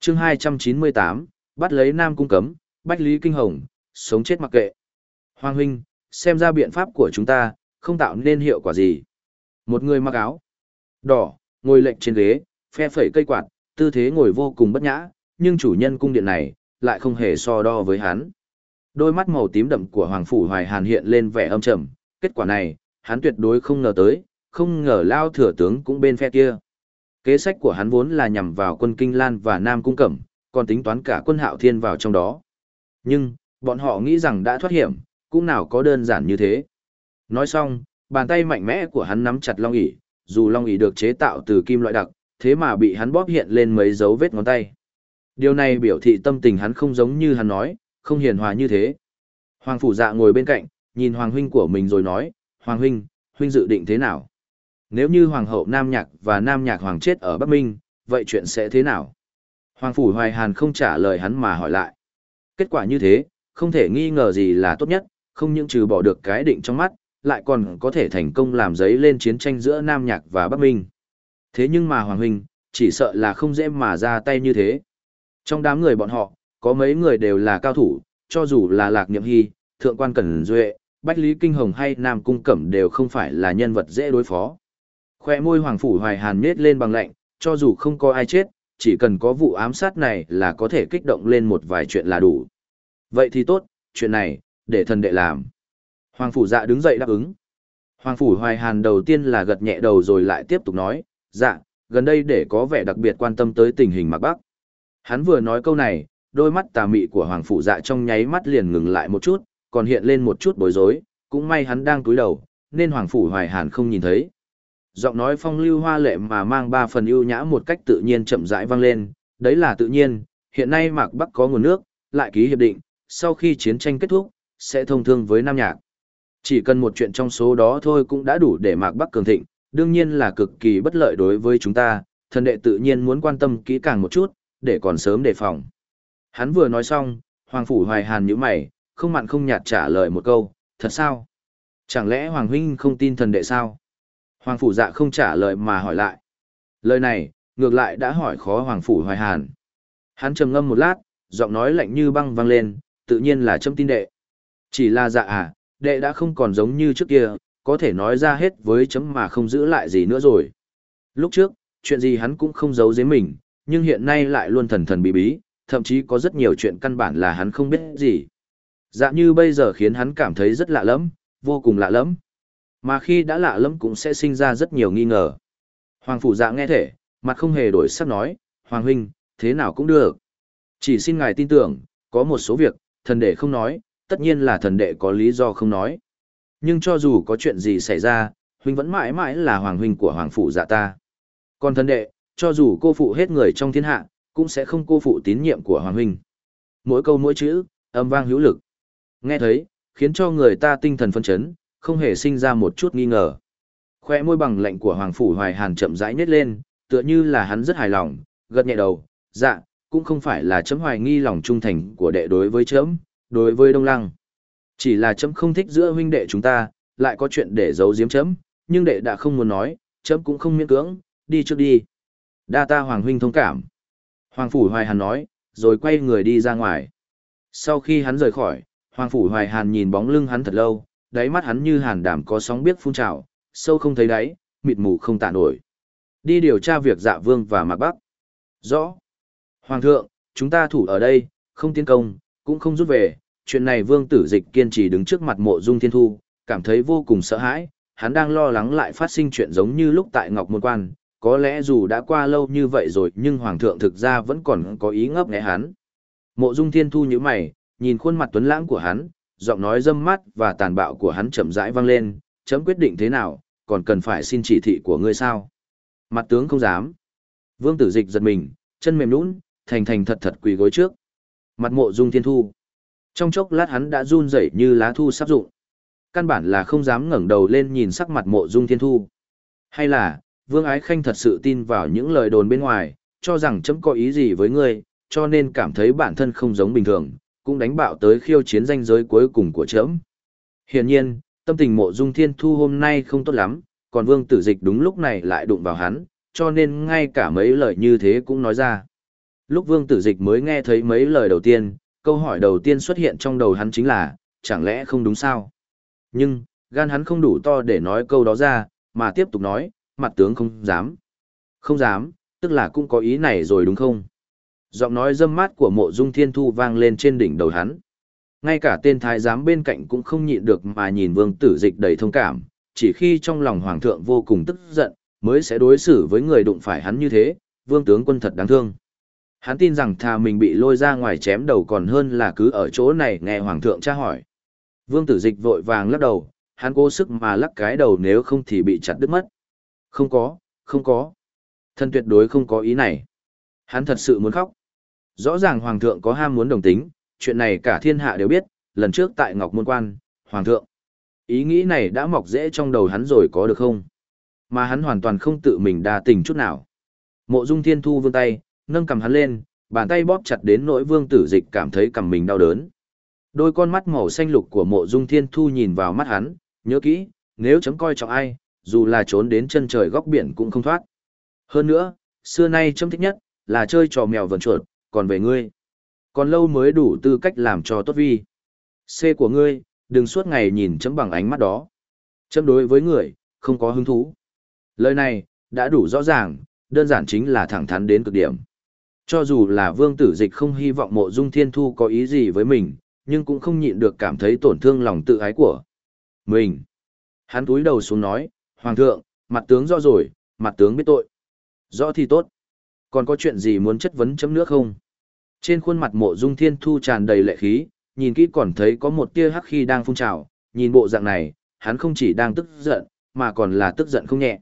Chương 298, bắt lấy Nam Cung cấm, Bách Lý Kinh Hồng, sống chết mặc kệ. Hoàng huynh, xem ra biện pháp của chúng ta, không tạo nên hiệu quả gì. Một người mặc áo đỏ, ngồi lệnh trên ghế, phe phẩy cây quạt, tư thế ngồi vô cùng bất nhã, nhưng chủ nhân cung điện này, lại không hề so đo với hắn. Đôi mắt màu tím đậm của Hoàng Phủ Hoài Hàn hiện lên vẻ âm trầm, kết quả này, hắn tuyệt đối không ngờ tới, không ngờ lao thừa tướng cũng bên phe kia. Kế sách của hắn vốn là nhằm vào quân Kinh Lan và Nam Cung Cẩm, còn tính toán cả quân Hạo Thiên vào trong đó. Nhưng, bọn họ nghĩ rằng đã thoát hiểm, cũng nào có đơn giản như thế. Nói xong, bàn tay mạnh mẽ của hắn nắm chặt long ỷ, dù long ỷ được chế tạo từ kim loại đặc, thế mà bị hắn bóp hiện lên mấy dấu vết ngón tay. Điều này biểu thị tâm tình hắn không giống như hắn nói, không hiền hòa như thế. Hoàng phủ dạ ngồi bên cạnh, nhìn hoàng huynh của mình rồi nói, Hoàng huynh, huynh dự định thế nào? Nếu như hoàng hậu Nam Nhạc và Nam Nhạc hoàng chết ở Bắc Minh, vậy chuyện sẽ thế nào? Hoàng phủ Hoài Hàn không trả lời hắn mà hỏi lại. Kết quả như thế, không thể nghi ngờ gì là tốt nhất, không những trừ bỏ được cái định trong mắt, lại còn có thể thành công làm giấy lên chiến tranh giữa Nam Nhạc và Bắc Minh. Thế nhưng mà Hoàng Huynh, chỉ sợ là không dễ mà ra tay như thế. Trong đám người bọn họ, có mấy người đều là cao thủ, cho dù là Lạc Niệm Hy, Thượng quan Cẩn Duệ, Bách Lý Kinh Hồng hay Nam Cung Cẩm đều không phải là nhân vật dễ đối phó. Khoe môi Hoàng Phủ Hoài Hàn nết lên bằng lạnh, cho dù không có ai chết, chỉ cần có vụ ám sát này là có thể kích động lên một vài chuyện là đủ. Vậy thì tốt, chuyện này, để thần đệ làm. Hoàng Phủ dạ đứng dậy đáp ứng. Hoàng Phủ Hoài Hàn đầu tiên là gật nhẹ đầu rồi lại tiếp tục nói, dạ, gần đây để có vẻ đặc biệt quan tâm tới tình hình Mạc Bắc. Hắn vừa nói câu này, đôi mắt tà mị của Hoàng Phủ dạ trong nháy mắt liền ngừng lại một chút, còn hiện lên một chút bối rối, cũng may hắn đang cúi đầu, nên Hoàng Phủ Hoài Hàn không nhìn thấy. Giọng nói phong lưu hoa lệ mà mang ba phần ưu nhã một cách tự nhiên chậm rãi vang lên, đấy là tự nhiên, hiện nay Mạc Bắc có nguồn nước, lại ký hiệp định, sau khi chiến tranh kết thúc, sẽ thông thương với Nam Nhạc. Chỉ cần một chuyện trong số đó thôi cũng đã đủ để Mạc Bắc cường thịnh, đương nhiên là cực kỳ bất lợi đối với chúng ta, thần đệ tự nhiên muốn quan tâm kỹ càng một chút, để còn sớm đề phòng. Hắn vừa nói xong, Hoàng Phủ Hoài Hàn nhíu mày, không mặn không nhạt trả lời một câu, thật sao? Chẳng lẽ Hoàng Huynh không tin thần đệ sao? Hoàng Phủ dạ không trả lời mà hỏi lại. Lời này, ngược lại đã hỏi khó Hoàng Phủ Hoài Hàn. Hắn trầm ngâm một lát, giọng nói lạnh như băng vang lên, tự nhiên là châm tin đệ. Chỉ là dạ à, đệ đã không còn giống như trước kia, có thể nói ra hết với chấm mà không giữ lại gì nữa rồi. Lúc trước, chuyện gì hắn cũng không giấu giếm mình, nhưng hiện nay lại luôn thần thần bí bí, thậm chí có rất nhiều chuyện căn bản là hắn không biết gì. Dạ như bây giờ khiến hắn cảm thấy rất lạ lẫm, vô cùng lạ lẫm. Mà khi đã lạ lẫm cũng sẽ sinh ra rất nhiều nghi ngờ. Hoàng phủ dạ nghe thể, mặt không hề đổi sắc nói, Hoàng huynh, thế nào cũng được. Chỉ xin ngài tin tưởng, có một số việc, thần đệ không nói, tất nhiên là thần đệ có lý do không nói. Nhưng cho dù có chuyện gì xảy ra, huynh vẫn mãi mãi là hoàng huynh của hoàng phủ dạ ta. Còn thần đệ, cho dù cô phụ hết người trong thiên hạ, cũng sẽ không cô phụ tín nhiệm của hoàng huynh. Mỗi câu mỗi chữ, âm vang hữu lực. Nghe thấy, khiến cho người ta tinh thần phân chấn, không hề sinh ra một chút nghi ngờ. Khoe môi bằng lệnh của hoàng phủ hoài hàn chậm rãi nhét lên, tựa như là hắn rất hài lòng, gật nhẹ đầu, dạ, cũng không phải là chấm hoài nghi lòng trung thành của đệ đối với chấm, đối với Đông Lăng. Chỉ là chấm không thích giữa huynh đệ chúng ta, lại có chuyện để giấu giếm chấm, nhưng đệ đã không muốn nói, chấm cũng không miễn cưỡng, đi trước đi. Đa ta Hoàng huynh thông cảm. Hoàng Phủ Hoài Hàn nói, rồi quay người đi ra ngoài. Sau khi hắn rời khỏi, Hoàng Phủ Hoài Hàn nhìn bóng lưng hắn thật lâu, đáy mắt hắn như hàn đảm có sóng biết phun trào, sâu không thấy đáy, mịt mù không tả nổi. Đi điều tra việc dạ vương và mạc bắc. Rõ. Hoàng thượng, chúng ta thủ ở đây, không tiến công, cũng không rút về. Chuyện này vương tử dịch kiên trì đứng trước mặt mộ dung thiên thu, cảm thấy vô cùng sợ hãi. Hắn đang lo lắng lại phát sinh chuyện giống như lúc tại Ngọc Môn Quan, có lẽ dù đã qua lâu như vậy rồi nhưng Hoàng thượng thực ra vẫn còn có ý ngấp nghé hắn. Mộ dung thiên thu như mày, nhìn khuôn mặt tuấn lãng của hắn, giọng nói dâm mắt và tàn bạo của hắn chậm rãi vang lên, chấm quyết định thế nào, còn cần phải xin chỉ thị của ngươi sao? Mặt tướng không dám. Vương tử dịch giật mình, chân mềm nũng, thành thành thật thật quỳ gối trước. Mặt mộ dung thiên thu. Trong chốc lát hắn đã run rẩy như lá thu sắp rụng. Căn bản là không dám ngẩng đầu lên nhìn sắc mặt mộ dung thiên thu. Hay là, Vương Ái Khanh thật sự tin vào những lời đồn bên ngoài, cho rằng chấm có ý gì với ngươi, cho nên cảm thấy bản thân không giống bình thường, cũng đánh bạo tới khiêu chiến danh giới cuối cùng của chấm. Hiển nhiên, tâm tình mộ dung thiên thu hôm nay không tốt lắm, còn vương tử dịch đúng lúc này lại đụng vào hắn, cho nên ngay cả mấy lời như thế cũng nói ra. Lúc vương tử dịch mới nghe thấy mấy lời đầu tiên, câu hỏi đầu tiên xuất hiện trong đầu hắn chính là, chẳng lẽ không đúng sao? Nhưng, gan hắn không đủ to để nói câu đó ra, mà tiếp tục nói, mặt tướng không dám. Không dám, tức là cũng có ý này rồi đúng không? Giọng nói dâm mát của mộ dung thiên thu vang lên trên đỉnh đầu hắn. Ngay cả tên thái giám bên cạnh cũng không nhịn được mà nhìn vương tử dịch đầy thông cảm, chỉ khi trong lòng hoàng thượng vô cùng tức giận, mới sẽ đối xử với người đụng phải hắn như thế, vương tướng quân thật đáng thương. Hắn tin rằng thà mình bị lôi ra ngoài chém đầu còn hơn là cứ ở chỗ này nghe hoàng thượng tra hỏi. Vương tử dịch vội vàng lắc đầu, hắn cố sức mà lắc cái đầu nếu không thì bị chặt đứt mất. Không có, không có. Thân tuyệt đối không có ý này. Hắn thật sự muốn khóc. Rõ ràng hoàng thượng có ham muốn đồng tính, chuyện này cả thiên hạ đều biết, lần trước tại Ngọc Môn Quan, hoàng thượng. Ý nghĩ này đã mọc rễ trong đầu hắn rồi có được không? Mà hắn hoàn toàn không tự mình đa tình chút nào. Mộ Dung Thiên Thu vươn tay, nâng cầm hắn lên, bàn tay bóp chặt đến nỗi Vương Tử Dịch cảm thấy cầm mình đau đớn. Đôi con mắt màu xanh lục của Mộ Dung Thiên Thu nhìn vào mắt hắn, nhớ kỹ, nếu chấm coi trọng ai, dù là trốn đến chân trời góc biển cũng không thoát. Hơn nữa, xưa nay châm thích nhất là chơi trò mèo vần chuột, còn về ngươi, còn lâu mới đủ tư cách làm cho tốt vi. C của ngươi, đừng suốt ngày nhìn chấm bằng ánh mắt đó. Chấm đối với người, không có hứng thú. Lời này, đã đủ rõ ràng, đơn giản chính là thẳng thắn đến cực điểm. Cho dù là vương tử dịch không hy vọng mộ dung thiên thu có ý gì với mình, nhưng cũng không nhịn được cảm thấy tổn thương lòng tự ái của mình. Hắn túi đầu xuống nói, Hoàng thượng, mặt tướng do rồi, mặt tướng biết tội. Rõ thì tốt. Còn có chuyện gì muốn chất vấn chấm nước không? Trên khuôn mặt mộ dung thiên thu tràn đầy lệ khí, nhìn kỹ còn thấy có một tia hắc khi đang phun trào, nhìn bộ dạng này, hắn không chỉ đang tức giận, mà còn là tức giận không nhẹ.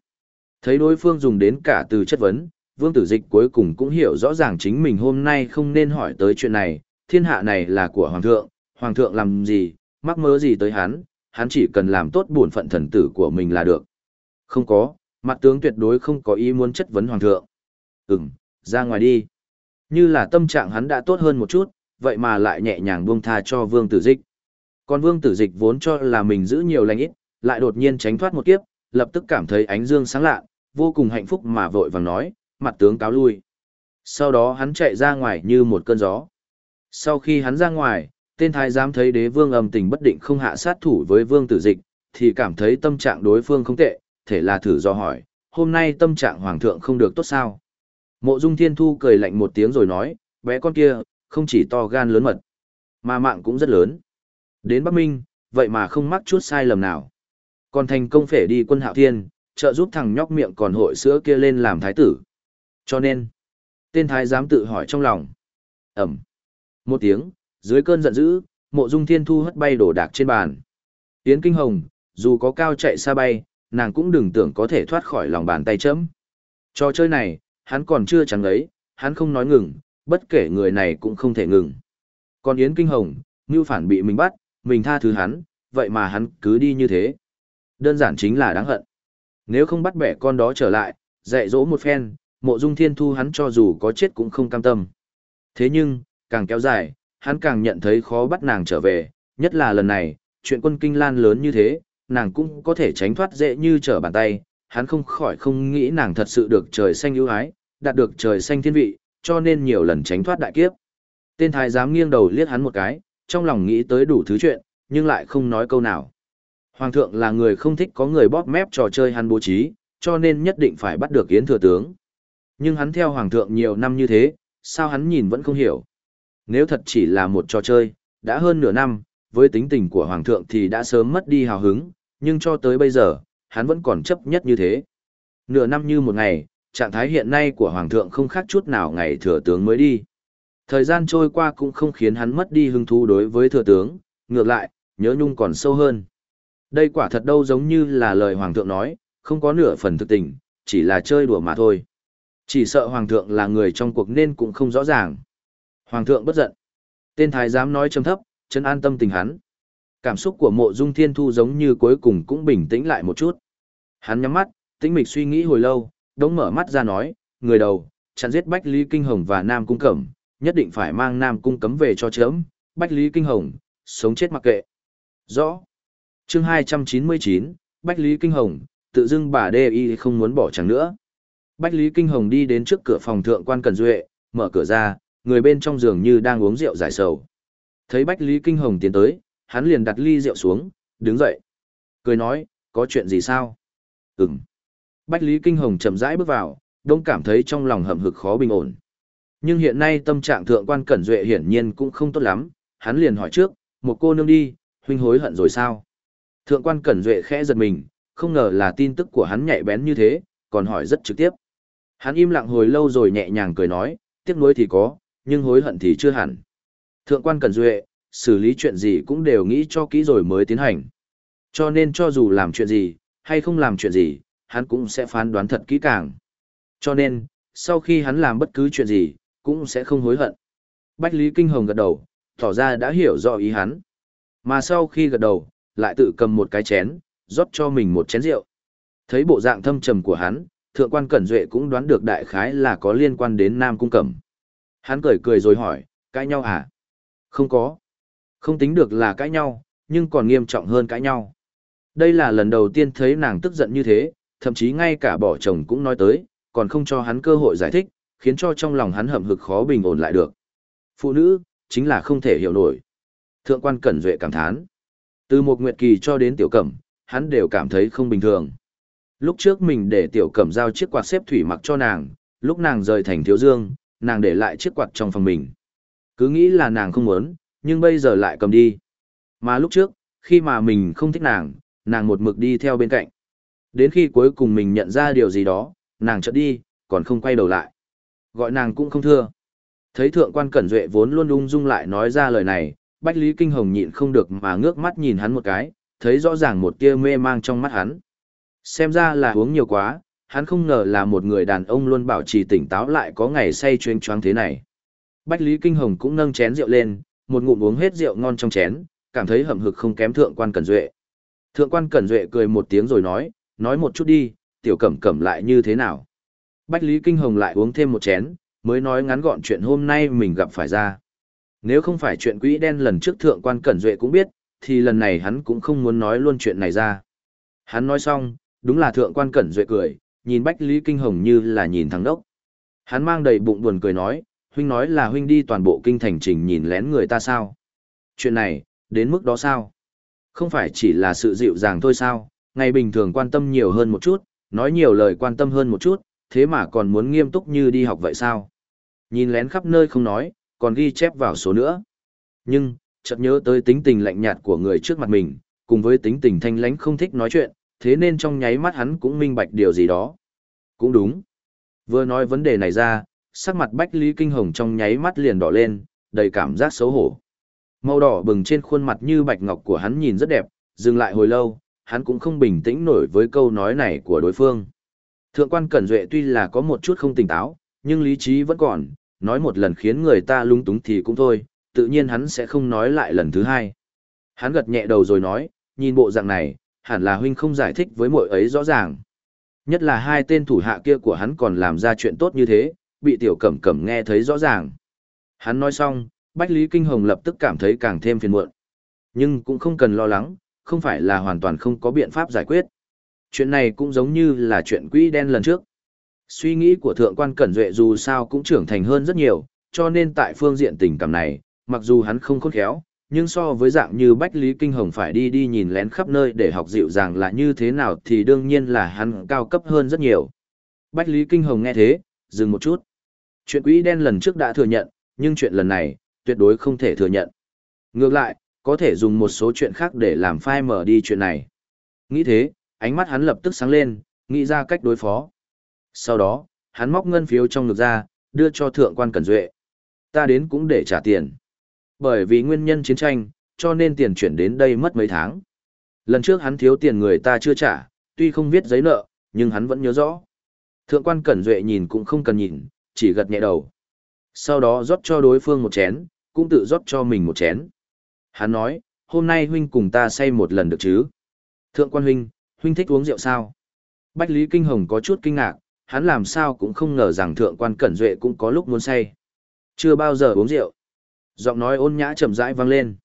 Thấy đối phương dùng đến cả từ chất vấn, vương tử dịch cuối cùng cũng hiểu rõ ràng chính mình hôm nay không nên hỏi tới chuyện này, thiên hạ này là của hoàng thượng, hoàng thượng làm gì, mắc mớ gì tới hắn, hắn chỉ cần làm tốt bổn phận thần tử của mình là được. Không có, mặt tướng tuyệt đối không có ý muốn chất vấn hoàng thượng. Ừm, ra ngoài đi. Như là tâm trạng hắn đã tốt hơn một chút, vậy mà lại nhẹ nhàng buông tha cho vương tử dịch. Còn vương tử dịch vốn cho là mình giữ nhiều lành ít, lại đột nhiên tránh thoát một kiếp, lập tức cảm thấy ánh dương sáng lạ, vô cùng hạnh phúc mà vội vàng nói, mặt tướng cáo lui. Sau đó hắn chạy ra ngoài như một cơn gió. Sau khi hắn ra ngoài, tên thái giám thấy đế vương âm tình bất định không hạ sát thủ với vương tử dịch, thì cảm thấy tâm trạng đối phương không tệ, thể là thử do hỏi, hôm nay tâm trạng hoàng thượng không được tốt sao. Mộ dung thiên thu cười lạnh một tiếng rồi nói, bé con kia, không chỉ to gan lớn mật, mà mạng cũng rất lớn. Đến Bắc Minh, vậy mà không mắc chút sai lầm nào. Còn thành công phể đi quân hạo thiên, trợ giúp thằng nhóc miệng còn hội sữa kia lên làm thái tử. Cho nên, tên thái giám tự hỏi trong lòng. Ẩm. Một tiếng, dưới cơn giận dữ, mộ dung thiên thu hất bay đổ đạc trên bàn. Tiến Kinh Hồng, dù có cao chạy xa bay, nàng cũng đừng tưởng có thể thoát khỏi lòng bàn tay chấm. Trò chơi này, hắn còn chưa chẳng ấy, hắn không nói ngừng, bất kể người này cũng không thể ngừng. Còn Yến Kinh Hồng, như phản bị mình bắt, mình tha thứ hắn, vậy mà hắn cứ đi như thế. Đơn giản chính là đáng hận. Nếu không bắt bẻ con đó trở lại, dạy dỗ một phen, mộ dung thiên thu hắn cho dù có chết cũng không cam tâm. Thế nhưng, càng kéo dài, hắn càng nhận thấy khó bắt nàng trở về, nhất là lần này, chuyện quân kinh lan lớn như thế, nàng cũng có thể tránh thoát dễ như trở bàn tay, hắn không khỏi không nghĩ nàng thật sự được trời xanh ưu ái, đạt được trời xanh thiên vị, cho nên nhiều lần tránh thoát đại kiếp. Tên thái giám nghiêng đầu liếc hắn một cái, trong lòng nghĩ tới đủ thứ chuyện, nhưng lại không nói câu nào. Hoàng thượng là người không thích có người bóp mép trò chơi hắn bố trí, cho nên nhất định phải bắt được Yến Thừa Tướng. Nhưng hắn theo Hoàng thượng nhiều năm như thế, sao hắn nhìn vẫn không hiểu. Nếu thật chỉ là một trò chơi, đã hơn nửa năm, với tính tình của Hoàng thượng thì đã sớm mất đi hào hứng, nhưng cho tới bây giờ, hắn vẫn còn chấp nhất như thế. Nửa năm như một ngày, trạng thái hiện nay của Hoàng thượng không khác chút nào ngày thừa tướng mới đi. Thời gian trôi qua cũng không khiến hắn mất đi hứng thú đối với thừa tướng, ngược lại, nhớ nhung còn sâu hơn. Đây quả thật đâu giống như là lời Hoàng thượng nói, không có nửa phần thực tình, chỉ là chơi đùa mà thôi. Chỉ sợ Hoàng thượng là người trong cuộc nên cũng không rõ ràng. Hoàng thượng bất giận. Tên thái giám nói trầm thấp, chân an tâm tình hắn. Cảm xúc của mộ dung thiên thu giống như cuối cùng cũng bình tĩnh lại một chút. Hắn nhắm mắt, tĩnh mịch suy nghĩ hồi lâu, đống mở mắt ra nói, người đầu, chặn giết Bách Lý Kinh Hồng và Nam Cung Cẩm, nhất định phải mang Nam Cung cấm về cho chớm, Bách Lý Kinh Hồng, sống chết mặc kệ. Rõ. Chương 299, Bách Lý Kinh Hồng, tự dưng bà đê y không muốn bỏ chẳng nữa. Bách Lý Kinh Hồng đi đến trước cửa phòng thượng quan Cần Duệ, mở cửa ra, người bên trong giường như đang uống rượu giải sầu. Thấy Bách Lý Kinh Hồng tiến tới, hắn liền đặt ly rượu xuống, đứng dậy. Cười nói, có chuyện gì sao? Ừm. Bách Lý Kinh Hồng chậm rãi bước vào, đông cảm thấy trong lòng hậm hực khó bình ổn. Nhưng hiện nay tâm trạng thượng quan Cẩn Duệ hiển nhiên cũng không tốt lắm, hắn liền hỏi trước, một cô nương đi, huynh hối hận rồi sao? Thượng quan Cẩn Duệ khẽ giật mình, không ngờ là tin tức của hắn nhạy bén như thế, còn hỏi rất trực tiếp. Hắn im lặng hồi lâu rồi nhẹ nhàng cười nói, tiếc nuối thì có, nhưng hối hận thì chưa hẳn. Thượng quan Cẩn Duệ, xử lý chuyện gì cũng đều nghĩ cho kỹ rồi mới tiến hành. Cho nên cho dù làm chuyện gì, hay không làm chuyện gì, hắn cũng sẽ phán đoán thật kỹ càng. Cho nên, sau khi hắn làm bất cứ chuyện gì, cũng sẽ không hối hận. Bách Lý Kinh Hồng gật đầu, tỏ ra đã hiểu rõ ý hắn. Mà sau khi gật đầu, lại tự cầm một cái chén, rót cho mình một chén rượu. Thấy bộ dạng thâm trầm của hắn, thượng quan Cẩn Duệ cũng đoán được đại khái là có liên quan đến Nam Cung Cẩm. Hắn cười cười rồi hỏi, cãi nhau à? Không có. Không tính được là cãi nhau, nhưng còn nghiêm trọng hơn cãi nhau. Đây là lần đầu tiên thấy nàng tức giận như thế, thậm chí ngay cả bỏ chồng cũng nói tới, còn không cho hắn cơ hội giải thích, khiến cho trong lòng hắn hậm hực khó bình ổn lại được. Phụ nữ, chính là không thể hiểu nổi. Thượng quan Cẩn Duệ cảm thán. Từ một nguyệt kỳ cho đến tiểu cẩm, hắn đều cảm thấy không bình thường. Lúc trước mình để tiểu cẩm giao chiếc quạt xếp thủy mặc cho nàng, lúc nàng rời thành thiếu dương, nàng để lại chiếc quạt trong phòng mình. Cứ nghĩ là nàng không muốn, nhưng bây giờ lại cầm đi. Mà lúc trước, khi mà mình không thích nàng, nàng một mực đi theo bên cạnh. Đến khi cuối cùng mình nhận ra điều gì đó, nàng chợt đi, còn không quay đầu lại. Gọi nàng cũng không thưa. Thấy thượng quan Cẩn Duệ vốn luôn ung dung lại nói ra lời này, Bách Lý Kinh Hồng nhịn không được mà ngước mắt nhìn hắn một cái, thấy rõ ràng một tia mê mang trong mắt hắn. Xem ra là uống nhiều quá, hắn không ngờ là một người đàn ông luôn bảo trì tỉnh táo lại có ngày say chuyên choáng thế này. Bách Lý Kinh Hồng cũng nâng chén rượu lên, một ngụm uống hết rượu ngon trong chén, cảm thấy hậm hực không kém thượng quan Cẩn Duệ. Thượng quan Cẩn Duệ cười một tiếng rồi nói, nói một chút đi, tiểu cẩm cẩm lại như thế nào. Bách Lý Kinh Hồng lại uống thêm một chén, mới nói ngắn gọn chuyện hôm nay mình gặp phải ra. Nếu không phải chuyện quỹ đen lần trước thượng quan Cẩn Duệ cũng biết, thì lần này hắn cũng không muốn nói luôn chuyện này ra. Hắn nói xong, đúng là thượng quan Cẩn Duệ cười, nhìn Bách Lý Kinh Hồng như là nhìn thằng đốc. Hắn mang đầy bụng buồn cười nói, huynh nói là huynh đi toàn bộ kinh thành trình nhìn lén người ta sao. Chuyện này, đến mức đó sao? Không phải chỉ là sự dịu dàng thôi sao, ngày bình thường quan tâm nhiều hơn một chút, nói nhiều lời quan tâm hơn một chút, thế mà còn muốn nghiêm túc như đi học vậy sao? Nhìn lén khắp nơi không nói, còn ghi chép vào số nữa. Nhưng, chợt nhớ tới tính tình lạnh nhạt của người trước mặt mình, cùng với tính tình thanh lãnh không thích nói chuyện, thế nên trong nháy mắt hắn cũng minh bạch điều gì đó. Cũng đúng. Vừa nói vấn đề này ra, sắc mặt Bách Lý Kinh Hồng trong nháy mắt liền đỏ lên, đầy cảm giác xấu hổ. Màu đỏ bừng trên khuôn mặt như bạch ngọc của hắn nhìn rất đẹp, dừng lại hồi lâu, hắn cũng không bình tĩnh nổi với câu nói này của đối phương. Thượng quan Cẩn Duệ tuy là có một chút không tỉnh táo, nhưng lý trí vẫn còn, nói một lần khiến người ta lung túng thì cũng thôi, tự nhiên hắn sẽ không nói lại lần thứ hai. Hắn gật nhẹ đầu rồi nói, nhìn bộ dạng này, hẳn là huynh không giải thích với muội ấy rõ ràng. Nhất là hai tên thủ hạ kia của hắn còn làm ra chuyện tốt như thế, bị tiểu cẩm cẩm nghe thấy rõ ràng. Hắn nói xong, Bách Lý Kinh Hồng lập tức cảm thấy càng thêm phiền muộn. Nhưng cũng không cần lo lắng, không phải là hoàn toàn không có biện pháp giải quyết. Chuyện này cũng giống như là chuyện quỹ đen lần trước. Suy nghĩ của thượng quan Cẩn Duệ dù sao cũng trưởng thành hơn rất nhiều, cho nên tại phương diện tình cảm này, mặc dù hắn không khôn khéo, nhưng so với dạng như Bách Lý Kinh Hồng phải đi đi nhìn lén khắp nơi để học dịu dàng là như thế nào thì đương nhiên là hắn cao cấp hơn rất nhiều. Bách Lý Kinh Hồng nghe thế, dừng một chút. Chuyện quỹ đen lần trước đã thừa nhận, nhưng chuyện lần này, tuyệt đối không thể thừa nhận. Ngược lại, có thể dùng một số chuyện khác để làm phai mở đi chuyện này. Nghĩ thế, ánh mắt hắn lập tức sáng lên, nghĩ ra cách đối phó. Sau đó, hắn móc ngân phiếu trong ngực ra, đưa cho thượng quan Cẩn Duệ. Ta đến cũng để trả tiền. Bởi vì nguyên nhân chiến tranh, cho nên tiền chuyển đến đây mất mấy tháng. Lần trước hắn thiếu tiền người ta chưa trả, tuy không viết giấy nợ, nhưng hắn vẫn nhớ rõ. Thượng quan Cẩn Duệ nhìn cũng không cần nhìn, chỉ gật nhẹ đầu. Sau đó rót cho đối phương một chén, cũng tự rót cho mình một chén. Hắn nói, hôm nay huynh cùng ta say một lần được chứ? Thượng quan huynh, huynh thích uống rượu sao? Bách Lý Kinh Hồng có chút kinh ngạc, hắn làm sao cũng không ngờ rằng thượng quan Cẩn Duệ cũng có lúc muốn say. Chưa bao giờ uống rượu. Giọng nói ôn nhã chậm rãi vang lên.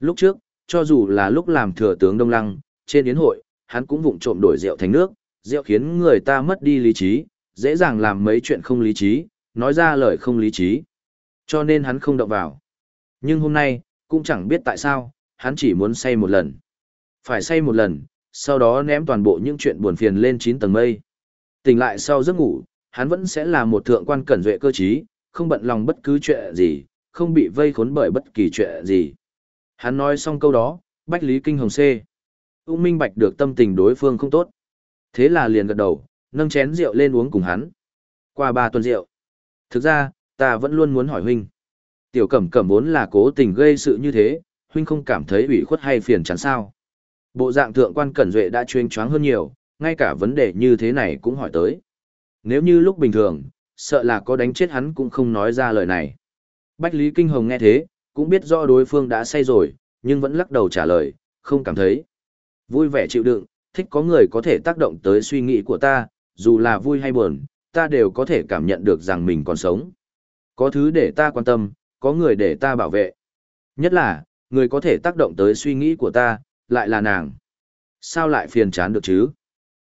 Lúc trước, cho dù là lúc làm thừa tướng Đông Lăng, trên yến hội, hắn cũng vụng trộm đổi rượu thành nước, rượu khiến người ta mất đi lý trí, dễ dàng làm mấy chuyện không lý trí, nói ra lời không lý trí. Cho nên hắn không động vào. Nhưng hôm nay, cũng chẳng biết tại sao, hắn chỉ muốn say một lần. Phải say một lần, sau đó ném toàn bộ những chuyện buồn phiền lên 9 tầng mây. Tỉnh lại sau giấc ngủ, hắn vẫn sẽ là một thượng quan cẩn duệ cơ trí, không bận lòng bất cứ chuyện gì, không bị vây khốn bởi bất kỳ chuyện gì. Hắn nói xong câu đó, Bách Lý Kinh Hồng C. Ung minh bạch được tâm tình đối phương không tốt. Thế là liền gật đầu, nâng chén rượu lên uống cùng hắn. Qua ba tuần rượu. Thực ra, ta vẫn luôn muốn hỏi huynh. Tiểu cẩm cẩm vốn là cố tình gây sự như thế, huynh không cảm thấy ủy khuất hay phiền chán sao. Bộ dạng thượng quan cẩn duệ đã chuyên choáng hơn nhiều, ngay cả vấn đề như thế này cũng hỏi tới. Nếu như lúc bình thường, sợ là có đánh chết hắn cũng không nói ra lời này. Bách Lý Kinh Hồng nghe thế, cũng biết rõ đối phương đã say rồi, nhưng vẫn lắc đầu trả lời, không cảm thấy. Vui vẻ chịu đựng, thích có người có thể tác động tới suy nghĩ của ta, dù là vui hay buồn, ta đều có thể cảm nhận được rằng mình còn sống. Có thứ để ta quan tâm, có người để ta bảo vệ. Nhất là, người có thể tác động tới suy nghĩ của ta, lại là nàng. Sao lại phiền chán được chứ?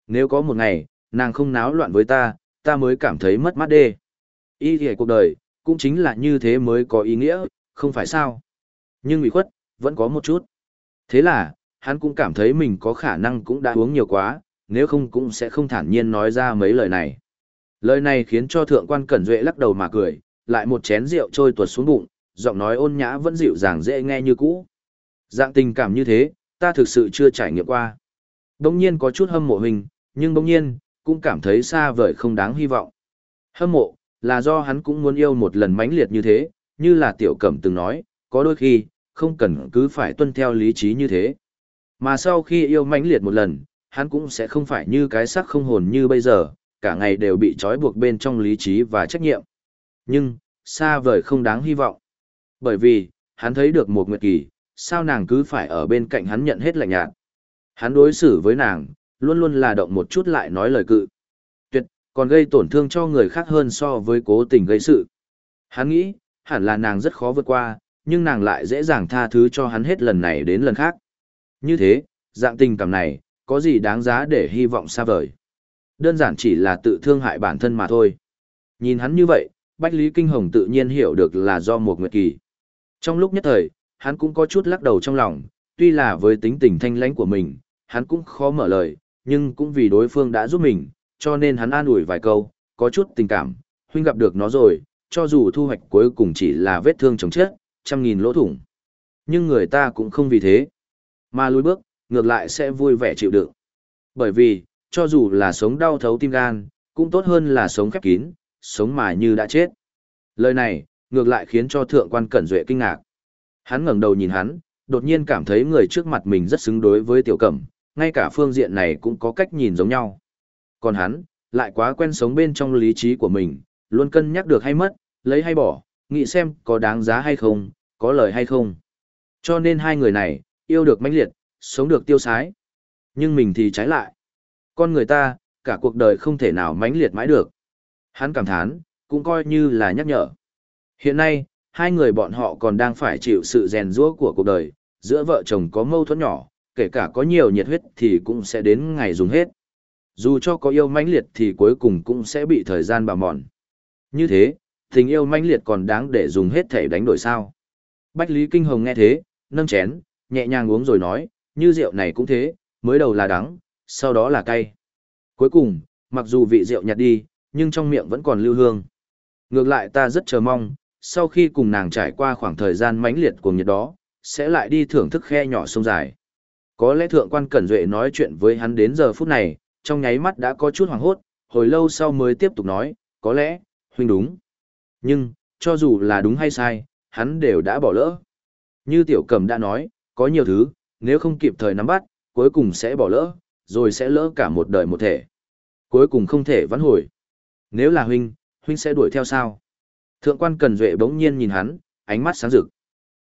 Nếu có một ngày, nàng không náo loạn với ta, ta mới cảm thấy mất mát đê. Ý nghĩa cuộc đời, cũng chính là như thế mới có ý nghĩa, không phải sao? Nhưng ủy khuất, vẫn có một chút. Thế là, hắn cũng cảm thấy mình có khả năng cũng đã uống nhiều quá, nếu không cũng sẽ không thản nhiên nói ra mấy lời này. Lời này khiến cho thượng quan Cẩn Duệ lắc đầu mà cười, lại một chén rượu trôi tuột xuống bụng, giọng nói ôn nhã vẫn dịu dàng dễ nghe như cũ. Dạng tình cảm như thế, ta thực sự chưa trải nghiệm qua. Đông nhiên có chút hâm mộ hình, nhưng đông nhiên, cũng cảm thấy xa vời không đáng hy vọng. Hâm mộ, là do hắn cũng muốn yêu một lần mãnh liệt như thế, như là tiểu cẩm từng nói, có đôi khi, không cần cứ phải tuân theo lý trí như thế. Mà sau khi yêu mãnh liệt một lần, hắn cũng sẽ không phải như cái xác không hồn như bây giờ, cả ngày đều bị trói buộc bên trong lý trí và trách nhiệm. Nhưng, xa vời không đáng hy vọng. Bởi vì, hắn thấy được một nguyệt kỳ, sao nàng cứ phải ở bên cạnh hắn nhận hết lạnh nhạt. Hắn đối xử với nàng, luôn luôn là động một chút lại nói lời cự. Tuyệt, còn gây tổn thương cho người khác hơn so với cố tình gây sự. Hắn nghĩ, hẳn là nàng rất khó vượt qua, nhưng nàng lại dễ dàng tha thứ cho hắn hết lần này đến lần khác. Như thế, dạng tình cảm này, có gì đáng giá để hy vọng xa vời. Đơn giản chỉ là tự thương hại bản thân mà thôi. Nhìn hắn như vậy, Bách Lý Kinh Hồng tự nhiên hiểu được là do một nguyệt kỳ. Trong lúc nhất thời, hắn cũng có chút lắc đầu trong lòng, tuy là với tính tình thanh lãnh của mình, hắn cũng khó mở lời, nhưng cũng vì đối phương đã giúp mình, cho nên hắn an ủi vài câu, có chút tình cảm, huynh gặp được nó rồi, cho dù thu hoạch cuối cùng chỉ là vết thương chống chết, trăm nghìn lỗ thủng. Nhưng người ta cũng không vì thế, mà lùi bước, ngược lại sẽ vui vẻ chịu đựng. Bởi vì, cho dù là sống đau thấu tim gan, cũng tốt hơn là sống khép kín, sống mà như đã chết. Lời này, ngược lại khiến cho thượng quan Cẩn Duệ kinh ngạc. Hắn ngẩng đầu nhìn hắn, đột nhiên cảm thấy người trước mặt mình rất xứng đối với tiểu cẩm, ngay cả phương diện này cũng có cách nhìn giống nhau. Còn hắn, lại quá quen sống bên trong lý trí của mình, luôn cân nhắc được hay mất, lấy hay bỏ, nghĩ xem có đáng giá hay không, có lời hay không. Cho nên hai người này, yêu được mãnh liệt, sống được tiêu sái. Nhưng mình thì trái lại. Con người ta, cả cuộc đời không thể nào mãnh liệt mãi được. Hắn cảm thán, cũng coi như là nhắc nhở. Hiện nay, hai người bọn họ còn đang phải chịu sự rèn rũa của cuộc đời, giữa vợ chồng có mâu thuẫn nhỏ, kể cả có nhiều nhiệt huyết thì cũng sẽ đến ngày dùng hết. Dù cho có yêu mãnh liệt thì cuối cùng cũng sẽ bị thời gian bào mòn. Như thế, tình yêu mãnh liệt còn đáng để dùng hết thể đánh đổi sao. Bách Lý Kinh Hồng nghe thế, nâng chén, nhẹ nhàng uống rồi nói, như rượu này cũng thế, mới đầu là đắng, sau đó là cay. Cuối cùng, mặc dù vị rượu nhạt đi, nhưng trong miệng vẫn còn lưu hương. Ngược lại ta rất chờ mong, sau khi cùng nàng trải qua khoảng thời gian mãnh liệt của nhiệt đó, sẽ lại đi thưởng thức khe nhỏ sông dài. Có lẽ thượng quan Cẩn Duệ nói chuyện với hắn đến giờ phút này, trong nháy mắt đã có chút hoảng hốt, hồi lâu sau mới tiếp tục nói, có lẽ, huynh đúng. Nhưng, cho dù là đúng hay sai, hắn đều đã bỏ lỡ. Như tiểu cầm đã nói, có nhiều thứ, nếu không kịp thời nắm bắt, cuối cùng sẽ bỏ lỡ, rồi sẽ lỡ cả một đời một thể. Cuối cùng không thể vãn hồi. Nếu là huynh, huynh sẽ đuổi theo sao? Thượng quan Cần Duệ bỗng nhiên nhìn hắn, ánh mắt sáng rực.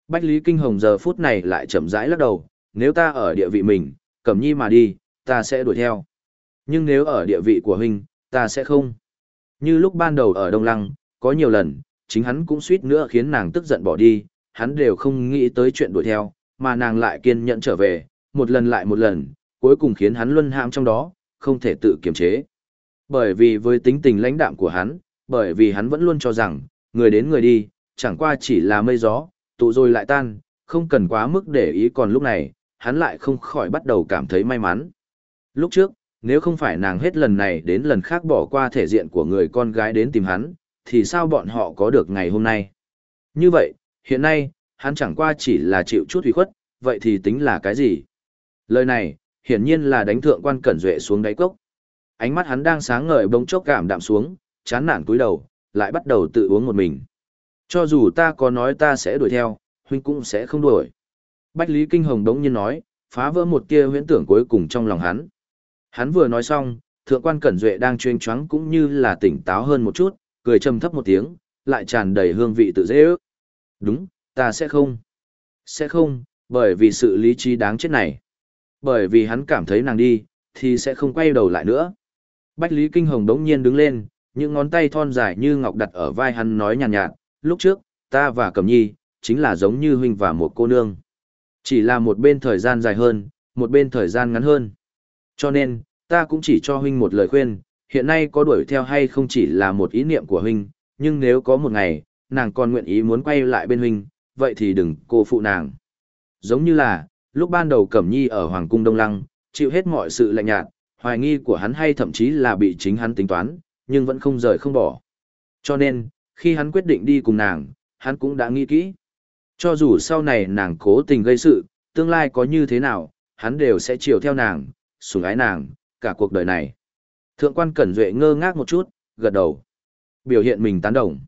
Bách Lý Kinh Hồng giờ phút này lại chậm rãi lắc đầu, nếu ta ở địa vị mình, Cẩm Nhi mà đi, ta sẽ đuổi theo. Nhưng nếu ở địa vị của huynh, ta sẽ không. Như lúc ban đầu ở Đông Lăng, có nhiều lần, chính hắn cũng suýt nữa khiến nàng tức giận bỏ đi, hắn đều không nghĩ tới chuyện đuổi theo, mà nàng lại kiên nhẫn trở về, một lần lại một lần, cuối cùng khiến hắn luân hãm trong đó, không thể tự kiềm chế. Bởi vì với tính tình lãnh đạm của hắn, bởi vì hắn vẫn luôn cho rằng, người đến người đi, chẳng qua chỉ là mây gió, tụ rồi lại tan, không cần quá mức để ý còn lúc này, hắn lại không khỏi bắt đầu cảm thấy may mắn. Lúc trước, nếu không phải nàng hết lần này đến lần khác bỏ qua thể diện của người con gái đến tìm hắn, thì sao bọn họ có được ngày hôm nay? Như vậy, hiện nay, hắn chẳng qua chỉ là chịu chút hủy khuất, vậy thì tính là cái gì? Lời này, hiển nhiên là đánh thượng quan cẩn duệ xuống đáy cốc. Ánh mắt hắn đang sáng ngời bỗng chốc cảm đạm xuống, chán nản cúi đầu, lại bắt đầu tự uống một mình. Cho dù ta có nói ta sẽ đuổi theo, huynh cũng sẽ không đuổi. Bách Lý Kinh Hồng đống nhiên nói, phá vỡ một tia huyễn tưởng cuối cùng trong lòng hắn. Hắn vừa nói xong, thượng quan Cẩn Duệ đang chuyên choáng cũng như là tỉnh táo hơn một chút, cười trầm thấp một tiếng, lại tràn đầy hương vị tự dễ ước. Đúng, ta sẽ không. Sẽ không, bởi vì sự lý trí đáng chết này. Bởi vì hắn cảm thấy nàng đi, thì sẽ không quay đầu lại nữa. Bách Lý Kinh Hồng đống nhiên đứng lên, những ngón tay thon dài như ngọc đặt ở vai hắn nói nhàn nhạt, nhạt, lúc trước, ta và Cẩm Nhi, chính là giống như huynh và một cô nương. Chỉ là một bên thời gian dài hơn, một bên thời gian ngắn hơn. Cho nên, ta cũng chỉ cho huynh một lời khuyên, hiện nay có đuổi theo hay không chỉ là một ý niệm của huynh, nhưng nếu có một ngày, nàng còn nguyện ý muốn quay lại bên huynh, vậy thì đừng cô phụ nàng. Giống như là, lúc ban đầu Cẩm Nhi ở Hoàng cung Đông Lăng, chịu hết mọi sự lạnh nhạt, hoài nghi của hắn hay thậm chí là bị chính hắn tính toán, nhưng vẫn không rời không bỏ. Cho nên, khi hắn quyết định đi cùng nàng, hắn cũng đã nghĩ kỹ. Cho dù sau này nàng cố tình gây sự, tương lai có như thế nào, hắn đều sẽ chiều theo nàng, sủng ái nàng, cả cuộc đời này. Thượng quan Cẩn Duệ ngơ ngác một chút, gật đầu. Biểu hiện mình tán đồng.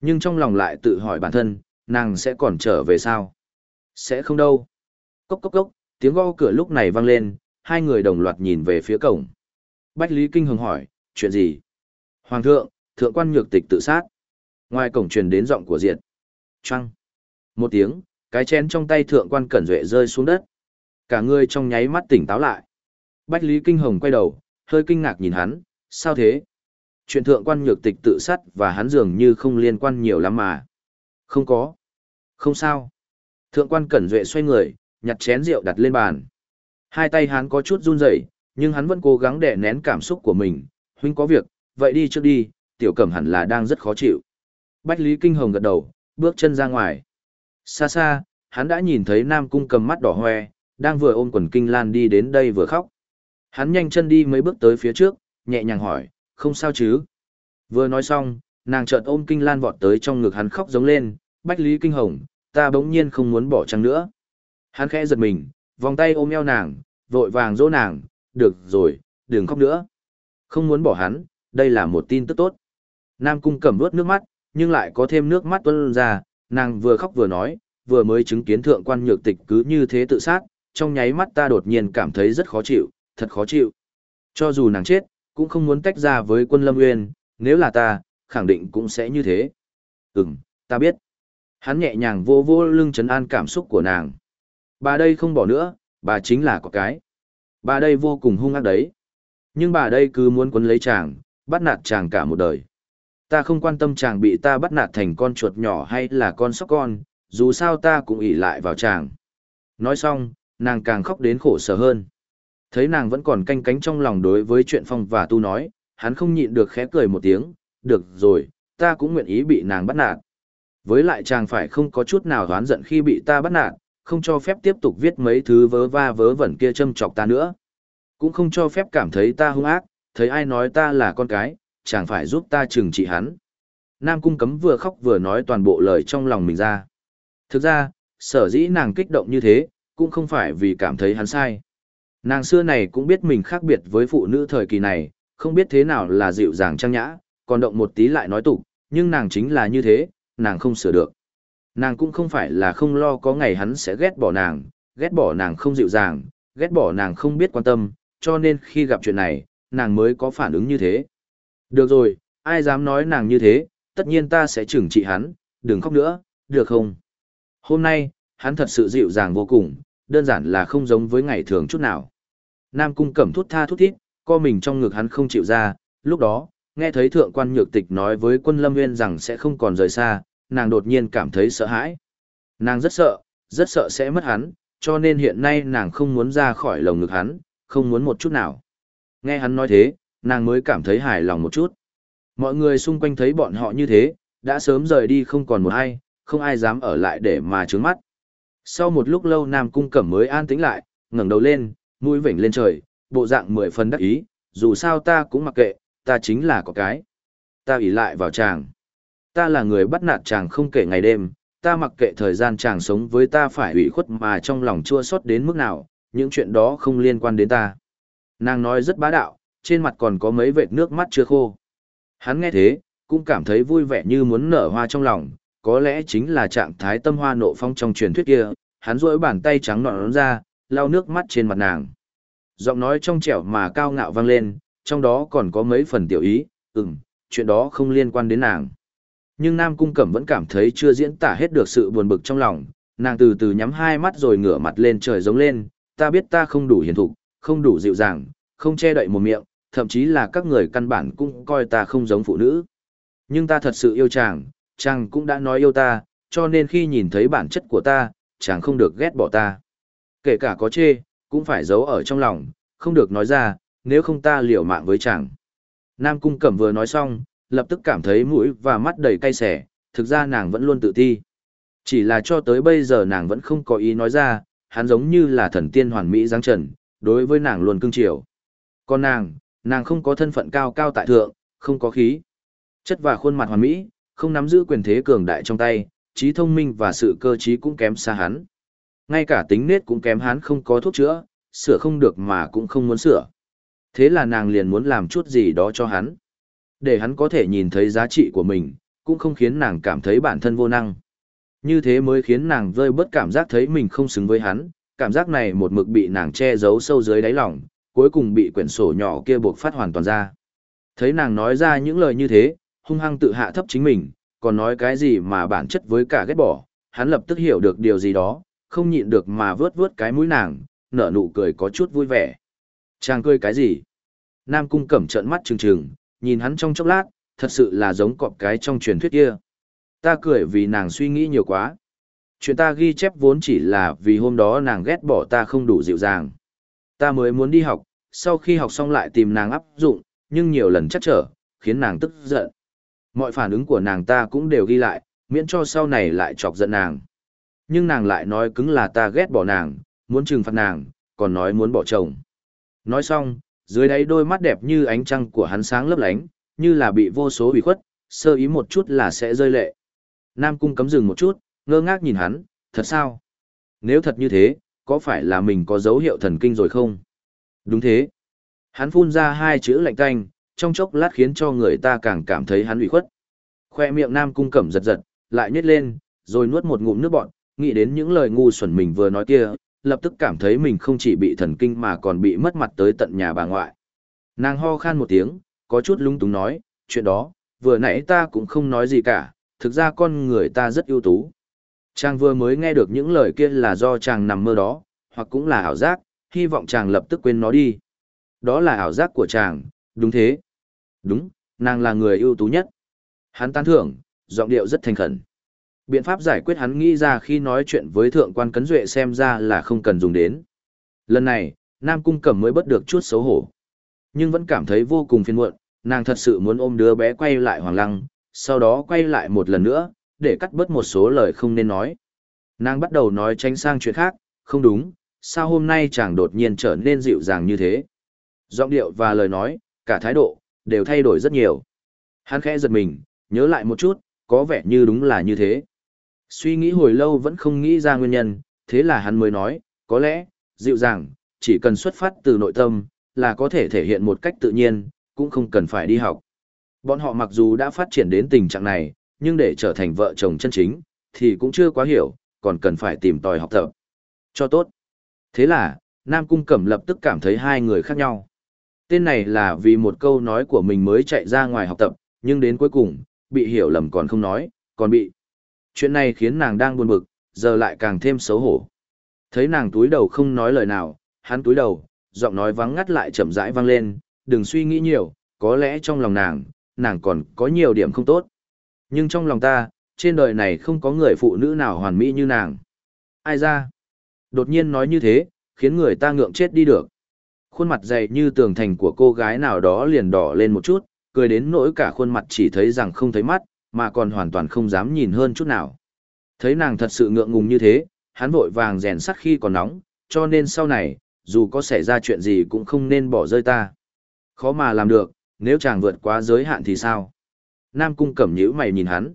Nhưng trong lòng lại tự hỏi bản thân, nàng sẽ còn trở về sao? Sẽ không đâu. Cốc cốc cốc, tiếng gõ cửa lúc này vang lên, hai người đồng loạt nhìn về phía cổng. Bách Lý Kinh Hồng hỏi, chuyện gì? Hoàng thượng, thượng quan nhược tịch tự sát. Ngoài cổng truyền đến giọng của Diệt. Trăng. Một tiếng, cái chén trong tay thượng quan cẩn duệ rơi xuống đất. Cả người trong nháy mắt tỉnh táo lại. Bách Lý Kinh Hồng quay đầu, hơi kinh ngạc nhìn hắn, sao thế? Chuyện thượng quan nhược tịch tự sát và hắn dường như không liên quan nhiều lắm mà. Không có. Không sao. Thượng quan cẩn duệ xoay người, nhặt chén rượu đặt lên bàn. Hai tay hắn có chút run rẩy, nhưng hắn vẫn cố gắng đè nén cảm xúc của mình. Huynh có việc, vậy đi trước đi, tiểu cẩm hẳn là đang rất khó chịu. Bách Lý Kinh Hồng gật đầu, bước chân ra ngoài. Xa xa, hắn đã nhìn thấy Nam Cung cầm mắt đỏ hoe, đang vừa ôm quần kinh lan đi đến đây vừa khóc. Hắn nhanh chân đi mấy bước tới phía trước, nhẹ nhàng hỏi, không sao chứ? Vừa nói xong, nàng chợt ôm kinh lan vọt tới trong ngực hắn khóc giống lên, Bách Lý Kinh Hồng, ta bỗng nhiên không muốn bỏ trăng nữa. Hắn khẽ giật mình, vòng tay ôm eo nàng, vội vàng dỗ nàng, được rồi, đừng khóc nữa. Không muốn bỏ hắn, đây là một tin tức tốt. Nam Cung cầm đuốt nước mắt, nhưng lại có thêm nước mắt tuôn ra, nàng vừa khóc vừa nói, vừa mới chứng kiến thượng quan nhược tịch cứ như thế tự sát, trong nháy mắt ta đột nhiên cảm thấy rất khó chịu, thật khó chịu. Cho dù nàng chết, cũng không muốn tách ra với quân Lâm Nguyên, nếu là ta, khẳng định cũng sẽ như thế. Ừm, ta biết. Hắn nhẹ nhàng vô vô lưng trấn an cảm xúc của nàng. Bà đây không bỏ nữa, bà chính là có cái. Bà đây vô cùng hung ác đấy. Nhưng bà đây cứ muốn quấn lấy chàng, bắt nạt chàng cả một đời. Ta không quan tâm chàng bị ta bắt nạt thành con chuột nhỏ hay là con sóc con, dù sao ta cũng ỷ lại vào chàng. Nói xong, nàng càng khóc đến khổ sở hơn. Thấy nàng vẫn còn canh cánh trong lòng đối với chuyện phong và tu nói, hắn không nhịn được khẽ cười một tiếng, được rồi, ta cũng nguyện ý bị nàng bắt nạt. Với lại chàng phải không có chút nào đoán giận khi bị ta bắt nạt, không cho phép tiếp tục viết mấy thứ vớ va vớ vẩn kia châm chọc ta nữa. Cũng không cho phép cảm thấy ta hung ác, thấy ai nói ta là con cái, chàng phải giúp ta trừng trị hắn. Nam Cung Cấm vừa khóc vừa nói toàn bộ lời trong lòng mình ra. Thực ra, sở dĩ nàng kích động như thế, cũng không phải vì cảm thấy hắn sai. Nàng xưa này cũng biết mình khác biệt với phụ nữ thời kỳ này, không biết thế nào là dịu dàng trang nhã, còn động một tí lại nói tục, nhưng nàng chính là như thế, nàng không sửa được. Nàng cũng không phải là không lo có ngày hắn sẽ ghét bỏ nàng, ghét bỏ nàng không dịu dàng, ghét bỏ nàng không biết quan tâm, cho nên khi gặp chuyện này, nàng mới có phản ứng như thế. Được rồi, ai dám nói nàng như thế, tất nhiên ta sẽ trừng trị hắn, đừng khóc nữa, được không? Hôm nay, hắn thật sự dịu dàng vô cùng, đơn giản là không giống với ngày thường chút nào. Nam cung cẩm thút tha thút thít, co mình trong ngực hắn không chịu ra, lúc đó, nghe thấy thượng quan nhược tịch nói với quân lâm nguyên rằng sẽ không còn rời xa, nàng đột nhiên cảm thấy sợ hãi. Nàng rất sợ, rất sợ sẽ mất hắn, cho nên hiện nay nàng không muốn ra khỏi lồng ngực hắn, không muốn một chút nào. Nghe hắn nói thế, nàng mới cảm thấy hài lòng một chút. Mọi người xung quanh thấy bọn họ như thế, đã sớm rời đi không còn một ai, không ai dám ở lại để mà trướng mắt. Sau một lúc lâu Nam Cung Cẩm mới an tĩnh lại, ngẩng đầu lên, mũi vểnh lên trời, bộ dạng mười phần đắc ý, dù sao ta cũng mặc kệ, ta chính là có cái. Ta ủy lại vào chàng. Ta là người bắt nạt chàng không kể ngày đêm, ta mặc kệ thời gian chàng sống với ta phải ủy khuất mà trong lòng chua xót đến mức nào, những chuyện đó không liên quan đến ta. Nàng nói rất bá đạo, trên mặt còn có mấy vệt nước mắt chưa khô. Hắn nghe thế, cũng cảm thấy vui vẻ như muốn nở hoa trong lòng, có lẽ chính là trạng thái tâm hoa nộ phong trong truyền thuyết kia, hắn duỗi bàn tay trắng nõn ra, lau nước mắt trên mặt nàng. Giọng nói trong trẻo mà cao ngạo vang lên, trong đó còn có mấy phần tiểu ý, ừm, chuyện đó không liên quan đến nàng. Nhưng Nam Cung Cẩm vẫn cảm thấy chưa diễn tả hết được sự buồn bực trong lòng, nàng từ từ nhắm hai mắt rồi ngửa mặt lên trời giống lên, ta biết ta không đủ hiền thục, không đủ dịu dàng, không che đậy một miệng, thậm chí là các người căn bản cũng coi ta không giống phụ nữ. Nhưng ta thật sự yêu chàng, chàng cũng đã nói yêu ta, cho nên khi nhìn thấy bản chất của ta, chàng không được ghét bỏ ta. Kể cả có chê, cũng phải giấu ở trong lòng, không được nói ra, nếu không ta liều mạng với chàng. Nam Cung Cẩm vừa nói xong, lập tức cảm thấy mũi và mắt đầy cay xẻ, thực ra nàng vẫn luôn tự ti. Chỉ là cho tới bây giờ nàng vẫn không có ý nói ra, hắn giống như là thần tiên hoàn mỹ giáng trần, đối với nàng luôn cưng chiều. Còn nàng, nàng không có thân phận cao cao tại thượng, không có khí. Chất và khuôn mặt hoàn mỹ, không nắm giữ quyền thế cường đại trong tay, trí thông minh và sự cơ trí cũng kém xa hắn. Ngay cả tính nết cũng kém hắn không có thuốc chữa, sửa không được mà cũng không muốn sửa. Thế là nàng liền muốn làm chút gì đó cho hắn. Để hắn có thể nhìn thấy giá trị của mình, cũng không khiến nàng cảm thấy bản thân vô năng. Như thế mới khiến nàng vơi bớt cảm giác thấy mình không xứng với hắn, cảm giác này một mực bị nàng che giấu sâu dưới đáy lòng, cuối cùng bị quyển sổ nhỏ kia buộc phát hoàn toàn ra. Thấy nàng nói ra những lời như thế, hung hăng tự hạ thấp chính mình, còn nói cái gì mà bản chất với cả ghét bỏ, hắn lập tức hiểu được điều gì đó, không nhịn được mà vớt vớt cái mũi nàng, nở nụ cười có chút vui vẻ. Chàng cười cái gì? Nam cung cẩm trợn mắt trừng trừng, nhìn hắn trong chốc lát, thật sự là giống cọp cái trong truyền thuyết kia. Ta cười vì nàng suy nghĩ nhiều quá. Chuyện ta ghi chép vốn chỉ là vì hôm đó nàng ghét bỏ ta không đủ dịu dàng. Ta mới muốn đi học, sau khi học xong lại tìm nàng áp dụng, nhưng nhiều lần chắc trở, khiến nàng tức giận. Mọi phản ứng của nàng ta cũng đều ghi lại, miễn cho sau này lại chọc giận nàng. Nhưng nàng lại nói cứng là ta ghét bỏ nàng, muốn trừng phạt nàng, còn nói muốn bỏ chồng. Nói xong, dưới đáy đôi mắt đẹp như ánh trăng của hắn sáng lấp lánh, như là bị vô số bị khuất, sơ ý một chút là sẽ rơi lệ. Nam cung cấm dừng một chút, ngơ ngác nhìn hắn, thật sao? Nếu thật như thế, có phải là mình có dấu hiệu thần kinh rồi không? Đúng thế. Hắn phun ra hai chữ lạnh canh, trong chốc lát khiến cho người ta càng cảm thấy hắn ủy khuất. Khoe miệng Nam cung cẩm giật giật, lại nhếch lên, rồi nuốt một ngụm nước bọt, nghĩ đến những lời ngu xuẩn mình vừa nói kia, lập tức cảm thấy mình không chỉ bị thần kinh mà còn bị mất mặt tới tận nhà bà ngoại. Nàng ho khan một tiếng, có chút lung túng nói, chuyện đó, vừa nãy ta cũng không nói gì cả, thực ra con người ta rất ưu tú. Chàng vừa mới nghe được những lời kia là do chàng nằm mơ đó, hoặc cũng là ảo giác, hy vọng chàng lập tức quên nó đi. Đó là ảo giác của chàng, đúng thế. Đúng, nàng là người ưu tú nhất. Hắn tán thưởng, giọng điệu rất thành khẩn. Biện pháp giải quyết hắn nghĩ ra khi nói chuyện với thượng quan cấn duệ xem ra là không cần dùng đến. Lần này, Nam Cung Cẩm mới bất được chút xấu hổ. Nhưng vẫn cảm thấy vô cùng phiền muộn, nàng thật sự muốn ôm đứa bé quay lại Hoàng Lăng, sau đó quay lại một lần nữa, để cắt bớt một số lời không nên nói. Nàng bắt đầu nói tránh sang chuyện khác, không đúng, sao hôm nay chàng đột nhiên trở nên dịu dàng như thế. Giọng điệu và lời nói, cả thái độ, đều thay đổi rất nhiều. Hắn khẽ giật mình, nhớ lại một chút, có vẻ như đúng là như thế. Suy nghĩ hồi lâu vẫn không nghĩ ra nguyên nhân, thế là hắn mới nói, có lẽ, dịu dàng, chỉ cần xuất phát từ nội tâm, là có thể thể hiện một cách tự nhiên, cũng không cần phải đi học. Bọn họ mặc dù đã phát triển đến tình trạng này, nhưng để trở thành vợ chồng chân chính, thì cũng chưa quá hiểu, còn cần phải tìm tòi học tập. Cho tốt. Thế là, Nam Cung Cẩm lập tức cảm thấy hai người khác nhau. Tên này là vì một câu nói của mình mới chạy ra ngoài học tập, nhưng đến cuối cùng, bị hiểu lầm còn không nói, còn bị. Chuyện này khiến nàng đang buồn bực, giờ lại càng thêm xấu hổ. Thấy nàng túi đầu không nói lời nào, hắn túi đầu, giọng nói vắng ngắt lại chậm rãi vang lên, đừng suy nghĩ nhiều, có lẽ trong lòng nàng, nàng còn có nhiều điểm không tốt. Nhưng trong lòng ta, trên đời này không có người phụ nữ nào hoàn mỹ như nàng. Ai ra? Đột nhiên nói như thế, khiến người ta ngượng chết đi được. Khuôn mặt dày như tường thành của cô gái nào đó liền đỏ lên một chút, cười đến nỗi cả khuôn mặt chỉ thấy rằng không thấy mắt, mà còn hoàn toàn không dám nhìn hơn chút nào. Thấy nàng thật sự ngượng ngùng như thế, hắn vội vàng rèn sắt khi còn nóng, cho nên sau này, dù có xảy ra chuyện gì cũng không nên bỏ rơi ta. Khó mà làm được, nếu chàng vượt quá giới hạn thì sao? Nam cung cẩm nhữ mày nhìn hắn.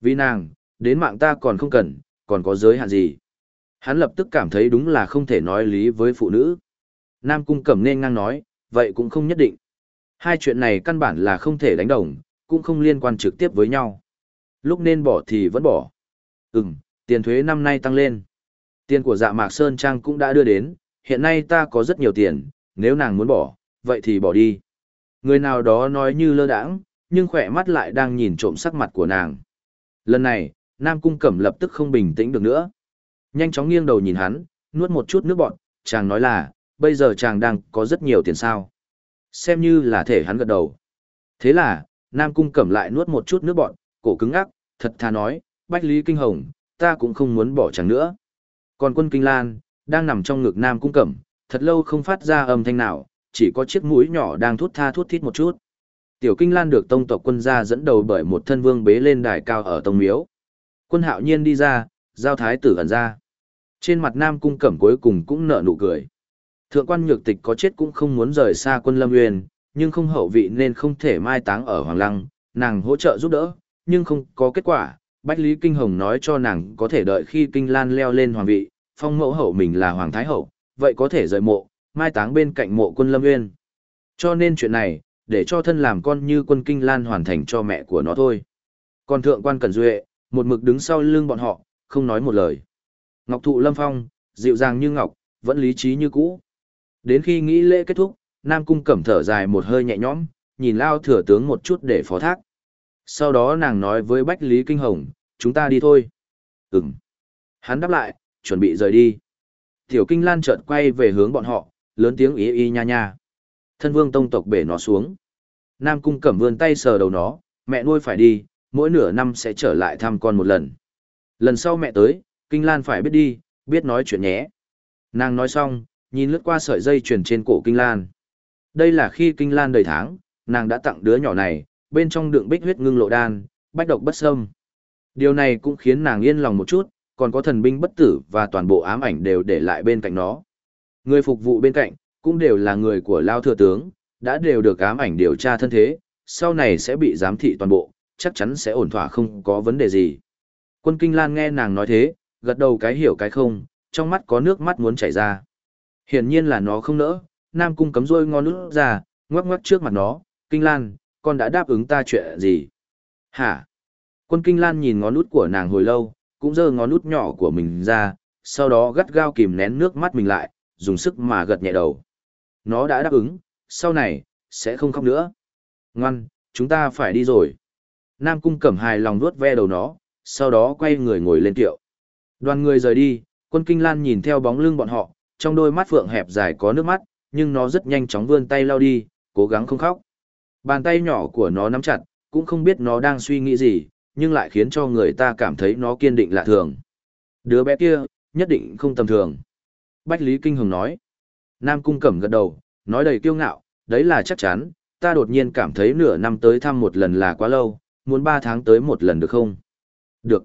Vì nàng, đến mạng ta còn không cần, còn có giới hạn gì? Hắn lập tức cảm thấy đúng là không thể nói lý với phụ nữ. Nam cung cẩm nên ngang nói, vậy cũng không nhất định. Hai chuyện này căn bản là không thể đánh đồng, cũng không liên quan trực tiếp với nhau. Lúc nên bỏ thì vẫn bỏ. Ừm, tiền thuế năm nay tăng lên. Tiền của dạ mạc Sơn Trang cũng đã đưa đến, hiện nay ta có rất nhiều tiền, nếu nàng muốn bỏ, vậy thì bỏ đi. Người nào đó nói như lơ đãng, nhưng khỏe mắt lại đang nhìn trộm sắc mặt của nàng. Lần này, Nam Cung Cẩm lập tức không bình tĩnh được nữa. Nhanh chóng nghiêng đầu nhìn hắn, nuốt một chút nước bọt, chàng nói là, bây giờ chàng đang có rất nhiều tiền sao. Xem như là thể hắn gật đầu. Thế là, Nam Cung Cẩm lại nuốt một chút nước bọt, cổ cứng ngắc, thật thà nói, Bách Lý Kinh Hồng, ta cũng không muốn bỏ chẳng nữa. Còn quân Kinh Lan, đang nằm trong ngực Nam Cung Cẩm, thật lâu không phát ra âm thanh nào, chỉ có chiếc mũi nhỏ đang thút tha thút thít một chút. Tiểu Kinh Lan được tông tộc quân gia dẫn đầu bởi một thân vương bế lên đài cao ở tông miếu. Quân hạo nhiên đi ra, giao thái tử ẩn ra. Trên mặt Nam Cung Cẩm cuối cùng cũng nở nụ cười. Thượng quan nhược tịch có chết cũng không muốn rời xa quân Lâm Nguyên, nhưng không hậu vị nên không thể mai táng ở Hoàng Lăng, nàng hỗ trợ giúp đỡ, nhưng không có kết quả. Bách Lý Kinh Hồng nói cho nàng có thể đợi khi Kinh Lan leo lên hoàng vị, phong mẫu hậu mình là Hoàng Thái Hậu, vậy có thể rời mộ, mai táng bên cạnh mộ quân Lâm Nguyên. Cho nên chuyện này, để cho thân làm con như quân Kinh Lan hoàn thành cho mẹ của nó thôi. Còn thượng quan Cẩn Duệ, một mực đứng sau lưng bọn họ, không nói một lời. Ngọc Thụ Lâm Phong, dịu dàng như ngọc, vẫn lý trí như cũ. Đến khi nghĩ lễ kết thúc, Nam Cung cẩm thở dài một hơi nhẹ nhõm, nhìn Lao thừa tướng một chút để phó thác. Sau đó nàng nói với Bách Lý Kinh Hồng, chúng ta đi thôi. Ừm. Hắn đáp lại, chuẩn bị rời đi. Tiểu Kinh Lan chợt quay về hướng bọn họ, lớn tiếng ý y nha nha. Thân vương tông tộc bể nó xuống. Nam Cung Cẩm vươn tay sờ đầu nó, mẹ nuôi phải đi, mỗi nửa năm sẽ trở lại thăm con một lần. Lần sau mẹ tới, Kinh Lan phải biết đi, biết nói chuyện nhé. Nàng nói xong, nhìn lướt qua sợi dây chuyền trên cổ Kinh Lan. Đây là khi Kinh Lan đời tháng, nàng đã tặng đứa nhỏ này, bên trong đựng bích huyết ngưng lộ đan, bách độc bất xâm. Điều này cũng khiến nàng yên lòng một chút, còn có thần binh bất tử và toàn bộ ám ảnh đều để lại bên cạnh nó. Người phục vụ bên cạnh, cũng đều là người của Lao Thừa Tướng, đã đều được ám ảnh điều tra thân thế, sau này sẽ bị giám thị toàn bộ, chắc chắn sẽ ổn thỏa không có vấn đề gì. Quân Kinh Lan nghe nàng nói thế, gật đầu cái hiểu cái không, trong mắt có nước mắt muốn chảy ra. Hiển nhiên là nó không nỡ, Nam Cung cấm rôi ngon nước ra, ngoắc ngoắc trước mặt nó, Kinh Lan, con đã đáp ứng ta chuyện gì? Hả? Quân Kinh Lan nhìn ngón út của nàng hồi lâu, cũng giơ ngón út nhỏ của mình ra, sau đó gắt gao kìm nén nước mắt mình lại, dùng sức mà gật nhẹ đầu. Nó đã đáp ứng, sau này, sẽ không khóc nữa. Ngoan, chúng ta phải đi rồi. Nam Cung cẩm hài lòng vuốt ve đầu nó, sau đó quay người ngồi lên tiệu. Đoàn người rời đi, quân Kinh Lan nhìn theo bóng lưng bọn họ, trong đôi mắt phượng hẹp dài có nước mắt, nhưng nó rất nhanh chóng vươn tay lao đi, cố gắng không khóc. Bàn tay nhỏ của nó nắm chặt, cũng không biết nó đang suy nghĩ gì, nhưng lại khiến cho người ta cảm thấy nó kiên định lạ thường. Đứa bé kia, nhất định không tầm thường. Bách Lý Kinh Hồng nói. Nam Cung Cẩm gật đầu, nói đầy kiêu ngạo, đấy là chắc chắn, ta đột nhiên cảm thấy nửa năm tới thăm một lần là quá lâu, muốn ba tháng tới một lần được không? Được.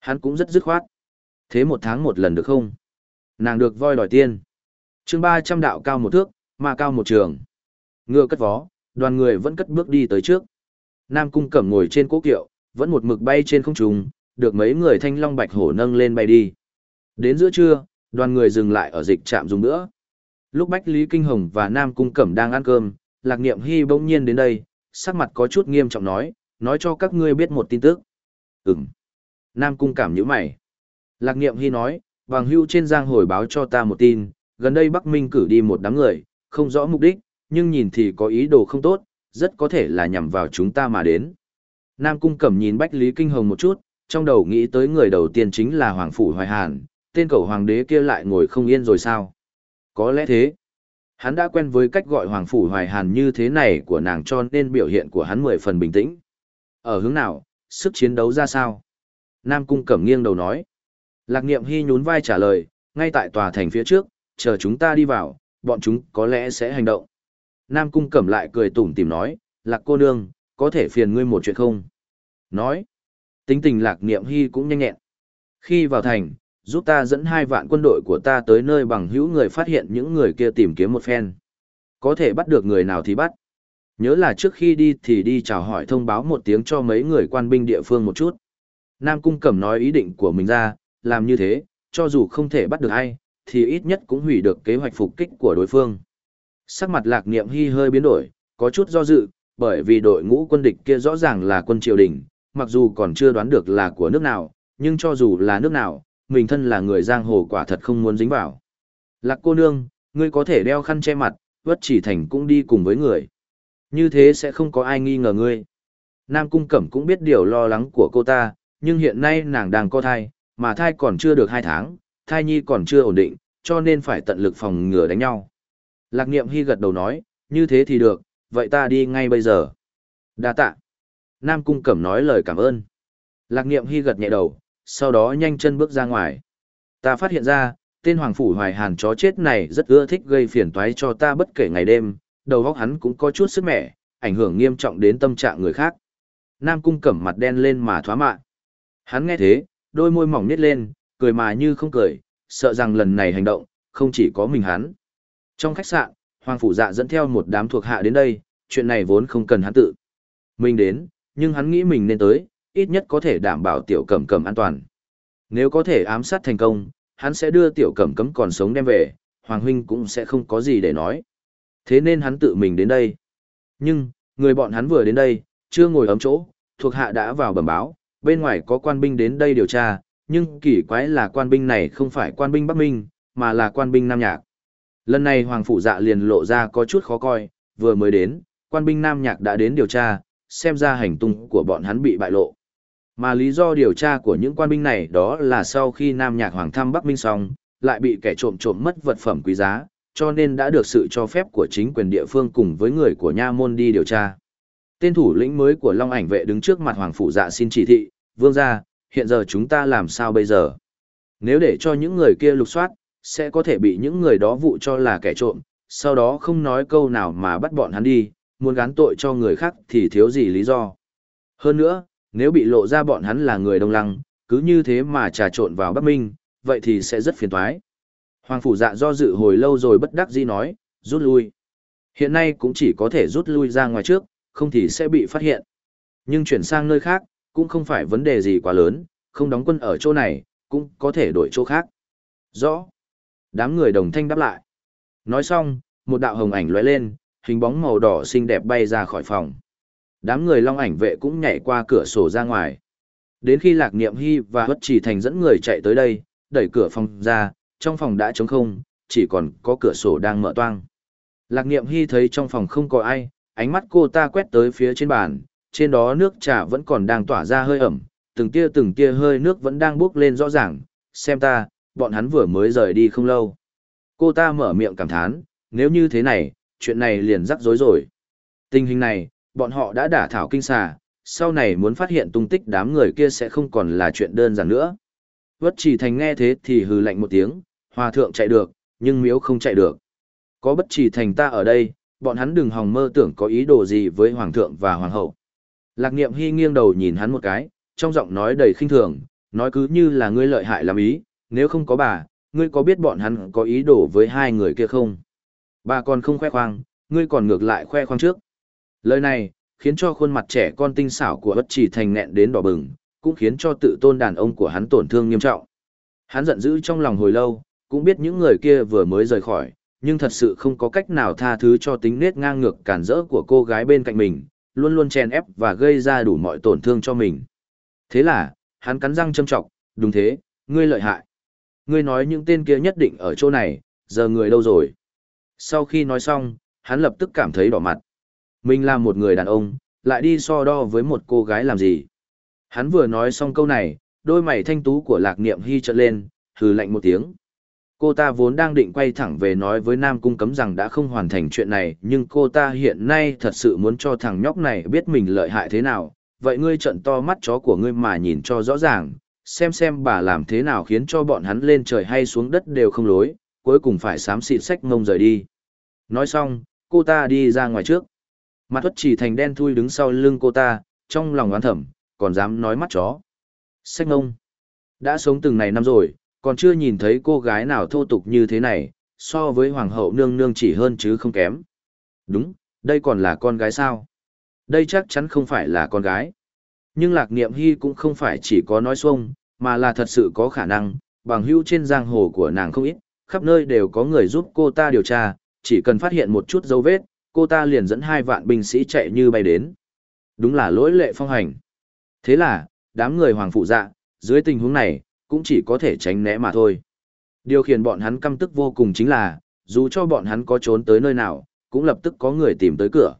Hắn cũng rất dứt khoát. Thế một tháng một lần được không? Nàng được voi đòi tiên chương ba trăm đạo cao một thước, mà cao một trường. Ngựa cất vó, đoàn người vẫn cất bước đi tới trước. Nam Cung Cẩm ngồi trên cố kiệu, vẫn một mực bay trên không trung, được mấy người thanh long bạch hổ nâng lên bay đi. Đến giữa trưa, đoàn người dừng lại ở dịch trạm dùng nữa. Lúc Bách Lý Kinh Hồng và Nam Cung Cẩm đang ăn cơm, Lạc Niệm Hy bỗng nhiên đến đây, sắc mặt có chút nghiêm trọng nói, nói cho các ngươi biết một tin tức. Ừm. Nam Cung cảm nhíu mày. Lạc Niệm Hy nói, Vàng Hưu trên giang hồi báo cho ta một tin, gần đây Bắc Minh cử đi một đám người, không rõ mục đích, nhưng nhìn thì có ý đồ không tốt, rất có thể là nhằm vào chúng ta mà đến. Nam Cung Cẩm nhìn Bách Lý Kinh Hồng một chút, trong đầu nghĩ tới người đầu tiên chính là Hoàng Phủ Hoài Hàn, tên cầu hoàng đế kia lại ngồi không yên rồi sao? Có lẽ thế. Hắn đã quen với cách gọi Hoàng Phủ Hoài Hàn như thế này của nàng cho nên biểu hiện của hắn mười phần bình tĩnh. Ở hướng nào, sức chiến đấu ra sao? Nam Cung Cẩm nghiêng đầu nói. Lạc Niệm Hy nhún vai trả lời, ngay tại tòa thành phía trước, chờ chúng ta đi vào, bọn chúng có lẽ sẽ hành động. Nam Cung Cẩm lại cười tủm tìm nói, Lạc cô nương, có thể phiền ngươi một chuyện không? Nói, tính tình Lạc Niệm Hy cũng nhanh nhẹn. Khi vào thành, giúp ta dẫn hai vạn quân đội của ta tới nơi bằng hữu người phát hiện những người kia tìm kiếm một phen. Có thể bắt được người nào thì bắt. Nhớ là trước khi đi thì đi chào hỏi thông báo một tiếng cho mấy người quan binh địa phương một chút. Nam Cung Cẩm nói ý định của mình ra, làm như thế, cho dù không thể bắt được ai, thì ít nhất cũng hủy được kế hoạch phục kích của đối phương. Sắc mặt lạc niệm hy hơi biến đổi, có chút do dự, bởi vì đội ngũ quân địch kia rõ ràng là quân triều đình, mặc dù còn chưa đoán được là của nước nào, nhưng cho dù là nước nào, mình thân là người giang hồ quả thật không muốn dính vào. Lạc cô nương, ngươi có thể đeo khăn che mặt, vất chỉ thành cũng đi cùng với người. Như thế sẽ không có ai nghi ngờ ngươi. Nam Cung Cẩm cũng biết điều lo lắng của cô ta, nhưng hiện nay nàng đang có thai, mà thai còn chưa được hai tháng, thai nhi còn chưa ổn định, cho nên phải tận lực phòng ngừa đánh nhau. Lạc Niệm Hy gật đầu nói, như thế thì được, vậy ta đi ngay bây giờ. Đa tạ. Nam Cung Cẩm nói lời cảm ơn. Lạc Niệm Hy gật nhẹ đầu, sau đó nhanh chân bước ra ngoài. Ta phát hiện ra, tên Hoàng Phủ Hoài Hàn chó chết này rất ưa thích gây phiền toái cho ta bất kể ngày đêm, đầu óc hắn cũng có chút sức mẻ, ảnh hưởng nghiêm trọng đến tâm trạng người khác. Nam Cung Cẩm mặt đen lên mà thoá mạ. Hắn nghe thế, đôi môi mỏng nhếch lên, cười mà như không cười, sợ rằng lần này hành động, không chỉ có mình hắn. Trong khách sạn, Hoàng Phủ Dạ dẫn theo một đám thuộc hạ đến đây, chuyện này vốn không cần hắn tự. Mình đến, nhưng hắn nghĩ mình nên tới, ít nhất có thể đảm bảo tiểu cẩm cẩm an toàn. Nếu có thể ám sát thành công, hắn sẽ đưa tiểu cẩm cấm còn sống đem về, Hoàng Huynh cũng sẽ không có gì để nói. Thế nên hắn tự mình đến đây. Nhưng, người bọn hắn vừa đến đây, chưa ngồi ấm chỗ, thuộc hạ đã vào bẩm báo, bên ngoài có quan binh đến đây điều tra, nhưng kỳ quái là quan binh này không phải quan binh Bắc Minh, mà là quan binh Nam Nhạc. Lần này Hoàng Phủ Dạ liền lộ ra có chút khó coi, vừa mới đến, quan binh Nam Nhạc đã đến điều tra, xem ra hành tung của bọn hắn bị bại lộ. Mà lý do điều tra của những quan binh này đó là sau khi Nam Nhạc Hoàng thăm Bắc Minh xong, lại bị kẻ trộm trộm mất vật phẩm quý giá, cho nên đã được sự cho phép của chính quyền địa phương cùng với người của Nha Môn đi điều tra. Tên thủ lĩnh mới của Long ảnh vệ đứng trước mặt Hoàng Phủ Dạ xin chỉ thị, vương gia, hiện giờ chúng ta làm sao bây giờ? Nếu để cho những người kia lục soát, sẽ có thể bị những người đó vụ cho là kẻ trộm, sau đó không nói câu nào mà bắt bọn hắn đi, muốn gán tội cho người khác thì thiếu gì lý do. Hơn nữa, nếu bị lộ ra bọn hắn là người đông lăng, cứ như thế mà trà trộn vào Bắc Minh, vậy thì sẽ rất phiền toái. Hoàng phủ dạ do dự hồi lâu rồi bất đắc dĩ nói, rút lui. Hiện nay cũng chỉ có thể rút lui ra ngoài trước, không thì sẽ bị phát hiện. Nhưng chuyển sang nơi khác, cũng không phải vấn đề gì quá lớn, không đóng quân ở chỗ này, cũng có thể đổi chỗ khác. Rõ. Đám người đồng thanh đáp lại. Nói xong, một đạo hồng ảnh lóe lên, hình bóng màu đỏ xinh đẹp bay ra khỏi phòng. Đám người long ảnh vệ cũng nhảy qua cửa sổ ra ngoài. Đến khi Lạc Niệm Hy và Bất Chỉ Thành dẫn người chạy tới đây, đẩy cửa phòng ra, trong phòng đã trống không, chỉ còn có cửa sổ đang mở toang. Lạc Niệm Hy thấy trong phòng không có ai, ánh mắt cô ta quét tới phía trên bàn, trên đó nước trà vẫn còn đang tỏa ra hơi ẩm, từng tia từng tia hơi nước vẫn đang bốc lên rõ ràng, xem ta, bọn hắn vừa mới rời đi không lâu. Cô ta mở miệng cảm thán, nếu như thế này, chuyện này liền rắc rối rồi. Tình hình này, bọn họ đã đả thảo kinh xà, sau này muốn phát hiện tung tích đám người kia sẽ không còn là chuyện đơn giản nữa. Vất chỉ thành nghe thế thì hừ lạnh một tiếng, hòa thượng chạy được, nhưng miếu không chạy được. Có bất chỉ thành ta ở đây, bọn hắn đừng hòng mơ tưởng có ý đồ gì với hoàng thượng và hoàng hậu. Lạc niệm hy nghiêng đầu nhìn hắn một cái, trong giọng nói đầy khinh thường, nói cứ như là ngươi lợi hại làm ý, nếu không có bà, ngươi có biết bọn hắn có ý đồ với hai người kia không? Bà còn không khoe khoang, ngươi còn ngược lại khoe khoang trước. Lời này, khiến cho khuôn mặt trẻ con tinh xảo của bất chỉ thành nẹn đến đỏ bừng, cũng khiến cho tự tôn đàn ông của hắn tổn thương nghiêm trọng. Hắn giận dữ trong lòng hồi lâu, cũng biết những người kia vừa mới rời khỏi, nhưng thật sự không có cách nào tha thứ cho tính nết ngang ngược cản rỡ của cô gái bên cạnh mình, luôn luôn chèn ép và gây ra đủ mọi tổn thương cho mình. Thế là, hắn cắn răng châm trọng, đúng thế, ngươi lợi hại. Ngươi nói những tên kia nhất định ở chỗ này, giờ người đâu rồi? Sau khi nói xong, hắn lập tức cảm thấy đỏ mặt. Mình là một người đàn ông, lại đi so đo với một cô gái làm gì? Hắn vừa nói xong câu này, đôi mày thanh tú của lạc niệm hy trợn lên, hừ lạnh một tiếng. Cô ta vốn đang định quay thẳng về nói với Nam Cung cấm rằng đã không hoàn thành chuyện này, nhưng cô ta hiện nay thật sự muốn cho thằng nhóc này biết mình lợi hại thế nào. Vậy ngươi trận to mắt chó của ngươi mà nhìn cho rõ ràng, xem xem bà làm thế nào khiến cho bọn hắn lên trời hay xuống đất đều không lối, cuối cùng phải xám xịt sách mông rời đi. Nói xong, cô ta đi ra ngoài trước. Mặt thuất chỉ thành đen thui đứng sau lưng cô ta, trong lòng oán thẩm, còn dám nói mắt chó. Sách mông. Đã sống từng này năm rồi, còn chưa nhìn thấy cô gái nào thô tục như thế này, so với hoàng hậu nương nương chỉ hơn chứ không kém. Đúng, đây còn là con gái sao? Đây chắc chắn không phải là con gái. Nhưng lạc niệm hy cũng không phải chỉ có nói xuông, mà là thật sự có khả năng, bằng hữu trên giang hồ của nàng không ít, khắp nơi đều có người giúp cô ta điều tra, chỉ cần phát hiện một chút dấu vết, cô ta liền dẫn hai vạn binh sĩ chạy như bay đến. Đúng là lỗi lệ phong hành. Thế là, đám người hoàng phụ dạ, dưới tình huống này, cũng chỉ có thể tránh né mà thôi. Điều khiển bọn hắn căm tức vô cùng chính là, dù cho bọn hắn có trốn tới nơi nào, cũng lập tức có người tìm tới cửa.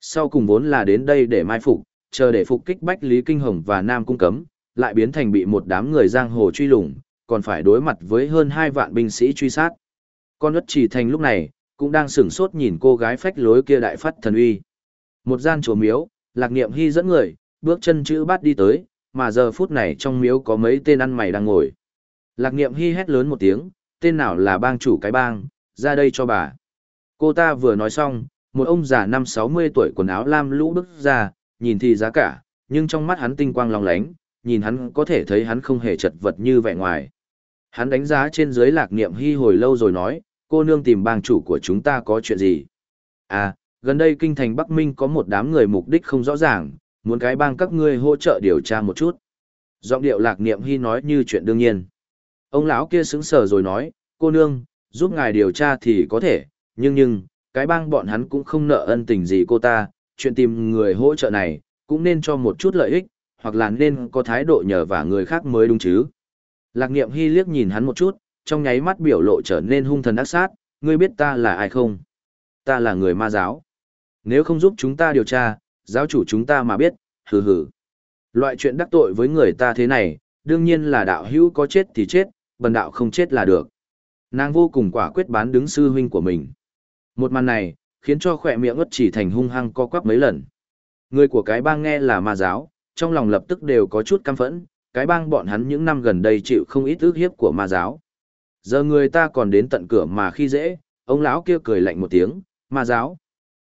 Sau cùng vốn là đến đây để mai phục, chờ để phục kích Bách Lý Kinh Hồng và Nam Cung Cấm, lại biến thành bị một đám người giang hồ truy lùng, còn phải đối mặt với hơn hai vạn binh sĩ truy sát. Con ất chỉ thành lúc này, cũng đang sửng sốt nhìn cô gái phách lối kia đại phát thần uy. Một gian chùa miếu, lạc niệm hy dẫn người, bước chân chữ bát đi tới, mà giờ phút này trong miếu có mấy tên ăn mày đang ngồi. Lạc niệm hy hét lớn một tiếng, tên nào là bang chủ cái bang, ra đây cho bà. Cô ta vừa nói xong, một ông già năm sáu mươi tuổi quần áo lam lũ bước ra, nhìn thì giá cả, nhưng trong mắt hắn tinh quang long lánh, nhìn hắn có thể thấy hắn không hề chật vật như vẻ ngoài. Hắn đánh giá trên dưới lạc niệm hy hồi lâu rồi nói, cô nương tìm bang chủ của chúng ta có chuyện gì? À, gần đây kinh thành Bắc Minh có một đám người mục đích không rõ ràng, muốn cái bang các ngươi hỗ trợ điều tra một chút. Giọng điệu lạc niệm hy nói như chuyện đương nhiên. Ông lão kia sững sờ rồi nói, cô nương, giúp ngài điều tra thì có thể, nhưng nhưng, cái bang bọn hắn cũng không nợ ân tình gì cô ta, chuyện tìm người hỗ trợ này, cũng nên cho một chút lợi ích, hoặc là nên có thái độ nhờ vả người khác mới đúng chứ. Lạc niệm hy liếc nhìn hắn một chút, trong nháy mắt biểu lộ trở nên hung thần ác sát, ngươi biết ta là ai không? Ta là người ma giáo. Nếu không giúp chúng ta điều tra, giáo chủ chúng ta mà biết, hừ hừ. Loại chuyện đắc tội với người ta thế này, đương nhiên là đạo hữu có chết thì chết, bần đạo không chết là được. Nàng vô cùng quả quyết bán đứng sư huynh của mình. Một màn này, khiến cho khỏe miệng ất chỉ thành hung hăng co quắp mấy lần. Người của cái bang nghe là ma giáo, trong lòng lập tức đều có chút căm phẫn, cái bang bọn hắn những năm gần đây chịu không ít ước hiếp của ma giáo. Giờ người ta còn đến tận cửa mà khi dễ, ông lão kia cười lạnh một tiếng, ma giáo.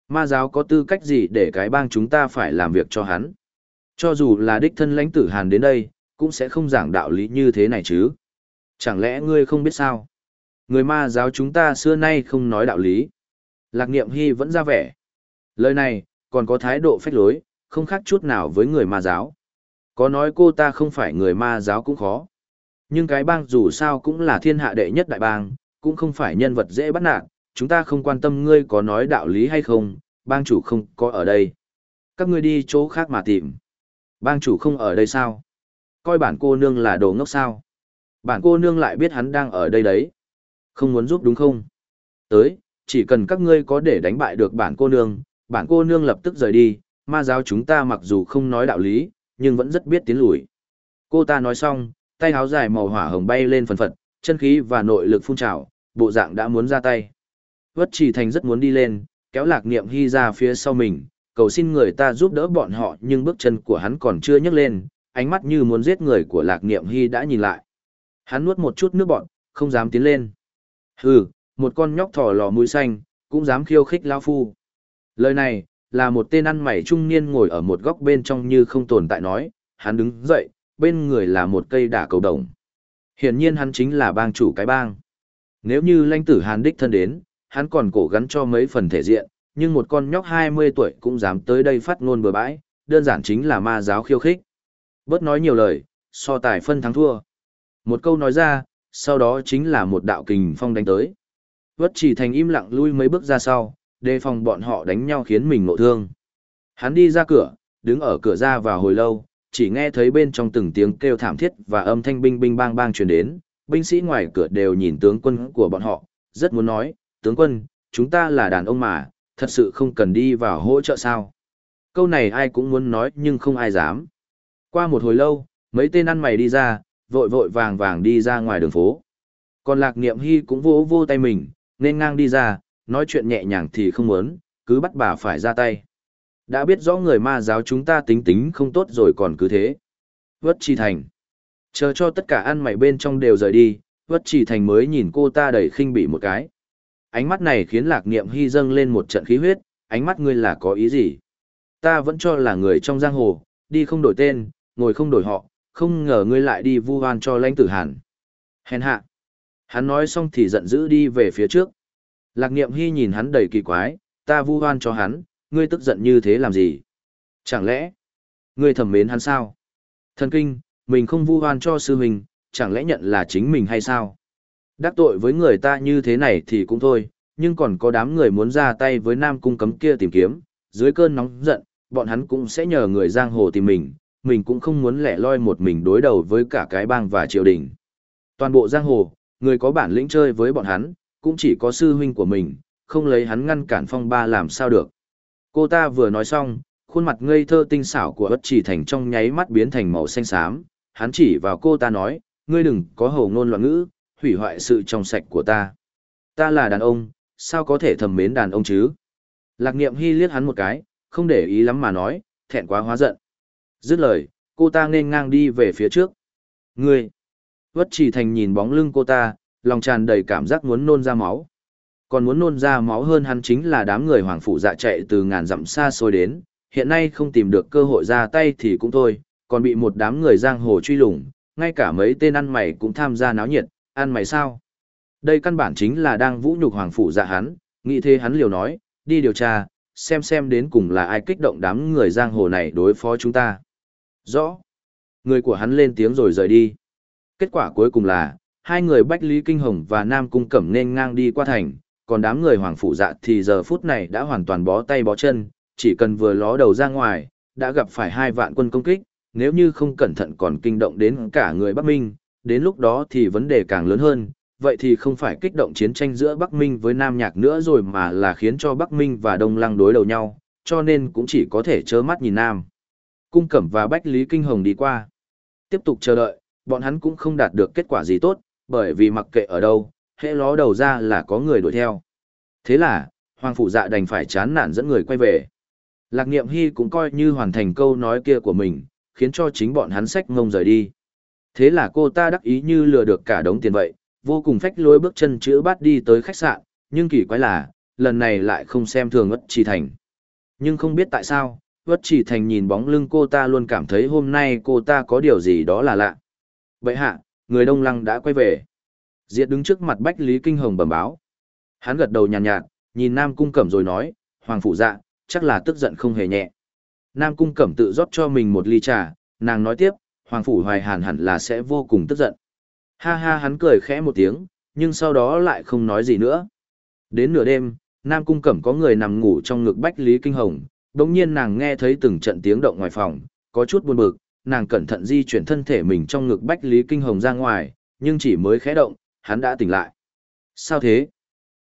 Ma giáo có tư cách gì để cái bang chúng ta phải làm việc cho hắn? Cho dù là đích thân lãnh tử Hàn đến đây, cũng sẽ không giảng đạo lý như thế này chứ. Chẳng lẽ ngươi không biết sao? Người ma giáo chúng ta xưa nay không nói đạo lý. Lạc niệm hy vẫn ra vẻ. Lời này, còn có thái độ phách lối, không khác chút nào với người ma giáo. Có nói cô ta không phải người ma giáo cũng khó. Nhưng cái bang dù sao cũng là thiên hạ đệ nhất đại bang, cũng không phải nhân vật dễ bắt nạt, chúng ta không quan tâm ngươi có nói đạo lý hay không, bang chủ không có ở đây. Các ngươi đi chỗ khác mà tìm. Bang chủ không ở đây sao? Coi bản cô nương là đồ ngốc sao? Bản cô nương lại biết hắn đang ở đây đấy. Không muốn giúp đúng không? Tới, chỉ cần các ngươi có để đánh bại được bản cô nương, bản cô nương lập tức rời đi, ma giáo chúng ta mặc dù không nói đạo lý, nhưng vẫn rất biết tiến lùi. Cô ta nói xong, tay áo dài màu hỏa hồng bay lên phần phật, chân khí và nội lực phun trào, bộ dạng đã muốn ra tay. Vất chỉ thành rất muốn đi lên, kéo lạc niệm hy ra phía sau mình, cầu xin người ta giúp đỡ bọn họ nhưng bước chân của hắn còn chưa nhấc lên, ánh mắt như muốn giết người của lạc niệm hy đã nhìn lại. Hắn nuốt một chút nước bọn, không dám tiến lên. Hừ, một con nhóc thỏ lò mũi xanh, cũng dám khiêu khích lao phu. Lời này, là một tên ăn mày trung niên ngồi ở một góc bên trong như không tồn tại nói, hắn đứng dậy, bên người là một cây đả cầu đồng. Hiển nhiên hắn chính là bang chủ cái bang. Nếu như lãnh tử hàn đích thân đến, hắn còn cổ gắn cho mấy phần thể diện, nhưng một con nhóc 20 tuổi cũng dám tới đây phát ngôn bừa bãi, đơn giản chính là ma giáo khiêu khích. Bớt nói nhiều lời, so tài phân thắng thua. Một câu nói ra, sau đó chính là một đạo kình phong đánh tới. Vất chỉ thành im lặng lui mấy bước ra sau, đề phòng bọn họ đánh nhau khiến mình ngộ thương. Hắn đi ra cửa, đứng ở cửa ra vào hồi lâu, chỉ nghe thấy bên trong từng tiếng kêu thảm thiết và âm thanh binh binh bang bang truyền đến, binh sĩ ngoài cửa đều nhìn tướng quân của bọn họ, rất muốn nói, tướng quân, chúng ta là đàn ông mà, thật sự không cần đi vào hỗ trợ sao. Câu này ai cũng muốn nói nhưng không ai dám. Qua một hồi lâu, mấy tên ăn mày đi ra, vội vội vàng vàng đi ra ngoài đường phố. Còn lạc niệm hy cũng vô vô tay mình, nên ngang đi ra, nói chuyện nhẹ nhàng thì không muốn, cứ bắt bà phải ra tay. Đã biết rõ người ma giáo chúng ta tính tính không tốt rồi còn cứ thế. Vất Chi Thành. Chờ cho tất cả ăn mày bên trong đều rời đi, Vất Chi Thành mới nhìn cô ta đầy khinh bỉ một cái. Ánh mắt này khiến lạc niệm hy dâng lên một trận khí huyết, ánh mắt ngươi là có ý gì? Ta vẫn cho là người trong giang hồ, đi không đổi tên, ngồi không đổi họ, không ngờ ngươi lại đi vu oan cho lãnh tử hàn. Hèn hạ. Hắn nói xong thì giận dữ đi về phía trước. Lạc niệm hy nhìn hắn đầy kỳ quái, ta vu oan cho hắn, ngươi tức giận như thế làm gì? Chẳng lẽ, ngươi thầm mến hắn sao? Thần kinh, mình không vu oan cho sư mình, chẳng lẽ nhận là chính mình hay sao? Đắc tội với người ta như thế này thì cũng thôi, nhưng còn có đám người muốn ra tay với nam cung cấm kia tìm kiếm, dưới cơn nóng giận, bọn hắn cũng sẽ nhờ người giang hồ tìm mình, mình cũng không muốn lẻ loi một mình đối đầu với cả cái bang và triều đình. Toàn bộ giang hồ, người có bản lĩnh chơi với bọn hắn, cũng chỉ có sư huynh của mình, không lấy hắn ngăn cản phong ba làm sao được. Cô ta vừa nói xong, khuôn mặt ngây thơ tinh xảo của ất chỉ thành trong nháy mắt biến thành màu xanh xám, hắn chỉ vào cô ta nói, ngươi đừng có hồ ngôn loạn ngữ, hủy hoại sự trong sạch của ta. Ta là đàn ông, sao có thể thầm mến đàn ông chứ? Lạc niệm hy liếc hắn một cái, không để ý lắm mà nói, thẹn quá hóa giận. Dứt lời, cô ta nên ngang đi về phía trước. Ngươi! Vất chỉ thành nhìn bóng lưng cô ta, lòng tràn đầy cảm giác muốn nôn ra máu. Còn muốn nôn ra máu hơn hắn chính là đám người hoàng phụ dạ chạy từ ngàn dặm xa xôi đến, hiện nay không tìm được cơ hội ra tay thì cũng thôi, còn bị một đám người giang hồ truy lùng, ngay cả mấy tên ăn mày cũng tham gia náo nhiệt, ăn mày sao? Đây căn bản chính là đang vũ nhục hoàng phủ dạ hắn, nghĩ thế hắn liều nói, đi điều tra, xem xem đến cùng là ai kích động đám người giang hồ này đối phó chúng ta. Rõ. Người của hắn lên tiếng rồi rời đi. Kết quả cuối cùng là, hai người Bách Lý Kinh Hồng và Nam Cung Cẩm nên ngang đi qua thành, còn đám người Hoàng Phủ Dạ thì giờ phút này đã hoàn toàn bó tay bó chân, chỉ cần vừa ló đầu ra ngoài, đã gặp phải hai vạn quân công kích, nếu như không cẩn thận còn kinh động đến cả người Bắc Minh, đến lúc đó thì vấn đề càng lớn hơn, vậy thì không phải kích động chiến tranh giữa Bắc Minh với Nam Nhạc nữa rồi mà là khiến cho Bắc Minh và Đông Lăng đối đầu nhau, cho nên cũng chỉ có thể trơ mắt nhìn Nam. Cung Cẩm và Bách Lý Kinh Hồng đi qua. Tiếp tục chờ đợi, bọn hắn cũng không đạt được kết quả gì tốt, bởi vì mặc kệ ở đâu, hệ ló đầu ra là có người đuổi theo. Thế là, Hoàng Phủ Dạ đành phải chán nản dẫn người quay về. Lạc Niệm Hy cũng coi như hoàn thành câu nói kia của mình, khiến cho chính bọn hắn sách ngông rời đi. Thế là cô ta đắc ý như lừa được cả đống tiền vậy, vô cùng phách lối bước chân chữ bát đi tới khách sạn, nhưng kỳ quái là, lần này lại không xem thường ất trì thành. Nhưng không biết tại sao, ất trì thành nhìn bóng lưng cô ta luôn cảm thấy hôm nay cô ta có điều gì đó là lạ. Vậy hạ, người đông lăng đã quay về. Diệt đứng trước mặt Bách Lý Kinh Hồng bẩm báo. Hắn gật đầu nhàn nhạt, nhạt, nhìn Nam Cung Cẩm rồi nói, Hoàng Phụ dạ, chắc là tức giận không hề nhẹ. Nam Cung Cẩm tự rót cho mình một ly trà, nàng nói tiếp, Hoàng Phủ Hoài Hàn hẳn là sẽ vô cùng tức giận. Ha ha hắn cười khẽ một tiếng, nhưng sau đó lại không nói gì nữa. Đến nửa đêm, Nam Cung Cẩm có người nằm ngủ trong ngực Bách Lý Kinh Hồng, đồng nhiên nàng nghe thấy từng trận tiếng động ngoài phòng, có chút buồn bực, nàng cẩn thận di chuyển thân thể mình trong ngực Bách Lý Kinh Hồng ra ngoài, nhưng chỉ mới khẽ động, hắn đã tỉnh lại. Sao thế?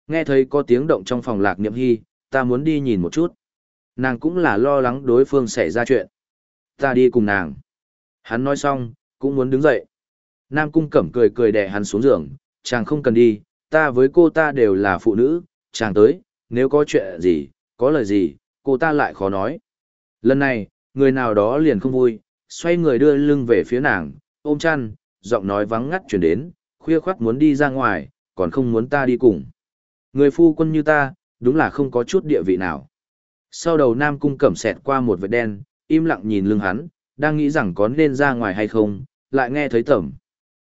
Nghe thấy có tiếng động trong phòng lạc niệm hy, ta muốn đi nhìn một chút. Nàng cũng là lo lắng đối phương xảy ra chuyện. Ta đi cùng nàng. Hắn nói xong, cũng muốn đứng dậy. Nam cung cẩm cười cười đè hắn xuống giường, chàng không cần đi, ta với cô ta đều là phụ nữ, chàng tới, nếu có chuyện gì, có lời gì, cô ta lại khó nói. Lần này, người nào đó liền không vui, xoay người đưa lưng về phía nàng, ôm chăn, giọng nói vắng ngắt chuyển đến, khuya khoắt muốn đi ra ngoài, còn không muốn ta đi cùng. Người phu quân như ta, đúng là không có chút địa vị nào. Sau đầu Nam Cung cẩm xẹt qua một vệt đen, im lặng nhìn lưng hắn, đang nghĩ rằng có nên ra ngoài hay không, lại nghe thấy tẩm.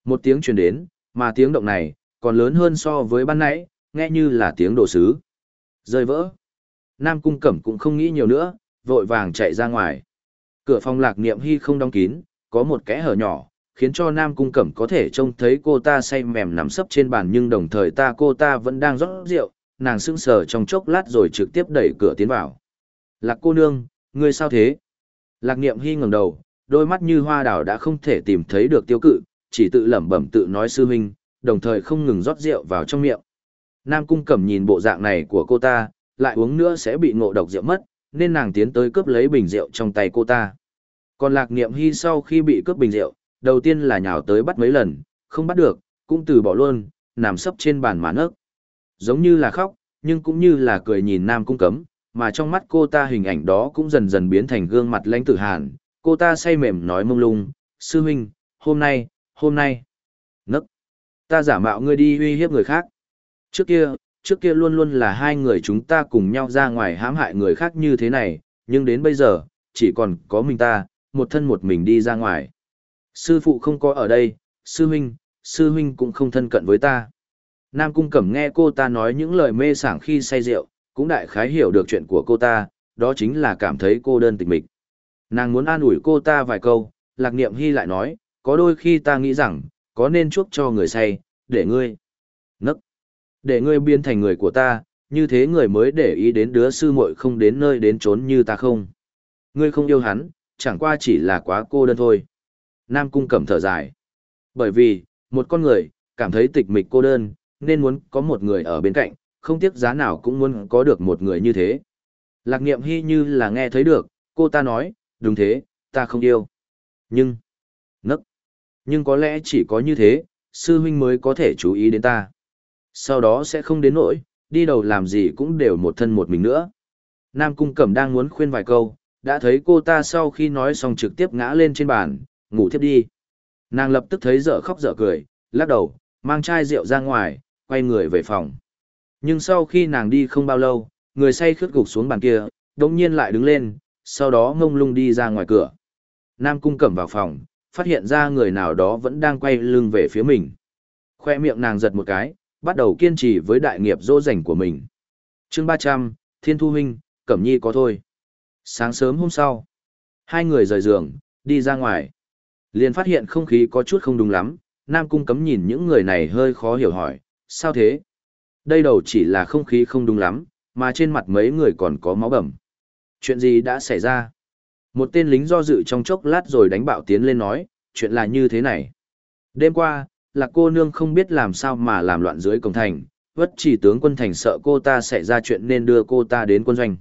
Một tiếng truyền đến, mà tiếng động này, còn lớn hơn so với ban nãy, nghe như là tiếng đổ sứ. Rơi vỡ. Nam Cung Cẩm cũng không nghĩ nhiều nữa, vội vàng chạy ra ngoài. Cửa phòng lạc niệm hy không đóng kín, có một kẽ hở nhỏ, khiến cho Nam Cung Cẩm có thể trông thấy cô ta say mềm nằm sấp trên bàn nhưng đồng thời ta cô ta vẫn đang rót rượu, nàng sững sờ trong chốc lát rồi trực tiếp đẩy cửa tiến vào. Lạc cô nương, ngươi sao thế? Lạc niệm hy ngẩng đầu, đôi mắt như hoa đào đã không thể tìm thấy được tiêu cự, chỉ tự lẩm bẩm tự nói sư huynh, đồng thời không ngừng rót rượu vào trong miệng. Nam Cung Cẩm nhìn bộ dạng này của cô ta, lại uống nữa sẽ bị ngộ độc rượu mất, nên nàng tiến tới cướp lấy bình rượu trong tay cô ta. Còn Lạc Niệm Hy sau khi bị cướp bình rượu, đầu tiên là nhào tới bắt mấy lần, không bắt được, cũng từ bỏ luôn, nằm sấp trên bàn mà nước, Giống như là khóc, nhưng cũng như là cười nhìn Nam Cung Cấm, mà trong mắt cô ta hình ảnh đó cũng dần dần biến thành gương mặt lãnh tử hàn. Cô ta say mềm nói mông lung, sư huynh, hôm nay, hôm nay. Nấc. Ta giả mạo ngươi đi uy hiếp người khác. Trước kia, trước kia luôn luôn là hai người chúng ta cùng nhau ra ngoài hãm hại người khác như thế này, nhưng đến bây giờ, chỉ còn có mình ta, một thân một mình đi ra ngoài. Sư phụ không có ở đây, sư huynh, sư huynh cũng không thân cận với ta. Nam Cung Cẩm nghe cô ta nói những lời mê sảng khi say rượu, cũng đại khái hiểu được chuyện của cô ta, đó chính là cảm thấy cô đơn tịch mịch. Nàng muốn an ủi cô ta vài câu, Lạc Niệm Hy lại nói, có đôi khi ta nghĩ rằng, có nên chuốc cho người say, để ngươi nấc, để ngươi biến thành người của ta, như thế người mới để ý đến đứa sư muội không đến nơi đến trốn như ta không. Ngươi không yêu hắn, chẳng qua chỉ là quá cô đơn thôi. Nam Cung Cẩm thở dài. Bởi vì, một con người, cảm thấy tịch mịch cô đơn, nên muốn có một người ở bên cạnh, không tiếc giá nào cũng muốn có được một người như thế. Lạc niệm hy như là nghe thấy được, cô ta nói, đúng thế, ta không yêu. Nhưng, nấc, nhưng có lẽ chỉ có như thế, sư huynh mới có thể chú ý đến ta. Sau đó sẽ không đến nỗi, đi đầu làm gì cũng đều một thân một mình nữa. Nam Cung Cẩm đang muốn khuyên vài câu, đã thấy cô ta sau khi nói xong trực tiếp ngã lên trên bàn, ngủ thiếp đi. Nàng lập tức thấy dở khóc dở cười, lắc đầu, mang chai rượu ra ngoài, quay người về phòng. Nhưng sau khi nàng đi không bao lâu, người say khướt gục xuống bàn kia, đồng nhiên lại đứng lên, sau đó ngông lung đi ra ngoài cửa. Nam cung cẩm vào phòng, phát hiện ra người nào đó vẫn đang quay lưng về phía mình. Khoe miệng nàng giật một cái, bắt đầu kiên trì với đại nghiệp dỗ dành của mình. chương 300, Thiên Thu Huynh, Cẩm Nhi có thôi. Sáng sớm hôm sau, hai người rời giường, đi ra ngoài. Liền phát hiện không khí có chút không đúng lắm, Nam Cung cấm nhìn những người này hơi khó hiểu hỏi, sao thế? Đây đầu chỉ là không khí không đúng lắm, mà trên mặt mấy người còn có máu bầm. Chuyện gì đã xảy ra? Một tên lính do dự trong chốc lát rồi đánh bạo tiến lên nói, chuyện là như thế này. Đêm qua, là cô nương không biết làm sao mà làm loạn dưới cổng thành, vất chỉ tướng quân thành sợ cô ta xảy ra chuyện nên đưa cô ta đến quân doanh.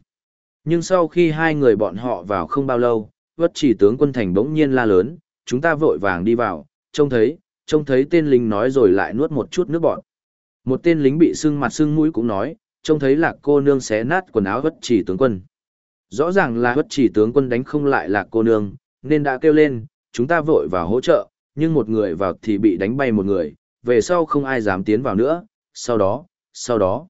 Nhưng sau khi hai người bọn họ vào không bao lâu, vất chỉ tướng quân thành bỗng nhiên la lớn, chúng ta vội vàng đi vào, trông thấy, trông thấy tên lính nói rồi lại nuốt một chút nước bọt. Một tên lính bị sưng mặt sưng mũi cũng nói, trông thấy lạc cô nương xé nát quần áo vất chỉ tướng quân. Rõ ràng là hất chỉ tướng quân đánh không lại lạc cô nương, nên đã kêu lên, chúng ta vội vào hỗ trợ, nhưng một người vào thì bị đánh bay một người, về sau không ai dám tiến vào nữa, sau đó, sau đó.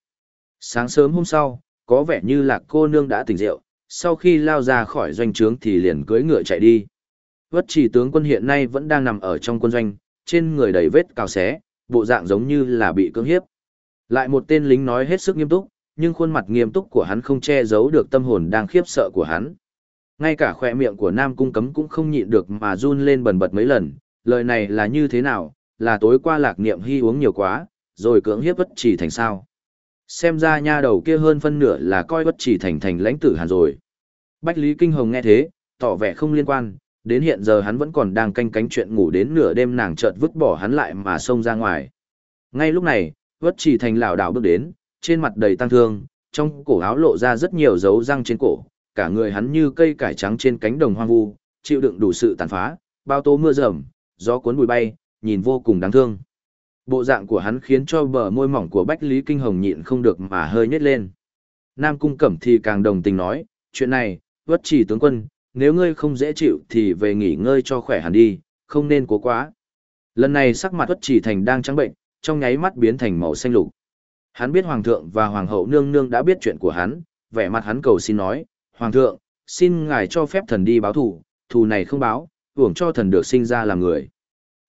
Sáng sớm hôm sau, có vẻ như lạc cô nương đã tỉnh rượu, sau khi lao ra khỏi doanh trướng thì liền cưỡi ngựa chạy đi. Vất chỉ tướng quân hiện nay vẫn đang nằm ở trong quân doanh, trên người đầy vết cào xé, bộ dạng giống như là bị cưỡng hiếp. Lại một tên lính nói hết sức nghiêm túc, nhưng khuôn mặt nghiêm túc của hắn không che giấu được tâm hồn đang khiếp sợ của hắn. Ngay cả khỏe miệng của Nam Cung Cấm cũng không nhịn được mà run lên bần bật mấy lần, lời này là như thế nào, là tối qua lạc niệm hy uống nhiều quá, rồi cưỡng hiếp bất chỉ thành sao. Xem ra nha đầu kia hơn phân nửa là coi bất chỉ thành thành lãnh tử hàn rồi. Bách Lý Kinh Hồng nghe thế, tỏ vẻ không liên quan, đến hiện giờ hắn vẫn còn đang canh cánh chuyện ngủ đến nửa đêm nàng chợt vứt bỏ hắn lại mà xông ra ngoài. Ngay lúc này, Vất chỉ thành lảo đảo bước đến, trên mặt đầy tăng thương, trong cổ áo lộ ra rất nhiều dấu răng trên cổ, cả người hắn như cây cải trắng trên cánh đồng hoang vu, chịu đựng đủ sự tàn phá, bao tố mưa rầm, gió cuốn bụi bay, nhìn vô cùng đáng thương. Bộ dạng của hắn khiến cho bờ môi mỏng của Bách Lý Kinh Hồng nhịn không được mà hơi nhếch lên. Nam Cung Cẩm thì càng đồng tình nói, chuyện này, vất chỉ tướng quân, nếu ngươi không dễ chịu thì về nghỉ ngơi cho khỏe hẳn đi, không nên cố quá. Lần này sắc mặt vất chỉ thành đang trắng bệnh, trong nháy mắt biến thành màu xanh lục. Hắn biết Hoàng thượng và Hoàng hậu nương nương đã biết chuyện của hắn, vẻ mặt hắn cầu xin nói, Hoàng thượng, xin ngài cho phép thần đi báo thù, thù này không báo, uổng cho thần được sinh ra làm người.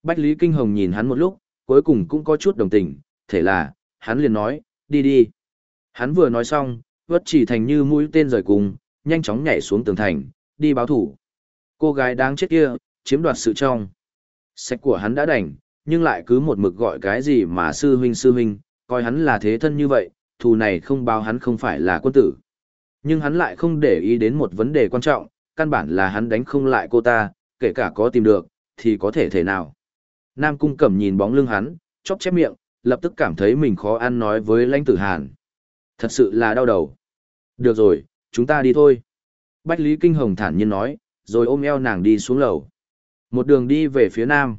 Bách Lý Kinh Hồng nhìn hắn một lúc, cuối cùng cũng có chút đồng tình, thể là, hắn liền nói, đi đi. Hắn vừa nói xong, vất chỉ thành như mũi tên rời cùng, nhanh chóng nhảy xuống tường thành, đi báo thủ. Cô gái đáng chết kia, chiếm đoạt sự trong. Sách của hắn đã đành, nhưng lại cứ một mực gọi cái gì mà sư huynh sư huynh, coi hắn là thế thân như vậy, thù này không báo hắn không phải là quân tử. Nhưng hắn lại không để ý đến một vấn đề quan trọng, căn bản là hắn đánh không lại cô ta, kể cả có tìm được, thì có thể thể nào. Nam Cung Cẩm nhìn bóng lưng hắn, chóp chép miệng, lập tức cảm thấy mình khó ăn nói với lãnh tử Hàn. Thật sự là đau đầu. Được rồi, chúng ta đi thôi. Bách Lý Kinh Hồng thản nhiên nói, rồi ôm eo nàng đi xuống lầu. Một đường đi về phía nam.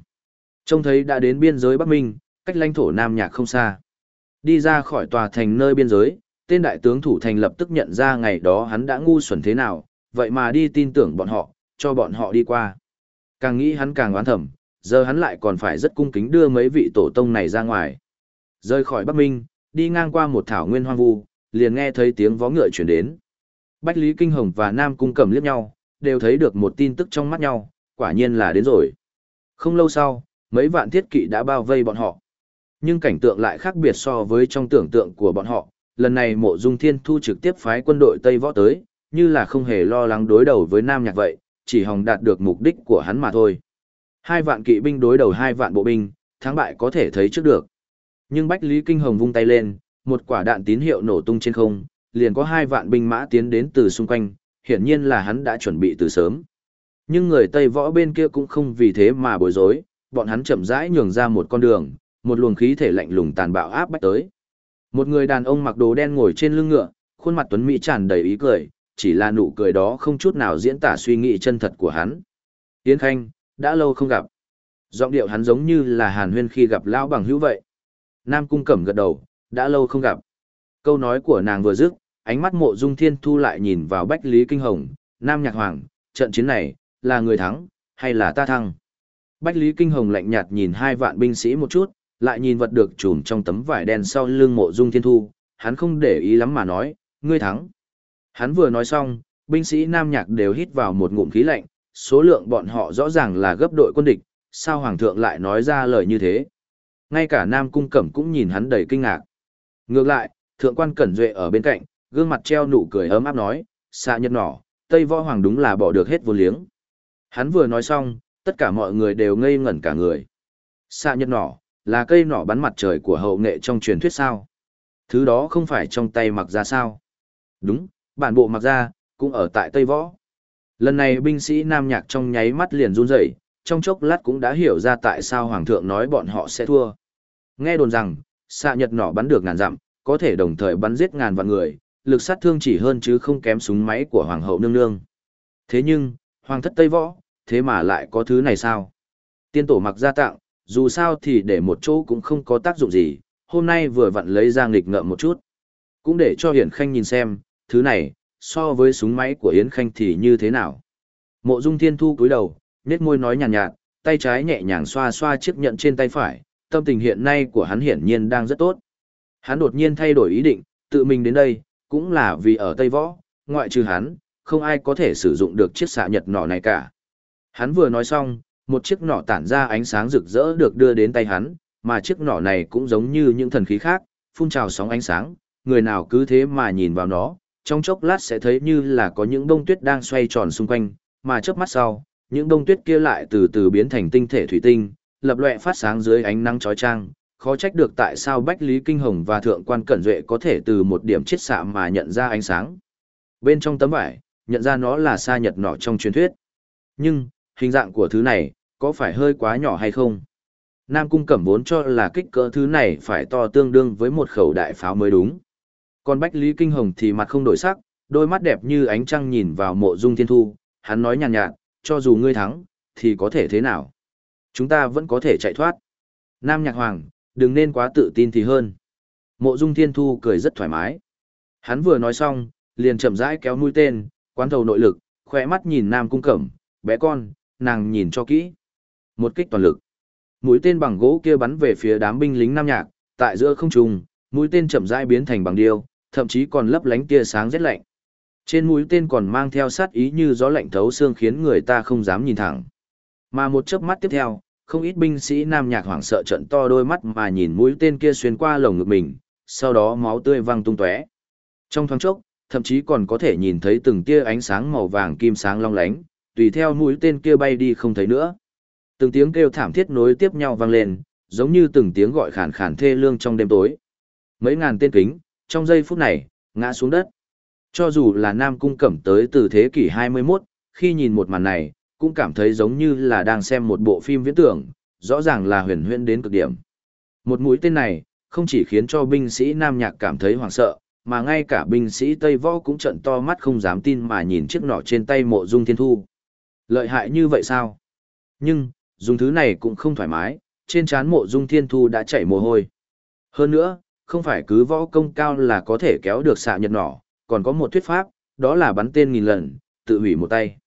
Trông thấy đã đến biên giới Bắc Minh, cách lãnh thổ Nam Nhạc không xa. Đi ra khỏi tòa thành nơi biên giới, tên đại tướng thủ thành lập tức nhận ra ngày đó hắn đã ngu xuẩn thế nào, vậy mà đi tin tưởng bọn họ, cho bọn họ đi qua. Càng nghĩ hắn càng oán thầm, giờ hắn lại còn phải rất cung kính đưa mấy vị tổ tông này ra ngoài. Rơi khỏi Bắc Minh, đi ngang qua một thảo nguyên hoang vu, liền nghe thấy tiếng vó ngựa chuyển đến. Bách Lý Kinh Hồng và Nam Cung Cẩm liếc nhau, đều thấy được một tin tức trong mắt nhau, quả nhiên là đến rồi. Không lâu sau, mấy vạn thiết kỵ đã bao vây bọn họ. Nhưng cảnh tượng lại khác biệt so với trong tưởng tượng của bọn họ, lần này mộ dung thiên thu trực tiếp phái quân đội Tây Võ tới, như là không hề lo lắng đối đầu với Nam Nhạc vậy, chỉ hòng đạt được mục đích của hắn mà thôi. Hai vạn kỵ binh đối đầu hai vạn bộ binh, thắng bại có thể thấy trước được. Nhưng Bách Lý Kinh Hồng vung tay lên, một quả đạn tín hiệu nổ tung trên không, liền có hai vạn binh mã tiến đến từ xung quanh, hiển nhiên là hắn đã chuẩn bị từ sớm. Nhưng người Tây võ bên kia cũng không vì thế mà bối rối, bọn hắn chậm rãi nhường ra một con đường, một luồng khí thể lạnh lùng tàn bạo áp bách tới. Một người đàn ông mặc đồ đen ngồi trên lưng ngựa, khuôn mặt tuấn mỹ tràn đầy ý cười, chỉ là nụ cười đó không chút nào diễn tả suy nghĩ chân thật của hắn. Yến Khanh, đã lâu không gặp. Giọng điệu hắn giống như là Hàn Huyên khi gặp lão bằng hữu vậy. Nam Cung Cẩm gật đầu, đã lâu không gặp. Câu nói của nàng vừa dứt, ánh mắt mộ dung thiên thu lại nhìn vào Bách Lý Kinh Hồng, Nam Nhạc Hoàng, trận chiến này, là người thắng, hay là ta thắng? Bách Lý Kinh Hồng lạnh nhạt nhìn hai vạn binh sĩ một chút, lại nhìn vật được chùm trong tấm vải đen sau lưng mộ dung thiên thu, hắn không để ý lắm mà nói, ngươi thắng. Hắn vừa nói xong, binh sĩ Nam Nhạc đều hít vào một ngụm khí lạnh, số lượng bọn họ rõ ràng là gấp đội quân địch, sao Hoàng thượng lại nói ra lời như thế? Ngay cả Nam Cung Cẩm cũng nhìn hắn đầy kinh ngạc. Ngược lại, Thượng quan Cẩn Duệ ở bên cạnh, gương mặt treo nụ cười ấm áp nói, xạ nhật nỏ, Tây Võ Hoàng đúng là bỏ được hết vô liếng. Hắn vừa nói xong, tất cả mọi người đều ngây ngẩn cả người. Xạ nhật nỏ, là cây nỏ bắn mặt trời của hậu nghệ trong truyền thuyết sao. Thứ đó không phải trong tay mặc ra sao. Đúng, bản bộ mặc ra, cũng ở tại Tây Võ. Lần này binh sĩ Nam Nhạc trong nháy mắt liền run rẩy, trong chốc lát cũng đã hiểu ra tại sao Hoàng thượng nói bọn họ sẽ thua. Nghe đồn rằng, xạ nhật nỏ bắn được ngàn dặm, có thể đồng thời bắn giết ngàn vạn người, lực sát thương chỉ hơn chứ không kém súng máy của Hoàng hậu nương nương. Thế nhưng, Hoàng thất Tây Võ, thế mà lại có thứ này sao? Tiên tổ mặc ra tặng, dù sao thì để một chỗ cũng không có tác dụng gì, hôm nay vừa vặn lấy ra nghịch ngợm một chút. Cũng để cho Hiển Khanh nhìn xem, thứ này, so với súng máy của Yến Khanh thì như thế nào? Mộ Dung Thiên Thu cúi đầu, nét môi nói nhàn nhạt, nhạt, tay trái nhẹ nhàng xoa xoa chiếc nhẫn trên tay phải, tâm tình hiện nay của hắn hiển nhiên đang rất tốt. Hắn đột nhiên thay đổi ý định, tự mình đến đây, cũng là vì ở Tây Võ, ngoại trừ hắn, không ai có thể sử dụng được chiếc xạ nhật nỏ này cả. Hắn vừa nói xong, một chiếc nỏ tản ra ánh sáng rực rỡ được đưa đến tay hắn, mà chiếc nỏ này cũng giống như những thần khí khác, phun trào sóng ánh sáng, người nào cứ thế mà nhìn vào nó, trong chốc lát sẽ thấy như là có những bông tuyết đang xoay tròn xung quanh, mà chớp mắt sau, những bông tuyết kia lại từ từ biến thành tinh thể thủy tinh, lập lòe phát sáng dưới ánh nắng chói chang, khó trách được tại sao Bách Lý Kinh Hồng và Thượng quan Cẩn Duệ có thể từ một điểm chiết xạ mà nhận ra ánh sáng. Bên trong tấm vải, nhận ra nó là sa nhật nỏ trong truyền thuyết. Nhưng, hình dạng của thứ này, có phải hơi quá nhỏ hay không? Nam Cung Cẩm vốn cho là kích cỡ thứ này phải to tương đương với một khẩu đại pháo mới đúng. Còn Bách Lý Kinh Hồng thì mặt không đổi sắc, đôi mắt đẹp như ánh trăng nhìn vào mộ dung thiên thu, hắn nói nhàn nhạt, nhạt, cho dù ngươi thắng, thì có thể thế nào? Chúng ta vẫn có thể chạy thoát. Nam Nhạc Hoàng, đừng nên quá tự tin thì hơn. Mộ dung thiên thu cười rất thoải mái. Hắn vừa nói xong, liền chậm rãi kéo mũi tên, quán thầu nội lực, khỏe mắt nhìn Nam Cung Cẩm, bé con, nàng nhìn cho kỹ. Một kích toàn lực. Mũi tên bằng gỗ kia bắn về phía đám binh lính Nam Nhạc, tại giữa không trung, mũi tên chậm rãi biến thành bằng điêu, thậm chí còn lấp lánh tia sáng rất lạnh. Trên mũi tên còn mang theo sát ý như gió lạnh thấu xương khiến người ta không dám nhìn thẳng. Mà một chớp mắt tiếp theo, không ít binh sĩ Nam Nhạc hoảng sợ trận to đôi mắt mà nhìn mũi tên kia xuyên qua lồng ngực mình, sau đó máu tươi văng tung tóe. Trong thoáng chốc, thậm chí còn có thể nhìn thấy từng tia ánh sáng màu vàng kim sáng long lánh, tùy theo mũi tên kia bay đi không thấy nữa. Từng tiếng kêu thảm thiết nối tiếp nhau vang lên, giống như từng tiếng gọi khàn khàn thê lương trong đêm tối. Mấy ngàn tên kính, trong giây phút này, ngã xuống đất. Cho dù là Nam Cung Cẩm tới từ thế kỷ 21, khi nhìn một màn này, cũng cảm thấy giống như là đang xem một bộ phim viễn tưởng, rõ ràng là huyền huyễn đến cực điểm. Một mũi tên này, không chỉ khiến cho binh sĩ Nam Nhạc cảm thấy hoảng sợ, mà ngay cả binh sĩ Tây Võ cũng trận to mắt không dám tin mà nhìn chiếc nỏ trên tay mộ dung thiên thu. Lợi hại như vậy sao? Nhưng, dùng thứ này cũng không thoải mái, trên trán mộ dung thiên thu đã chảy mồ hôi. Hơn nữa, không phải cứ võ công cao là có thể kéo được xạ nhật nỏ, còn có một thuyết pháp, đó là bắn tên nghìn lần, tự hủy một tay.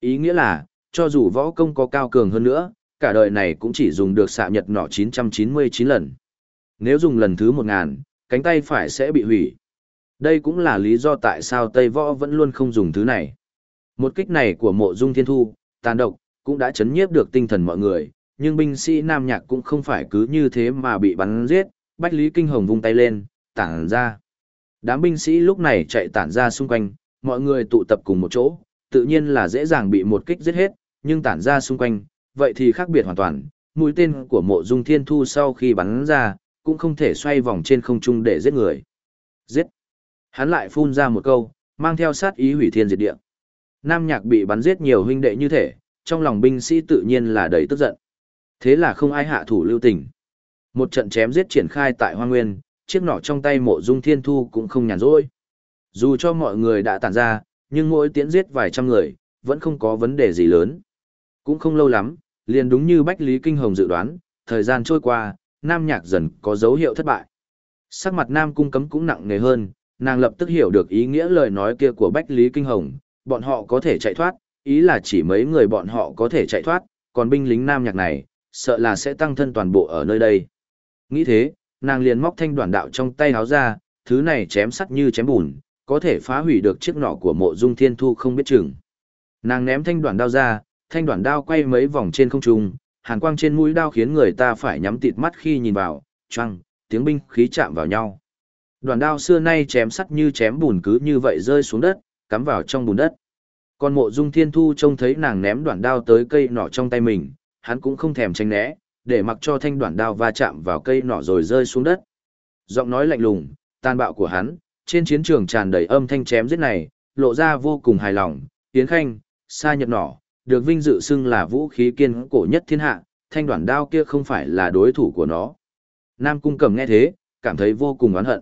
Ý nghĩa là, cho dù võ công có cao cường hơn nữa, cả đời này cũng chỉ dùng được xạ nhật nỏ 999 lần. Nếu dùng lần thứ 1000, cánh tay phải sẽ bị hủy. Đây cũng là lý do tại sao Tây Võ vẫn luôn không dùng thứ này. Một kích này của mộ dung thiên thu, tàn độc, cũng đã chấn nhiếp được tinh thần mọi người, nhưng binh sĩ Nam Nhạc cũng không phải cứ như thế mà bị bắn giết, Bách Lý Kinh Hồng vung tay lên, tản ra. Đám binh sĩ lúc này chạy tản ra xung quanh, mọi người tụ tập cùng một chỗ, tự nhiên là dễ dàng bị một kích giết hết, nhưng tản ra xung quanh, vậy thì khác biệt hoàn toàn. Mũi tên của mộ dung thiên thu sau khi bắn ra, cũng không thể xoay vòng trên không trung để giết người. Giết! Hắn lại phun ra một câu, mang theo sát ý hủy thiên diệt địa. Nam Nhạc bị bắn giết nhiều huynh đệ như thế, trong lòng binh sĩ tự nhiên là đầy tức giận. Thế là không ai hạ thủ lưu tình. Một trận chém giết triển khai tại Hoa Nguyên, chiếc nỏ trong tay mộ dung thiên thu cũng không nhàn rỗi. Dù cho mọi người đã tản ra, nhưng mỗi tiễn giết vài trăm người, vẫn không có vấn đề gì lớn. Cũng không lâu lắm, liền đúng như Bách Lý Kinh Hồng dự đoán, thời gian trôi qua, Nam Nhạc dần có dấu hiệu thất bại. Sắc mặt Nam Cung cấm cũng nặng nề hơn, nàng lập tức hiểu được ý nghĩa lời nói kia của Bách Lý Kinh Hồng, bọn họ có thể chạy thoát, ý là chỉ mấy người bọn họ có thể chạy thoát, còn binh lính Nam Nhạc này, sợ là sẽ tăng thân toàn bộ ở nơi đây. Nghĩ thế, nàng liền móc thanh đoạn đạo trong tay háo ra, thứ này chém sắt như chém bùn, có thể phá hủy được chiếc nỏ của mộ dung thiên thu không biết chừng. Nàng ném thanh đoạn đao ra, thanh đoạn đao quay mấy vòng trên không trung, hàn quang trên mũi đao khiến người ta phải nhắm tịt mắt khi nhìn vào, choang, tiếng binh khí chạm vào nhau. Đoạn đao xưa nay chém sắt như chém bùn cứ như vậy rơi xuống đất, cắm vào trong bùn đất. Còn mộ dung thiên thu trông thấy nàng ném đoạn đao tới cây nỏ trong tay mình, hắn cũng không thèm tránh né, để mặc cho thanh đoạn đao va chạm vào cây nỏ rồi rơi xuống đất. Giọng nói lạnh lùng, tàn bạo của hắn, trên chiến trường tràn đầy âm thanh chém giết này, lộ ra vô cùng hài lòng, tiến khanh, sa nhật nỏ, được vinh dự xưng là vũ khí kiên cổ nhất thiên hạ, thanh đoạn đao kia không phải là đối thủ của nó. Nam cung cầm nghe thế, cảm thấy vô cùng oán hận.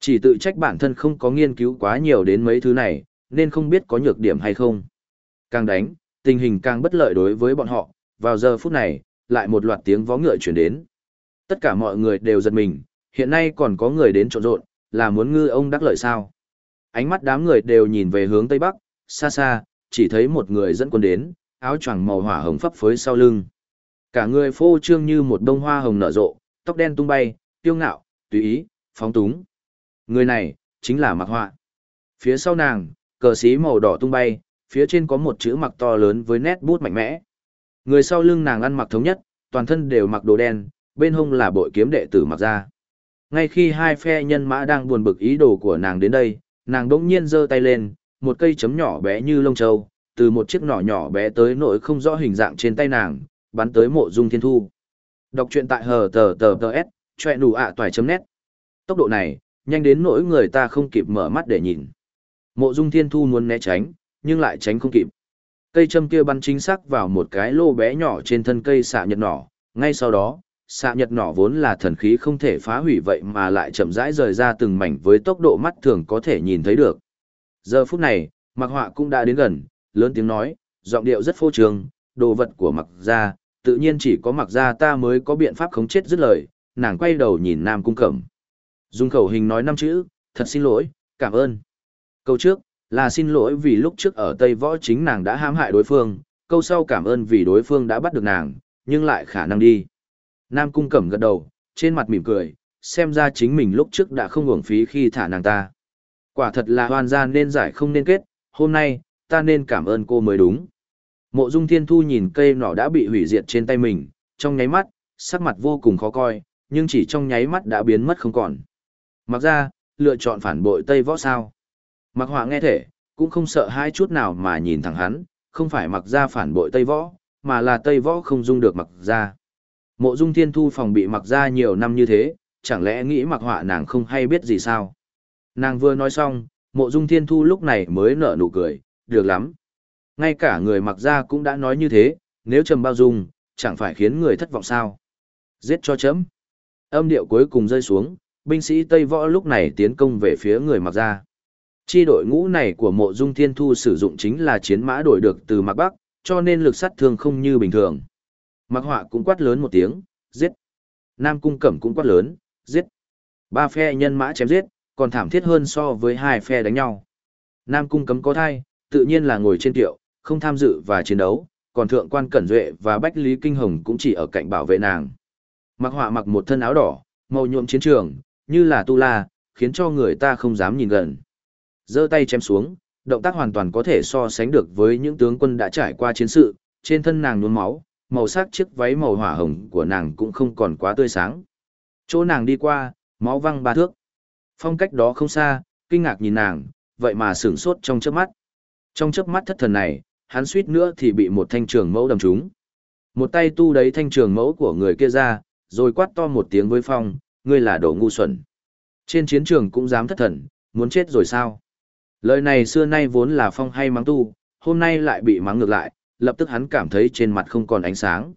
Chỉ tự trách bản thân không có nghiên cứu quá nhiều đến mấy thứ này, nên không biết có nhược điểm hay không. Càng đánh, tình hình càng bất lợi đối với bọn họ, vào giờ phút này, lại một loạt tiếng vó ngựa chuyển đến. Tất cả mọi người đều giật mình, hiện nay còn có người đến trộn rộn, là muốn ngư ông đắc lợi sao. Ánh mắt đám người đều nhìn về hướng tây bắc, xa xa, chỉ thấy một người dẫn quân đến, áo choàng màu hỏa hồng phấp phới sau lưng. Cả người phô trương như một bông hoa hồng nở rộ, tóc đen tung bay, tiêu ngạo, tùy ý, phóng túng. Người này, chính là Mạc Họa. Phía sau nàng, cờ xí màu đỏ tung bay, phía trên có một chữ mặc to lớn với nét bút mạnh mẽ. Người sau lưng nàng ăn mặc thống nhất, toàn thân đều mặc đồ đen, bên hông là bội kiếm đệ tử mặc ra. Ngay khi hai phe nhân mã đang buồn bực ý đồ của nàng đến đây, nàng đỗng nhiên giơ tay lên, một cây chấm nhỏ bé như lông châu, từ một chiếc nỏ nhỏ bé tới nỗi không rõ hình dạng trên tay nàng, bắn tới mộ dung thiên thu. Đọc truyện tại hờ tờ tờ tờ s, chọe đủ ạ toài chấm nét. Tốc độ này, nhanh đến nỗi người ta không kịp mở mắt để nhìn. Mộ dung thiên thu muốn né tránh, nhưng lại tránh không kịp. Cây châm kia bắn chính xác vào một cái lô bé nhỏ trên thân cây xạ nhật nỏ, ngay sau đó, xạ nhật nỏ vốn là thần khí không thể phá hủy vậy mà lại chậm rãi rời ra từng mảnh với tốc độ mắt thường có thể nhìn thấy được. Giờ phút này, mặc họa cũng đã đến gần, lớn tiếng nói, giọng điệu rất phô trương, đồ vật của mặc gia, tự nhiên chỉ có mặc gia ta mới có biện pháp khống chết dứt lời, nàng quay đầu nhìn Nam Cung Cẩm. Dùng khẩu hình nói năm chữ, thật xin lỗi, cảm ơn. Câu trước, là xin lỗi vì lúc trước ở Tây Võ chính nàng đã hãm hại đối phương, câu sau cảm ơn vì đối phương đã bắt được nàng, nhưng lại khả năng đi. Nam Cung Cẩm gật đầu, trên mặt mỉm cười, xem ra chính mình lúc trước đã không uổng phí khi thả nàng ta. Quả thật là hoàn gia nên giải không nên kết, hôm nay, ta nên cảm ơn cô mới đúng. Mộ Dung Thiên Thu nhìn cây nỏ đã bị hủy diệt trên tay mình, trong nháy mắt, sắc mặt vô cùng khó coi, nhưng chỉ trong nháy mắt đã biến mất không còn. Mặc ra, lựa chọn phản bội Tây Võ sao. Mặc họa nghe thể, cũng không sợ hai chút nào mà nhìn thẳng hắn, không phải mặc ra phản bội Tây Võ, mà là Tây Võ không dung được mặc ra. Mộ Dung Thiên Thu phòng bị mặc ra nhiều năm như thế, chẳng lẽ nghĩ mặc họa nàng không hay biết gì sao? Nàng vừa nói xong, Mộ Dung Thiên Thu lúc này mới nở nụ cười, được lắm. Ngay cả người mặc ra cũng đã nói như thế, nếu trầm bao dung, chẳng phải khiến người thất vọng sao? Giết cho chấm. Âm điệu cuối cùng rơi xuống, binh sĩ Tây Võ lúc này tiến công về phía người mặc ra. Chi đội ngũ này của mộ dung thiên thu sử dụng chính là chiến mã đổi được từ mặc bắc, cho nên lực sát thương không như bình thường. Mặc họa cũng quát lớn một tiếng, giết. Nam cung cẩm cũng quát lớn, giết. Ba phe nhân mã chém giết, còn thảm thiết hơn so với hai phe đánh nhau. Nam cung cấm có thai, tự nhiên là ngồi trên tiệu, không tham dự và chiến đấu, còn thượng quan Cẩn Duệ và Bách Lý Kinh Hồng cũng chỉ ở cạnh bảo vệ nàng. Mặc họa mặc một thân áo đỏ, màu nhuộm chiến trường, như là tu la, khiến cho người ta không dám nhìn gần. giơ tay chém xuống, động tác hoàn toàn có thể so sánh được với những tướng quân đã trải qua chiến sự, trên thân nàng nhuốm máu, màu sắc chiếc váy màu hỏa hồng của nàng cũng không còn quá tươi sáng. Chỗ nàng đi qua, máu văng ba thước. Phong cách đó không xa, kinh ngạc nhìn nàng, vậy mà sửng sốt trong chớp mắt. Trong chớp mắt thất thần này, hắn suýt nữa thì bị một thanh trường mẫu đâm trúng. Một tay tu đấy thanh trường mẫu của người kia ra, rồi quát to một tiếng với phong, ngươi là đồ ngu xuẩn. Trên chiến trường cũng dám thất thần, muốn chết rồi sao? Lời này xưa nay vốn là phong hay mắng tu, hôm nay lại bị mắng ngược lại, lập tức hắn cảm thấy trên mặt không còn ánh sáng.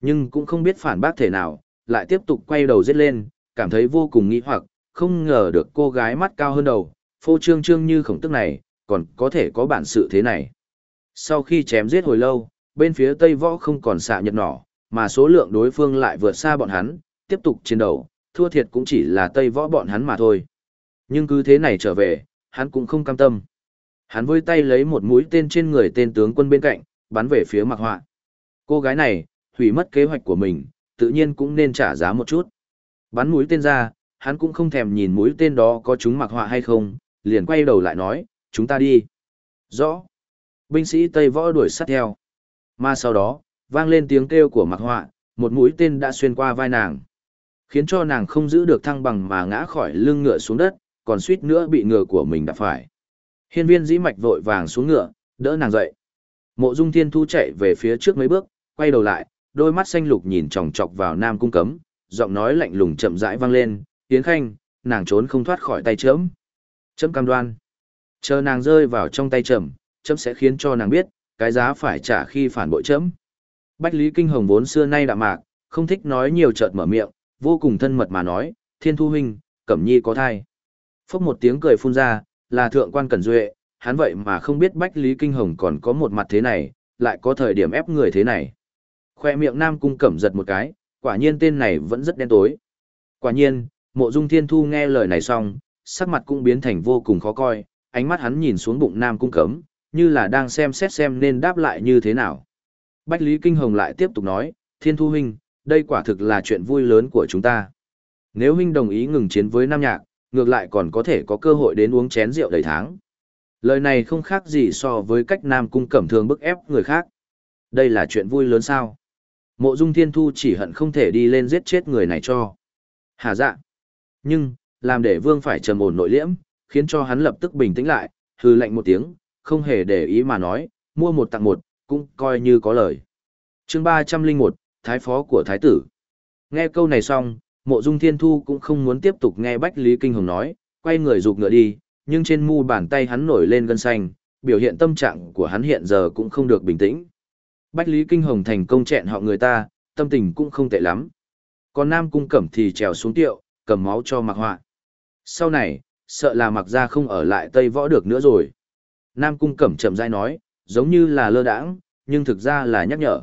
Nhưng cũng không biết phản bác thể nào, lại tiếp tục quay đầu giết lên, cảm thấy vô cùng nghi hoặc, không ngờ được cô gái mắt cao hơn đầu, phô trương trương như khổng tức này, còn có thể có bản sự thế này. Sau khi chém giết hồi lâu, bên phía Tây Võ không còn xạ nhật nỏ, mà số lượng đối phương lại vượt xa bọn hắn, tiếp tục chiến đấu, thua thiệt cũng chỉ là Tây Võ bọn hắn mà thôi. Nhưng cứ thế này trở về, hắn cũng không cam tâm. Hắn với tay lấy một mũi tên trên người tên tướng quân bên cạnh, bắn về phía mặc Họa. Cô gái này, hủy mất kế hoạch của mình, tự nhiên cũng nên trả giá một chút. Bắn mũi tên ra, hắn cũng không thèm nhìn mũi tên đó có chúng mặc Họa hay không, liền quay đầu lại nói, chúng ta đi. Rõ. Binh sĩ Tây Võ đuổi sát theo. Mà sau đó, vang lên tiếng kêu của mặc Họa, một mũi tên đã xuyên qua vai nàng. Khiến cho nàng không giữ được thăng bằng mà ngã khỏi lưng ngựa xuống đất, còn suýt nữa bị ngựa của mình đạp phải. Hiên viên dĩ mạch vội vàng xuống ngựa, đỡ nàng dậy. Mộ Dung Thiên Thu chạy về phía trước mấy bước, quay đầu lại, đôi mắt xanh lục nhìn chòng chọc vào Nam Cung Cấm, giọng nói lạnh lùng chậm rãi vang lên, "Tiến Khanh, nàng trốn không thoát khỏi tay chấm." Chấm cam đoan. Chờ nàng rơi vào trong tay chấm, chấm sẽ khiến cho nàng biết, cái giá phải trả khi phản bội chấm. Bách Lý Kinh Hồng vốn xưa nay đạm mạc, không thích nói nhiều chợt mở miệng, vô cùng thân mật mà nói, Thiên Thu Huynh, Cẩm Nhi có thai. Phốc một tiếng cười phun ra, là thượng quan Cẩn Duệ, hắn vậy mà không biết Bách Lý Kinh Hồng còn có một mặt thế này, lại có thời điểm ép người thế này. Khoe miệng Nam Cung Cẩm giật một cái, quả nhiên tên này vẫn rất đen tối. Quả nhiên, mộ dung thiên thu nghe lời này xong, sắc mặt cũng biến thành vô cùng khó coi, ánh mắt hắn nhìn xuống bụng Nam Cung Cấm, như là đang xem xét xem nên đáp lại như thế nào. Bách Lý Kinh Hồng lại tiếp tục nói, Thiên Thu Huynh, đây quả thực là chuyện vui lớn của chúng ta. Nếu Huynh đồng ý ngừng chiến với Nam Nhạc, ngược lại còn có thể có cơ hội đến uống chén rượu đầy tháng. Lời này không khác gì so với cách Nam Cung Cẩm thường bức ép người khác. Đây là chuyện vui lớn sao? Mộ Dung Thiên Thu chỉ hận không thể đi lên giết chết người này cho. Hà dạ. Nhưng, làm để Vương phải trầm ổn nội liễm, khiến cho hắn lập tức bình tĩnh lại, hư lạnh một tiếng, không hề để ý mà nói, mua một tặng một, cũng coi như có lời. chương 301, Thái Phó của Thái Tử. Nghe câu này xong, Mộ Dung Thiên Thu cũng không muốn tiếp tục nghe Bách Lý Kinh Hồng nói, quay người rụt ngựa đi, nhưng trên mu bàn tay hắn nổi lên gân xanh, biểu hiện tâm trạng của hắn hiện giờ cũng không được bình tĩnh. Bách Lý Kinh Hồng thành công chẹn họ người ta, tâm tình cũng không tệ lắm. Còn Nam Cung Cẩm thì trèo xuống tiệu, cầm máu cho mặc họa. Sau này, sợ là mặc ra không ở lại Tây Võ được nữa rồi. Nam Cung Cẩm chậm rãi nói, giống như là lơ đãng, nhưng thực ra là nhắc nhở.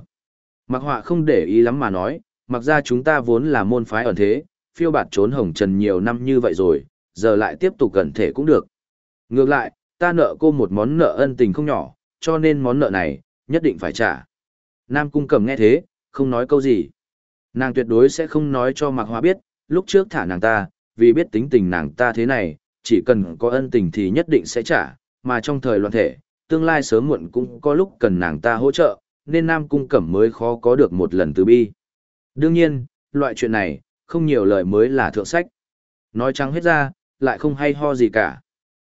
Mặc họa không để ý lắm mà nói, mặc ra chúng ta vốn là môn phái ẩn thế, phiêu bạt trốn hồng trần nhiều năm như vậy rồi, giờ lại tiếp tục gần thể cũng được. Ngược lại, ta nợ cô một món nợ ân tình không nhỏ, cho nên món nợ này, nhất định phải trả. Nam Cung Cẩm nghe thế, không nói câu gì. Nàng tuyệt đối sẽ không nói cho Mạc Hoa biết, lúc trước thả nàng ta, vì biết tính tình nàng ta thế này, chỉ cần có ân tình thì nhất định sẽ trả, mà trong thời loạn thể, tương lai sớm muộn cũng có lúc cần nàng ta hỗ trợ, nên Nam Cung Cẩm mới khó có được một lần từ bi. Đương nhiên, loại chuyện này, không nhiều lời mới là thượng sách. Nói trắng hết ra, lại không hay ho gì cả.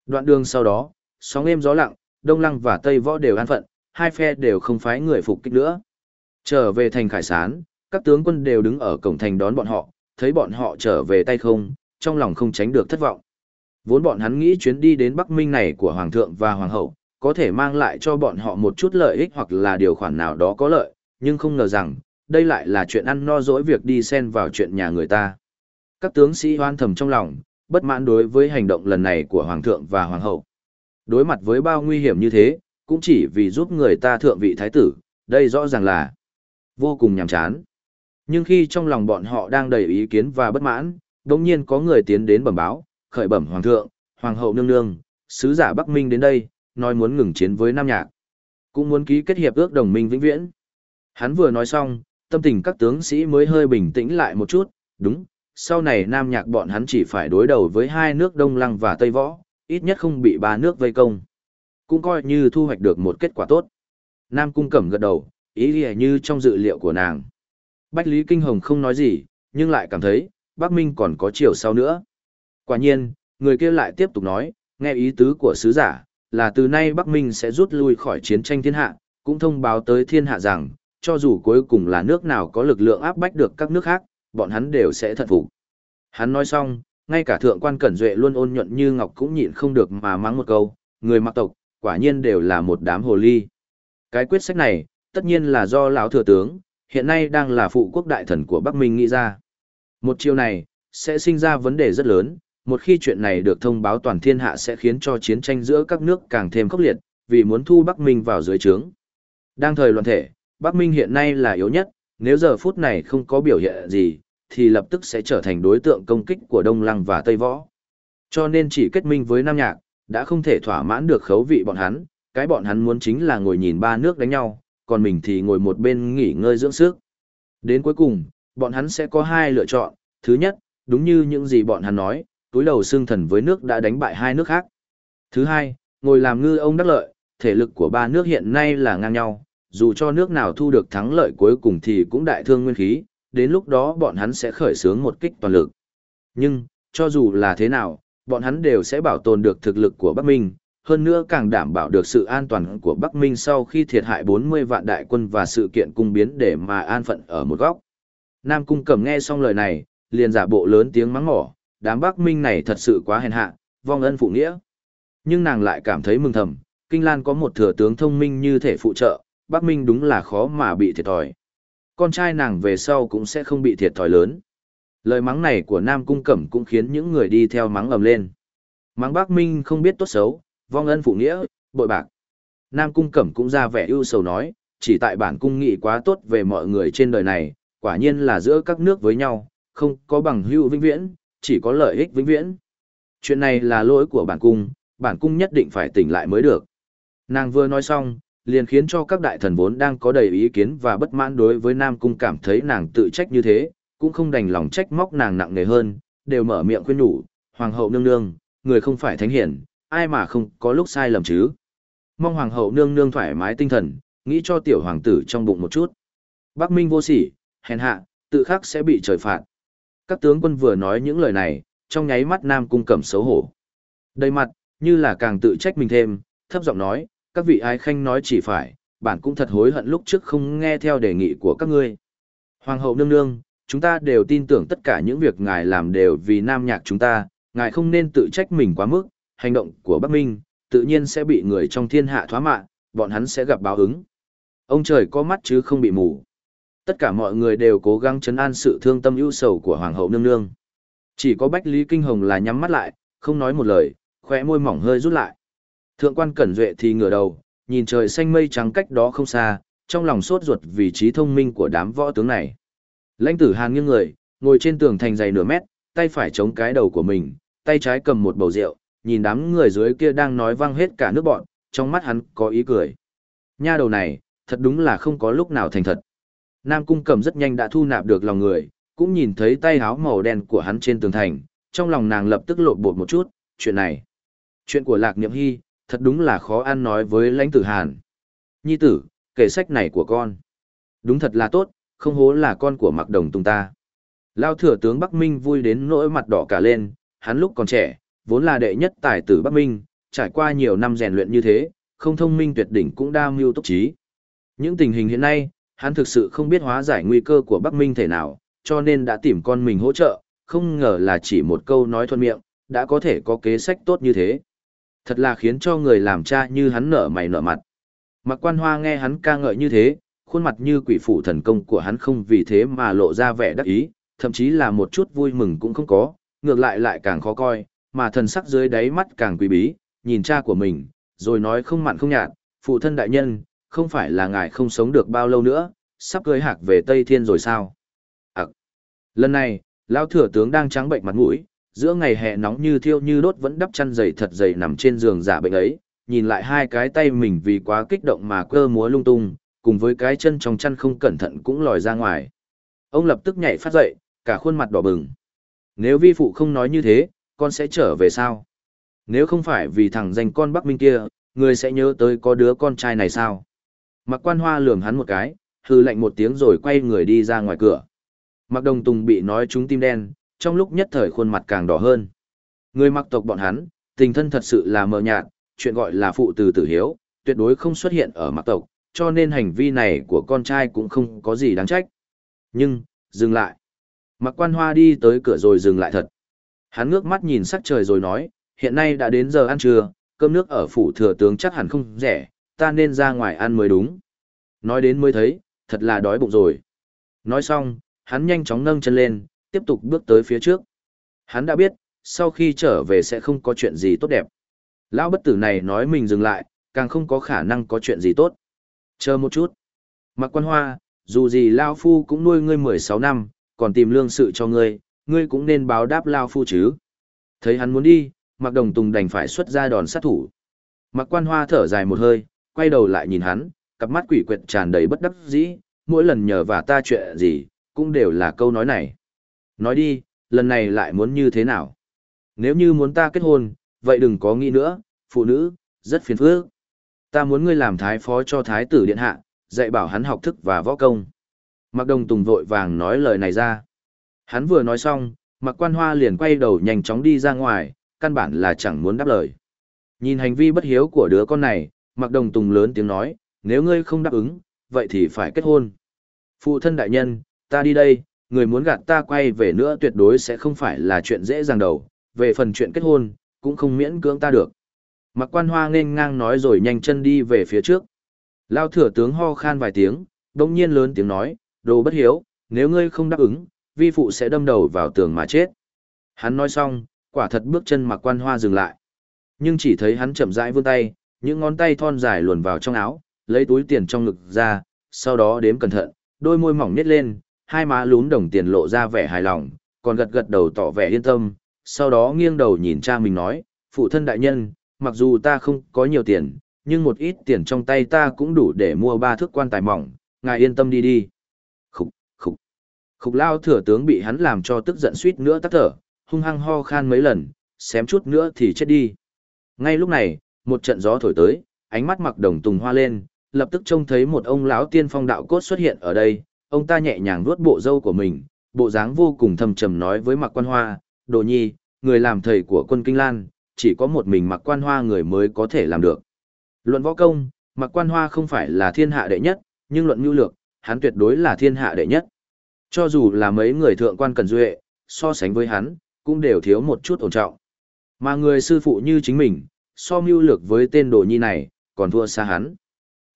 Đoạn đường sau đó, sóng êm gió lặng, Đông Lăng và Tây Võ đều an phận, hai phe đều không phái người phục kích nữa. Trở về thành Khải Sán, các tướng quân đều đứng ở cổng thành đón bọn họ, thấy bọn họ trở về tay không, trong lòng không tránh được thất vọng. Vốn bọn hắn nghĩ chuyến đi đến Bắc Minh này của Hoàng thượng và Hoàng hậu, có thể mang lại cho bọn họ một chút lợi ích hoặc là điều khoản nào đó có lợi, nhưng không ngờ rằng, đây lại là chuyện ăn no dỗi việc đi xen vào chuyện nhà người ta. Các tướng sĩ hoan thầm trong lòng, bất mãn đối với hành động lần này của Hoàng thượng và Hoàng hậu. Đối mặt với bao nguy hiểm như thế, cũng chỉ vì giúp người ta thượng vị thái tử, đây rõ ràng là vô cùng nhàm chán. Nhưng khi trong lòng bọn họ đang đầy ý kiến và bất mãn, đột nhiên có người tiến đến bẩm báo, khởi bẩm Hoàng thượng, Hoàng hậu nương nương, sứ giả Bắc Minh đến đây, nói muốn ngừng chiến với Nam Nhạc. Cũng muốn ký kết hiệp ước đồng minh vĩnh viễn. Hắn vừa nói xong, tâm tình các tướng sĩ mới hơi bình tĩnh lại một chút, đúng, sau này Nam Nhạc bọn hắn chỉ phải đối đầu với hai nước Đông Lăng và Tây Võ, ít nhất không bị ba nước vây công. Cũng coi như thu hoạch được một kết quả tốt. Nam Cung Cẩm gật đầu, ý nghĩa như trong dự liệu của nàng. Bách Lý Kinh Hồng không nói gì, nhưng lại cảm thấy, Bắc Minh còn có chiều sau nữa. Quả nhiên, người kia lại tiếp tục nói, nghe ý tứ của sứ giả, là từ nay Bắc Minh sẽ rút lui khỏi chiến tranh thiên hạ, cũng thông báo tới thiên hạ rằng, cho dù cuối cùng là nước nào có lực lượng áp bách được các nước khác, bọn hắn đều sẽ thật phục. Hắn nói xong, ngay cả thượng quan Cẩn Duệ luôn ôn nhuận như ngọc cũng nhịn không được mà mắng một câu, người mặc tộc, quả nhiên đều là một đám hồ ly. Cái quyết sách này, tất nhiên là do lão thừa tướng, hiện nay đang là phụ quốc đại thần của Bắc Minh nghĩ ra. Một chiều này, sẽ sinh ra vấn đề rất lớn, một khi chuyện này được thông báo toàn thiên hạ sẽ khiến cho chiến tranh giữa các nước càng thêm khốc liệt, vì muốn thu Bắc Minh vào dưới trướng. Đang thời loạn thể, Bắc Minh hiện nay là yếu nhất, nếu giờ phút này không có biểu hiện gì, thì lập tức sẽ trở thành đối tượng công kích của Đông Lăng và Tây Võ. Cho nên chỉ kết minh với Nam Nhạc, đã không thể thỏa mãn được khấu vị bọn hắn, cái bọn hắn muốn chính là ngồi nhìn ba nước đánh nhau, còn mình thì ngồi một bên nghỉ ngơi dưỡng sức. Đến cuối cùng, bọn hắn sẽ có hai lựa chọn, thứ nhất, đúng như những gì bọn hắn nói, túi đầu xương thần với nước đã đánh bại hai nước khác. Thứ hai, ngồi làm ngư ông đắc lợi, thể lực của ba nước hiện nay là ngang nhau, dù cho nước nào thu được thắng lợi cuối cùng thì cũng đại thương nguyên khí, đến lúc đó bọn hắn sẽ khởi xướng một kích toàn lực. Nhưng, cho dù là thế nào, bọn hắn đều sẽ bảo tồn được thực lực của Bắc Minh, hơn nữa càng đảm bảo được sự an toàn của Bắc Minh sau khi thiệt hại 40 vạn đại quân và sự kiện cung biến để mà an phận ở một góc. Nam Cung Cẩm nghe xong lời này, liền giả bộ lớn tiếng mắng mỏ, đám Bắc Minh này thật sự quá hèn hạ, vong ân phụ nghĩa. Nhưng nàng lại cảm thấy mừng thầm, Kinh Lan có một thừa tướng thông minh như thể phụ trợ, Bắc Minh đúng là khó mà bị thiệt thòi. Con trai nàng về sau cũng sẽ không bị thiệt thòi lớn. Lời mắng này của Nam Cung Cẩm cũng khiến những người đi theo mắng ầm lên. Mắng Bắc Minh không biết tốt xấu, vong ân phụ nghĩa, bội bạc. Nam Cung Cẩm cũng ra vẻ ưu sầu nói, chỉ tại bản cung nghị quá tốt về mọi người trên đời này, quả nhiên là giữa các nước với nhau, không có bằng hữu vĩnh viễn, chỉ có lợi ích vĩnh viễn. Chuyện này là lỗi của bản cung, bản cung nhất định phải tỉnh lại mới được. Nàng vừa nói xong, liền khiến cho các đại thần vốn đang có đầy ý kiến và bất mãn đối với Nam Cung cảm thấy nàng tự trách như thế, cũng không đành lòng trách móc nàng nặng nề hơn, đều mở miệng khuyên nhủ, Hoàng hậu nương nương, người không phải thánh hiển, ai mà không có lúc sai lầm chứ. Mong Hoàng hậu nương nương thoải mái tinh thần, nghĩ cho tiểu hoàng tử trong bụng một chút. Bắc Minh vô sỉ, hèn hạ, tự khắc sẽ bị trời phạt. Các tướng quân vừa nói những lời này, trong nháy mắt Nam Cung cẩm xấu hổ. Đầy mặt, như là càng tự trách mình thêm, thấp giọng nói, các vị ái khanh nói chỉ phải, bản cũng thật hối hận lúc trước không nghe theo đề nghị của các ngươi. Hoàng hậu nương nương, chúng ta đều tin tưởng tất cả những việc ngài làm đều vì nam nhạc chúng ta, ngài không nên tự trách mình quá mức, hành động của Bắc Minh, tự nhiên sẽ bị người trong thiên hạ thoá mạ, bọn hắn sẽ gặp báo ứng. Ông trời có mắt chứ không bị mù. Tất cả mọi người đều cố gắng chấn an sự thương tâm ưu sầu của Hoàng hậu nương nương. Chỉ có Bách Lý Kinh Hồng là nhắm mắt lại, không nói một lời, khóe môi mỏng hơi rút lại. Thượng quan Cẩn Duệ thì ngửa đầu, nhìn trời xanh mây trắng cách đó không xa, trong lòng sốt ruột vì trí thông minh của đám võ tướng này. Lãnh tử Hàn nghiêng người, ngồi trên tường thành dày nửa mét, tay phải chống cái đầu của mình, tay trái cầm một bầu rượu, nhìn đám người dưới kia đang nói vang hết cả nước bọn, trong mắt hắn có ý cười. Nha đầu này, thật đúng là không có lúc nào thành thật. Nam Cung cầm rất nhanh đã thu nạp được lòng người, cũng nhìn thấy tay áo màu đen của hắn trên tường thành, trong lòng nàng lập tức lộn bột một chút, chuyện này. Chuyện của Lạc Niệm Hy, thật đúng là khó ăn nói với lãnh tử Hàn. Nhi tử, kể sách này của con. Đúng thật là tốt, không hố là con của mặc đồng tung ta. Lao thừa tướng Bắc Minh vui đến nỗi mặt đỏ cả lên, hắn lúc còn trẻ, vốn là đệ nhất tài tử Bắc Minh, trải qua nhiều năm rèn luyện như thế, không thông minh tuyệt đỉnh cũng đa mưu túc trí. Những tình hình hiện nay, hắn thực sự không biết hóa giải nguy cơ của Bắc Minh thể nào, cho nên đã tìm con mình hỗ trợ, không ngờ là chỉ một câu nói thuận miệng, đã có thể có kế sách tốt như thế. Thật là khiến cho người làm cha như hắn nở mày nở mặt. Mặc quan hoa nghe hắn ca ngợi như thế, khuôn mặt như quỷ phủ thần công của hắn không vì thế mà lộ ra vẻ đắc ý, thậm chí là một chút vui mừng cũng không có, ngược lại lại càng khó coi, mà thần sắc dưới đáy mắt càng quý bí, nhìn cha của mình, rồi nói không mặn không nhạt, phụ thân đại nhân, không phải là ngài không sống được bao lâu nữa, sắp cưới hạc về Tây Thiên rồi sao? À, lần này, lão thừa tướng đang trắng bệnh mặt mũi, giữa ngày hè nóng như thiêu như đốt vẫn đắp chăn dày thật dày nằm trên giường giả bệnh ấy, nhìn lại hai cái tay mình vì quá kích động mà cơ múa lung tung, cùng với cái chân trong chăn không cẩn thận cũng lòi ra ngoài. Ông lập tức nhảy phát dậy, cả khuôn mặt đỏ bừng. Nếu vi phụ không nói như thế, con sẽ trở về sao? Nếu không phải vì thằng danh con Bắc Minh kia, người sẽ nhớ tới có đứa con trai này sao? Mặc quan hoa lườm hắn một cái, hư lạnh một tiếng rồi quay người đi ra ngoài cửa. Mặc đồng tùng bị nói trúng tim đen, trong lúc nhất thời khuôn mặt càng đỏ hơn. Người mặc tộc bọn hắn, tình thân thật sự là mờ nhạt, chuyện gọi là phụ từ tử hiếu, tuyệt đối không xuất hiện ở mặc tộc, cho nên hành vi này của con trai cũng không có gì đáng trách. Nhưng, dừng lại. Mặc quan hoa đi tới cửa rồi dừng lại thật. Hắn ngước mắt nhìn sắc trời rồi nói, hiện nay đã đến giờ ăn trưa, cơm nước ở phủ thừa tướng chắc hẳn không rẻ, ta nên ra ngoài ăn mới đúng. Nói đến mới thấy, thật là đói bụng rồi. Nói xong, hắn nhanh chóng nâng chân lên, tiếp tục bước tới phía trước. Hắn đã biết, sau khi trở về sẽ không có chuyện gì tốt đẹp. Lão bất tử này nói mình dừng lại, càng không có khả năng có chuyện gì tốt. Chờ một chút. Mặc quan hoa, dù gì Lao Phu cũng nuôi ngươi 16 năm, còn tìm lương sự cho ngươi, ngươi cũng nên báo đáp Lao Phu chứ. Thấy hắn muốn đi, Mặc Đồng Tùng đành phải xuất ra đòn sát thủ. Mặc quan hoa thở dài một hơi, quay đầu lại nhìn hắn, cặp mắt quỷ quyệt tràn đầy bất đắc dĩ, mỗi lần nhờ và ta chuyện gì, cũng đều là câu nói này. Nói đi, lần này lại muốn như thế nào? Nếu như muốn ta kết hôn, vậy đừng có nghĩ nữa, phụ nữ, rất phiền phức. Ta muốn ngươi làm thái phó cho thái tử điện hạ, dạy bảo hắn học thức và võ công. Mặc đồng tùng vội vàng nói lời này ra. Hắn vừa nói xong, mặc quan hoa liền quay đầu nhanh chóng đi ra ngoài, căn bản là chẳng muốn đáp lời. Nhìn hành vi bất hiếu của đứa con này, mặc đồng tùng lớn tiếng nói, nếu ngươi không đáp ứng, vậy thì phải kết hôn. Phụ thân đại nhân, ta đi đây, người muốn gạt ta quay về nữa tuyệt đối sẽ không phải là chuyện dễ dàng đầu, về phần chuyện kết hôn, cũng không miễn cưỡng ta được. Mặc quan hoa nên ngang nói rồi nhanh chân đi về phía trước. Lao thừa tướng ho khan vài tiếng, đông nhiên lớn tiếng nói, đồ bất hiếu, nếu ngươi không đáp ứng, vi phụ sẽ đâm đầu vào tường mà chết. Hắn nói xong, quả thật bước chân mặc quan hoa dừng lại. Nhưng chỉ thấy hắn chậm rãi vươn tay, những ngón tay thon dài luồn vào trong áo, lấy túi tiền trong ngực ra, sau đó đếm cẩn thận, đôi môi mỏng nhếch lên, hai má lún đồng tiền lộ ra vẻ hài lòng, còn gật gật đầu tỏ vẻ yên tâm, sau đó nghiêng đầu nhìn cha mình nói, phụ thân đại nhân, mặc dù ta không có nhiều tiền, nhưng một ít tiền trong tay ta cũng đủ để mua ba thước quan tài mỏng, ngài yên tâm đi đi. Khục, khục. Khục lao thừa tướng bị hắn làm cho tức giận suýt nữa tắt thở, hung hăng ho khan mấy lần, xém chút nữa thì chết đi. Ngay lúc này, một trận gió thổi tới, ánh mắt mặc đồng tùng hoa lên, lập tức trông thấy một ông lão tiên phong đạo cốt xuất hiện ở đây, ông ta nhẹ nhàng vuốt bộ râu của mình, bộ dáng vô cùng thâm trầm nói với mặc quan hoa, đồ nhi, người làm thầy của quân Kinh Lan, chỉ có một mình mặc quan hoa người mới có thể làm được. Luận võ công, mặc quan hoa không phải là thiên hạ đệ nhất, nhưng luận mưu lược, hắn tuyệt đối là thiên hạ đệ nhất. Cho dù là mấy người thượng quan cần duệ, so sánh với hắn, cũng đều thiếu một chút ổn trọng. Mà người sư phụ như chính mình, so mưu lược với tên đồ nhi này, còn thua xa hắn.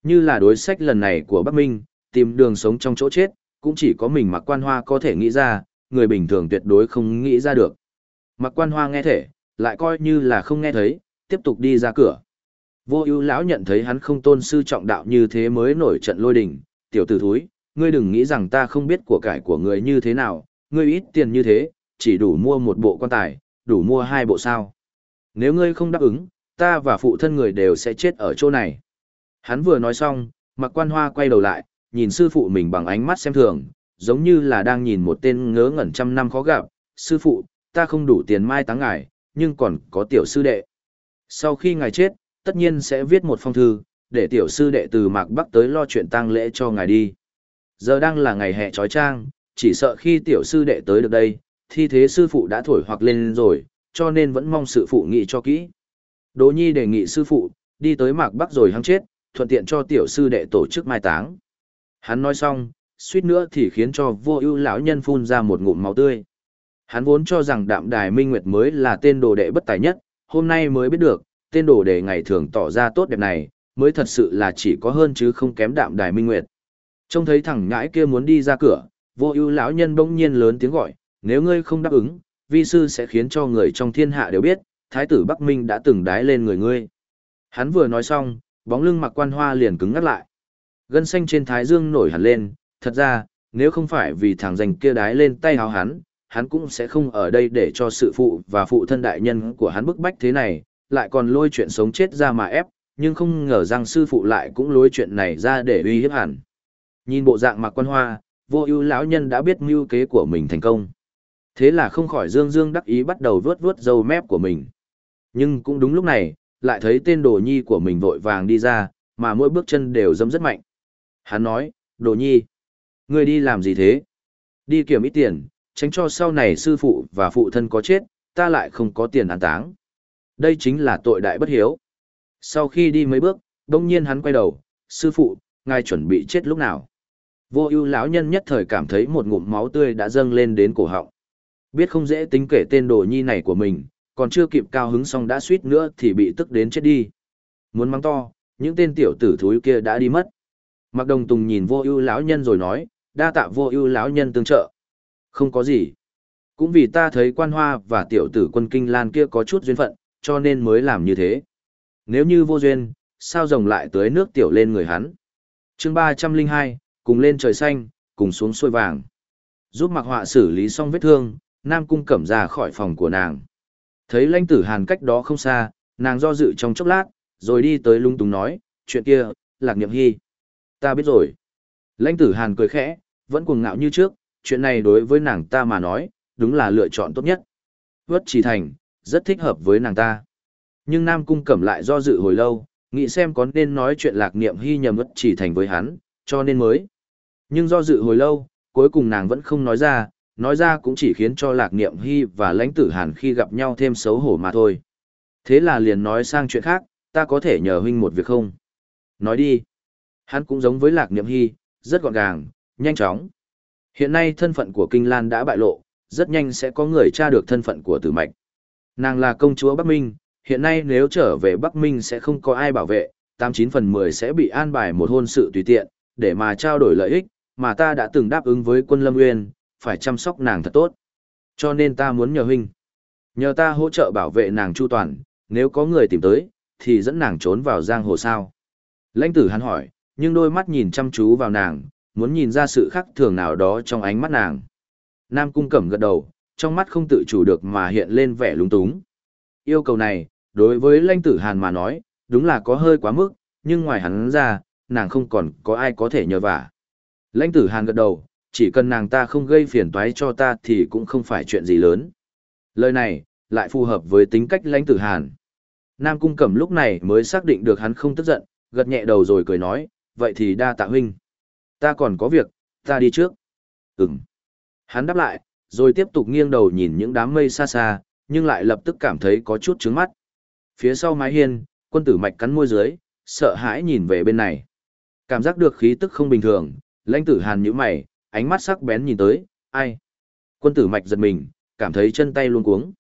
Như là đối sách lần này của Bắc Minh, tìm đường sống trong chỗ chết, cũng chỉ có mình mặc quan hoa có thể nghĩ ra, người bình thường tuyệt đối không nghĩ ra được. Mặc quan hoa nghe thể, lại coi như là không nghe thấy, tiếp tục đi ra cửa. Vô ưu lão nhận thấy hắn không tôn sư trọng đạo như thế mới nổi trận lôi đình, tiểu tử thúi, ngươi đừng nghĩ rằng ta không biết của cải của người như thế nào, ngươi ít tiền như thế, chỉ đủ mua một bộ quan tài, đủ mua hai bộ sao. Nếu ngươi không đáp ứng, ta và phụ thân người đều sẽ chết ở chỗ này. Hắn vừa nói xong, mặc quan hoa quay đầu lại, nhìn sư phụ mình bằng ánh mắt xem thường, giống như là đang nhìn một tên ngớ ngẩn trăm năm khó gặp. Sư phụ, ta không đủ tiền mai táng ngài, nhưng còn có tiểu sư đệ. Sau khi ngài chết, tất nhiên sẽ viết một phong thư, để tiểu sư đệ từ Mạc Bắc tới lo chuyện tang lễ cho ngài đi. Giờ đang là ngày hè trói trang, chỉ sợ khi tiểu sư đệ tới được đây, thi thế sư phụ đã thổi hoặc lên rồi, cho nên vẫn mong sự phụ nghị cho kỹ. Đỗ Nhi đề nghị sư phụ, đi tới Mạc Bắc rồi hăng chết, thuận tiện cho tiểu sư đệ tổ chức mai táng. Hắn nói xong, suýt nữa thì khiến cho vô ưu lão nhân phun ra một ngụm máu tươi. Hắn vốn cho rằng đạm đài minh nguyệt mới là tên đồ đệ bất tài nhất, hôm nay mới biết được, tên đồ đệ ngày thường tỏ ra tốt đẹp này, mới thật sự là chỉ có hơn chứ không kém đạm đài minh nguyệt. Trông thấy thằng ngãi kia muốn đi ra cửa, vô ưu lão nhân bỗng nhiên lớn tiếng gọi, nếu ngươi không đáp ứng, vi sư sẽ khiến cho người trong thiên hạ đều biết, thái tử Bắc Minh đã từng đái lên người ngươi. Hắn vừa nói xong, bóng lưng mặc quan hoa liền cứng ngắt lại. Gân xanh trên thái dương nổi hẳn lên, thật ra, nếu không phải vì thằng danh kia đái lên tay háo hắn, hắn cũng sẽ không ở đây để cho sự phụ và phụ thân đại nhân của hắn bức bách thế này, lại còn lôi chuyện sống chết ra mà ép, nhưng không ngờ rằng sư phụ lại cũng lôi chuyện này ra để uy hiếp hẳn. Nhìn bộ dạng mặc quan hoa, vô ưu lão nhân đã biết mưu kế của mình thành công. Thế là không khỏi dương dương đắc ý bắt đầu vướt vướt dâu mép của mình. Nhưng cũng đúng lúc này, lại thấy tên đồ nhi của mình vội vàng đi ra, mà mỗi bước chân đều dâm rất mạnh. Hắn nói, đồ nhi, ngươi đi làm gì thế? Đi kiểm ít tiền, tránh cho sau này sư phụ và phụ thân có chết, ta lại không có tiền an táng. Đây chính là tội đại bất hiếu. Sau khi đi mấy bước, đông nhiên hắn quay đầu, sư phụ, ngài chuẩn bị chết lúc nào? Vô ưu lão nhân nhất thời cảm thấy một ngụm máu tươi đã dâng lên đến cổ họng. Biết không dễ tính kể tên đồ nhi này của mình, còn chưa kịp cao hứng xong đã suýt nữa thì bị tức đến chết đi. Muốn mắng to, những tên tiểu tử thúi kia đã đi mất. Mặc Đồng Tùng nhìn Vô Ưu lão nhân rồi nói, đa tạ Vô Ưu lão nhân tương trợ. Không có gì. Cũng vì ta thấy Quan Hoa và tiểu tử Quân Kinh Lan kia có chút duyên phận, cho nên mới làm như thế. Nếu như vô duyên, sao rồng lại tưới nước tiểu lên người hắn. Chương ba trăm linh hai, cùng lên trời xanh, cùng xuống xuôi vàng. Giúp Mặc Họa xử lý xong vết thương, Nam Cung Cẩm ra khỏi phòng của nàng. Thấy lãnh tử hàn cách đó không xa, nàng do dự trong chốc lát, rồi đi tới lung túng nói, chuyện kia, lạc niệm hy. Ta biết rồi. Lãnh tử hàn cười khẽ, vẫn cuồng ngạo như trước, chuyện này đối với nàng ta mà nói, đúng là lựa chọn tốt nhất. Vất chỉ thành, rất thích hợp với nàng ta. Nhưng Nam Cung Cẩm lại do dự hồi lâu, nghĩ xem có nên nói chuyện lạc niệm hy nhầm vất chỉ thành với hắn, cho nên mới. Nhưng do dự hồi lâu, cuối cùng nàng vẫn không nói ra, nói ra cũng chỉ khiến cho lạc niệm hy và lãnh tử hàn khi gặp nhau thêm xấu hổ mà thôi. Thế là liền nói sang chuyện khác, ta có thể nhờ huynh một việc không? Nói đi. Hắn cũng giống với lạc niệm hy, rất gọn gàng, nhanh chóng. Hiện nay thân phận của Kinh Lan đã bại lộ, rất nhanh sẽ có người tra được thân phận của tử mạch. Nàng là công chúa Bắc Minh, hiện nay nếu trở về Bắc Minh sẽ không có ai bảo vệ, 89 phần 10 sẽ bị an bài một hôn sự tùy tiện, để mà trao đổi lợi ích, mà ta đã từng đáp ứng với quân Lâm Nguyên, phải chăm sóc nàng thật tốt. Cho nên ta muốn nhờ huynh. Nhờ ta hỗ trợ bảo vệ nàng chu toàn, nếu có người tìm tới, thì dẫn nàng trốn vào giang hồ sao. Lãnh tử hắn hỏi, nhưng đôi mắt nhìn chăm chú vào nàng, muốn nhìn ra sự khác thường nào đó trong ánh mắt nàng. Nam cung cẩm gật đầu, trong mắt không tự chủ được mà hiện lên vẻ lúng túng. Yêu cầu này, đối với lãnh tử hàn mà nói, đúng là có hơi quá mức, nhưng ngoài hắn ra, nàng không còn có ai có thể nhờ vả. Lãnh tử hàn gật đầu, chỉ cần nàng ta không gây phiền toái cho ta thì cũng không phải chuyện gì lớn. Lời này, lại phù hợp với tính cách lãnh tử hàn. Nam Cung Cẩm lúc này mới xác định được hắn không tức giận, gật nhẹ đầu rồi cười nói, vậy thì đa tạ huynh. Ta còn có việc, ta đi trước. Ừm. Hắn đáp lại, rồi tiếp tục nghiêng đầu nhìn những đám mây xa xa, nhưng lại lập tức cảm thấy có chút trướng mắt. Phía sau mái hiên, quân tử mạch cắn môi dưới, sợ hãi nhìn về bên này. Cảm giác được khí tức không bình thường, lãnh tử hàn nhíu mày, ánh mắt sắc bén nhìn tới, ai? Quân tử mạch giật mình, cảm thấy chân tay luôn cuống.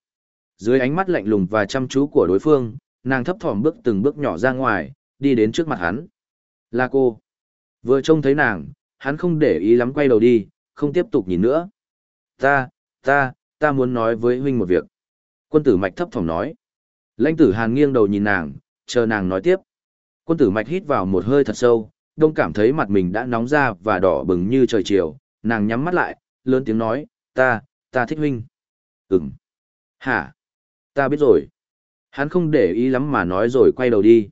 Dưới ánh mắt lạnh lùng và chăm chú của đối phương, nàng thấp thỏm bước từng bước nhỏ ra ngoài, đi đến trước mặt hắn. Là cô. Vừa trông thấy nàng, hắn không để ý lắm quay đầu đi, không tiếp tục nhìn nữa. Ta, ta, ta muốn nói với huynh một việc. Quân tử mạch thấp thỏm nói. Lãnh tử hàn nghiêng đầu nhìn nàng, chờ nàng nói tiếp. Quân tử mạch hít vào một hơi thật sâu, đông cảm thấy mặt mình đã nóng ra và đỏ bừng như trời chiều, nàng nhắm mắt lại, lớn tiếng nói, ta, ta thích huynh. Ừm. Hả? Ta biết rồi. Hắn không để ý lắm mà nói rồi quay đầu đi.